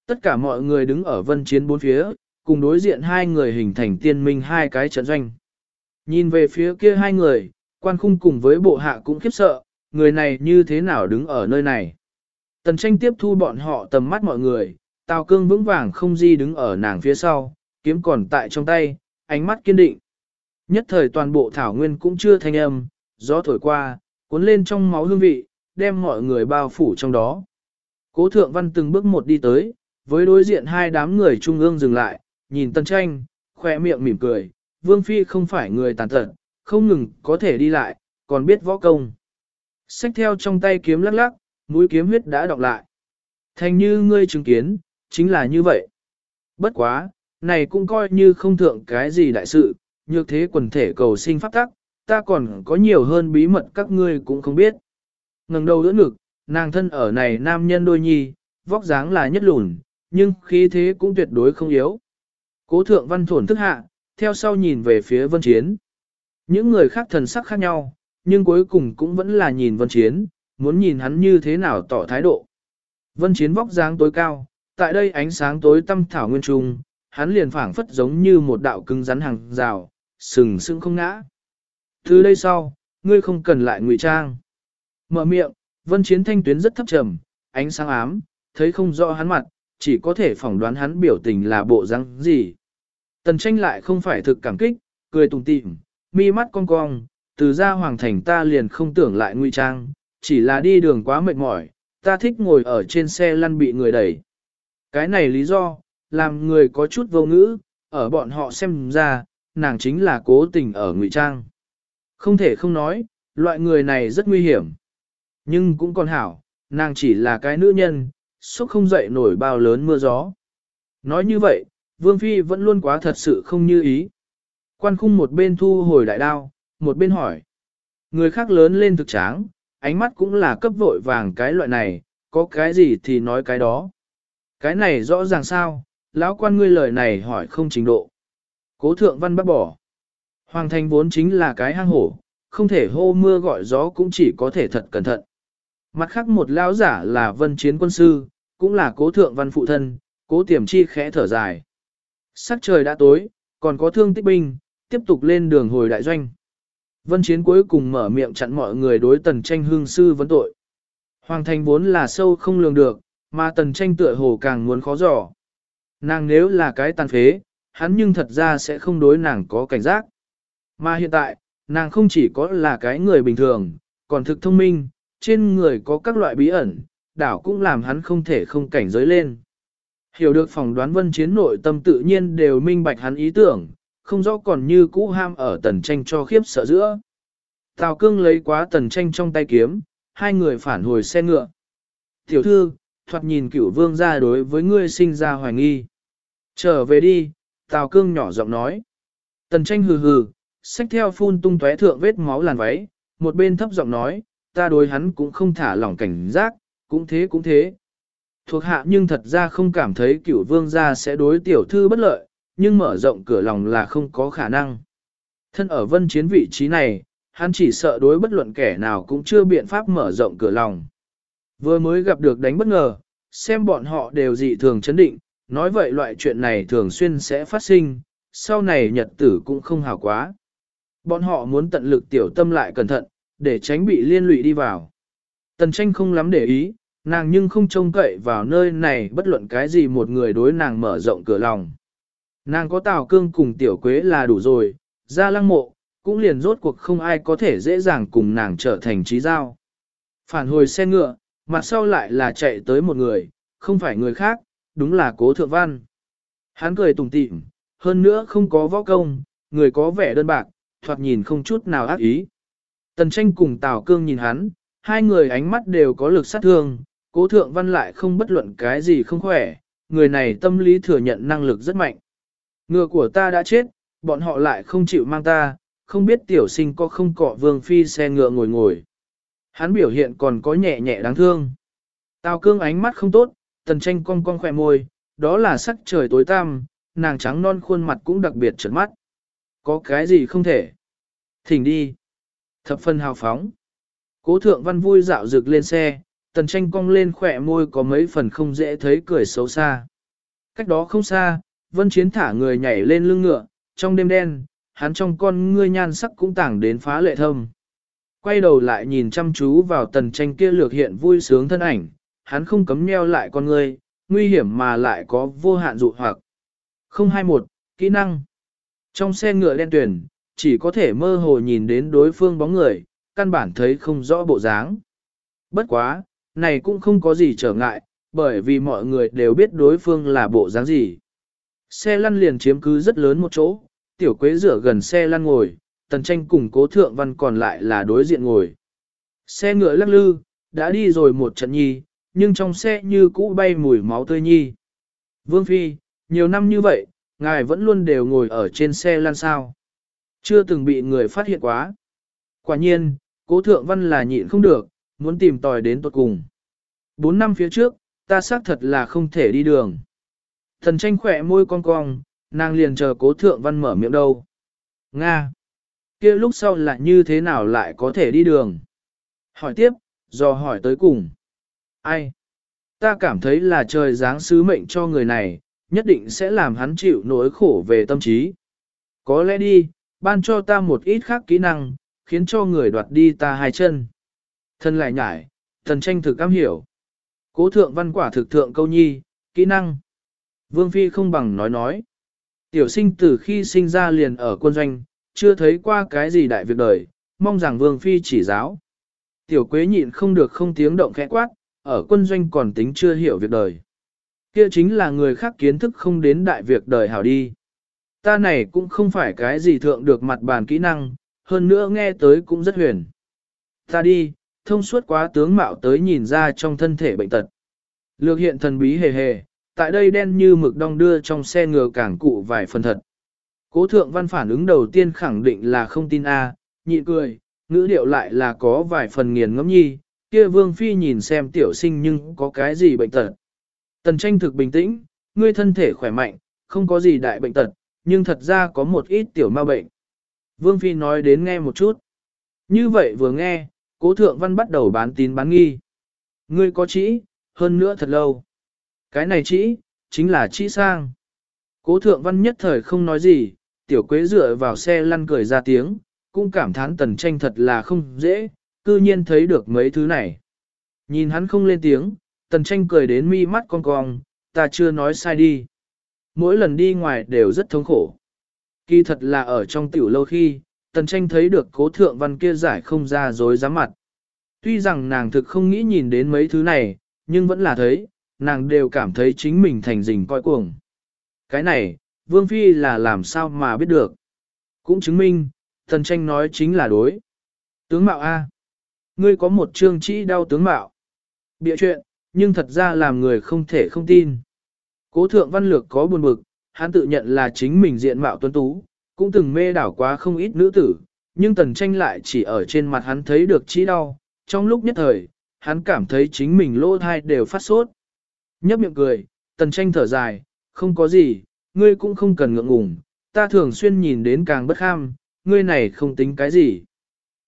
Tất cả mọi người đứng ở vân chiến bốn phía, cùng đối diện hai người hình thành tiên minh hai cái trận doanh. Nhìn về phía kia hai người, quan khung cùng với bộ hạ cũng khiếp sợ, người này như thế nào đứng ở nơi này. Tần tranh tiếp thu bọn họ tầm mắt mọi người, Tào cương vững vàng không di đứng ở nàng phía sau, kiếm còn tại trong tay, ánh mắt kiên định. Nhất thời toàn bộ thảo nguyên cũng chưa thanh âm, gió thổi qua, cuốn lên trong máu hương vị, đem mọi người bao phủ trong đó. Cố thượng văn từng bước một đi tới, với đối diện hai đám người trung ương dừng lại, nhìn tân tranh, khoe miệng mỉm cười, vương phi không phải người tàn tật, không ngừng có thể đi lại, còn biết võ công. Xách theo trong tay kiếm lắc lắc, mũi kiếm huyết đã đọc lại. Thành như ngươi chứng kiến, chính là như vậy. Bất quá, này cũng coi như không thượng cái gì đại sự, nhược thế quần thể cầu sinh pháp tắc, ta còn có nhiều hơn bí mật các ngươi cũng không biết. ngẩng đầu đỡ ngực, nàng thân ở này nam nhân đôi nhi, vóc dáng là nhất lùn, nhưng khí thế cũng tuyệt đối không yếu. Cố thượng văn thổn thức hạ, theo sau nhìn về phía vân chiến. Những người khác thần sắc khác nhau, nhưng cuối cùng cũng vẫn là nhìn vân chiến, muốn nhìn hắn như thế nào tỏ thái độ. Vân chiến vóc dáng tối cao, tại đây ánh sáng tối tâm thảo nguyên trung, hắn liền phảng phất giống như một đạo cứng rắn hàng rào, sừng sững không ngã. Từ đây sau, ngươi không cần lại ngụy trang. Mở miệng, vân chiến thanh tuyến rất thấp trầm, ánh sáng ám, thấy không rõ hắn mặt, chỉ có thể phỏng đoán hắn biểu tình là bộ răng gì. Tần tranh lại không phải thực cảm kích, cười tùng tịm, mi mắt cong cong, từ ra hoàng thành ta liền không tưởng lại ngụy trang, chỉ là đi đường quá mệt mỏi, ta thích ngồi ở trên xe lăn bị người đẩy. Cái này lý do, làm người có chút vô ngữ, ở bọn họ xem ra, nàng chính là cố tình ở ngụy trang. Không thể không nói, loại người này rất nguy hiểm. Nhưng cũng còn hảo, nàng chỉ là cái nữ nhân, xúc không dậy nổi bao lớn mưa gió. Nói như vậy, Vương Phi vẫn luôn quá thật sự không như ý. Quan khung một bên thu hồi đại đao, một bên hỏi. Người khác lớn lên thực tráng, ánh mắt cũng là cấp vội vàng cái loại này, có cái gì thì nói cái đó. Cái này rõ ràng sao, lão quan ngươi lời này hỏi không trình độ. Cố thượng văn bắt bỏ. Hoàng thành vốn chính là cái hang hổ, không thể hô mưa gọi gió cũng chỉ có thể thật cẩn thận. Mặt khác một lão giả là vân chiến quân sư, cũng là cố thượng văn phụ thân, cố tiềm chi khẽ thở dài. Sắc trời đã tối, còn có thương tích binh, tiếp tục lên đường hồi đại doanh. Vân chiến cuối cùng mở miệng chặn mọi người đối tần tranh hương sư vấn tội. Hoàng thành vốn là sâu không lường được, mà tần tranh tựa hồ càng muốn khó dò. Nàng nếu là cái tàn phế, hắn nhưng thật ra sẽ không đối nàng có cảnh giác. Mà hiện tại, nàng không chỉ có là cái người bình thường, còn thực thông minh, trên người có các loại bí ẩn, đảo cũng làm hắn không thể không cảnh giới lên. Hiểu được phòng đoán vân chiến nội tâm tự nhiên đều minh bạch hắn ý tưởng, không rõ còn như cũ ham ở tần tranh cho khiếp sợ giữa. Tào cương lấy quá tần tranh trong tay kiếm, hai người phản hồi xe ngựa. Tiểu thư, thoạt nhìn cửu vương ra đối với ngươi sinh ra hoài nghi. Trở về đi, Tào cương nhỏ giọng nói. Tần tranh hừ hừ, xách theo phun tung tóe thượng vết máu làn váy, một bên thấp giọng nói, ta đối hắn cũng không thả lỏng cảnh giác, cũng thế cũng thế. Thuộc hạ nhưng thật ra không cảm thấy cửu vương gia sẽ đối tiểu thư bất lợi, nhưng mở rộng cửa lòng là không có khả năng. Thân ở vân chiến vị trí này, hắn chỉ sợ đối bất luận kẻ nào cũng chưa biện pháp mở rộng cửa lòng. Vừa mới gặp được đánh bất ngờ, xem bọn họ đều dị thường chấn định, nói vậy loại chuyện này thường xuyên sẽ phát sinh, sau này nhật tử cũng không hảo quá. Bọn họ muốn tận lực tiểu tâm lại cẩn thận, để tránh bị liên lụy đi vào. Tần tranh không lắm để ý, nàng nhưng không trông cậy vào nơi này bất luận cái gì một người đối nàng mở rộng cửa lòng. Nàng có tào cương cùng tiểu quế là đủ rồi, ra lăng mộ, cũng liền rốt cuộc không ai có thể dễ dàng cùng nàng trở thành trí giao. Phản hồi xe ngựa, mặt sau lại là chạy tới một người, không phải người khác, đúng là cố thượng văn. Hắn cười tùng tịm, hơn nữa không có võ công, người có vẻ đơn bạc, thoạt nhìn không chút nào ác ý. Tần tranh cùng Tào Cương nhìn hắn, hai người ánh mắt đều có lực sát thương, cố thượng văn lại không bất luận cái gì không khỏe, người này tâm lý thừa nhận năng lực rất mạnh. Ngựa của ta đã chết, bọn họ lại không chịu mang ta, không biết tiểu sinh có không cọ vương phi xe ngựa ngồi ngồi. Hắn biểu hiện còn có nhẹ nhẹ đáng thương. Tào cương ánh mắt không tốt, tần tranh cong cong khỏe môi, đó là sắc trời tối tăm, nàng trắng non khuôn mặt cũng đặc biệt trợn mắt. Có cái gì không thể? Thỉnh đi. Thập phân hào phóng. Cố thượng văn vui dạo rực lên xe, tần tranh cong lên khỏe môi có mấy phần không dễ thấy cười xấu xa. Cách đó không xa, vân chiến thả người nhảy lên lưng ngựa, trong đêm đen, hắn trong con ngươi nhan sắc cũng tảng đến phá lệ thâm. Quay đầu lại nhìn chăm chú vào tần tranh kia lược hiện vui sướng thân ảnh, hắn không cấm nheo lại con ngươi, nguy hiểm mà lại có vô hạn dụ hoặc. 021, kỹ năng. Trong xe ngựa đen tuyển, chỉ có thể mơ hồ nhìn đến đối phương bóng người, căn bản thấy không rõ bộ dáng. Bất quá, này cũng không có gì trở ngại, bởi vì mọi người đều biết đối phương là bộ dáng gì. Xe lăn liền chiếm cứ rất lớn một chỗ, tiểu quế rửa gần xe lăn ngồi, tần tranh cùng cố thượng văn còn lại là đối diện ngồi. Xe ngựa lắc lư, đã đi rồi một trận nhi, nhưng trong xe như cũ bay mùi máu tươi nhi. Vương Phi, nhiều năm như vậy, ngài vẫn luôn đều ngồi ở trên xe lăn sao. Chưa từng bị người phát hiện quá. Quả nhiên, cố thượng văn là nhịn không được, muốn tìm tòi đến tuột cùng. Bốn năm phía trước, ta xác thật là không thể đi đường. Thần tranh khỏe môi cong cong, nàng liền chờ cố thượng văn mở miệng đâu. Nga! kia lúc sau là như thế nào lại có thể đi đường? Hỏi tiếp, do hỏi tới cùng. Ai? Ta cảm thấy là trời giáng sứ mệnh cho người này, nhất định sẽ làm hắn chịu nỗi khổ về tâm trí. Có lẽ đi, ban cho ta một ít khác kỹ năng, khiến cho người đoạt đi ta hai chân. Thân lại nhải, thần tranh thực am hiểu. Cố thượng văn quả thực thượng câu nhi, kỹ năng. Vương Phi không bằng nói nói. Tiểu sinh từ khi sinh ra liền ở quân doanh, chưa thấy qua cái gì đại việc đời, mong rằng Vương Phi chỉ giáo. Tiểu quế nhịn không được không tiếng động khẽ quát, ở quân doanh còn tính chưa hiểu việc đời. Kia chính là người khác kiến thức không đến đại việc đời hảo đi. Ta này cũng không phải cái gì thượng được mặt bàn kỹ năng, hơn nữa nghe tới cũng rất huyền. Ta đi, thông suốt quá tướng mạo tới nhìn ra trong thân thể bệnh tật. Lược hiện thần bí hề hề, tại đây đen như mực đong đưa trong xe ngựa cảng cụ vài phần thật. Cố thượng văn phản ứng đầu tiên khẳng định là không tin A, nhị cười, ngữ điệu lại là có vài phần nghiền ngẫm nhi, kia vương phi nhìn xem tiểu sinh nhưng có cái gì bệnh tật. Tần tranh thực bình tĩnh, ngươi thân thể khỏe mạnh, không có gì đại bệnh tật, nhưng thật ra có một ít tiểu ma bệnh. Vương phi nói đến nghe một chút. Như vậy vừa nghe, cố thượng văn bắt đầu bán tín bán nghi. Ngươi có chỉ, hơn nữa thật lâu. Cái này chỉ, chính là chỉ sang. Cố thượng văn nhất thời không nói gì, tiểu quế dựa vào xe lăn cười ra tiếng, cũng cảm thán tần tranh thật là không dễ, cư nhiên thấy được mấy thứ này. Nhìn hắn không lên tiếng, tần tranh cười đến mi mắt con cong, ta chưa nói sai đi. Mỗi lần đi ngoài đều rất thống khổ. Kỳ thật là ở trong tiểu lâu khi, tần tranh thấy được cố thượng văn kia giải không ra dối dám mặt. Tuy rằng nàng thực không nghĩ nhìn đến mấy thứ này, nhưng vẫn là thấy, nàng đều cảm thấy chính mình thành rình coi cuồng. Cái này, Vương Phi là làm sao mà biết được. Cũng chứng minh, tần tranh nói chính là đối. Tướng mạo A. Ngươi có một chương chỉ đau tướng mạo. Bịa chuyện, nhưng thật ra làm người không thể không tin. Cố thượng văn lược có buồn bực, hắn tự nhận là chính mình diện mạo tuấn tú, cũng từng mê đảo quá không ít nữ tử, nhưng tần tranh lại chỉ ở trên mặt hắn thấy được chỉ đau, trong lúc nhất thời, hắn cảm thấy chính mình lỗ thai đều phát sốt. Nhấp miệng cười, tần tranh thở dài, không có gì, ngươi cũng không cần ngượng ngùng, ta thường xuyên nhìn đến càng bất kham, ngươi này không tính cái gì.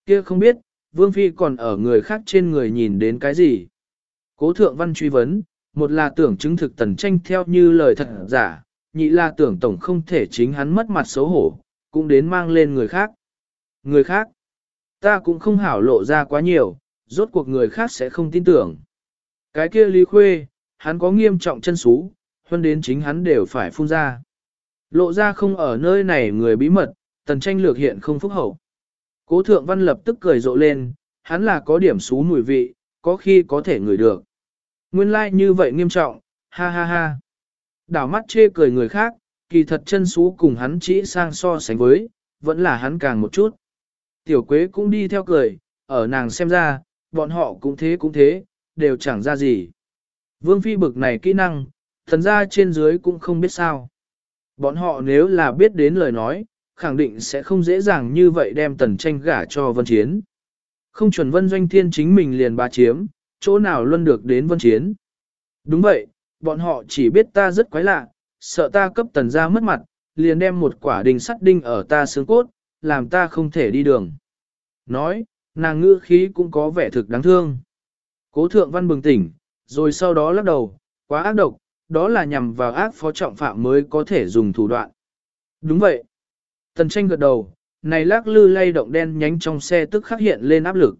Kia không biết, Vương Phi còn ở người khác trên người nhìn đến cái gì. Cố thượng văn truy vấn, một là tưởng chứng thực tần tranh theo như lời thật giả, nhị là tưởng tổng không thể chính hắn mất mặt xấu hổ, cũng đến mang lên người khác. Người khác, ta cũng không hảo lộ ra quá nhiều, rốt cuộc người khác sẽ không tin tưởng. Cái kia Lý Khuê, hắn có nghiêm trọng chân xú, hơn đến chính hắn đều phải phun ra. Lộ ra không ở nơi này người bí mật, tần tranh lược hiện không phúc hậu. Cố thượng văn lập tức cười rộ lên, hắn là có điểm xú mùi vị, có khi có thể ngửi được. Nguyên lai like như vậy nghiêm trọng, ha ha ha. Đảo mắt chê cười người khác, kỳ thật chân xú cùng hắn chỉ sang so sánh với, vẫn là hắn càng một chút. Tiểu quế cũng đi theo cười, ở nàng xem ra, bọn họ cũng thế cũng thế, đều chẳng ra gì. Vương phi bực này kỹ năng, thần ra trên dưới cũng không biết sao. Bọn họ nếu là biết đến lời nói, khẳng định sẽ không dễ dàng như vậy đem tần tranh gả cho vân chiến. Không chuẩn vân doanh thiên chính mình liền ba chiếm, chỗ nào luôn được đến vân chiến. Đúng vậy, bọn họ chỉ biết ta rất quái lạ, sợ ta cấp tần ra mất mặt, liền đem một quả đình sắt đinh ở ta xương cốt, làm ta không thể đi đường. Nói, nàng ngữ khí cũng có vẻ thực đáng thương. Cố thượng văn bừng tỉnh, rồi sau đó lắc đầu, quá ác độc, đó là nhằm vào ác phó trọng phạm mới có thể dùng thủ đoạn. Đúng vậy. Tần tranh gật đầu, này lắc lư lay động đen nhánh trong xe tức khắc hiện lên áp lực.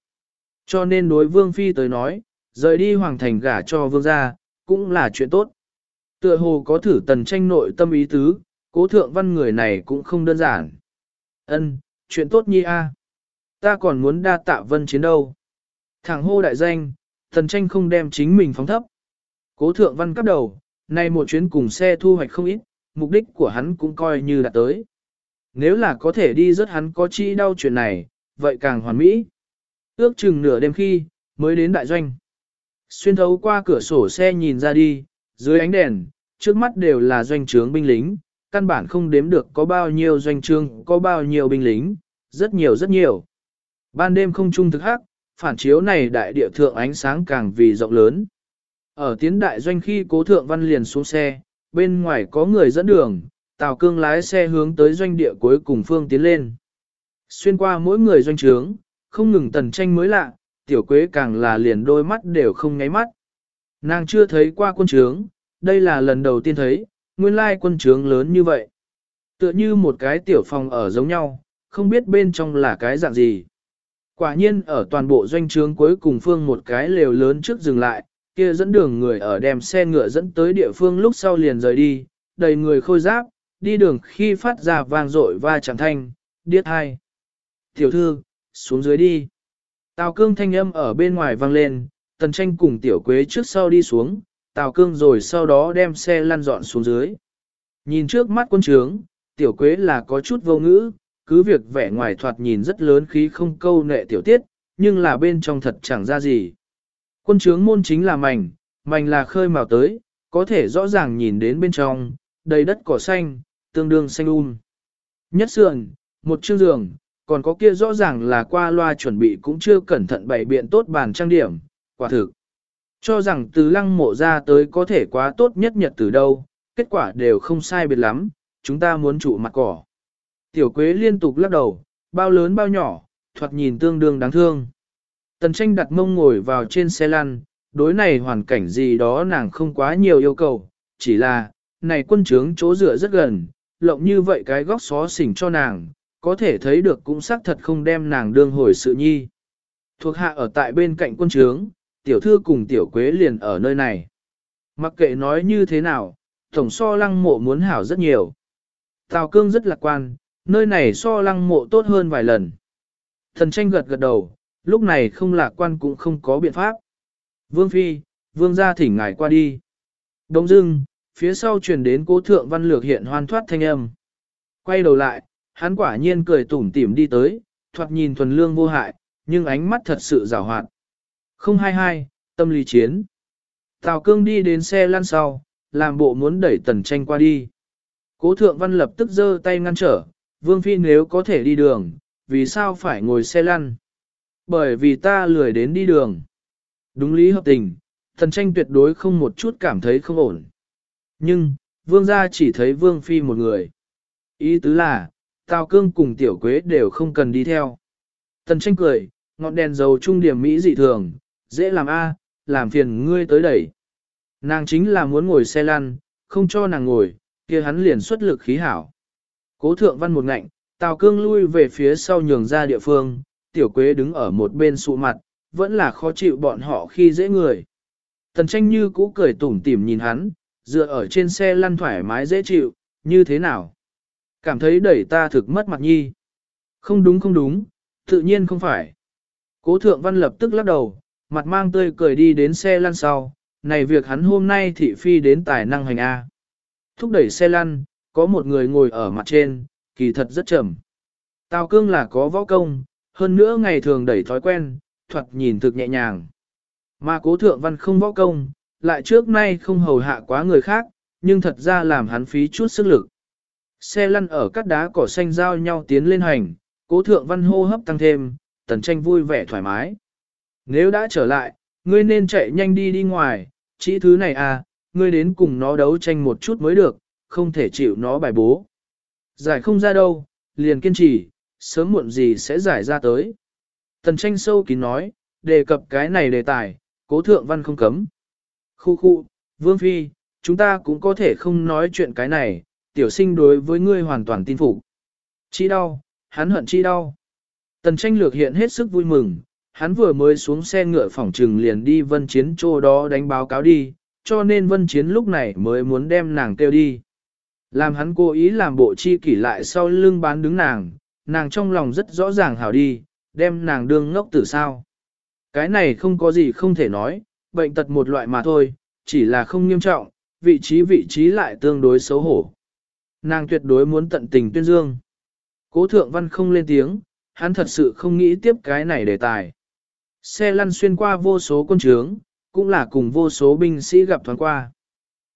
Cho nên đối vương phi tới nói, rời đi hoàng thành gả cho vương gia, cũng là chuyện tốt. Tựa hồ có thử tần tranh nội tâm ý tứ, cố thượng văn người này cũng không đơn giản. Ân, chuyện tốt nhi a. Ta còn muốn đa tạ vân chiến đâu. Thẳng hô đại danh, tần tranh không đem chính mình phóng thấp. Cố thượng văn cắp đầu, nay một chuyến cùng xe thu hoạch không ít, mục đích của hắn cũng coi như đã tới. Nếu là có thể đi rất hắn có chi đau chuyện này, vậy càng hoàn mỹ. Ước chừng nửa đêm khi, mới đến đại doanh. Xuyên thấu qua cửa sổ xe nhìn ra đi, dưới ánh đèn, trước mắt đều là doanh trướng binh lính, căn bản không đếm được có bao nhiêu doanh trương, có bao nhiêu binh lính, rất nhiều rất nhiều. Ban đêm không trung thực hắc, phản chiếu này đại địa thượng ánh sáng càng vì rộng lớn. Ở tiến đại doanh khi cố thượng văn liền xuống xe, bên ngoài có người dẫn đường, Tào Cương lái xe hướng tới doanh địa cuối cùng phương tiến lên. Xuyên qua mỗi người doanh trướng, không ngừng tần tranh mới lạ, tiểu quế càng là liền đôi mắt đều không nháy mắt. Nàng chưa thấy qua quân trướng, đây là lần đầu tiên thấy, nguyên lai quân trướng lớn như vậy. Tựa như một cái tiểu phòng ở giống nhau, không biết bên trong là cái dạng gì. Quả nhiên ở toàn bộ doanh trướng cuối cùng phương một cái lều lớn trước dừng lại, kia dẫn đường người ở đem xe ngựa dẫn tới địa phương lúc sau liền rời đi, đầy người khôi giáp, đi đường khi phát ra vang dội và chẳng thanh, điếc hai. Tiểu thư, xuống dưới đi. Tào cương thanh âm ở bên ngoài vang lên, tần tranh cùng tiểu quế trước sau đi xuống, tào cương rồi sau đó đem xe lăn dọn xuống dưới. Nhìn trước mắt quân trướng, tiểu quế là có chút vô ngữ, cứ việc vẻ ngoài thoạt nhìn rất lớn khí không câu nệ tiểu tiết, nhưng là bên trong thật chẳng ra gì. Quân trướng môn chính là mảnh, mảnh là khơi màu tới, có thể rõ ràng nhìn đến bên trong, đầy đất cỏ xanh, tương đương xanh um. Nhất sườn, một chương giường, còn có kia rõ ràng là qua loa chuẩn bị cũng chưa cẩn thận bày biện tốt bàn trang điểm, quả thực. Cho rằng từ lăng mộ ra tới có thể quá tốt nhất nhật từ đâu, kết quả đều không sai biệt lắm, chúng ta muốn trụ mặt cỏ. Tiểu quế liên tục lắc đầu, bao lớn bao nhỏ, thoạt nhìn tương đương đáng thương. Tần tranh đặt mông ngồi vào trên xe lăn, đối này hoàn cảnh gì đó nàng không quá nhiều yêu cầu, chỉ là, này quân trướng chỗ dựa rất gần, lộng như vậy cái góc xó xỉnh cho nàng, có thể thấy được cũng xác thật không đem nàng đương hồi sự nhi. Thuộc hạ ở tại bên cạnh quân trướng, tiểu thư cùng tiểu quế liền ở nơi này. Mặc kệ nói như thế nào, tổng so lăng mộ muốn hảo rất nhiều. Tào cương rất lạc quan, nơi này so lăng mộ tốt hơn vài lần. Thần tranh gật gật đầu, lúc này không lạc quan cũng không có biện pháp. Vương Phi, vương gia thỉnh ngài qua đi. Đông dưng, phía sau truyền đến cố thượng văn lược hiện hoan thoát thanh âm. Quay đầu lại, hắn quả nhiên cười tủm tỉm đi tới, thoạt nhìn thuần lương vô hại, nhưng ánh mắt thật sự rào hoạt. 022, tâm lý chiến. Tào cương đi đến xe lăn sau, làm bộ muốn đẩy tần tranh qua đi. Cố thượng văn lập tức giơ tay ngăn trở, vương phi nếu có thể đi đường, vì sao phải ngồi xe lăn? Bởi vì ta lười đến đi đường. Đúng lý hợp tình, tần tranh tuyệt đối không một chút cảm thấy không ổn. Nhưng, vương gia chỉ thấy vương phi một người. Ý tứ là, Tào Cương cùng Tiểu Quế đều không cần đi theo. Tần tranh cười, ngọn đèn dầu trung điểm Mỹ dị thường, dễ làm A, làm phiền ngươi tới đẩy. Nàng chính là muốn ngồi xe lăn, không cho nàng ngồi, kia hắn liền xuất lực khí hảo. Cố thượng văn một ngạnh, Tào Cương lui về phía sau nhường ra địa phương, Tiểu Quế đứng ở một bên sụ mặt, vẫn là khó chịu bọn họ khi dễ người. Tần tranh như cũ cười tủm tỉm nhìn hắn, dựa ở trên xe lăn thoải mái dễ chịu, như thế nào? Cảm thấy đẩy ta thực mất mặt nhi. Không đúng không đúng, tự nhiên không phải. Cố thượng văn lập tức lắc đầu, mặt mang tươi cười đi đến xe lăn sau, này việc hắn hôm nay thị phi đến tài năng hành A. Thúc đẩy xe lăn, có một người ngồi ở mặt trên, kỳ thật rất chậm. Tào cương là có võ công, hơn nữa ngày thường đẩy thói quen, thuật nhìn thực nhẹ nhàng. Mà cố thượng văn không võ công, lại trước nay không hầu hạ quá người khác, nhưng thật ra làm hắn phí chút sức lực. Xe lăn ở các đá cỏ xanh giao nhau tiến lên hành, cố thượng văn hô hấp tăng thêm, tần tranh vui vẻ thoải mái. Nếu đã trở lại, ngươi nên chạy nhanh đi đi ngoài, chỉ thứ này à, ngươi đến cùng nó đấu tranh một chút mới được, không thể chịu nó bài bố. Giải không ra đâu, liền kiên trì, sớm muộn gì sẽ giải ra tới. Tần tranh sâu kín nói, đề cập cái này đề tài, cố thượng văn không cấm. Khu khu, vương phi, chúng ta cũng có thể không nói chuyện cái này, tiểu sinh đối với ngươi hoàn toàn tin phục. Chi đau, hắn hận chi đau. Tần tranh lược hiện hết sức vui mừng, hắn vừa mới xuống xe ngựa phỏng trừng liền đi vân chiến chỗ đó đánh báo cáo đi, cho nên vân chiến lúc này mới muốn đem nàng kêu đi. Làm hắn cố ý làm bộ chi kỷ lại sau lưng bán đứng nàng, nàng trong lòng rất rõ ràng hảo đi, đem nàng đương ngốc tử sao. Cái này không có gì không thể nói, bệnh tật một loại mà thôi, chỉ là không nghiêm trọng, vị trí vị trí lại tương đối xấu hổ. Nàng tuyệt đối muốn tận tình tuyên dương. Cố thượng văn không lên tiếng, hắn thật sự không nghĩ tiếp cái này đề tài. Xe lăn xuyên qua vô số quân trướng, cũng là cùng vô số binh sĩ gặp thoáng qua.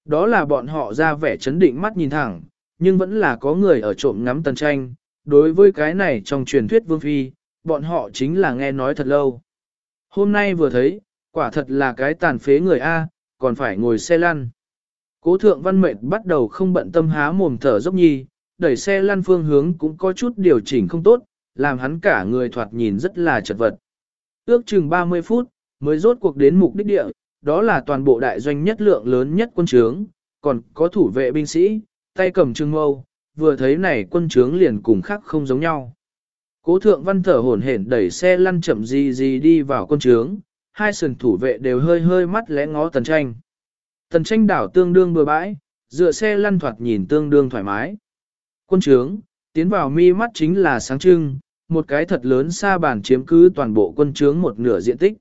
Đó là bọn họ ra vẻ chấn định mắt nhìn thẳng, nhưng vẫn là có người ở trộm ngắm tần tranh. Đối với cái này trong truyền thuyết vương phi, bọn họ chính là nghe nói thật lâu. Hôm nay vừa thấy, quả thật là cái tàn phế người A, còn phải ngồi xe lăn. Cố thượng văn mệnh bắt đầu không bận tâm há mồm thở dốc nhi, đẩy xe lăn phương hướng cũng có chút điều chỉnh không tốt, làm hắn cả người thoạt nhìn rất là chật vật. Ước chừng 30 phút, mới rốt cuộc đến mục đích địa, đó là toàn bộ đại doanh nhất lượng lớn nhất quân trướng, còn có thủ vệ binh sĩ, tay cầm trưng mâu, vừa thấy này quân trướng liền cùng khác không giống nhau. Cố thượng văn thở hổn hển đẩy xe lăn chậm gì gì đi vào quân trướng, hai sườn thủ vệ đều hơi hơi mắt lẽ ngó tần tranh. Tần tranh đảo tương đương bừa bãi, dựa xe lăn thoạt nhìn tương đương thoải mái. Quân trướng, tiến vào mi mắt chính là sáng trưng, một cái thật lớn xa bản chiếm cứ toàn bộ quân trướng một nửa diện tích.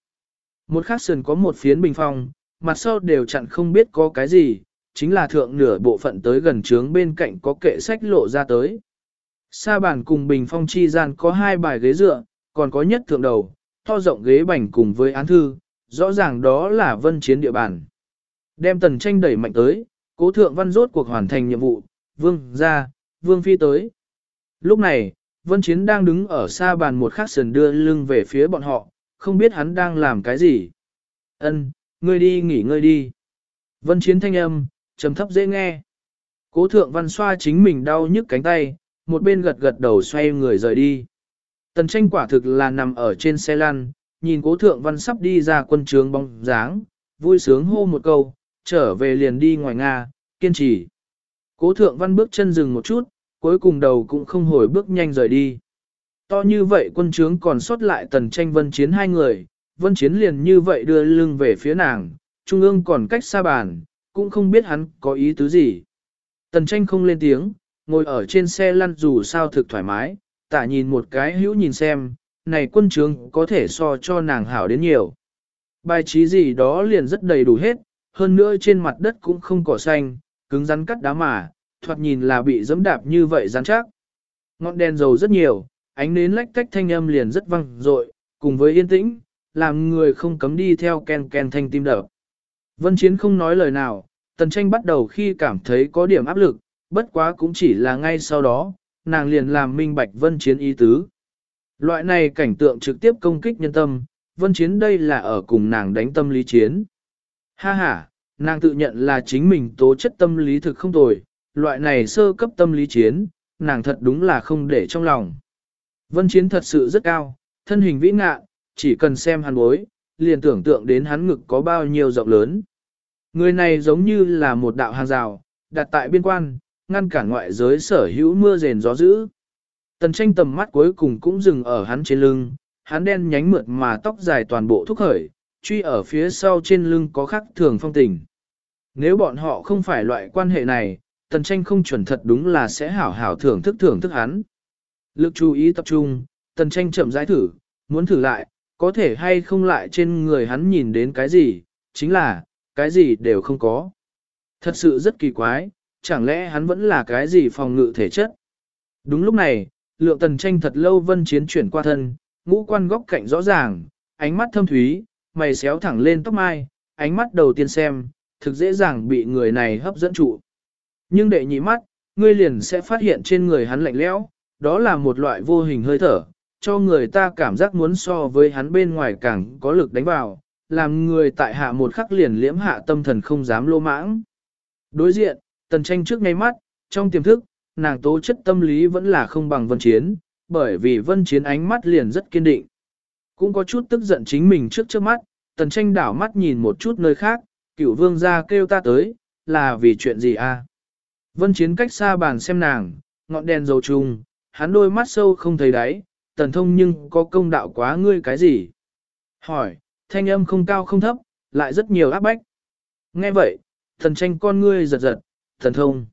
Một khắc sườn có một phiến bình phong, mặt sau đều chặn không biết có cái gì, chính là thượng nửa bộ phận tới gần trướng bên cạnh có kệ sách lộ ra tới. Sa bản cùng bình phong chi gian có hai bài ghế dựa, còn có nhất thượng đầu, to rộng ghế bành cùng với án thư, rõ ràng đó là vân chiến địa bàn. Đem tần tranh đẩy mạnh tới, cố thượng văn rốt cuộc hoàn thành nhiệm vụ, vương ra, vương phi tới. Lúc này, vân chiến đang đứng ở xa bàn một khắc sườn đưa lưng về phía bọn họ, không biết hắn đang làm cái gì. Ân, ngươi đi nghỉ ngơi đi. Vân chiến thanh âm, trầm thấp dễ nghe. Cố thượng văn xoa chính mình đau nhức cánh tay, một bên gật gật đầu xoay người rời đi. Tần tranh quả thực là nằm ở trên xe lăn, nhìn cố thượng văn sắp đi ra quân trường bóng dáng, vui sướng hô một câu, trở về liền đi ngoài Nga, kiên trì. Cố thượng văn bước chân dừng một chút, cuối cùng đầu cũng không hồi bước nhanh rời đi. To như vậy quân trướng còn sót lại tần tranh vân chiến hai người, vân chiến liền như vậy đưa lưng về phía nàng, trung ương còn cách xa bàn, cũng không biết hắn có ý tứ gì. Tần tranh không lên tiếng, ngồi ở trên xe lăn dù sao thực thoải mái, tả nhìn một cái hữu nhìn xem, này quân trướng có thể so cho nàng hảo đến nhiều. Bài trí gì đó liền rất đầy đủ hết, hơn nữa trên mặt đất cũng không cỏ xanh, cứng rắn cắt đá mà, thoạt nhìn là bị dẫm đạp như vậy rắn chắc. Ngọn đèn dầu rất nhiều, ánh nến lách cách thanh âm liền rất vang dội, cùng với yên tĩnh, làm người không cấm đi theo ken ken thanh tim đập. Vân Chiến không nói lời nào, Tần Tranh bắt đầu khi cảm thấy có điểm áp lực, bất quá cũng chỉ là ngay sau đó, nàng liền làm minh bạch Vân Chiến ý tứ. Loại này cảnh tượng trực tiếp công kích nhân tâm, Vân Chiến đây là ở cùng nàng đánh tâm lý chiến. Ha ha, nàng tự nhận là chính mình tố chất tâm lý thực không tồi, loại này sơ cấp tâm lý chiến, nàng thật đúng là không để trong lòng. Vân Chiến thật sự rất cao, thân hình vĩ ngạ, chỉ cần xem hắn bối, liền tưởng tượng đến hắn ngực có bao nhiêu rộng lớn. Người này giống như là một đạo hàng rào, đặt tại biên quan, ngăn cản ngoại giới sở hữu mưa rền gió dữ. Tần tranh tầm mắt cuối cùng cũng dừng ở hắn trên lưng, hắn đen nhánh mượt mà tóc dài toàn bộ thúc khởi, truy ở phía sau trên lưng có khắc thường phong tình. Nếu bọn họ không phải loại quan hệ này, tần tranh không chuẩn thật đúng là sẽ hảo hảo thưởng thức thưởng thức hắn. Lực chú ý tập trung, tần tranh chậm rãi thử, muốn thử lại, có thể hay không lại trên người hắn nhìn đến cái gì, chính là, cái gì đều không có. Thật sự rất kỳ quái, chẳng lẽ hắn vẫn là cái gì phòng ngự thể chất. Đúng lúc này, lượng tần tranh thật lâu vân chiến chuyển qua thân, ngũ quan góc cạnh rõ ràng, ánh mắt thâm thúy, mày xéo thẳng lên tóc mai, ánh mắt đầu tiên xem, thực dễ dàng bị người này hấp dẫn trụ. Nhưng đệ nhị mắt, ngươi liền sẽ phát hiện trên người hắn lạnh lẽo, đó là một loại vô hình hơi thở, cho người ta cảm giác muốn so với hắn bên ngoài càng có lực đánh vào, làm người tại hạ một khắc liền liễm hạ tâm thần không dám lô mãng. Đối diện, tần tranh trước ngay mắt, trong tiềm thức, nàng tố chất tâm lý vẫn là không bằng vân chiến, bởi vì vân chiến ánh mắt liền rất kiên định. Cũng có chút tức giận chính mình trước trước mắt, tần tranh đảo mắt nhìn một chút nơi khác, cựu vương ra kêu ta tới, là vì chuyện gì a? À? Vân chiến cách xa bàn xem nàng, ngọn đèn dầu trùng, hắn đôi mắt sâu không thấy đáy, tần thông nhưng có công đạo quá ngươi cái gì? Hỏi, thanh âm không cao không thấp, lại rất nhiều áp bách. Nghe vậy, thần tranh con ngươi giật giật, thần thông.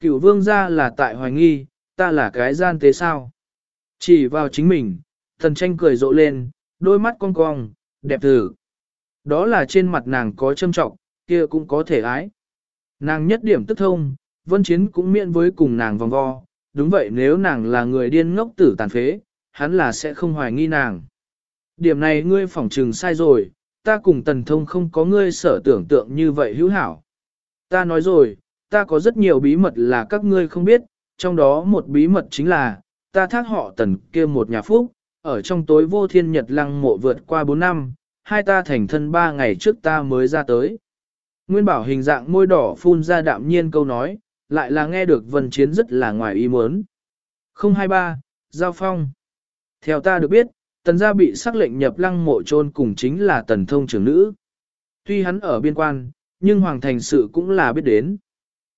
cựu vương ra là tại hoài nghi, ta là cái gian tế sao? Chỉ vào chính mình, thần tranh cười rộ lên, đôi mắt cong cong, đẹp thử. Đó là trên mặt nàng có châm trọng, kia cũng có thể ái. Nàng nhất điểm tức thông, vân chiến cũng miễn với cùng nàng vòng vo. Đúng vậy nếu nàng là người điên ngốc tử tàn phế, hắn là sẽ không hoài nghi nàng. Điểm này ngươi phỏng trừng sai rồi, ta cùng tần thông không có ngươi sở tưởng tượng như vậy hữu hảo. Ta nói rồi, ta có rất nhiều bí mật là các ngươi không biết, trong đó một bí mật chính là, ta thác họ tần kia một nhà phúc, ở trong tối vô thiên nhật lăng mộ vượt qua 4 năm, hai ta thành thân 3 ngày trước ta mới ra tới. Nguyên bảo hình dạng môi đỏ phun ra đạm nhiên câu nói, lại là nghe được vân chiến rất là ngoài ý muốn. 023, Giao Phong Theo ta được biết, tần gia bị xác lệnh nhập lăng mộ trôn cùng chính là tần thông trưởng nữ. Tuy hắn ở biên quan, nhưng hoàng thành sự cũng là biết đến.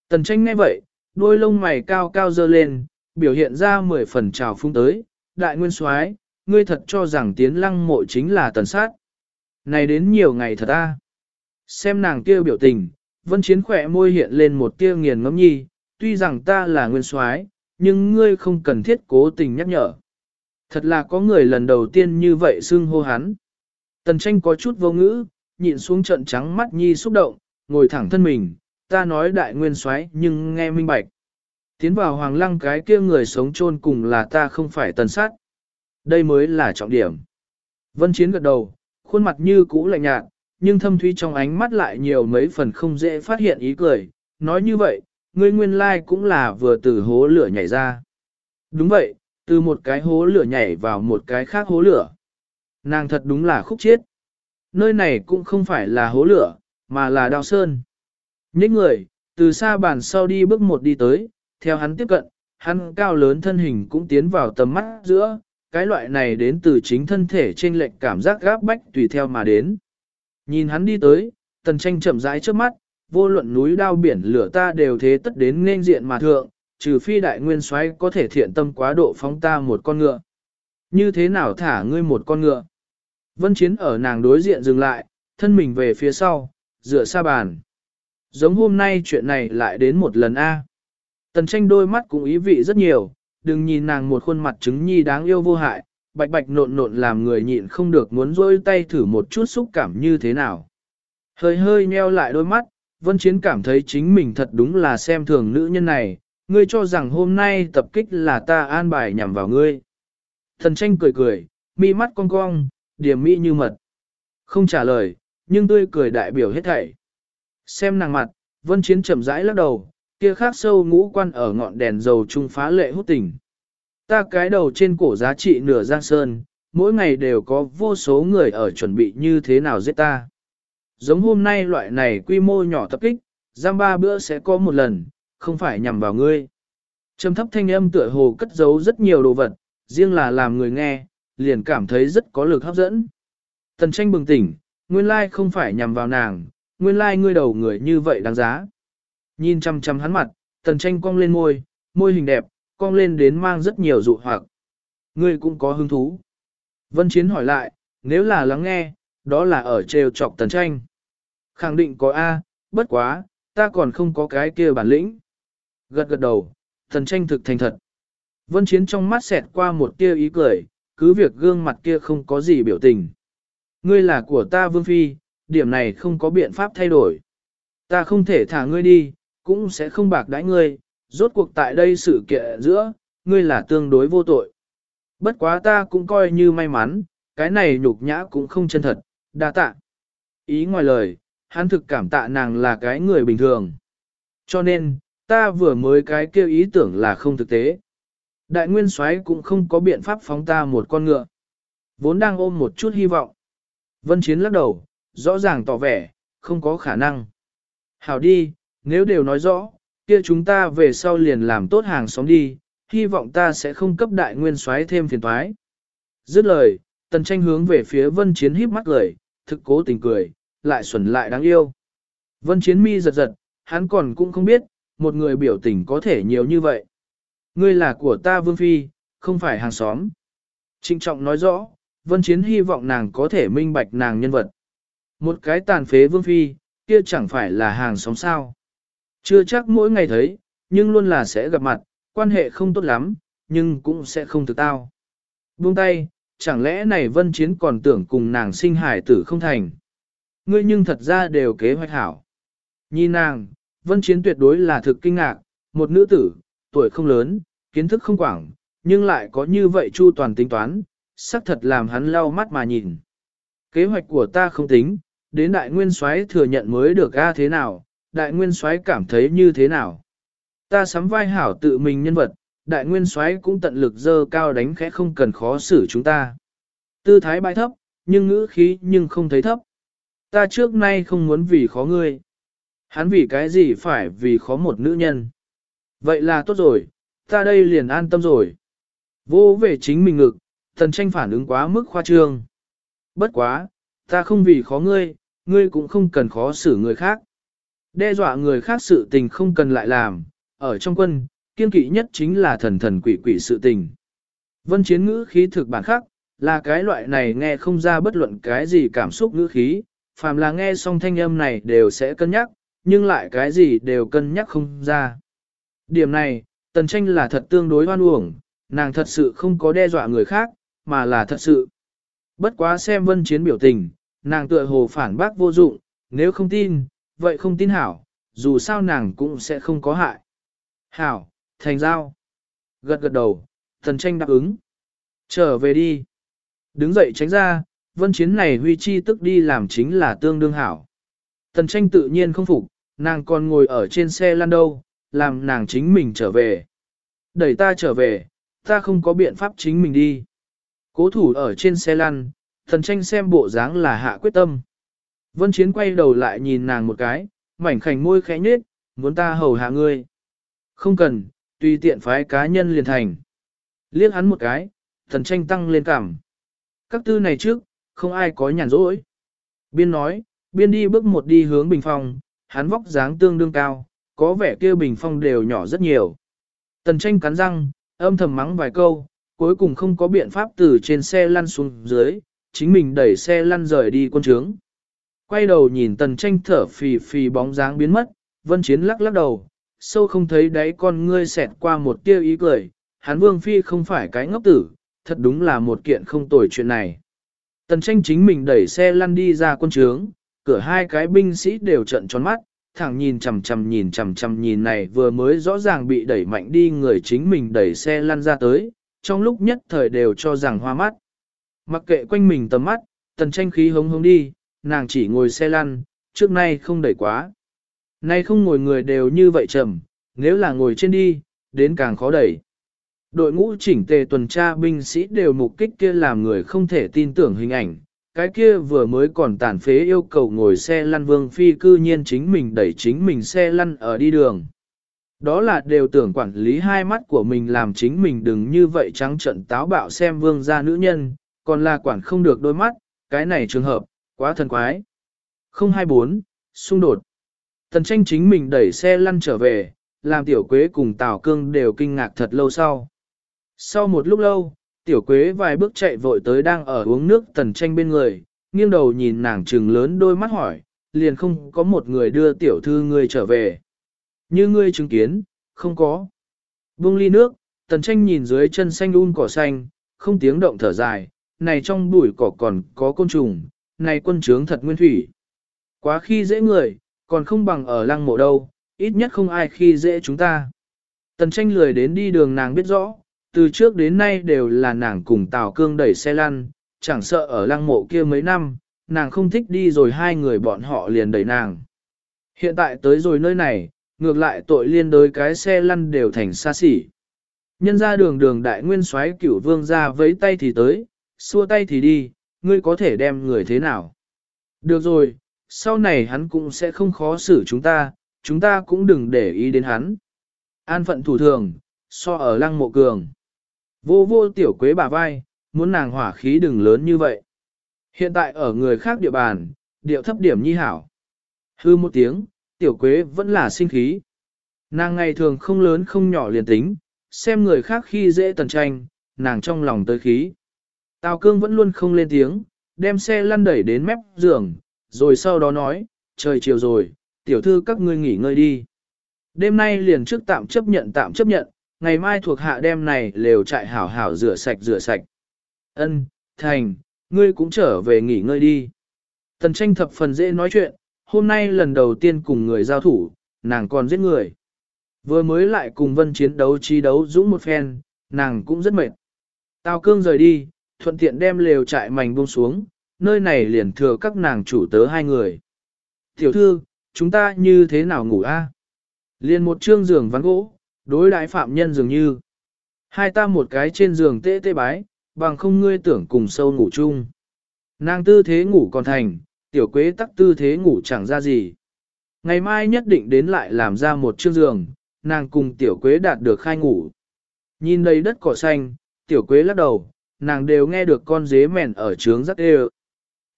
Tần tranh nghe vậy, đôi lông mày cao cao dơ lên, biểu hiện ra mười phần trào phung tới, đại nguyên soái ngươi thật cho rằng tiến lăng mộ chính là tần sát. Này đến nhiều ngày thật ta. Xem nàng kia biểu tình, vân chiến khỏe môi hiện lên một tia nghiền ngẫm nhi, tuy rằng ta là nguyên soái nhưng ngươi không cần thiết cố tình nhắc nhở. Thật là có người lần đầu tiên như vậy xưng hô hắn. Tần tranh có chút vô ngữ, nhịn xuống trận trắng mắt nhi xúc động, ngồi thẳng thân mình, ta nói đại nguyên soái nhưng nghe minh bạch. Tiến vào hoàng lăng cái kia người sống chôn cùng là ta không phải tần sát. Đây mới là trọng điểm. Vân Chiến gật đầu, khuôn mặt như cũ lạnh nhạt, nhưng thâm thúy trong ánh mắt lại nhiều mấy phần không dễ phát hiện ý cười. Nói như vậy, ngươi nguyên lai cũng là vừa từ hố lửa nhảy ra. Đúng vậy, từ một cái hố lửa nhảy vào một cái khác hố lửa. Nàng thật đúng là khúc chết. Nơi này cũng không phải là hố lửa, mà là đào sơn. Những người, từ xa bàn sau đi bước một đi tới, theo hắn tiếp cận, hắn cao lớn thân hình cũng tiến vào tầm mắt giữa, cái loại này đến từ chính thân thể trên lệnh cảm giác gáp bách tùy theo mà đến. Nhìn hắn đi tới, tần tranh chậm rãi trước mắt, vô luận núi đao biển lửa ta đều thế tất đến nên diện mà thượng, trừ phi đại nguyên soái có thể thiện tâm quá độ phóng ta một con ngựa. Như thế nào thả ngươi một con ngựa? Vân Chiến ở nàng đối diện dừng lại, thân mình về phía sau, dựa xa bàn. Giống hôm nay chuyện này lại đến một lần A. Tần tranh đôi mắt cũng ý vị rất nhiều, đừng nhìn nàng một khuôn mặt trứng nhi đáng yêu vô hại, bạch bạch nộn nộn làm người nhịn không được muốn rôi tay thử một chút xúc cảm như thế nào. Hơi hơi nheo lại đôi mắt, Vân Chiến cảm thấy chính mình thật đúng là xem thường nữ nhân này, ngươi cho rằng hôm nay tập kích là ta an bài nhằm vào ngươi. Thần tranh cười cười, mi mắt cong cong, điểm mỹ như mật. Không trả lời, nhưng tươi cười đại biểu hết thảy. Xem nàng mặt, Vân Chiến chậm rãi lắc đầu, kia khác sâu ngũ quan ở ngọn đèn dầu trung phá lệ hút tình. Ta cái đầu trên cổ giá trị nửa giang sơn, mỗi ngày đều có vô số người ở chuẩn bị như thế nào giết ta. Giống hôm nay loại này quy mô nhỏ tập kích, giam ba bữa sẽ có một lần, không phải nhằm vào ngươi. Trầm thấp thanh âm tựa hồ cất giấu rất nhiều đồ vật, riêng là làm người nghe, liền cảm thấy rất có lực hấp dẫn. Tần tranh bừng tỉnh, nguyên lai không phải nhằm vào nàng, nguyên lai ngươi đầu người như vậy đáng giá. Nhìn chăm chăm hắn mặt, tần tranh cong lên môi, môi hình đẹp, cong lên đến mang rất nhiều dụ hoặc. Ngươi cũng có hứng thú. Vân Chiến hỏi lại, nếu là lắng nghe, đó là ở trêu chọc tần tranh. Khẳng định có A, bất quá, ta còn không có cái kia bản lĩnh. Gật gật đầu, thần tranh thực thành thật. Vân Chiến trong mắt xẹt qua một tia ý cười, cứ việc gương mặt kia không có gì biểu tình. Ngươi là của ta Vương Phi, điểm này không có biện pháp thay đổi. Ta không thể thả ngươi đi, cũng sẽ không bạc đãi ngươi, rốt cuộc tại đây sự kiện giữa, ngươi là tương đối vô tội. Bất quá ta cũng coi như may mắn, cái này nhục nhã cũng không chân thật, đa tạ. Ý ngoài lời, hắn thực cảm tạ nàng là cái người bình thường. Cho nên, ta vừa mới cái kêu ý tưởng là không thực tế. Đại nguyên soái cũng không có biện pháp phóng ta một con ngựa. Vốn đang ôm một chút hy vọng. Vân Chiến lắc đầu, rõ ràng tỏ vẻ, không có khả năng. Hảo đi, nếu đều nói rõ, kia chúng ta về sau liền làm tốt hàng xóm đi, hy vọng ta sẽ không cấp đại nguyên soái thêm phiền toái. Dứt lời, tần tranh hướng về phía vân chiến híp mắt cười, thực cố tình cười, lại xuẩn lại đáng yêu. Vân chiến mi giật giật, hắn còn cũng không biết, một người biểu tình có thể nhiều như vậy. Ngươi là của ta vương phi, không phải hàng xóm. Trịnh trọng nói rõ, vân chiến hy vọng nàng có thể minh bạch nàng nhân vật. Một cái tàn phế vương phi, kia chẳng phải là hàng xóm sao. Chưa chắc mỗi ngày thấy, nhưng luôn là sẽ gặp mặt, quan hệ không tốt lắm, nhưng cũng sẽ không thực tao. Buông tay, chẳng lẽ này vân chiến còn tưởng cùng nàng sinh hải tử không thành. Ngươi nhưng thật ra đều kế hoạch hảo. Nhìn nàng, vân chiến tuyệt đối là thực kinh ngạc, một nữ tử, tuổi không lớn, kiến thức không quảng, nhưng lại có như vậy chu toàn tính toán, xác thật làm hắn lau mắt mà nhìn. Kế hoạch của ta không tính, đến đại nguyên soái thừa nhận mới được ra thế nào, đại nguyên soái cảm thấy như thế nào. Ta sắm vai hảo tự mình nhân vật, đại nguyên soái cũng tận lực dơ cao đánh khẽ không cần khó xử chúng ta. Tư thái bài thấp, nhưng ngữ khí nhưng không thấy thấp. Ta trước nay không muốn vì khó ngươi. Hắn vì cái gì phải vì khó một nữ nhân. Vậy là tốt rồi, ta đây liền an tâm rồi. Vô về chính mình ngực, thần tranh phản ứng quá mức khoa trương. Bất quá, ta không vì khó ngươi, ngươi cũng không cần khó xử người khác. Đe dọa người khác sự tình không cần lại làm, ở trong quân, kiên kỵ nhất chính là thần thần quỷ quỷ sự tình. Vân chiến ngữ khí thực bản khắc, là cái loại này nghe không ra bất luận cái gì cảm xúc ngữ khí, phàm là nghe xong thanh âm này đều sẽ cân nhắc, nhưng lại cái gì đều cân nhắc không ra. Điểm này, tần tranh là thật tương đối hoan uổng, nàng thật sự không có đe dọa người khác, mà là thật sự. Bất quá xem vân chiến biểu tình, nàng tựa hồ phản bác vô dụng, nếu không tin, vậy không tin hảo, dù sao nàng cũng sẽ không có hại. Hảo, thành giao. Gật gật đầu, thần tranh đáp ứng. Trở về đi. Đứng dậy tránh ra, vân chiến này huy chi tức đi làm chính là tương đương hảo. Tần tranh tự nhiên không phục, nàng còn ngồi ở trên xe lăn đâu, làm nàng chính mình trở về. Đẩy ta trở về, ta không có biện pháp chính mình đi. Cố thủ ở trên xe lăn, thần tranh xem bộ dáng là hạ quyết tâm. Vân Chiến quay đầu lại nhìn nàng một cái, mảnh khảnh môi khẽ nhếch, muốn ta hầu hạ ngươi. Không cần, tùy tiện phái cá nhân liền thành. Liếc hắn một cái, thần tranh tăng lên cảm. Các tư này trước, không ai có nhàn rỗi. Biên nói, biên đi bước một đi hướng bình phong, hắn vóc dáng tương đương cao, có vẻ kia bình phong đều nhỏ rất nhiều. Tần tranh cắn răng, âm thầm mắng vài câu, cuối cùng không có biện pháp từ trên xe lăn xuống dưới, chính mình đẩy xe lăn rời đi quân trướng. Quay đầu nhìn tần tranh thở phì phì bóng dáng biến mất, vân chiến lắc lắc đầu, sâu không thấy đáy con ngươi xẹt qua một tia ý cười, hắn vương phi không phải cái ngốc tử, thật đúng là một kiện không tồi chuyện này. Tần tranh chính mình đẩy xe lăn đi ra quân trướng, cửa hai cái binh sĩ đều trận tròn mắt, thẳng nhìn chằm chằm nhìn chằm chằm nhìn này vừa mới rõ ràng bị đẩy mạnh đi người chính mình đẩy xe lăn ra tới, trong lúc nhất thời đều cho rằng hoa mắt. Mặc kệ quanh mình tầm mắt, tần tranh khí hống hống đi, nàng chỉ ngồi xe lăn, trước nay không đẩy quá. Nay không ngồi người đều như vậy trầm, nếu là ngồi trên đi, đến càng khó đẩy. Đội ngũ chỉnh tề tuần tra binh sĩ đều mục kích kia làm người không thể tin tưởng hình ảnh. Cái kia vừa mới còn tàn phế yêu cầu ngồi xe lăn vương phi cư nhiên chính mình đẩy chính mình xe lăn ở đi đường. Đó là đều tưởng quản lý hai mắt của mình làm chính mình đừng như vậy trắng trận táo bạo xem vương gia nữ nhân, còn là quản không được đôi mắt, cái này trường hợp, quá thần quái. 024, xung đột. Tần tranh chính mình đẩy xe lăn trở về, làm tiểu quế cùng Tào Cương đều kinh ngạc thật lâu sau. Sau một lúc lâu, tiểu quế vài bước chạy vội tới đang ở uống nước tần tranh bên người, nghiêng đầu nhìn nàng trừng lớn đôi mắt hỏi, liền không có một người đưa tiểu thư ngươi trở về. Như ngươi chứng kiến, không có. buông ly nước, tần tranh nhìn dưới chân xanh un cỏ xanh, không tiếng động thở dài, này trong bụi cỏ còn có côn trùng, này quân trướng thật nguyên thủy. Quá khi dễ người, còn không bằng ở lăng mộ đâu, ít nhất không ai khi dễ chúng ta. Tần tranh lười đến đi đường nàng biết rõ, từ trước đến nay đều là nàng cùng Tào Cương đẩy xe lăn, chẳng sợ ở lăng mộ kia mấy năm, nàng không thích đi rồi hai người bọn họ liền đẩy nàng. Hiện tại tới rồi nơi này, ngược lại tội liên đối cái xe lăn đều thành xa xỉ. Nhân ra đường đường đại nguyên soái cửu vương ra vẫy tay thì tới, xua tay thì đi, ngươi có thể đem người thế nào. Được rồi, sau này hắn cũng sẽ không khó xử chúng ta, chúng ta cũng đừng để ý đến hắn. An phận thủ thường, so ở lăng mộ cường. Vô vô tiểu quế bà vai, muốn nàng hỏa khí đừng lớn như vậy. Hiện tại ở người khác địa bàn, điệu thấp điểm nhi hảo. Hư một tiếng, tiểu quế vẫn là sinh khí. Nàng ngày thường không lớn không nhỏ liền tính, xem người khác khi dễ tần tranh, nàng trong lòng tới khí. Tào cương vẫn luôn không lên tiếng, đem xe lăn đẩy đến mép giường, rồi sau đó nói, trời chiều rồi, tiểu thư các ngươi nghỉ ngơi đi. Đêm nay liền trước tạm chấp nhận tạm chấp nhận, ngày mai thuộc hạ đêm này lều trại hảo hảo rửa sạch rửa sạch. Ân, thành, ngươi cũng trở về nghỉ ngơi đi. Tần tranh thập phần dễ nói chuyện, hôm nay lần đầu tiên cùng người giao thủ, nàng còn giết người. Vừa mới lại cùng vân chiến đấu chi đấu dũng một phen, nàng cũng rất mệt. Tào cương rời đi, thuận tiện đem lều trại mảnh buông xuống, nơi này liền thừa các nàng chủ tớ hai người. Tiểu thư, chúng ta như thế nào ngủ a? Liền một trương giường ván gỗ, đối đại phạm nhân dường như. Hai ta một cái trên giường tê tê bái, bằng không ngươi tưởng cùng sâu ngủ chung. Nàng tư thế ngủ còn thành, tiểu quế tắc tư thế ngủ chẳng ra gì. Ngày mai nhất định đến lại làm ra một chiếc giường, nàng cùng tiểu quế đạt được khai ngủ. Nhìn đầy đất cỏ xanh, tiểu quế lắc đầu, nàng đều nghe được con dế mèn ở trướng rất ê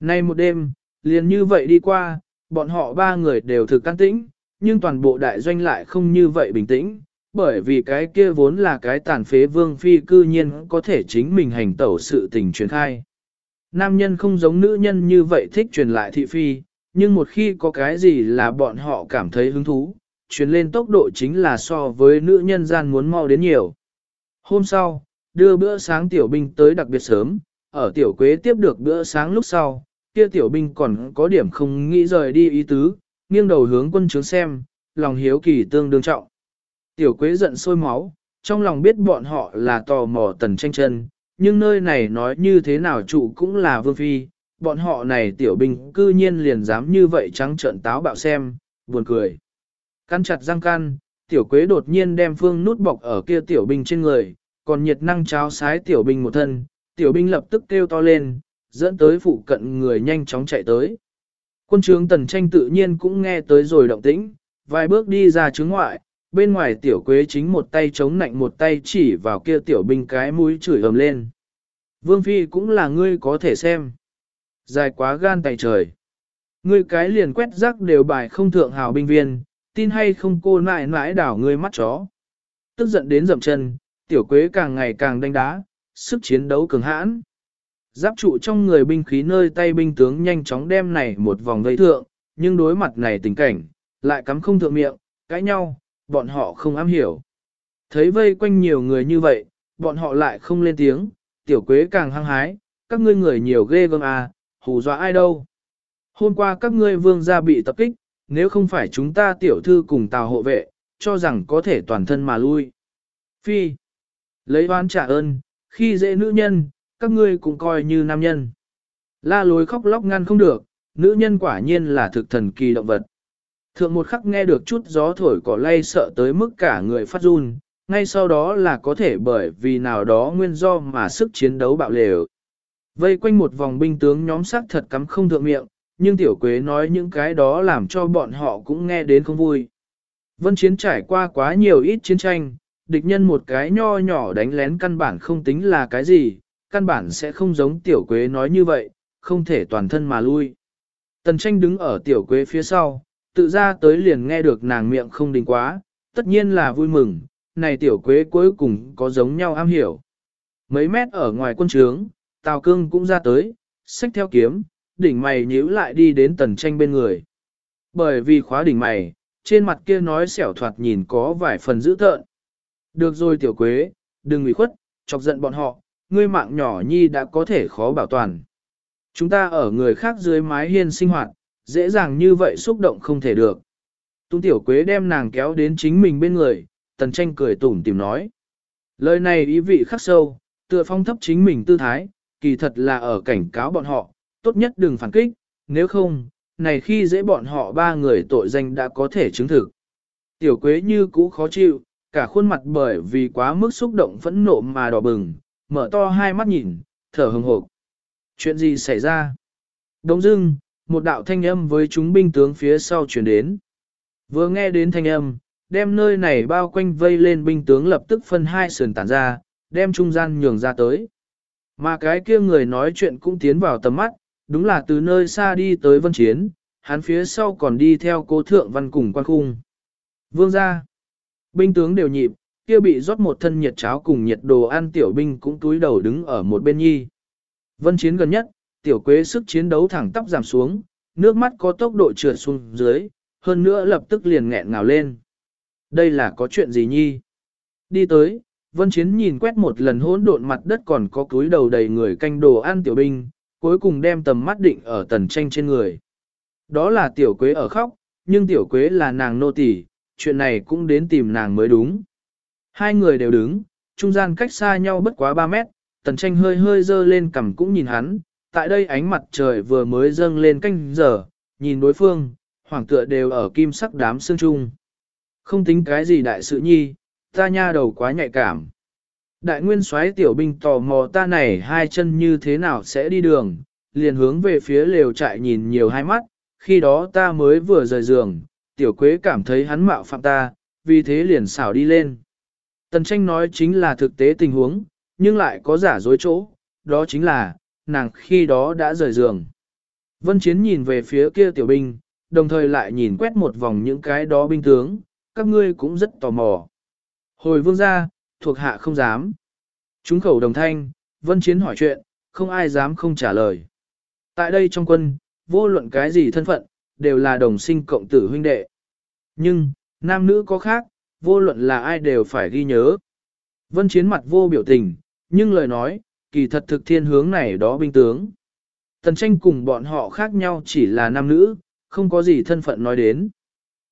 Nay một đêm, liền như vậy đi qua, bọn họ ba người đều thực can tĩnh, nhưng toàn bộ đại doanh lại không như vậy bình tĩnh, bởi vì cái kia vốn là cái tàn phế vương phi cư nhiên có thể chính mình hành tẩu sự tình truyền khai. Nam nhân không giống nữ nhân như vậy thích truyền lại thị phi, nhưng một khi có cái gì là bọn họ cảm thấy hứng thú, truyền lên tốc độ chính là so với nữ nhân gian muốn mau đến nhiều. Hôm sau, đưa bữa sáng tiểu binh tới đặc biệt sớm, ở tiểu quế tiếp được bữa sáng lúc sau, kia tiểu binh còn có điểm không nghĩ rời đi ý tứ, nghiêng đầu hướng quân trướng xem, lòng hiếu kỳ tương đương trọng. Tiểu quế giận sôi máu, trong lòng biết bọn họ là tò mò tần tranh chân, nhưng nơi này nói như thế nào trụ cũng là vương phi, bọn họ này tiểu binh cư nhiên liền dám như vậy trắng trợn táo bạo xem, buồn cười. Căn chặt răng can, tiểu quế đột nhiên đem phương nút bọc ở kia tiểu binh trên người, còn nhiệt năng cháo sái tiểu binh một thân, tiểu binh lập tức kêu to lên, dẫn tới phụ cận người nhanh chóng chạy tới. Quân trướng tần tranh tự nhiên cũng nghe tới rồi động tĩnh, vài bước đi ra trướng ngoại, bên ngoài tiểu quế chính một tay chống nạnh một tay chỉ vào kia tiểu binh cái mũi chửi ầm lên. Vương Phi cũng là ngươi có thể xem. Dài quá gan tay trời. Ngươi cái liền quét rác đều bài không thượng hào binh viên, tin hay không cô nại nãi đảo ngươi mắt chó. Tức giận đến dậm chân, tiểu quế càng ngày càng đánh đá, sức chiến đấu cường hãn. Giáp trụ trong người binh khí nơi tay binh tướng nhanh chóng đem này một vòng vây thượng, nhưng đối mặt này tình cảnh, lại cắm không thượng miệng, cãi nhau, bọn họ không am hiểu. Thấy vây quanh nhiều người như vậy, bọn họ lại không lên tiếng, tiểu quế càng hăng hái, các ngươi người nhiều ghê gớm à, hù dọa ai đâu. Hôm qua các ngươi vương gia bị tập kích, nếu không phải chúng ta tiểu thư cùng tào hộ vệ, cho rằng có thể toàn thân mà lui. Phi, lấy oán trả ơn, khi dễ nữ nhân, các ngươi cũng coi như nam nhân. La lối khóc lóc ngăn không được, nữ nhân quả nhiên là thực thần kỳ động vật. Thượng một khắc nghe được chút gió thổi cỏ lay sợ tới mức cả người phát run, ngay sau đó là có thể bởi vì nào đó nguyên do mà sức chiến đấu bạo lều. Vây quanh một vòng binh tướng nhóm sắc thật cắm không thượng miệng, nhưng tiểu quế nói những cái đó làm cho bọn họ cũng nghe đến không vui. Vân chiến trải qua quá nhiều ít chiến tranh, địch nhân một cái nho nhỏ đánh lén căn bản không tính là cái gì, căn bản sẽ không giống tiểu quế nói như vậy, không thể toàn thân mà lui. Tần tranh đứng ở tiểu quế phía sau, tự ra tới liền nghe được nàng miệng không đình quá, tất nhiên là vui mừng, này tiểu quế cuối cùng có giống nhau am hiểu. Mấy mét ở ngoài quân trướng, Tào Cương cũng ra tới, xách theo kiếm, đỉnh mày nhíu lại đi đến tần tranh bên người. Bởi vì khóa đỉnh mày, trên mặt kia nói xẻo thoạt nhìn có vài phần dữ tợn. Được rồi tiểu quế, đừng ủy khuất, chọc giận bọn họ, ngươi mạng nhỏ nhi đã có thể khó bảo toàn. Chúng ta ở người khác dưới mái hiên sinh hoạt, dễ dàng như vậy xúc động không thể được. Tung tiểu quế đem nàng kéo đến chính mình bên người, tần tranh cười tủm tìm nói. Lời này ý vị khắc sâu, tựa phong thấp chính mình tư thái, kỳ thật là ở cảnh cáo bọn họ, tốt nhất đừng phản kích, nếu không, này khi dễ bọn họ ba người tội danh đã có thể chứng thực. Tiểu quế như cũ khó chịu, cả khuôn mặt bởi vì quá mức xúc động phẫn nộ mà đỏ bừng, mở to hai mắt nhìn, thở hừng hộp. Chuyện gì xảy ra? Đông dưng, một đạo thanh âm với chúng binh tướng phía sau chuyển đến. Vừa nghe đến thanh âm, đem nơi này bao quanh vây lên binh tướng lập tức phân hai sườn tản ra, đem trung gian nhường ra tới. Mà cái kia người nói chuyện cũng tiến vào tầm mắt, đúng là từ nơi xa đi tới vân chiến, hắn phía sau còn đi theo cố thượng văn cùng quan khung. Vương ra, binh tướng đều nhịp, kia bị rót một thân nhiệt cháo cùng nhiệt đồ ăn tiểu binh cũng túi đầu đứng ở một bên nhi. Vân chiến gần nhất, tiểu quế sức chiến đấu thẳng tắp giảm xuống, nước mắt có tốc độ trượt xuống dưới, hơn nữa lập tức liền nghẹn ngào lên. Đây là có chuyện gì nhi? Đi tới, Vân Chiến nhìn quét một lần hỗn độn mặt đất còn có túi đầu đầy người canh đồ ăn tiểu binh, cuối cùng đem tầm mắt định ở tần tranh trên người. Đó là tiểu quế ở khóc, nhưng tiểu quế là nàng nô tỳ, chuyện này cũng đến tìm nàng mới đúng. Hai người đều đứng, trung gian cách xa nhau bất quá 3 mét, tần tranh hơi hơi dơ lên cằm cũng nhìn hắn, tại đây ánh mặt trời vừa mới dâng lên canh giờ, nhìn đối phương, hoàng tựa đều ở kim sắc đám xương trung. Không tính cái gì đại sự nhi, ta nha đầu quá nhạy cảm. Đại nguyên soái tiểu binh tò mò ta này hai chân như thế nào sẽ đi đường, liền hướng về phía lều trại nhìn nhiều hai mắt, khi đó ta mới vừa rời giường, tiểu quế cảm thấy hắn mạo phạm ta, vì thế liền xảo đi lên. Tần tranh nói chính là thực tế tình huống, nhưng lại có giả dối chỗ, đó chính là, nàng khi đó đã rời giường. Vân Chiến nhìn về phía kia tiểu binh, đồng thời lại nhìn quét một vòng những cái đó binh tướng, các ngươi cũng rất tò mò. Hồi vương gia, thuộc hạ không dám. Chúng khẩu đồng thanh, Vân Chiến hỏi chuyện, không ai dám không trả lời. Tại đây trong quân, vô luận cái gì thân phận, đều là đồng sinh cộng tử huynh đệ. Nhưng, nam nữ có khác, vô luận là ai đều phải ghi nhớ. Vân Chiến mặt vô biểu tình, nhưng lời nói, kỳ thật thực thiên hướng này đó binh tướng. Tần tranh cùng bọn họ khác nhau chỉ là nam nữ, không có gì thân phận nói đến.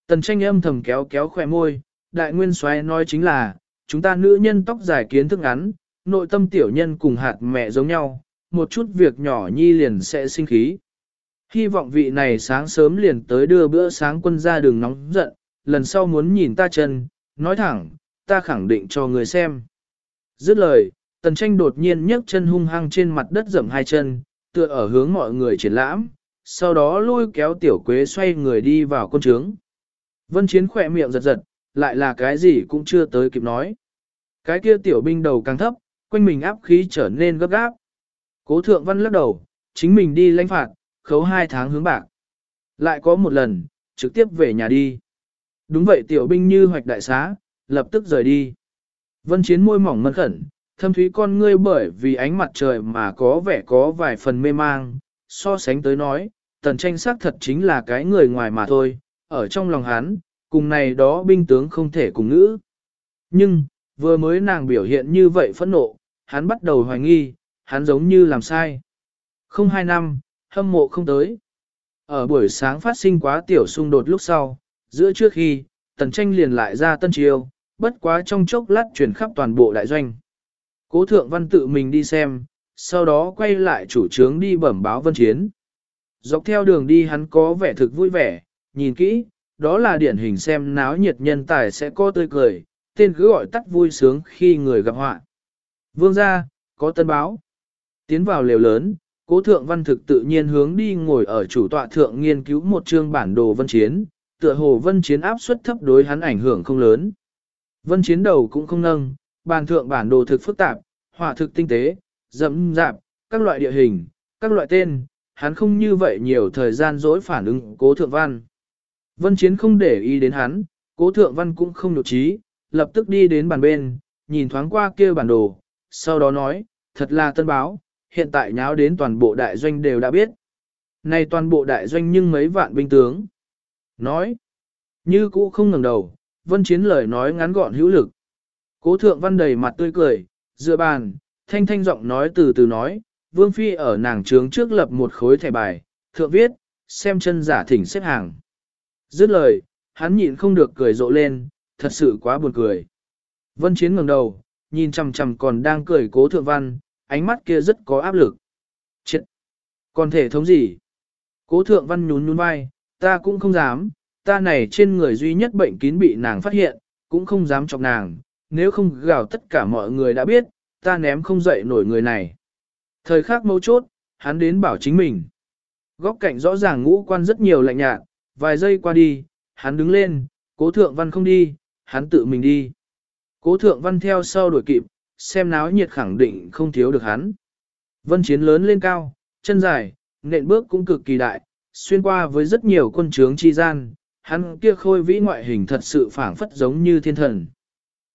Tần tranh âm thầm kéo kéo khỏe môi, đại nguyên soái nói chính là, chúng ta nữ nhân tóc dài kiến thức ngắn, nội tâm tiểu nhân cùng hạt mẹ giống nhau, một chút việc nhỏ nhi liền sẽ sinh khí. Hy vọng vị này sáng sớm liền tới đưa bữa sáng quân ra đường nóng giận, lần sau muốn nhìn ta chân, nói thẳng, ta khẳng định cho người xem. Dứt lời, tần tranh đột nhiên nhấc chân hung hăng trên mặt đất dậm hai chân, tựa ở hướng mọi người triển lãm, sau đó lôi kéo tiểu quế xoay người đi vào con trướng. Vân chiến khỏe miệng giật giật, lại là cái gì cũng chưa tới kịp nói. Cái kia tiểu binh đầu càng thấp, quanh mình áp khí trở nên gấp gáp. Cố thượng văn lắc đầu, chính mình đi lãnh phạt, khấu hai tháng hướng bạc. Lại có một lần, trực tiếp về nhà đi. Đúng vậy tiểu binh như hoạch đại xá, lập tức rời đi. Vân chiến môi mỏng mân khẩn, thâm thúy con ngươi bởi vì ánh mặt trời mà có vẻ có vài phần mê mang, so sánh tới nói, tần tranh xác thật chính là cái người ngoài mà thôi, ở trong lòng hắn, cùng này đó binh tướng không thể cùng ngữ. Nhưng, vừa mới nàng biểu hiện như vậy phẫn nộ, hắn bắt đầu hoài nghi, hắn giống như làm sai. Không hai năm, hâm mộ không tới. Ở buổi sáng phát sinh quá tiểu xung đột lúc sau, giữa trước khi, tần tranh liền lại ra tân triều, bất quá trong chốc lát chuyển khắp toàn bộ đại doanh. Cố thượng văn tự mình đi xem, sau đó quay lại chủ trướng đi bẩm báo vân chiến. Dọc theo đường đi hắn có vẻ thực vui vẻ, nhìn kỹ, đó là điển hình xem náo nhiệt nhân tài sẽ có tươi cười, tên cứ gọi tắt vui sướng khi người gặp họa. Vương gia, có tân báo. Tiến vào lều lớn, cố thượng văn thực tự nhiên hướng đi ngồi ở chủ tọa thượng nghiên cứu một chương bản đồ vân chiến, tựa hồ vân chiến áp suất thấp đối hắn ảnh hưởng không lớn. Vân chiến đầu cũng không nâng, bàn thượng bản đồ thực phức tạp, hỏa thực tinh tế, dẫm dạp, các loại địa hình, các loại tên, hắn không như vậy nhiều thời gian dỗi phản ứng cố thượng văn. Vân Chiến không để ý đến hắn, cố thượng văn cũng không nhục trí, lập tức đi đến bàn bên, nhìn thoáng qua kia bản đồ, sau đó nói, thật là tân báo, hiện tại nháo đến toàn bộ đại doanh đều đã biết. Này toàn bộ đại doanh nhưng mấy vạn binh tướng. Nói, Như cũ không ngẩng đầu, vân chiến lời nói ngắn gọn hữu lực. Cố thượng văn đầy mặt tươi cười, dựa bàn, thanh thanh giọng nói từ từ nói, vương phi ở nàng trướng trước lập một khối thẻ bài, thượng viết, xem chân giả thỉnh xếp hàng. Dứt lời, hắn nhịn không được cười rộ lên, thật sự quá buồn cười. Vân chiến ngẩng đầu, nhìn chằm chằm còn đang cười cố thượng văn, ánh mắt kia rất có áp lực. Chết! Còn thể thống gì? Cố thượng văn nhún nhún vai, ta cũng không dám, ta này trên người duy nhất bệnh kín bị nàng phát hiện, cũng không dám chọc nàng, nếu không gào tất cả mọi người đã biết, ta ném không dậy nổi người này. Thời khắc mấu chốt, hắn đến bảo chính mình. Góc cạnh rõ ràng ngũ quan rất nhiều lạnh nhạt, vài giây qua đi, hắn đứng lên, cố thượng văn không đi, hắn tự mình đi. Cố thượng văn theo sau đuổi kịp, xem náo nhiệt khẳng định không thiếu được hắn. Vân chiến lớn lên cao, chân dài, nện bước cũng cực kỳ đại, xuyên qua với rất nhiều quân trướng chi gian, hắn kia khôi vĩ ngoại hình thật sự phảng phất giống như thiên thần.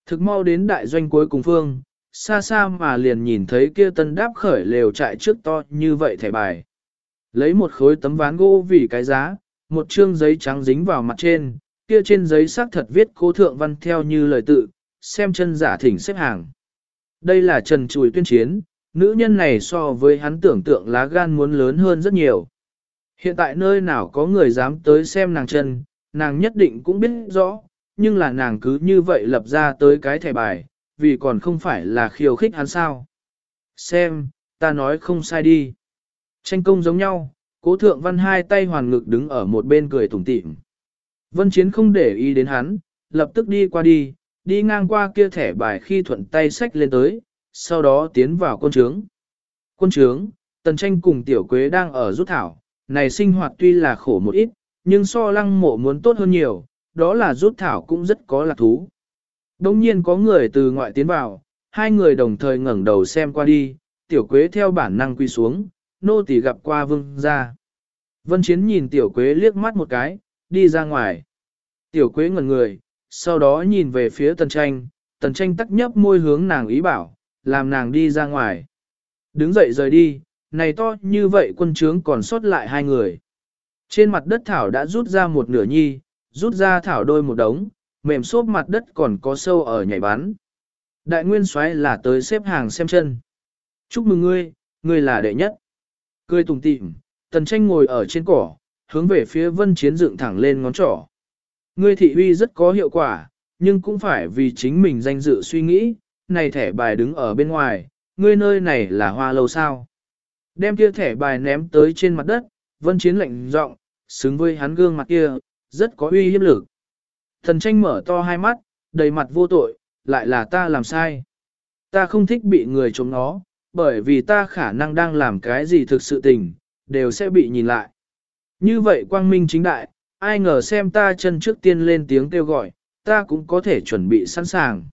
Thực mau đến đại doanh cuối cùng phương, xa xa mà liền nhìn thấy kia tân đáp khởi lều trại trước to như vậy thẻ bài. Lấy một khối tấm ván gỗ vì cái giá, một chương giấy trắng dính vào mặt trên, kia trên giấy xác thật viết cố thượng văn theo như lời tự, xem chân giả thỉnh xếp hàng. Đây là trần chùi tuyên chiến, nữ nhân này so với hắn tưởng tượng lá gan muốn lớn hơn rất nhiều. Hiện tại nơi nào có người dám tới xem nàng chân, nàng nhất định cũng biết rõ, nhưng là nàng cứ như vậy lập ra tới cái thẻ bài, vì còn không phải là khiêu khích hắn sao. Xem, ta nói không sai đi. Tranh công giống nhau, cố thượng văn hai tay hoàn ngực đứng ở một bên cười tủm tỉm. Vân Chiến không để ý đến hắn, lập tức đi qua đi, đi ngang qua kia thẻ bài khi thuận tay sách lên tới, sau đó tiến vào quân trướng. Quân trướng, Tần Tranh cùng Tiểu Quế đang ở rút thảo, này sinh hoạt tuy là khổ một ít, nhưng so lăng mộ muốn tốt hơn nhiều, đó là rút thảo cũng rất có lạc thú. Đông nhiên có người từ ngoại tiến vào, hai người đồng thời ngẩng đầu xem qua đi, Tiểu Quế theo bản năng quy xuống, nô tỳ gặp qua vương ra. Vân Chiến nhìn Tiểu Quế liếc mắt một cái, đi ra ngoài. Tiểu Quế ngẩn người, sau đó nhìn về phía Tần Tranh, Tần Tranh tắc nhấp môi hướng nàng ý bảo, làm nàng đi ra ngoài. Đứng dậy rời đi, này to như vậy quân trướng còn sót lại hai người. Trên mặt đất thảo đã rút ra một nửa nhi, rút ra thảo đôi một đống, mềm xốp mặt đất còn có sâu ở nhảy bắn. Đại nguyên soái là tới xếp hàng xem chân. Chúc mừng ngươi, ngươi là đệ nhất. Cười tùng tịm, tần tranh ngồi ở trên cỏ, hướng về phía vân chiến dựng thẳng lên ngón trỏ. Ngươi thị uy rất có hiệu quả, nhưng cũng phải vì chính mình danh dự suy nghĩ, này thẻ bài đứng ở bên ngoài, ngươi nơi này là hoa lâu sao. Đem kia thẻ bài ném tới trên mặt đất, vân chiến lạnh giọng, xứng với hắn gương mặt kia, rất có uy hiếp lực. Thần tranh mở to hai mắt, đầy mặt vô tội, lại là ta làm sai. Ta không thích bị người chống nó, bởi vì ta khả năng đang làm cái gì thực sự tình, đều sẽ bị nhìn lại. Như vậy quang minh chính đại, ai ngờ xem ta chân trước tiên lên tiếng kêu gọi, ta cũng có thể chuẩn bị sẵn sàng.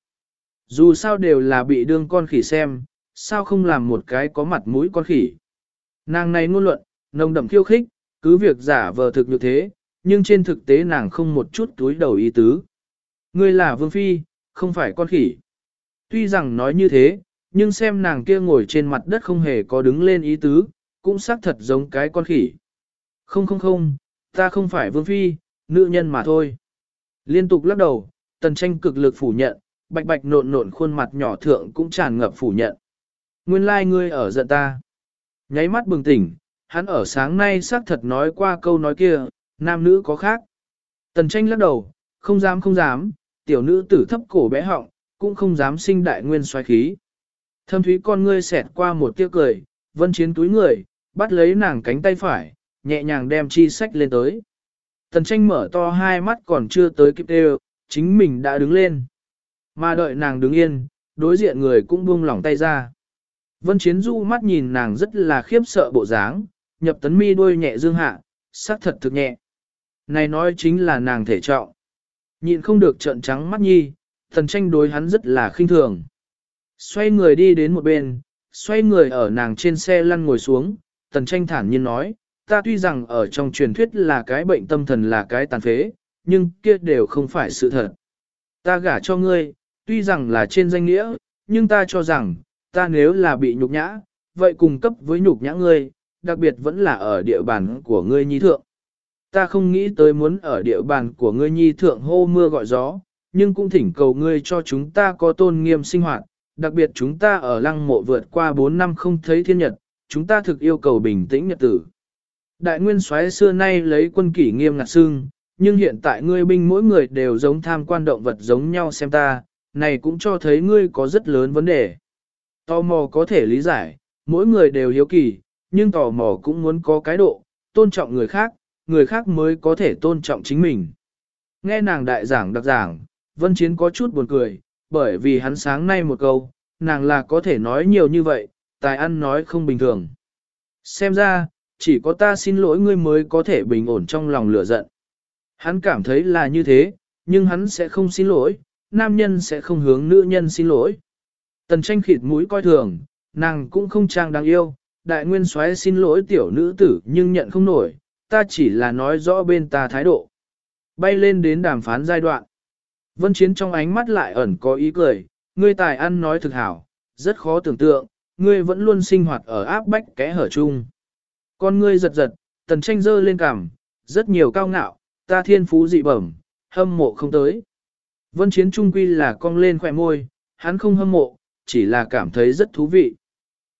Dù sao đều là bị đương con khỉ xem, sao không làm một cái có mặt mũi con khỉ. Nàng này ngôn luận, nồng đậm khiêu khích, cứ việc giả vờ thực như thế, nhưng trên thực tế nàng không một chút túi đầu ý tứ. Ngươi là vương phi, không phải con khỉ. Tuy rằng nói như thế, nhưng xem nàng kia ngồi trên mặt đất không hề có đứng lên ý tứ, cũng xác thật giống cái con khỉ. Không không không, ta không phải vương phi, nữ nhân mà thôi. Liên tục lắc đầu, tần tranh cực lực phủ nhận, bạch bạch nộn nộn khuôn mặt nhỏ thượng cũng tràn ngập phủ nhận. Nguyên lai like ngươi ở giận ta. Nháy mắt bừng tỉnh, hắn ở sáng nay xác thật nói qua câu nói kia, nam nữ có khác. Tần tranh lắc đầu, không dám không dám, tiểu nữ tử thấp cổ bé họng, cũng không dám sinh đại nguyên xoáy khí. Thâm thúy con ngươi xẹt qua một tia cười, vân chiến túi người, bắt lấy nàng cánh tay phải, nhẹ nhàng đem chi sách lên tới. Tần tranh mở to hai mắt còn chưa tới kịp đều, chính mình đã đứng lên. Mà đợi nàng đứng yên, đối diện người cũng buông lỏng tay ra. Vân Chiến Du mắt nhìn nàng rất là khiếp sợ bộ dáng, nhập tấn mi đuôi nhẹ dương hạ, sắc thật thực nhẹ. Này nói chính là nàng thể trọng. Nhịn không được trợn trắng mắt nhi, thần tranh đối hắn rất là khinh thường. Xoay người đi đến một bên, xoay người ở nàng trên xe lăn ngồi xuống, tần tranh thản nhiên nói, ta tuy rằng ở trong truyền thuyết là cái bệnh tâm thần là cái tàn phế, nhưng kia đều không phải sự thật. Ta gả cho ngươi, tuy rằng là trên danh nghĩa, nhưng ta cho rằng, ta nếu là bị nhục nhã, vậy cùng cấp với nhục nhã ngươi, đặc biệt vẫn là ở địa bàn của ngươi nhi thượng. Ta không nghĩ tới muốn ở địa bàn của ngươi nhi thượng hô mưa gọi gió, nhưng cũng thỉnh cầu ngươi cho chúng ta có tôn nghiêm sinh hoạt, đặc biệt chúng ta ở lăng mộ vượt qua 4 năm không thấy thiên nhật, chúng ta thực yêu cầu bình tĩnh nhật tử. Đại nguyên soái xưa nay lấy quân kỷ nghiêm ngặt xương, nhưng hiện tại ngươi binh mỗi người đều giống tham quan động vật giống nhau xem ta, này cũng cho thấy ngươi có rất lớn vấn đề. Tò mò có thể lý giải, mỗi người đều hiếu kỳ, nhưng tò mò cũng muốn có cái độ, tôn trọng người khác, người khác mới có thể tôn trọng chính mình. Nghe nàng đại giảng đặc giảng, Vân Chiến có chút buồn cười, bởi vì hắn sáng nay một câu, nàng là có thể nói nhiều như vậy, tài ăn nói không bình thường. Xem ra, chỉ có ta xin lỗi ngươi mới có thể bình ổn trong lòng lửa giận. Hắn cảm thấy là như thế, nhưng hắn sẽ không xin lỗi, nam nhân sẽ không hướng nữ nhân xin lỗi. Tần tranh khịt mũi coi thường, nàng cũng không trang đáng yêu, đại nguyên soái xin lỗi tiểu nữ tử nhưng nhận không nổi, ta chỉ là nói rõ bên ta thái độ. Bay lên đến đàm phán giai đoạn. Vân Chiến trong ánh mắt lại ẩn có ý cười, ngươi tài ăn nói thực hảo, rất khó tưởng tượng, ngươi vẫn luôn sinh hoạt ở áp bách kẽ hở chung. Con ngươi giật giật, tần tranh dơ lên cằm, rất nhiều cao ngạo, ta thiên phú dị bẩm, hâm mộ không tới. Vân Chiến trung quy là cong lên khỏe môi, hắn không hâm mộ, chỉ là cảm thấy rất thú vị.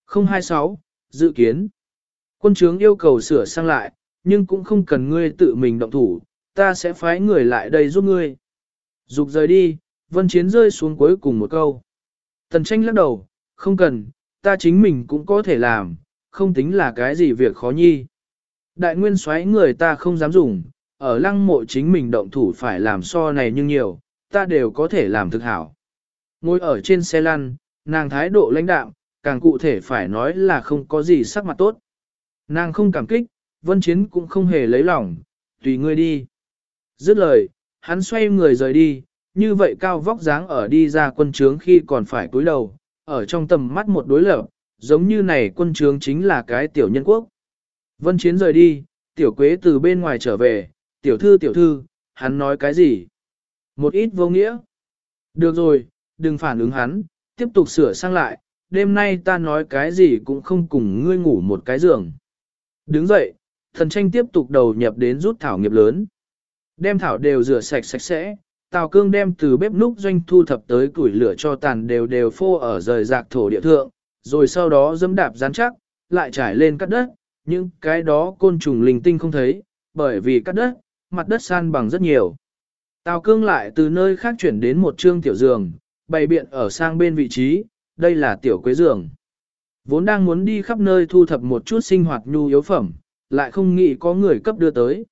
026, dự kiến. Quân trướng yêu cầu sửa sang lại, nhưng cũng không cần ngươi tự mình động thủ, ta sẽ phái người lại đây giúp ngươi. Dục rời đi, vân chiến rơi xuống cuối cùng một câu. Tần tranh lắc đầu, không cần, ta chính mình cũng có thể làm, không tính là cái gì việc khó nhi. Đại nguyên xoáy người ta không dám dùng, ở lăng mộ chính mình động thủ phải làm so này nhưng nhiều, ta đều có thể làm thực hảo. Ngồi ở trên xe lăn, nàng thái độ lãnh đạm, càng cụ thể phải nói là không có gì sắc mặt tốt. Nàng không cảm kích, vân chiến cũng không hề lấy lòng, tùy ngươi đi. Dứt lời, hắn xoay người rời đi, như vậy cao vóc dáng ở đi ra quân trướng khi còn phải cúi đầu, ở trong tầm mắt một đối lập, giống như này quân trướng chính là cái tiểu nhân quốc. Vân chiến rời đi, tiểu quế từ bên ngoài trở về, tiểu thư tiểu thư, hắn nói cái gì? Một ít vô nghĩa. Được rồi, đừng phản ứng hắn, tiếp tục sửa sang lại, đêm nay ta nói cái gì cũng không cùng ngươi ngủ một cái giường. Đứng dậy, thần tranh tiếp tục đầu nhập đến rút thảo nghiệp lớn. Đem thảo đều rửa sạch sạch sẽ, Tào Cương đem từ bếp núc doanh thu thập tới củi lửa cho tàn đều đều phô ở rời rạc thổ địa thượng, rồi sau đó dẫm đạp rắn chắc, lại trải lên cắt đất, nhưng cái đó côn trùng linh tinh không thấy, bởi vì cắt đất, mặt đất san bằng rất nhiều. Tào Cương lại từ nơi khác chuyển đến một trương tiểu giường, bày biện ở sang bên vị trí, đây là tiểu quế giường. Vốn đang muốn đi khắp nơi thu thập một chút sinh hoạt nhu yếu phẩm, lại không nghĩ có người cấp đưa tới.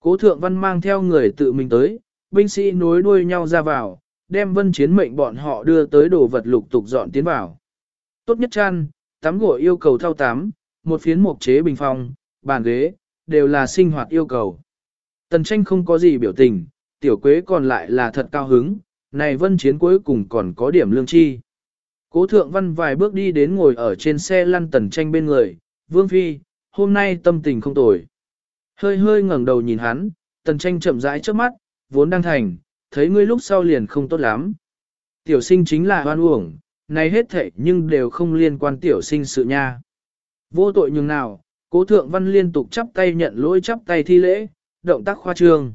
Cố thượng văn mang theo người tự mình tới, binh sĩ nối đuôi nhau ra vào, đem vân chiến mệnh bọn họ đưa tới đồ vật lục tục dọn tiến vào. Tốt nhất chăn, tắm gội yêu cầu thao tắm, một phiến mộc chế bình phòng, bàn ghế, đều là sinh hoạt yêu cầu. Tần tranh không có gì biểu tình, tiểu quế còn lại là thật cao hứng, này vân chiến cuối cùng còn có điểm lương chi. Cố thượng văn vài bước đi đến ngồi ở trên xe lăn tần tranh bên người, vương phi, hôm nay tâm tình không tồi. Hơi hơi ngẩng đầu nhìn hắn, tần tranh chậm rãi trước mắt, vốn đang thành, thấy ngươi lúc sau liền không tốt lắm. Tiểu sinh chính là hoan uổng, này hết thảy nhưng đều không liên quan tiểu sinh sự nha. Vô tội nhường nào, cố thượng văn liên tục chắp tay nhận lỗi chắp tay thi lễ, động tác khoa trương.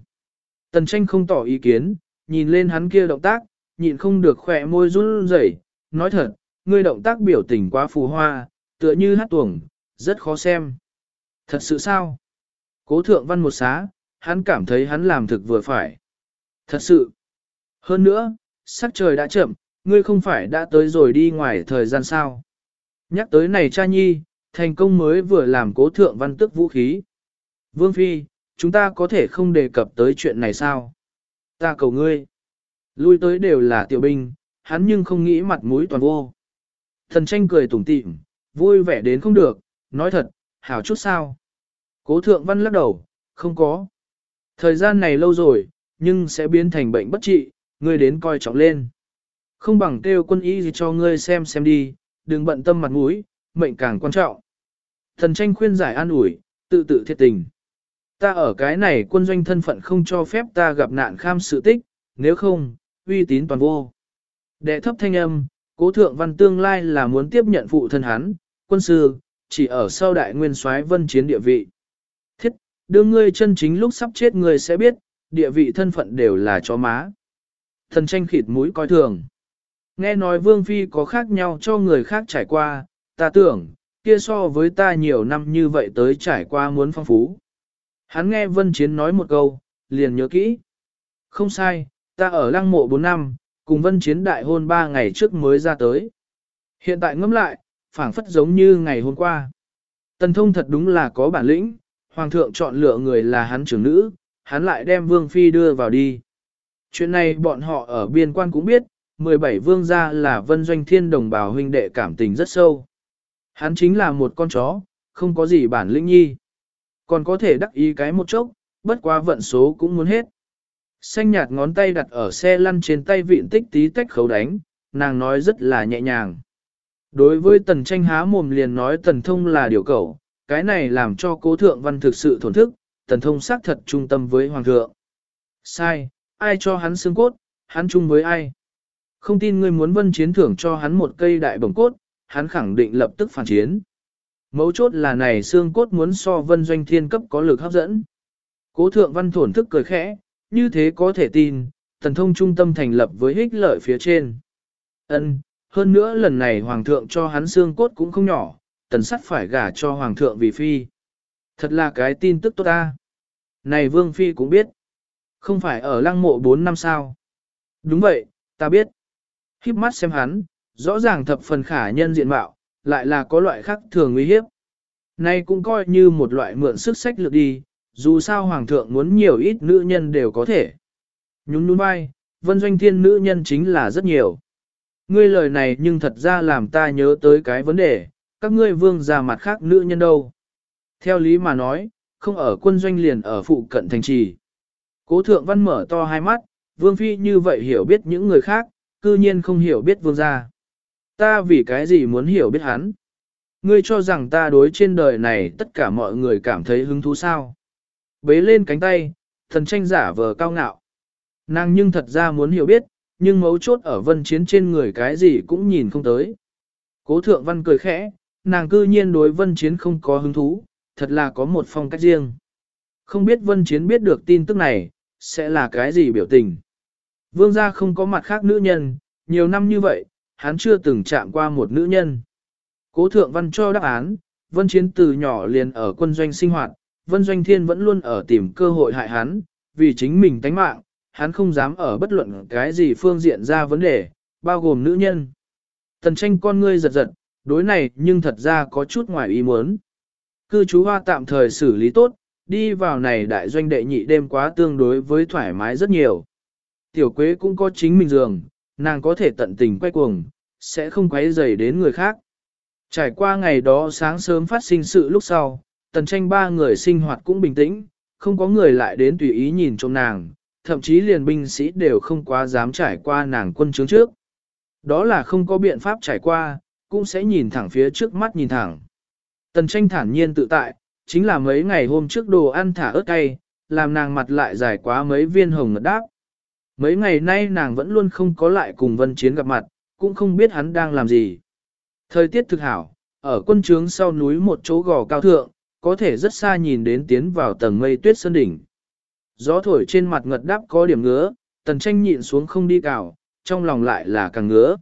Tần tranh không tỏ ý kiến, nhìn lên hắn kia động tác, nhịn không được khỏe môi run rẩy, nói thật, ngươi động tác biểu tình quá phù hoa, tựa như hát tuồng, rất khó xem. Thật sự sao? Cố thượng văn một xá, hắn cảm thấy hắn làm thực vừa phải. Thật sự. Hơn nữa, sắc trời đã chậm, ngươi không phải đã tới rồi đi ngoài thời gian sao. Nhắc tới này cha nhi, thành công mới vừa làm cố thượng văn tức vũ khí. Vương Phi, chúng ta có thể không đề cập tới chuyện này sao? Ta cầu ngươi. Lui tới đều là tiểu binh, hắn nhưng không nghĩ mặt mũi toàn vô. Thần tranh cười tủm tỉm, vui vẻ đến không được, nói thật, hảo chút sao. Cố thượng văn lắc đầu, không có. Thời gian này lâu rồi, nhưng sẽ biến thành bệnh bất trị, ngươi đến coi trọng lên. Không bằng kêu quân y gì cho ngươi xem xem đi, đừng bận tâm mặt mũi, mệnh càng quan trọng. Thần tranh khuyên giải an ủi, tự tự thiệt tình. Ta ở cái này quân doanh thân phận không cho phép ta gặp nạn kham sự tích, nếu không, uy tín toàn vô. Đệ thấp thanh âm, cố thượng văn tương lai là muốn tiếp nhận phụ thân hắn, quân sư, chỉ ở sau đại nguyên soái vân chiến địa vị. Thiết, đương ngươi chân chính lúc sắp chết ngươi sẽ biết, địa vị thân phận đều là chó má. Thần tranh khịt mũi coi thường. Nghe nói Vương Phi có khác nhau cho người khác trải qua, ta tưởng, kia so với ta nhiều năm như vậy tới trải qua muốn phong phú. Hắn nghe Vân Chiến nói một câu, liền nhớ kỹ. Không sai, ta ở lăng mộ 4 năm, cùng Vân Chiến đại hôn 3 ngày trước mới ra tới. Hiện tại ngẫm lại, phảng phất giống như ngày hôm qua. Tần thông thật đúng là có bản lĩnh, hoàng thượng chọn lựa người là hắn trưởng nữ, hắn lại đem vương phi đưa vào đi. Chuyện này bọn họ ở biên quan cũng biết, 17 vương gia là vân doanh thiên đồng bào huynh đệ cảm tình rất sâu. Hắn chính là một con chó, không có gì bản lĩnh nhi. Còn có thể đắc ý cái một chốc, bất quá vận số cũng muốn hết. Xanh nhạt ngón tay đặt ở xe lăn trên tay vịn tích tí tách khấu đánh, nàng nói rất là nhẹ nhàng. Đối với tần tranh há mồm liền nói tần thông là điều cầu, cái này làm cho cố thượng văn thực sự thổn thức, tần thông xác thật trung tâm với hoàng thượng. Sai, ai cho hắn xương cốt, hắn chung với ai. Không tin ngươi muốn vân chiến thưởng cho hắn một cây đại bổng cốt, hắn khẳng định lập tức phản chiến. Mấu chốt là này xương cốt muốn so vân doanh thiên cấp có lực hấp dẫn. Cố thượng văn thổn thức cười khẽ, như thế có thể tin, Thần thông trung tâm thành lập với hích lợi phía trên. Ân, hơn nữa lần này hoàng thượng cho hắn xương cốt cũng không nhỏ, tần sắt phải gả cho hoàng thượng vì phi. Thật là cái tin tức tốt ta. Này vương phi cũng biết. Không phải ở lăng mộ 4 năm sao. Đúng vậy, ta biết. Híp mắt xem hắn, rõ ràng thập phần khả nhân diện mạo, lại là có loại khác thường nguy hiếp. Nay cũng coi như một loại mượn sức sách lược đi, dù sao hoàng thượng muốn nhiều ít nữ nhân đều có thể. Nhún nhún vai, vân doanh thiên nữ nhân chính là rất nhiều. Ngươi lời này nhưng thật ra làm ta nhớ tới cái vấn đề, các ngươi vương ra mặt khác nữ nhân đâu. Theo lý mà nói, không ở quân doanh liền ở phụ cận thành trì. Cố thượng văn mở to hai mắt, vương phi như vậy hiểu biết những người khác, cư nhiên không hiểu biết vương gia. Ta vì cái gì muốn hiểu biết hắn? Ngươi cho rằng ta đối trên đời này tất cả mọi người cảm thấy hứng thú sao? Bế lên cánh tay, thần tranh giả vờ cao ngạo. Nàng nhưng thật ra muốn hiểu biết, nhưng mấu chốt ở vân chiến trên người cái gì cũng nhìn không tới. Cố thượng văn cười khẽ, nàng cư nhiên đối vân chiến không có hứng thú, thật là có một phong cách riêng. Không biết vân chiến biết được tin tức này, sẽ là cái gì biểu tình. Vương gia không có mặt khác nữ nhân, nhiều năm như vậy, hắn chưa từng chạm qua một nữ nhân. Cố thượng văn cho đáp án, vân chiến từ nhỏ liền ở quân doanh sinh hoạt, vân doanh thiên vẫn luôn ở tìm cơ hội hại hắn, vì chính mình tánh mạng, hắn không dám ở bất luận cái gì phương diện ra vấn đề, bao gồm nữ nhân. Tần tranh con ngươi giật giật, đối này nhưng thật ra có chút ngoài ý muốn. Cư chú hoa tạm thời xử lý tốt, đi vào này đại doanh đệ nhị đêm quá tương đối với thoải mái rất nhiều. Tiểu quế cũng có chính mình giường, nàng có thể tận tình quay cuồng, sẽ không quấy rầy đến người khác. Trải qua ngày đó sáng sớm phát sinh sự lúc sau, tần tranh ba người sinh hoạt cũng bình tĩnh, không có người lại đến tùy ý nhìn trong nàng, thậm chí liền binh sĩ đều không quá dám trải qua nàng quân trướng trước. Đó là không có biện pháp trải qua, cũng sẽ nhìn thẳng phía trước mắt nhìn thẳng. Tần tranh thản nhiên tự tại, chính là mấy ngày hôm trước đồ ăn thả ớt cay, làm nàng mặt lại dài quá mấy viên hồng ngật đáp. Mấy ngày nay nàng vẫn luôn không có lại cùng vân chiến gặp mặt, cũng không biết hắn đang làm gì. Thời tiết thực hảo, ở quân trướng sau núi một chỗ gò cao thượng, có thể rất xa nhìn đến tiến vào tầng mây tuyết sơn đỉnh. Gió thổi trên mặt ngật đáp có điểm ngứa, tần tranh nhịn xuống không đi cào, trong lòng lại là càng ngứa.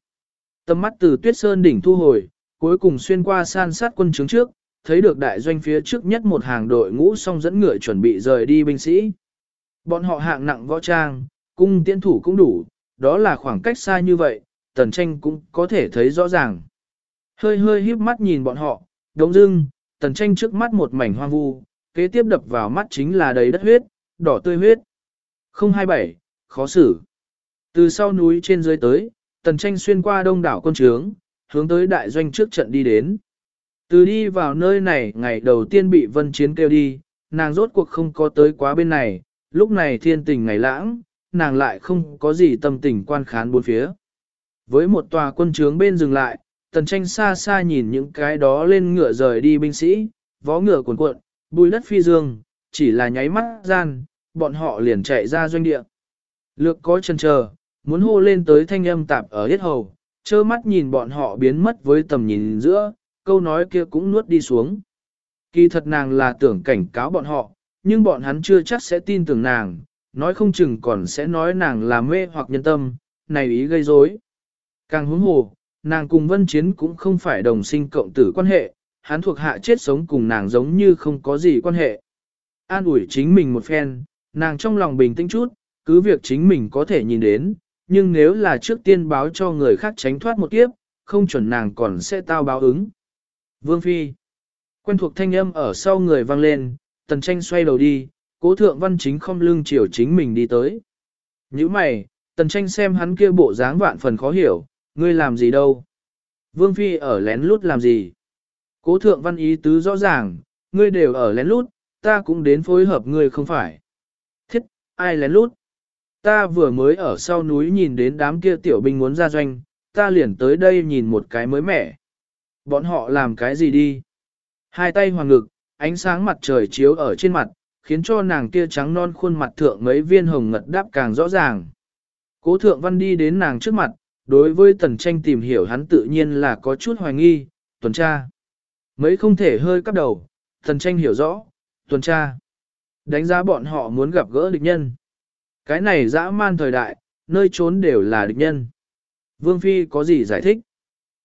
Tâm mắt từ tuyết sơn đỉnh thu hồi, cuối cùng xuyên qua san sát quân trướng trước, thấy được đại doanh phía trước nhất một hàng đội ngũ song dẫn ngựa chuẩn bị rời đi binh sĩ. Bọn họ hạng nặng võ trang, cung tiễn thủ cũng đủ, đó là khoảng cách xa như vậy, tần tranh cũng có thể thấy rõ ràng. Hơi hơi híp mắt nhìn bọn họ, đống dưng, tần tranh trước mắt một mảnh hoang vu, kế tiếp đập vào mắt chính là đầy đất huyết, đỏ tươi huyết. 027, khó xử. Từ sau núi trên dưới tới, tần tranh xuyên qua đông đảo con trướng, hướng tới đại doanh trước trận đi đến. Từ đi vào nơi này ngày đầu tiên bị vân chiến kêu đi, nàng rốt cuộc không có tới quá bên này, lúc này thiên tình ngày lãng, nàng lại không có gì tâm tình quan khán bốn phía. Với một tòa quân trướng bên dừng lại, tần tranh xa xa nhìn những cái đó lên ngựa rời đi binh sĩ, vó ngựa cuộn cuộn, bùi đất phi dương, chỉ là nháy mắt gian, bọn họ liền chạy ra doanh địa. Lược có chân chờ, muốn hô lên tới thanh âm tạp ở hết hầu, trơ mắt nhìn bọn họ biến mất với tầm nhìn giữa, câu nói kia cũng nuốt đi xuống. Kỳ thật nàng là tưởng cảnh cáo bọn họ, nhưng bọn hắn chưa chắc sẽ tin tưởng nàng, nói không chừng còn sẽ nói nàng là mê hoặc nhân tâm, này ý gây rối. Càng huống hồ, nàng cùng vân chiến cũng không phải đồng sinh cộng tử quan hệ, hắn thuộc hạ chết sống cùng nàng giống như không có gì quan hệ. An ủi chính mình một phen, nàng trong lòng bình tĩnh chút, cứ việc chính mình có thể nhìn đến, nhưng nếu là trước tiên báo cho người khác tránh thoát một kiếp, không chuẩn nàng còn sẽ tao báo ứng. Vương Phi Quen thuộc thanh âm ở sau người vang lên, tần tranh xoay đầu đi, cố thượng văn chính không lưng chiều chính mình đi tới. Như mày, tần tranh xem hắn kia bộ dáng vạn phần khó hiểu, ngươi làm gì đâu. Vương Phi ở lén lút làm gì. Cố thượng văn ý tứ rõ ràng, ngươi đều ở lén lút, ta cũng đến phối hợp ngươi không phải. Thiết, ai lén lút? Ta vừa mới ở sau núi nhìn đến đám kia tiểu binh muốn ra doanh, ta liền tới đây nhìn một cái mới mẻ. Bọn họ làm cái gì đi? Hai tay hoàng ngực, ánh sáng mặt trời chiếu ở trên mặt, khiến cho nàng kia trắng non khuôn mặt thượng mấy viên hồng ngật đáp càng rõ ràng. Cố thượng văn đi đến nàng trước mặt, đối với tần tranh tìm hiểu hắn tự nhiên là có chút hoài nghi, tuần tra. Mấy không thể hơi cắp đầu, tần tranh hiểu rõ, tuần tra. Đánh giá bọn họ muốn gặp gỡ địch nhân. Cái này dã man thời đại, nơi trốn đều là địch nhân. Vương Phi có gì giải thích?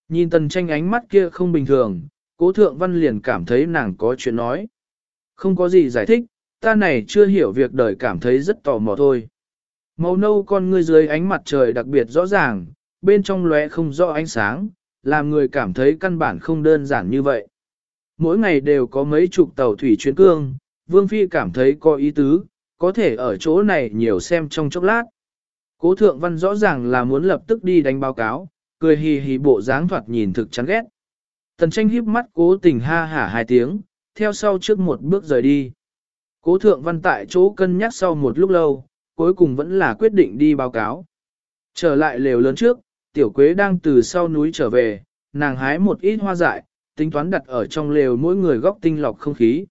Nhìn tần tranh ánh mắt kia không bình thường, cố thượng văn liền cảm thấy nàng có chuyện nói. Không có gì giải thích, ta này chưa hiểu việc đời cảm thấy rất tò mò thôi. Màu nâu con ngươi dưới ánh mặt trời đặc biệt rõ ràng, bên trong lóe không rõ ánh sáng, làm người cảm thấy căn bản không đơn giản như vậy. Mỗi ngày đều có mấy chục tàu thủy chuyến cương, Vương Phi cảm thấy có ý tứ, có thể ở chỗ này nhiều xem trong chốc lát. Cố thượng văn rõ ràng là muốn lập tức đi đánh báo cáo, cười hì hì bộ dáng thoạt nhìn thực chán ghét. Tần tranh híp mắt cố tình ha hả hai tiếng, theo sau trước một bước rời đi. Cố thượng văn tại chỗ cân nhắc sau một lúc lâu, cuối cùng vẫn là quyết định đi báo cáo. Trở lại lều lớn trước, tiểu quế đang từ sau núi trở về, nàng hái một ít hoa dại, tính toán đặt ở trong lều mỗi người góc tinh lọc không khí.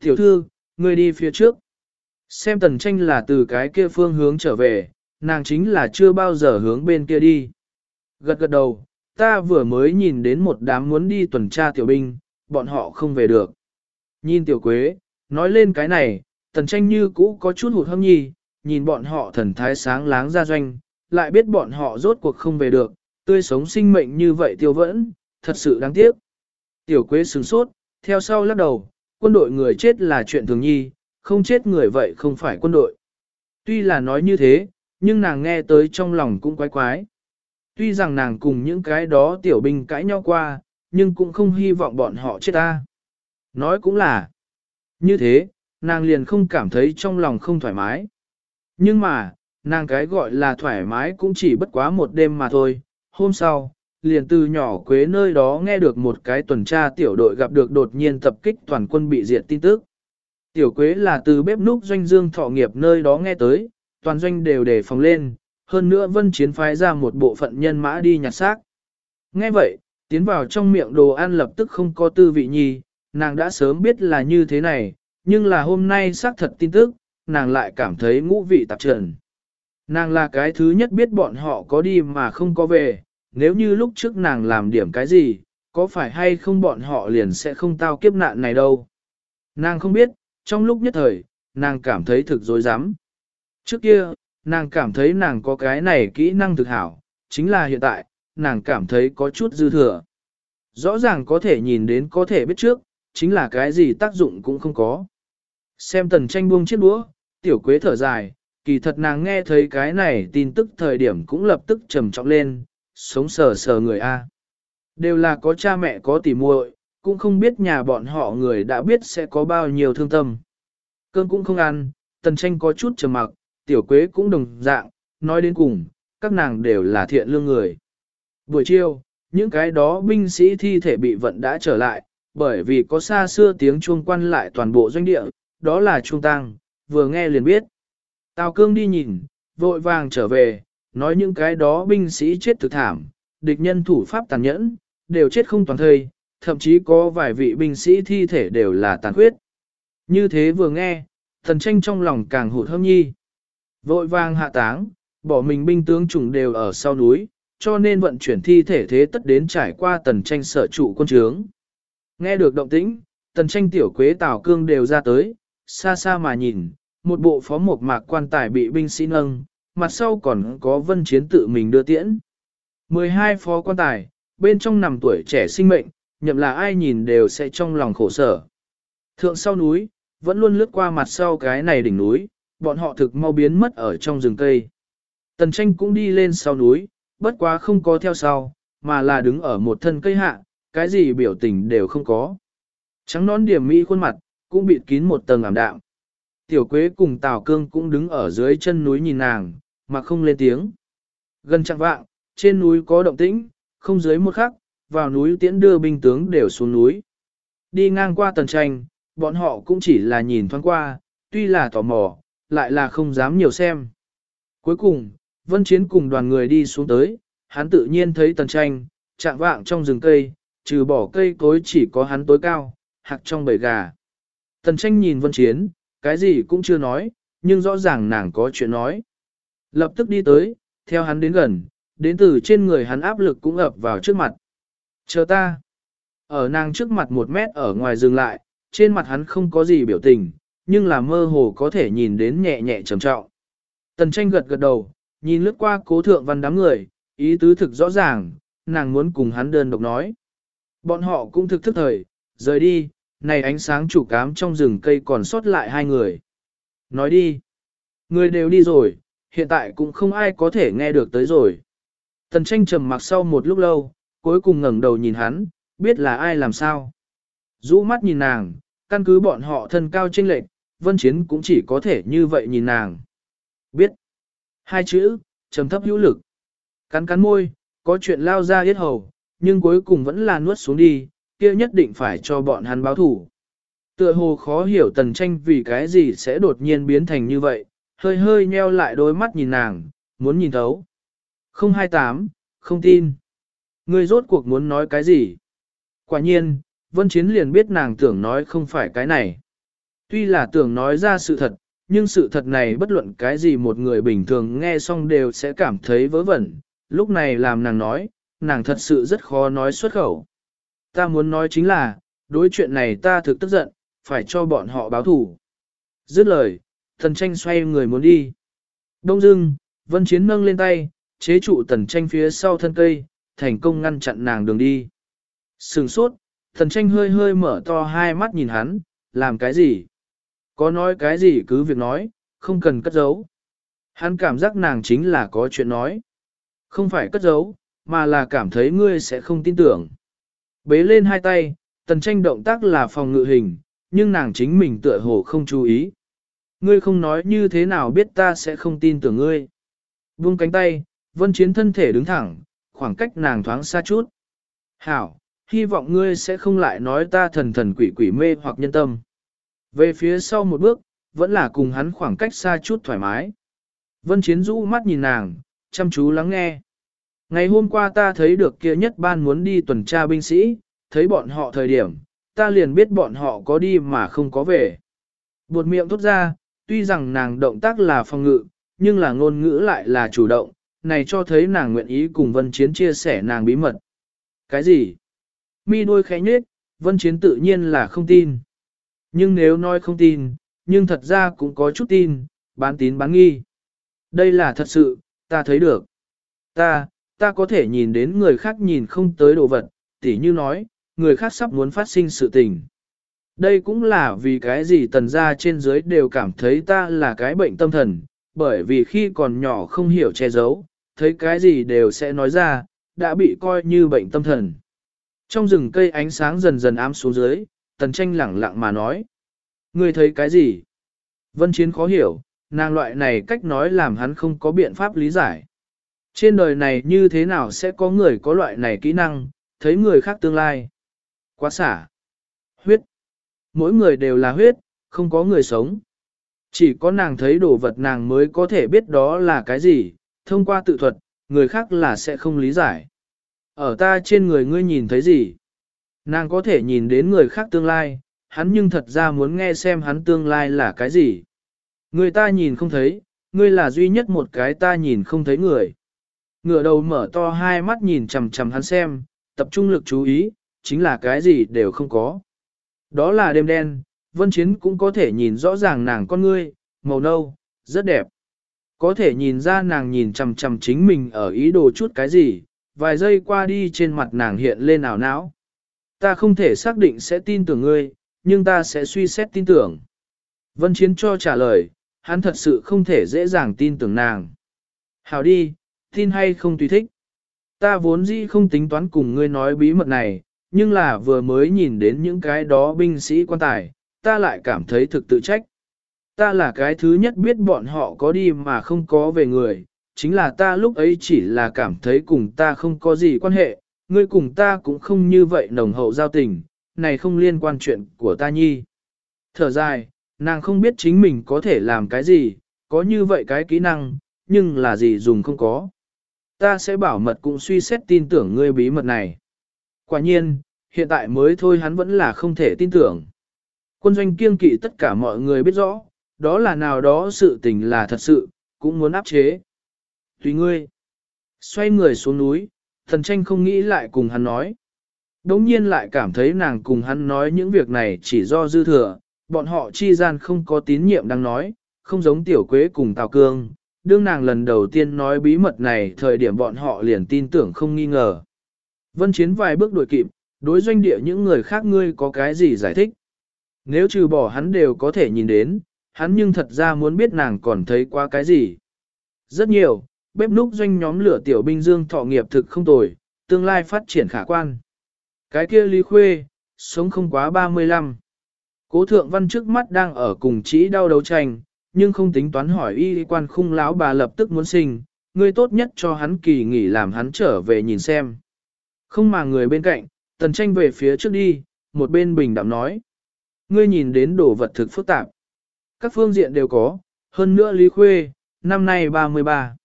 Tiểu thư, người đi phía trước. Xem tần tranh là từ cái kia phương hướng trở về, nàng chính là chưa bao giờ hướng bên kia đi. Gật gật đầu, ta vừa mới nhìn đến một đám muốn đi tuần tra tiểu binh, bọn họ không về được. Nhìn tiểu quế, nói lên cái này, tần tranh như cũ có chút hụt hâm nhi, nhìn bọn họ thần thái sáng láng ra doanh, lại biết bọn họ rốt cuộc không về được, tươi sống sinh mệnh như vậy tiêu vẫn, thật sự đáng tiếc. Tiểu quế sừng sốt, theo sau lắc đầu, quân đội người chết là chuyện thường nhi, không chết người vậy không phải quân đội. Tuy là nói như thế, nhưng nàng nghe tới trong lòng cũng quái quái. Tuy rằng nàng cùng những cái đó tiểu binh cãi nhau qua, nhưng cũng không hy vọng bọn họ chết ta. Nói cũng là, như thế, nàng liền không cảm thấy trong lòng không thoải mái. Nhưng mà, nàng cái gọi là thoải mái cũng chỉ bất quá một đêm mà thôi. Hôm sau, liền từ nhỏ quế nơi đó nghe được một cái tuần tra tiểu đội gặp được đột nhiên tập kích toàn quân bị diệt tin tức. Tiểu quế là từ bếp núc doanh dương thọ nghiệp nơi đó nghe tới, toàn doanh đều đề phòng lên, hơn nữa vân chiến phái ra một bộ phận nhân mã đi nhặt xác. Nghe vậy, tiến vào trong miệng đồ ăn lập tức không có tư vị nhi, nàng đã sớm biết là như thế này, nhưng là hôm nay xác thật tin tức, nàng lại cảm thấy ngũ vị tạp trần. Nàng là cái thứ nhất biết bọn họ có đi mà không có về, nếu như lúc trước nàng làm điểm cái gì, có phải hay không bọn họ liền sẽ không tao kiếp nạn này đâu. Nàng không biết, trong lúc nhất thời, nàng cảm thấy thực dối rắm Trước kia, nàng cảm thấy nàng có cái này kỹ năng thực hảo, chính là hiện tại, nàng cảm thấy có chút dư thừa. Rõ ràng có thể nhìn đến có thể biết trước, chính là cái gì tác dụng cũng không có. Xem tần tranh buông chiếc đũa, tiểu quế thở dài, kỳ thật nàng nghe thấy cái này tin tức thời điểm cũng lập tức trầm trọng lên, sống sờ sờ người A. Đều là có cha mẹ có tỉ muội, cũng không biết nhà bọn họ người đã biết sẽ có bao nhiêu thương tâm. Cơn cũng không ăn, tần tranh có chút trầm mặc, tiểu quế cũng đồng dạng, nói đến cùng, các nàng đều là thiện lương người. Buổi chiều, những cái đó binh sĩ thi thể bị vận đã trở lại, bởi vì có xa xưa tiếng chuông quan lại toàn bộ doanh địa, đó là trung tăng, vừa nghe liền biết. Tào cương đi nhìn, vội vàng trở về, nói những cái đó binh sĩ chết thực thảm, địch nhân thủ pháp tàn nhẫn, đều chết không toàn thây, thậm chí có vài vị binh sĩ thi thể đều là tàn khuyết. Như thế vừa nghe, thần tranh trong lòng càng hụt hâm nhi. Vội vàng hạ táng, bỏ mình binh tướng chủng đều ở sau núi, cho nên vận chuyển thi thể thế tất đến trải qua tần tranh sở trụ quân trướng. Nghe được động tĩnh, tần tranh tiểu quế tào cương đều ra tới, xa xa mà nhìn, một bộ phó một mạc quan tài bị binh sĩ nâng, mặt sau còn có vân chiến tự mình đưa tiễn. 12 phó quan tài, bên trong nằm tuổi trẻ sinh mệnh, nhậm là ai nhìn đều sẽ trong lòng khổ sở. Thượng sau núi, vẫn luôn lướt qua mặt sau cái này đỉnh núi, bọn họ thực mau biến mất ở trong rừng cây. Tần tranh cũng đi lên sau núi, bất quá không có theo sau, mà là đứng ở một thân cây hạ, cái gì biểu tình đều không có. Trắng nón điểm mỹ khuôn mặt, cũng bịt kín một tầng ảm đạm. Tiểu Quế cùng Tào Cương cũng đứng ở dưới chân núi nhìn nàng, mà không lên tiếng. Gần chẳng vạng, trên núi có động tĩnh, không dưới một khắc, vào núi tiễn đưa binh tướng đều xuống núi. Đi ngang qua tần tranh, bọn họ cũng chỉ là nhìn thoáng qua, tuy là tò mò, lại là không dám nhiều xem. Cuối cùng, Vân Chiến cùng đoàn người đi xuống tới, hắn tự nhiên thấy tần tranh, chạm vạng trong rừng cây, trừ bỏ cây cối chỉ có hắn tối cao, hạc trong bầy gà. Tần tranh nhìn Vân Chiến, cái gì cũng chưa nói, nhưng rõ ràng nàng có chuyện nói. Lập tức đi tới, theo hắn đến gần, đến từ trên người hắn áp lực cũng ập vào trước mặt. Chờ ta. Ở nàng trước mặt một mét ở ngoài dừng lại, trên mặt hắn không có gì biểu tình, nhưng là mơ hồ có thể nhìn đến nhẹ nhẹ trầm trọng. Tần tranh gật gật đầu, nhìn lướt qua cố thượng văn đám người, ý tứ thực rõ ràng, nàng muốn cùng hắn đơn độc nói. Bọn họ cũng thực thức thời, rời đi, này ánh sáng chủ cám trong rừng cây còn sót lại hai người. Nói đi. Người đều đi rồi, hiện tại cũng không ai có thể nghe được tới rồi. Tần tranh trầm mặc sau một lúc lâu, cuối cùng ngẩng đầu nhìn hắn, biết là ai làm sao. Rũ mắt nhìn nàng, căn cứ bọn họ thân cao chênh lệch, vân chiến cũng chỉ có thể như vậy nhìn nàng. Biết. Hai chữ, trầm thấp hữu lực. Cắn cắn môi, có chuyện lao ra yết hầu, nhưng cuối cùng vẫn là nuốt xuống đi, kia nhất định phải cho bọn hắn báo thủ. Tựa hồ khó hiểu tần tranh vì cái gì sẽ đột nhiên biến thành như vậy, hơi hơi nheo lại đôi mắt nhìn nàng, muốn nhìn thấu. 028, không tin. Ngươi rốt cuộc muốn nói cái gì? Quả nhiên, Vân Chiến liền biết nàng tưởng nói không phải cái này. Tuy là tưởng nói ra sự thật, nhưng sự thật này bất luận cái gì một người bình thường nghe xong đều sẽ cảm thấy vớ vẩn. Lúc này làm nàng nói, nàng thật sự rất khó nói xuất khẩu. Ta muốn nói chính là, đối chuyện này ta thực tức giận, phải cho bọn họ báo thủ. Dứt lời, thần tranh xoay người muốn đi. Đông dưng, Vân Chiến nâng lên tay, chế trụ tần tranh phía sau thân cây, thành công ngăn chặn nàng đường đi. Sừng sốt, thần tranh hơi hơi mở to hai mắt nhìn hắn, làm cái gì? Có nói cái gì cứ việc nói, không cần cất giấu. Hắn cảm giác nàng chính là có chuyện nói. Không phải cất giấu, mà là cảm thấy ngươi sẽ không tin tưởng. Bế lên hai tay, tần tranh động tác là phòng ngự hình, nhưng nàng chính mình tựa hồ không chú ý. Ngươi không nói như thế nào biết ta sẽ không tin tưởng ngươi. Buông cánh tay, vân chiến thân thể đứng thẳng, khoảng cách nàng thoáng xa chút. Hảo, hy vọng ngươi sẽ không lại nói ta thần thần quỷ quỷ mê hoặc nhân tâm. Về phía sau một bước, vẫn là cùng hắn khoảng cách xa chút thoải mái. Vân Chiến rũ mắt nhìn nàng, chăm chú lắng nghe. Ngày hôm qua ta thấy được kia nhất ban muốn đi tuần tra binh sĩ, thấy bọn họ thời điểm, ta liền biết bọn họ có đi mà không có về. Buột miệng thốt ra, tuy rằng nàng động tác là phòng ngự, nhưng là ngôn ngữ lại là chủ động, này cho thấy nàng nguyện ý cùng Vân Chiến chia sẻ nàng bí mật. Cái gì? Mi đôi khẽ nhếch. Vân Chiến tự nhiên là không tin. Nhưng nếu nói không tin, nhưng thật ra cũng có chút tin, bán tín bán nghi. Đây là thật sự, ta thấy được. Ta, ta có thể nhìn đến người khác nhìn không tới đồ vật, tỉ như nói, người khác sắp muốn phát sinh sự tình. Đây cũng là vì cái gì tần gia trên dưới đều cảm thấy ta là cái bệnh tâm thần, bởi vì khi còn nhỏ không hiểu che giấu, thấy cái gì đều sẽ nói ra, đã bị coi như bệnh tâm thần. Trong rừng cây ánh sáng dần dần ám xuống dưới, tần tranh lẳng lặng mà nói. Ngươi thấy cái gì? Vân Chiến khó hiểu, nàng loại này cách nói làm hắn không có biện pháp lý giải. Trên đời này như thế nào sẽ có người có loại này kỹ năng, thấy người khác tương lai. Quá xả. Huyết. Mỗi người đều là huyết, không có người sống. Chỉ có nàng thấy đồ vật nàng mới có thể biết đó là cái gì, thông qua tự thuật, người khác là sẽ không lý giải. Ở ta trên người ngươi nhìn thấy gì? Nàng có thể nhìn đến người khác tương lai, hắn nhưng thật ra muốn nghe xem hắn tương lai là cái gì. Người ta nhìn không thấy, ngươi là duy nhất một cái ta nhìn không thấy người ngửa đầu mở to hai mắt nhìn chằm chằm hắn xem, tập trung lực chú ý, chính là cái gì đều không có. Đó là đêm đen, Vân Chiến cũng có thể nhìn rõ ràng nàng con ngươi, màu nâu, rất đẹp. Có thể nhìn ra nàng nhìn chằm chằm chính mình ở ý đồ chút cái gì, vài giây qua đi trên mặt nàng hiện lên ảo não. Ta không thể xác định sẽ tin tưởng ngươi, nhưng ta sẽ suy xét tin tưởng. Vân Chiến cho trả lời, hắn thật sự không thể dễ dàng tin tưởng nàng. Hảo đi, tin hay không tùy thích. Ta vốn dĩ không tính toán cùng ngươi nói bí mật này, nhưng là vừa mới nhìn đến những cái đó binh sĩ quan tài, ta lại cảm thấy thực tự trách. Ta là cái thứ nhất biết bọn họ có đi mà không có về người, chính là ta lúc ấy chỉ là cảm thấy cùng ta không có gì quan hệ, ngươi cùng ta cũng không như vậy nồng hậu giao tình, này không liên quan chuyện của ta nhi. Thở dài, nàng không biết chính mình có thể làm cái gì, có như vậy cái kỹ năng, nhưng là gì dùng không có. Ta sẽ bảo mật cũng suy xét tin tưởng ngươi bí mật này. Quả nhiên, hiện tại mới thôi hắn vẫn là không thể tin tưởng. Quân doanh kiêng kỵ tất cả mọi người biết rõ, đó là nào đó sự tình là thật sự, cũng muốn áp chế. Tùy ngươi. Xoay người xuống núi, thần tranh không nghĩ lại cùng hắn nói. Đống nhiên lại cảm thấy nàng cùng hắn nói những việc này chỉ do dư thừa, bọn họ chi gian không có tín nhiệm đang nói, không giống tiểu quế cùng Tào Cương. Đương nàng lần đầu tiên nói bí mật này thời điểm bọn họ liền tin tưởng không nghi ngờ. Vân Chiến vài bước đuổi kịp, đối doanh địa những người khác ngươi có cái gì giải thích. Nếu trừ bỏ hắn đều có thể nhìn đến, hắn nhưng thật ra muốn biết nàng còn thấy qua cái gì. Rất nhiều, bếp núc doanh nhóm lửa tiểu binh dương thọ nghiệp thực không tồi, tương lai phát triển khả quan. Cái kia Lý Khuê, sống không quá 35. Cố thượng văn trước mắt đang ở cùng chỉ đau đấu tranh, nhưng không tính toán hỏi y quan khung lão bà lập tức muốn sinh, người tốt nhất cho hắn kỳ nghỉ làm hắn trở về nhìn xem. Không mà người bên cạnh, tần tranh về phía trước đi, một bên bình đạm nói. Ngươi nhìn đến đồ vật thực phức tạp. Các phương diện đều có, hơn nữa Lý Khuê, năm nay 33.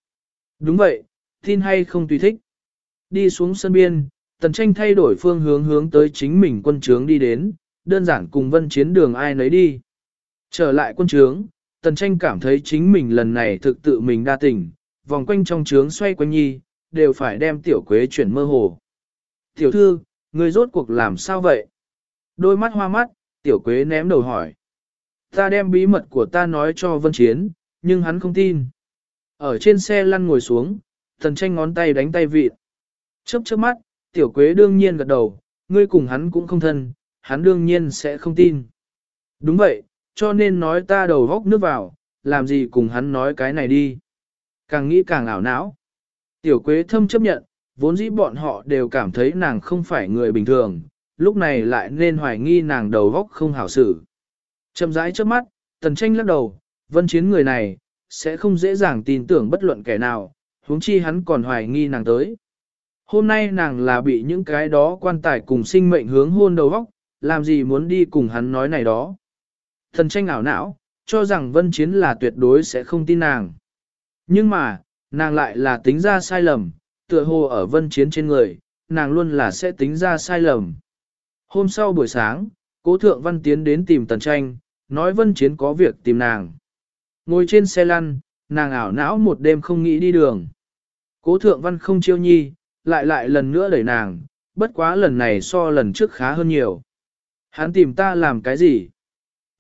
Đúng vậy, tin hay không tùy thích. Đi xuống sân biên, tần tranh thay đổi phương hướng hướng tới chính mình quân trướng đi đến, đơn giản cùng vân chiến đường ai nấy đi. Trở lại quân trướng, tần tranh cảm thấy chính mình lần này thực tự mình đa tình, vòng quanh trong trướng xoay quanh nhi, đều phải đem tiểu quế chuyển mơ hồ. Tiểu thư, người rốt cuộc làm sao vậy? Đôi mắt hoa mắt, tiểu quế ném đầu hỏi. Ta đem bí mật của ta nói cho vân chiến, nhưng hắn không tin. Ở trên xe lăn ngồi xuống, tần tranh ngón tay đánh tay vịt. Chớp chớp mắt, tiểu quế đương nhiên gật đầu, ngươi cùng hắn cũng không thân, hắn đương nhiên sẽ không tin. Đúng vậy, cho nên nói ta đầu góc nước vào, làm gì cùng hắn nói cái này đi. Càng nghĩ càng ảo não. Tiểu quế thâm chấp nhận, vốn dĩ bọn họ đều cảm thấy nàng không phải người bình thường, lúc này lại nên hoài nghi nàng đầu góc không hảo xử. Chậm rãi trước mắt, tần tranh lắc đầu, vân chiến người này, sẽ không dễ dàng tin tưởng bất luận kẻ nào, huống chi hắn còn hoài nghi nàng tới. Hôm nay nàng là bị những cái đó quan tài cùng sinh mệnh hướng hôn đầu góc, làm gì muốn đi cùng hắn nói này đó. Thần tranh ảo não, cho rằng vân chiến là tuyệt đối sẽ không tin nàng. Nhưng mà, nàng lại là tính ra sai lầm, tựa hồ ở vân chiến trên người, nàng luôn là sẽ tính ra sai lầm. Hôm sau buổi sáng, cố thượng văn tiến đến tìm tần tranh, nói vân chiến có việc tìm nàng. Ngồi trên xe lăn, nàng ảo não một đêm không nghĩ đi đường. Cố thượng văn không chiêu nhi, lại lại lần nữa đẩy nàng, bất quá lần này so lần trước khá hơn nhiều. Hắn tìm ta làm cái gì?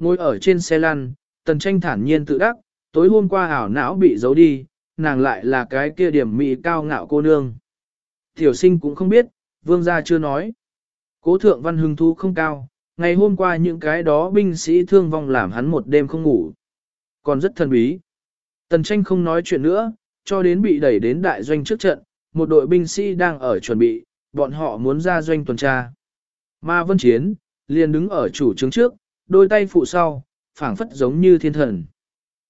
Ngồi ở trên xe lăn, tần tranh thản nhiên tự đắc, tối hôm qua ảo não bị giấu đi, nàng lại là cái kia điểm mị cao ngạo cô nương. Tiểu sinh cũng không biết, vương gia chưa nói. Cố thượng văn hưng thú không cao, ngày hôm qua những cái đó binh sĩ thương vong làm hắn một đêm không ngủ. Còn rất thần bí. Tần tranh không nói chuyện nữa, cho đến bị đẩy đến đại doanh trước trận, một đội binh sĩ đang ở chuẩn bị, bọn họ muốn ra doanh tuần tra. Ma Vân Chiến, liền đứng ở chủ trướng trước, đôi tay phụ sau, phảng phất giống như thiên thần.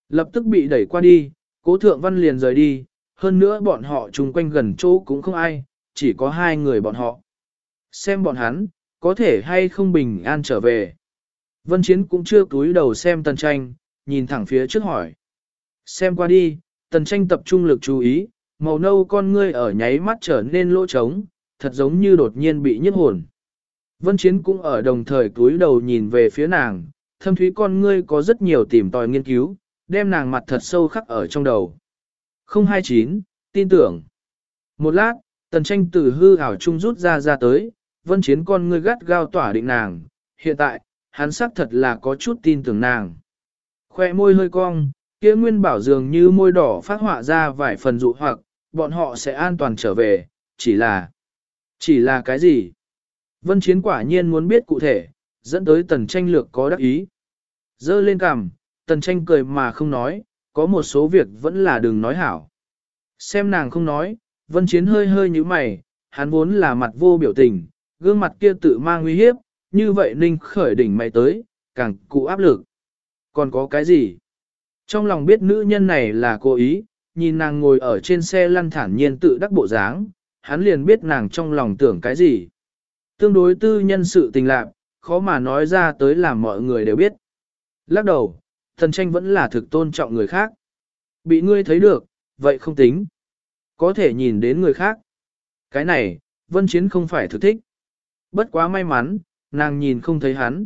Lập tức bị đẩy qua đi, cố thượng văn liền rời đi, hơn nữa bọn họ chung quanh gần chỗ cũng không ai, chỉ có hai người bọn họ. Xem bọn hắn, có thể hay không bình an trở về. Vân Chiến cũng chưa túi đầu xem tần tranh, nhìn thẳng phía trước hỏi. Xem qua đi, tần tranh tập trung lực chú ý, màu nâu con ngươi ở nháy mắt trở nên lỗ trống, thật giống như đột nhiên bị nhức hồn. Vân Chiến cũng ở đồng thời cúi đầu nhìn về phía nàng, thâm thúy con ngươi có rất nhiều tìm tòi nghiên cứu, đem nàng mặt thật sâu khắc ở trong đầu. 029, tin tưởng. Một lát, tần tranh từ hư ảo trung rút ra ra tới, vân chiến con ngươi gắt gao tỏa định nàng, hiện tại, hắn xác thật là có chút tin tưởng nàng. Khoe môi hơi cong, kia nguyên bảo dường như môi đỏ phát họa ra vài phần dụ hoặc, bọn họ sẽ an toàn trở về, chỉ là... Chỉ là cái gì? Vân Chiến quả nhiên muốn biết cụ thể, dẫn tới tần tranh lược có đắc ý. Dơ lên cằm, tần tranh cười mà không nói, có một số việc vẫn là đừng nói hảo. Xem nàng không nói, Vân Chiến hơi hơi như mày, hắn vốn là mặt vô biểu tình, gương mặt kia tự mang uy hiếp, như vậy ninh khởi đỉnh mày tới, càng cụ áp lực. Còn có cái gì? Trong lòng biết nữ nhân này là cố ý, nhìn nàng ngồi ở trên xe lăn thản nhiên tự đắc bộ dáng, hắn liền biết nàng trong lòng tưởng cái gì. Tương đối tư nhân sự tình lạc, khó mà nói ra tới làm mọi người đều biết. Lắc đầu, thần tranh vẫn là thực tôn trọng người khác. Bị ngươi thấy được, vậy không tính. Có thể nhìn đến người khác. Cái này, vân chiến không phải thực thích. Bất quá may mắn, nàng nhìn không thấy hắn.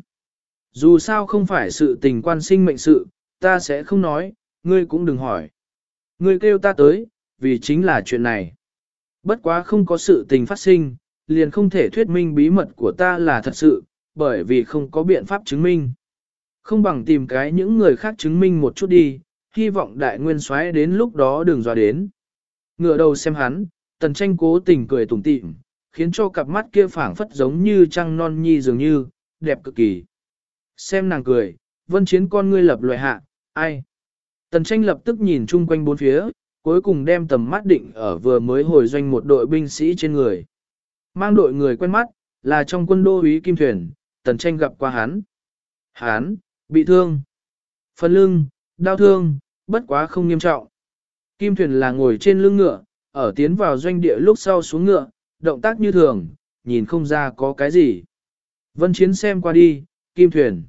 Dù sao không phải sự tình quan sinh mệnh sự, ta sẽ không nói, ngươi cũng đừng hỏi. Ngươi kêu ta tới, vì chính là chuyện này. Bất quá không có sự tình phát sinh, liền không thể thuyết minh bí mật của ta là thật sự, bởi vì không có biện pháp chứng minh. Không bằng tìm cái những người khác chứng minh một chút đi, hy vọng đại nguyên soái đến lúc đó đừng dò đến. Ngựa đầu xem hắn, tần tranh cố tình cười tủm tỉm, khiến cho cặp mắt kia phảng phất giống như trăng non nhi dường như, đẹp cực kỳ. Xem nàng cười, vân chiến con ngươi lập loại hạ, ai? Tần tranh lập tức nhìn chung quanh bốn phía, cuối cùng đem tầm mắt định ở vừa mới hồi doanh một đội binh sĩ trên người. Mang đội người quen mắt, là trong quân đô úy Kim Thuyền, tần tranh gặp qua hắn. Hắn, bị thương. Phần lưng, đau thương, bất quá không nghiêm trọng. Kim Thuyền là ngồi trên lưng ngựa, ở tiến vào doanh địa lúc sau xuống ngựa, động tác như thường, nhìn không ra có cái gì. Vân Chiến xem qua đi, Kim Thuyền.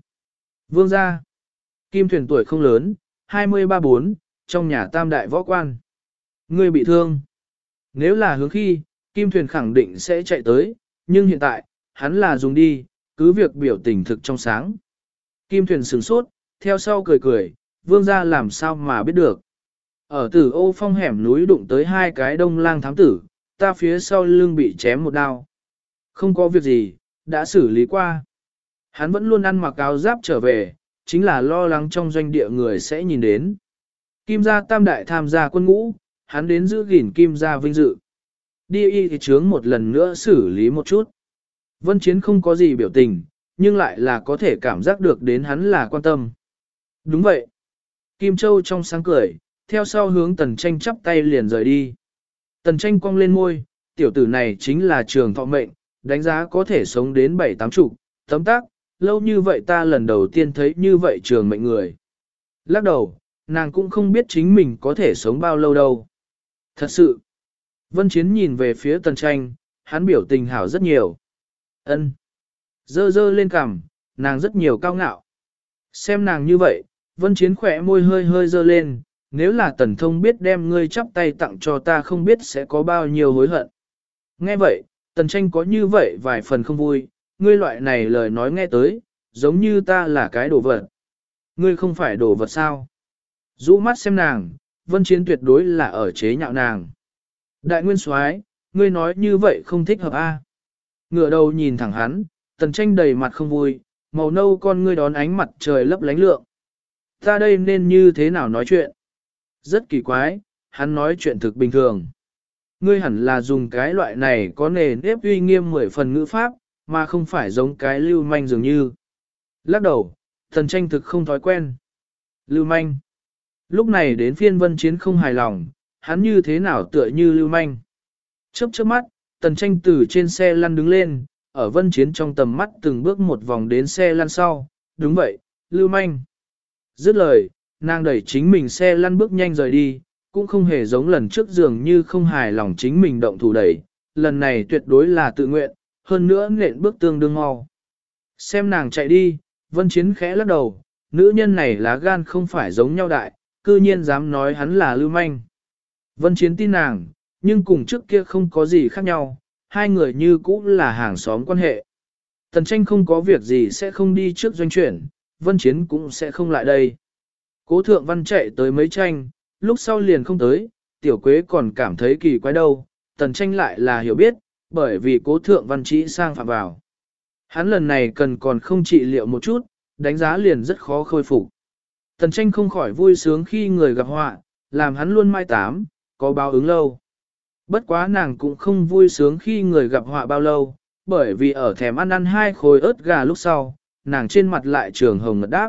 Vương gia. Kim Thuyền tuổi không lớn, 23-4, trong nhà tam đại võ quan. Ngươi bị thương. Nếu là hướng khi, Kim Thuyền khẳng định sẽ chạy tới, nhưng hiện tại, hắn là dùng đi, cứ việc biểu tình thực trong sáng. Kim Thuyền sửng sốt, theo sau cười cười, vương gia làm sao mà biết được. Ở tử ô phong hẻm núi đụng tới hai cái đông lang thám tử, ta phía sau lưng bị chém một đao. Không có việc gì, đã xử lý qua. Hắn vẫn luôn ăn mặc áo giáp trở về, chính là lo lắng trong doanh địa người sẽ nhìn đến. Kim gia tam đại tham gia quân ngũ, hắn đến giữ gìn kim gia vinh dự. Đi y thì trướng một lần nữa xử lý một chút. Vân Chiến không có gì biểu tình, nhưng lại là có thể cảm giác được đến hắn là quan tâm. Đúng vậy. Kim Châu trong sáng cười, theo sau hướng tần tranh chắp tay liền rời đi. Tần tranh cong lên môi, tiểu tử này chính là trường thọ mệnh, đánh giá có thể sống đến bảy tám chục, tấm tác, lâu như vậy ta lần đầu tiên thấy như vậy trường mệnh người. Lắc đầu, nàng cũng không biết chính mình có thể sống bao lâu đâu. Thật sự, Vân Chiến nhìn về phía tần tranh, hắn biểu tình hảo rất nhiều. ân Dơ dơ lên cằm, nàng rất nhiều cao ngạo. Xem nàng như vậy, Vân Chiến khỏe môi hơi hơi dơ lên, nếu là tần thông biết đem ngươi chắp tay tặng cho ta không biết sẽ có bao nhiêu hối hận. Nghe vậy, tần tranh có như vậy vài phần không vui, ngươi loại này lời nói nghe tới, giống như ta là cái đồ vật. Ngươi không phải đồ vật sao? Rũ mắt xem nàng, vân chiến tuyệt đối là ở chế nhạo nàng. Đại nguyên soái, ngươi nói như vậy không thích hợp a? Ngựa đầu nhìn thẳng hắn, tần tranh đầy mặt không vui, màu nâu con ngươi đón ánh mặt trời lấp lánh lượng. Ta đây nên như thế nào nói chuyện? Rất kỳ quái, hắn nói chuyện thực bình thường. Ngươi hẳn là dùng cái loại này có nề nếp uy nghiêm mười phần ngữ pháp, mà không phải giống cái lưu manh dường như. Lắc đầu, thần tranh thực không thói quen. Lưu manh. Lúc này đến phiên vân chiến không hài lòng, hắn như thế nào tựa như lưu manh. Chớp chớp mắt, tần tranh từ trên xe lăn đứng lên, ở vân chiến trong tầm mắt từng bước một vòng đến xe lăn sau. Đúng vậy, lưu manh. Dứt lời, nàng đẩy chính mình xe lăn bước nhanh rời đi, cũng không hề giống lần trước dường như không hài lòng chính mình động thủ đẩy, lần này tuyệt đối là tự nguyện, hơn nữa nện bước tương đương mau. Xem nàng chạy đi, vân chiến khẽ lắc đầu, nữ nhân này lá gan không phải giống nhau đại, cư nhiên dám nói hắn là lưu manh. Vân chiến tin nàng, nhưng cùng trước kia không có gì khác nhau, hai người như cũ là hàng xóm quan hệ. Tần tranh không có việc gì sẽ không đi trước doanh chuyển, vân chiến cũng sẽ không lại đây. Cố thượng văn chạy tới mấy tranh, lúc sau liền không tới, tiểu quế còn cảm thấy kỳ quái đâu, tần tranh lại là hiểu biết, bởi vì cố thượng văn chỉ sang phạm vào. Hắn lần này cần còn không trị liệu một chút, đánh giá liền rất khó khôi phục. Tần tranh không khỏi vui sướng khi người gặp họa, làm hắn luôn mai tám, có báo ứng lâu. Bất quá nàng cũng không vui sướng khi người gặp họa bao lâu, bởi vì ở thèm ăn ăn hai khối ớt gà lúc sau, nàng trên mặt lại trường hồng ngật đáp.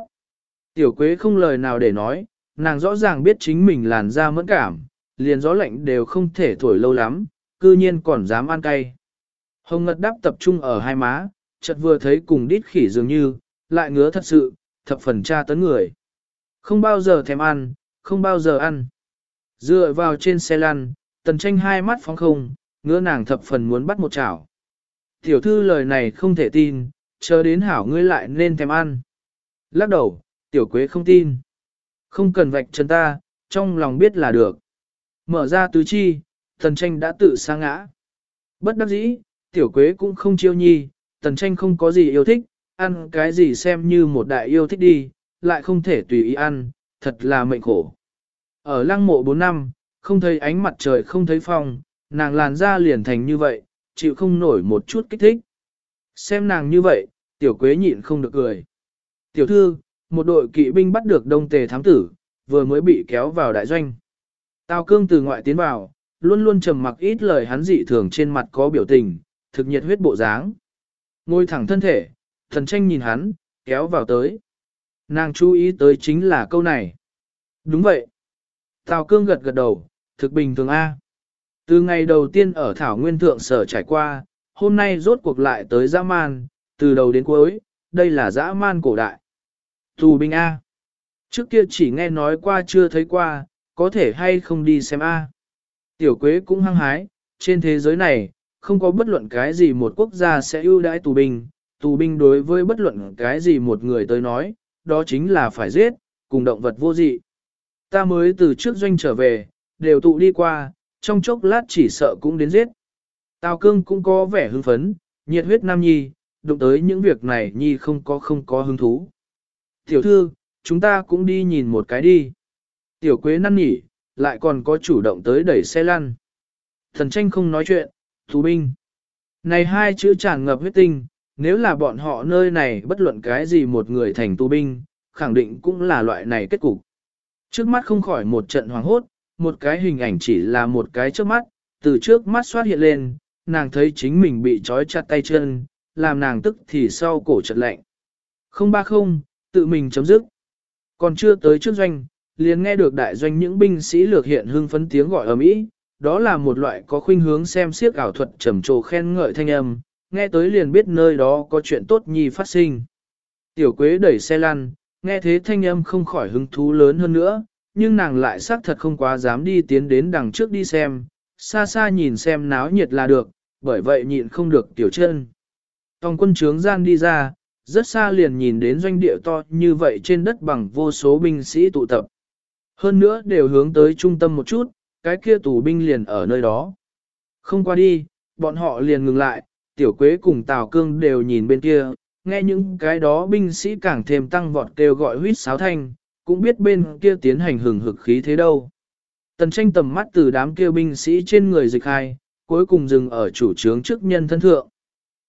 Tiểu quế không lời nào để nói, nàng rõ ràng biết chính mình làn da mẫn cảm, liền gió lạnh đều không thể thổi lâu lắm, cư nhiên còn dám ăn cay. Hồng ngật đáp tập trung ở hai má, chợt vừa thấy cùng đít khỉ dường như, lại ngứa thật sự, thập phần tra tấn người. Không bao giờ thèm ăn, không bao giờ ăn. Dựa vào trên xe lăn, tần tranh hai mắt phóng không, ngứa nàng thập phần muốn bắt một chảo. Tiểu thư lời này không thể tin, chờ đến hảo ngươi lại nên thèm ăn. Lắc đầu, tiểu quế không tin. Không cần vạch chân ta, trong lòng biết là được. Mở ra tứ chi, tần tranh đã tự sa ngã. Bất đắc dĩ, tiểu quế cũng không chiêu nhi, tần tranh không có gì yêu thích, ăn cái gì xem như một đại yêu thích đi, lại không thể tùy ý ăn, thật là mệnh khổ. Ở lăng mộ 4 năm, không thấy ánh mặt trời không thấy phong, nàng làn da liền thành như vậy, chịu không nổi một chút kích thích. Xem nàng như vậy, tiểu quế nhịn không được cười. Tiểu thư, một đội kỵ binh bắt được đông tề thám tử, vừa mới bị kéo vào đại doanh. Tào cương từ ngoại tiến vào, luôn luôn trầm mặc ít lời hắn dị thường trên mặt có biểu tình, thực nhiệt huyết bộ dáng. Ngồi thẳng thân thể, thần tranh nhìn hắn, kéo vào tới. Nàng chú ý tới chính là câu này. Đúng vậy. Tào cương gật gật đầu, thực bình thường A. Từ ngày đầu tiên ở Thảo Nguyên Thượng Sở trải qua, hôm nay rốt cuộc lại tới dã man, từ đầu đến cuối, đây là dã man cổ đại. Tù binh A. Trước kia chỉ nghe nói qua chưa thấy qua, có thể hay không đi xem A. Tiểu Quế cũng hăng hái, trên thế giới này, không có bất luận cái gì một quốc gia sẽ ưu đãi tù binh, tù binh đối với bất luận cái gì một người tới nói, đó chính là phải giết, cùng động vật vô dị. Ta mới từ trước doanh trở về, đều tụ đi qua, trong chốc lát chỉ sợ cũng đến giết. Tào cương cũng có vẻ hưng phấn, nhiệt huyết nam nhi, đụng tới những việc này nhi không có không có hứng thú. Tiểu thư, chúng ta cũng đi nhìn một cái đi. Tiểu quế năn nỉ, lại còn có chủ động tới đẩy xe lăn. Thần tranh không nói chuyện, thú binh. Này hai chữ tràn ngập huyết tinh, nếu là bọn họ nơi này bất luận cái gì một người thành tù binh, khẳng định cũng là loại này kết cục. Trước mắt không khỏi một trận hoàng hốt, một cái hình ảnh chỉ là một cái trước mắt, từ trước mắt xoát hiện lên, nàng thấy chính mình bị trói chặt tay chân, làm nàng tức thì sau cổ chật lạnh. Không ba không, tự mình chấm dứt. Còn chưa tới trước doanh, liền nghe được đại doanh những binh sĩ lược hiện hưng phấn tiếng gọi ở mỹ, đó là một loại có khuynh hướng xem siếc ảo thuật trầm trồ khen ngợi thanh âm, nghe tới liền biết nơi đó có chuyện tốt nhi phát sinh. Tiểu quế đẩy xe lăn, nghe thế thanh âm không khỏi hứng thú lớn hơn nữa, nhưng nàng lại xác thật không quá dám đi tiến đến đằng trước đi xem, xa xa nhìn xem náo nhiệt là được, bởi vậy nhịn không được tiểu chân. Tòng quân trướng gian đi ra, rất xa liền nhìn đến doanh địa to như vậy trên đất bằng vô số binh sĩ tụ tập. Hơn nữa đều hướng tới trung tâm một chút, cái kia tù binh liền ở nơi đó. Không qua đi, bọn họ liền ngừng lại, tiểu quế cùng Tào Cương đều nhìn bên kia, nghe những cái đó binh sĩ càng thêm tăng vọt kêu gọi huýt sáo thanh, cũng biết bên kia tiến hành hừng hực khí thế đâu. Tần tranh tầm mắt từ đám kia binh sĩ trên người dịch hai, cuối cùng dừng ở chủ trướng trước nhân thân thượng.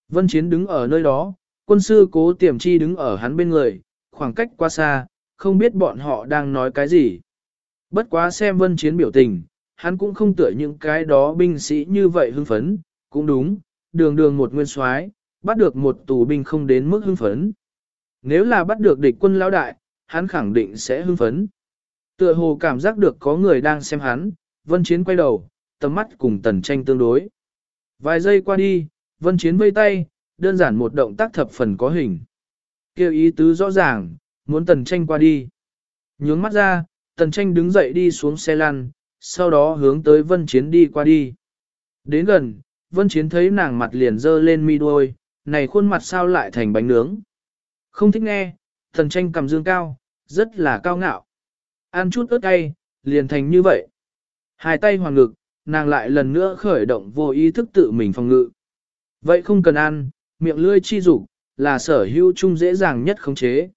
Vân Chiến đứng ở nơi đó, quân sư cố tiềm chi đứng ở hắn bên người, khoảng cách quá xa, không biết bọn họ đang nói cái gì. Bất quá xem Vân Chiến biểu tình, hắn cũng không tựa những cái đó binh sĩ như vậy hưng phấn, cũng đúng, đường đường một nguyên soái bắt được một tù binh không đến mức hưng phấn. Nếu là bắt được địch quân lão đại, hắn khẳng định sẽ hưng phấn. Tựa hồ cảm giác được có người đang xem hắn, Vân Chiến quay đầu, tầm mắt cùng tần tranh tương đối. Vài giây qua đi, Vân Chiến vây tay, đơn giản một động tác thập phần có hình. Kêu ý tứ rõ ràng, muốn tần tranh qua đi. Nhướng mắt ra, tần tranh đứng dậy đi xuống xe lăn, sau đó hướng tới Vân Chiến đi qua đi. Đến gần, Vân Chiến thấy nàng mặt liền dơ lên mi đuôi, này khuôn mặt sao lại thành bánh nướng. Không thích nghe, thần tranh cầm dương cao, rất là cao ngạo. Ăn chút ớt cay, liền thành như vậy. Hai tay hoàng ngực, nàng lại lần nữa khởi động vô ý thức tự mình phòng ngự. Vậy không cần ăn, miệng lươi chi dục là sở hữu chung dễ dàng nhất khống chế.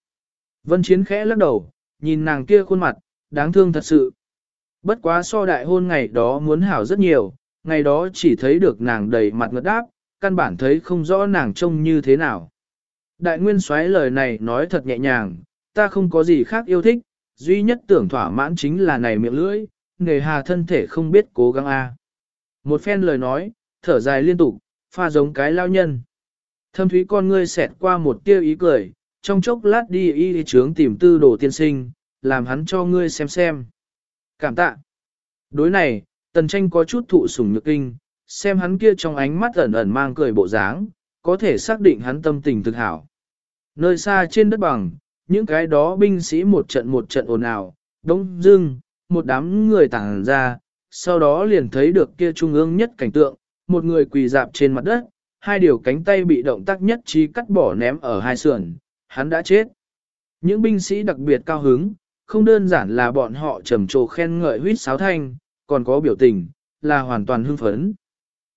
Vân Chiến khẽ lắc đầu, nhìn nàng kia khuôn mặt, đáng thương thật sự. Bất quá so đại hôn ngày đó muốn hảo rất nhiều, ngày đó chỉ thấy được nàng đầy mặt ngất đáp, căn bản thấy không rõ nàng trông như thế nào. Đại nguyên soái lời này nói thật nhẹ nhàng, ta không có gì khác yêu thích, duy nhất tưởng thỏa mãn chính là này miệng lưỡi, nghề hà thân thể không biết cố gắng a. Một phen lời nói, thở dài liên tục, pha giống cái lao nhân. Thâm thúy con ngươi xẹt qua một tia ý cười, trong chốc lát đi y trướng tìm tư đồ tiên sinh, làm hắn cho ngươi xem xem. Cảm tạ. Đối này, tần tranh có chút thụ sủng nhược kinh, xem hắn kia trong ánh mắt ẩn ẩn mang cười bộ dáng, có thể xác định hắn tâm tình thực hảo. Nơi xa trên đất bằng, những cái đó binh sĩ một trận một trận ồn ào, đông dưng, một đám người tàng ra, sau đó liền thấy được kia trung ương nhất cảnh tượng, một người quỳ dạp trên mặt đất, hai điều cánh tay bị động tác nhất trí cắt bỏ ném ở hai sườn, hắn đã chết. Những binh sĩ đặc biệt cao hứng, không đơn giản là bọn họ trầm trồ khen ngợi huyết sáo thanh, còn có biểu tình, là hoàn toàn hưng phấn.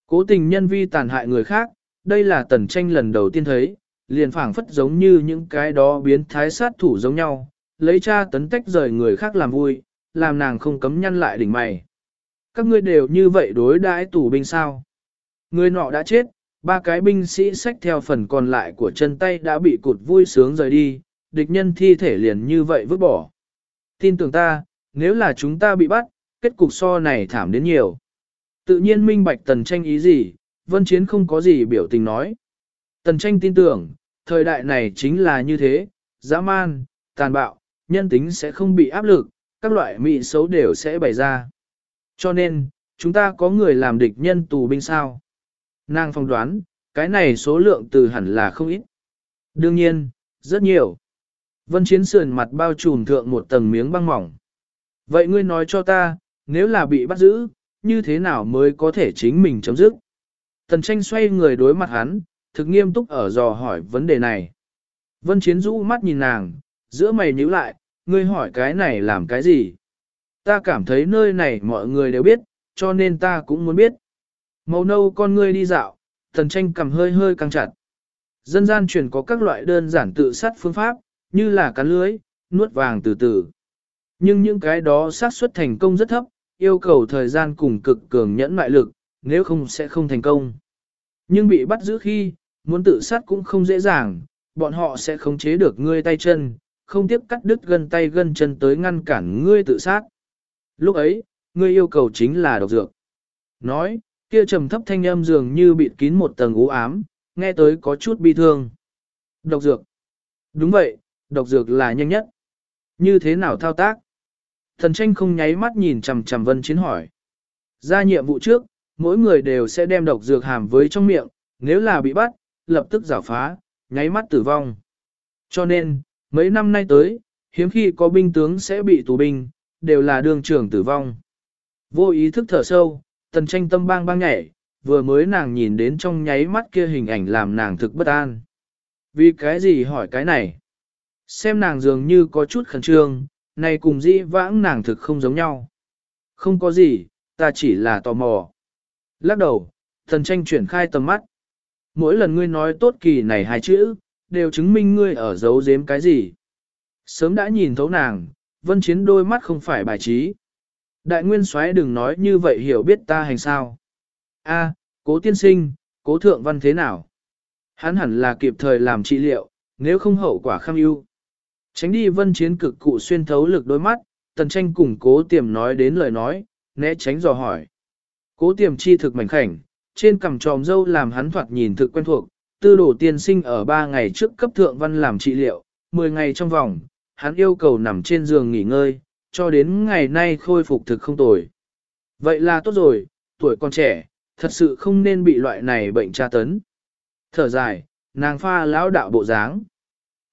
Cố tình nhân vi tàn hại người khác, đây là tần tranh lần đầu tiên thấy, liền phảng phất giống như những cái đó biến thái sát thủ giống nhau, lấy cha tấn tách rời người khác làm vui, làm nàng không cấm nhăn lại đỉnh mày. Các ngươi đều như vậy đối đãi tù binh sao? Người nọ đã chết, ba cái binh sĩ xách theo phần còn lại của chân tay đã bị cụt vui sướng rời đi, địch nhân thi thể liền như vậy vứt bỏ. Tin tưởng ta, nếu là chúng ta bị bắt, kết cục so này thảm đến nhiều. Tự nhiên minh bạch tần tranh ý gì, vân chiến không có gì biểu tình nói. Tần tranh tin tưởng, thời đại này chính là như thế, dã man, tàn bạo, nhân tính sẽ không bị áp lực, các loại mị xấu đều sẽ bày ra. Cho nên, chúng ta có người làm địch nhân tù binh sao. Nàng phong đoán, cái này số lượng từ hẳn là không ít. Đương nhiên, rất nhiều. Vân chiến sườn mặt bao trùm thượng một tầng miếng băng mỏng. Vậy ngươi nói cho ta, nếu là bị bắt giữ, như thế nào mới có thể chính mình chấm dứt? Tần tranh xoay người đối mặt hắn, thực nghiêm túc ở dò hỏi vấn đề này. Vân chiến rũ mắt nhìn nàng, giữa mày nhíu lại, ngươi hỏi cái này làm cái gì? Ta cảm thấy nơi này mọi người đều biết, cho nên ta cũng muốn biết. Màu nâu con ngươi đi dạo, tần tranh cầm hơi hơi căng chặt. Dân gian truyền có các loại đơn giản tự sát phương pháp, như là cắn lưới, nuốt vàng từ từ. Nhưng những cái đó xác suất thành công rất thấp, yêu cầu thời gian cùng cực cường nhẫn mại lực, nếu không sẽ không thành công. Nhưng bị bắt giữ khi, muốn tự sát cũng không dễ dàng, bọn họ sẽ khống chế được ngươi tay chân, không tiếp cắt đứt gân tay gân chân tới ngăn cản ngươi tự sát. Lúc ấy, ngươi yêu cầu chính là độc dược. Nói, kia trầm thấp thanh âm dường như bị kín một tầng u ám, nghe tới có chút bi thương. Độc dược. Đúng vậy, độc dược là nhanh nhất. Như thế nào thao tác? Thần tranh không nháy mắt nhìn chằm chằm vân chiến hỏi. Ra nhiệm vụ trước, mỗi người đều sẽ đem độc dược hàm với trong miệng, nếu là bị bắt, lập tức giả phá, nháy mắt tử vong. Cho nên, mấy năm nay tới, hiếm khi có binh tướng sẽ bị tù binh, đều là đường trưởng tử vong. Vô ý thức thở sâu, tần tranh tâm bang bang nhảy, vừa mới nàng nhìn đến trong nháy mắt kia hình ảnh làm nàng thực bất an. Vì cái gì hỏi cái này? Xem nàng dường như có chút khẩn trương, này cùng dĩ vãng nàng thực không giống nhau. Không có gì, ta chỉ là tò mò. Lắc đầu, thần tranh chuyển khai tầm mắt. Mỗi lần ngươi nói tốt kỳ này hai chữ, đều chứng minh ngươi ở giấu giếm cái gì. Sớm đã nhìn thấu nàng, vân chiến đôi mắt không phải bài trí. Đại nguyên soái đừng nói như vậy hiểu biết ta hành sao. A, cố tiên sinh, cố thượng văn thế nào? Hắn hẳn là kịp thời làm trị liệu, nếu không hậu quả kham ưu. Tránh đi vân chiến cực cụ xuyên thấu lực đôi mắt, tần tranh cùng cố tiềm nói đến lời nói, né tránh dò hỏi. Cố tiềm chi thực mảnh khảnh, trên cằm tròm dâu làm hắn thoạt nhìn thực quen thuộc, tư đổ tiên sinh ở 3 ngày trước cấp thượng văn làm trị liệu, 10 ngày trong vòng, hắn yêu cầu nằm trên giường nghỉ ngơi, cho đến ngày nay khôi phục thực không tồi. Vậy là tốt rồi, tuổi còn trẻ, thật sự không nên bị loại này bệnh tra tấn. Thở dài, nàng pha lão đạo bộ dáng.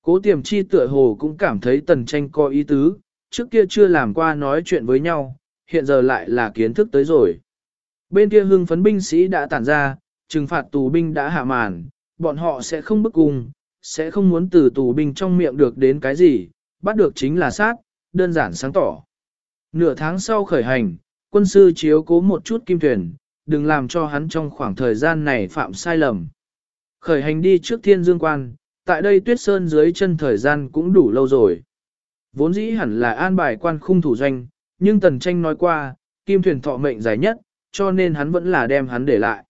Cố tiềm chi tựa hồ cũng cảm thấy tần tranh có ý tứ, trước kia chưa làm qua nói chuyện với nhau, hiện giờ lại là kiến thức tới rồi. Bên kia hưng phấn binh sĩ đã tản ra, trừng phạt tù binh đã hạ màn, bọn họ sẽ không bức cùng, sẽ không muốn từ tù binh trong miệng được đến cái gì, bắt được chính là sát, đơn giản sáng tỏ. Nửa tháng sau khởi hành, quân sư chiếu cố một chút kim thuyền, đừng làm cho hắn trong khoảng thời gian này phạm sai lầm. Khởi hành đi trước thiên dương quan, tại đây tuyết sơn dưới chân thời gian cũng đủ lâu rồi. Vốn dĩ hẳn là an bài quan khung thủ doanh, nhưng tần tranh nói qua, kim thuyền thọ mệnh dài nhất, cho nên hắn vẫn là đem hắn để lại.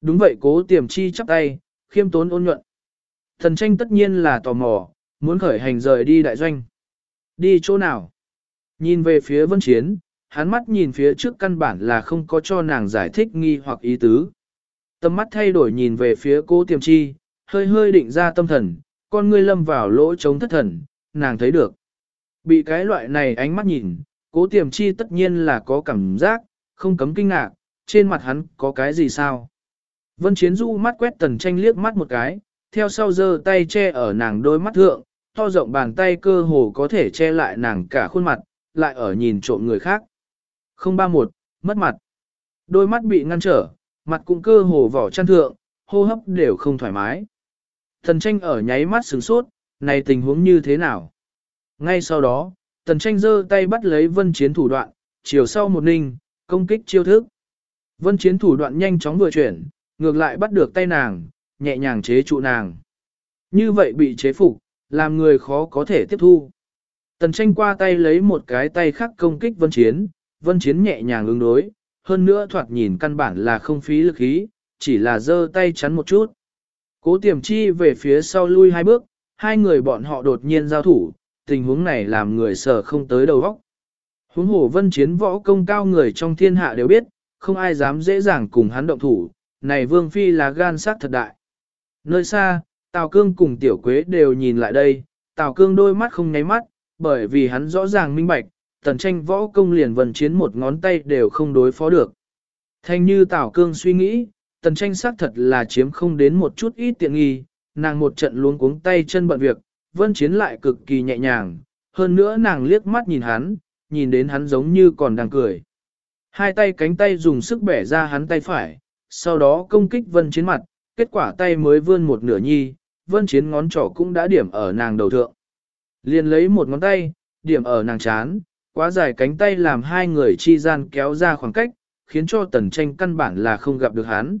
Đúng vậy cố tiềm chi chắp tay, khiêm tốn ôn nhuận. Thần tranh tất nhiên là tò mò, muốn khởi hành rời đi đại doanh. Đi chỗ nào? Nhìn về phía vân chiến, hắn mắt nhìn phía trước căn bản là không có cho nàng giải thích nghi hoặc ý tứ. Tâm mắt thay đổi nhìn về phía Cố tiềm chi, hơi hơi định ra tâm thần, con ngươi lâm vào lỗ trống thất thần, nàng thấy được. Bị cái loại này ánh mắt nhìn, cố tiềm chi tất nhiên là có cảm giác, không cấm kinh ngạc, trên mặt hắn có cái gì sao. Vân Chiến Du mắt quét tần tranh liếc mắt một cái, theo sau giơ tay che ở nàng đôi mắt thượng, to rộng bàn tay cơ hồ có thể che lại nàng cả khuôn mặt, lại ở nhìn trộm người khác. 031, mất mặt. Đôi mắt bị ngăn trở, mặt cũng cơ hồ vỏ chăn thượng, hô hấp đều không thoải mái. Thần tranh ở nháy mắt sửng sốt, này tình huống như thế nào? Ngay sau đó, tần tranh giơ tay bắt lấy vân chiến thủ đoạn, chiều sau một ninh, công kích chiêu thức. Vân chiến thủ đoạn nhanh chóng vừa chuyển, ngược lại bắt được tay nàng, nhẹ nhàng chế trụ nàng. Như vậy bị chế phục, làm người khó có thể tiếp thu. Tần tranh qua tay lấy một cái tay khác công kích vân chiến, vân chiến nhẹ nhàng ứng đối, hơn nữa thoạt nhìn căn bản là không phí lực khí, chỉ là giơ tay chắn một chút. Cố tiềm chi về phía sau lui hai bước, hai người bọn họ đột nhiên giao thủ, tình huống này làm người sợ không tới đầu óc. Huống hồ vân chiến võ công cao người trong thiên hạ đều biết, không ai dám dễ dàng cùng hắn động thủ, này vương phi là gan sắc thật đại. Nơi xa, Tào Cương cùng Tiểu Quế đều nhìn lại đây, Tào Cương đôi mắt không nháy mắt, bởi vì hắn rõ ràng minh bạch, tần tranh võ công liền vần chiến một ngón tay đều không đối phó được. Thanh như Tào Cương suy nghĩ, tần tranh xác thật là chiếm không đến một chút ít tiện nghi, nàng một trận luống cuống tay chân bận việc, vân chiến lại cực kỳ nhẹ nhàng, hơn nữa nàng liếc mắt nhìn hắn, nhìn đến hắn giống như còn đang cười. Hai tay cánh tay dùng sức bẻ ra hắn tay phải, sau đó công kích vân chiến mặt, kết quả tay mới vươn một nửa nhi, vân chiến ngón trỏ cũng đã điểm ở nàng đầu thượng. Liền lấy một ngón tay, điểm ở nàng chán, quá dài cánh tay làm hai người chi gian kéo ra khoảng cách, khiến cho tần tranh căn bản là không gặp được hắn.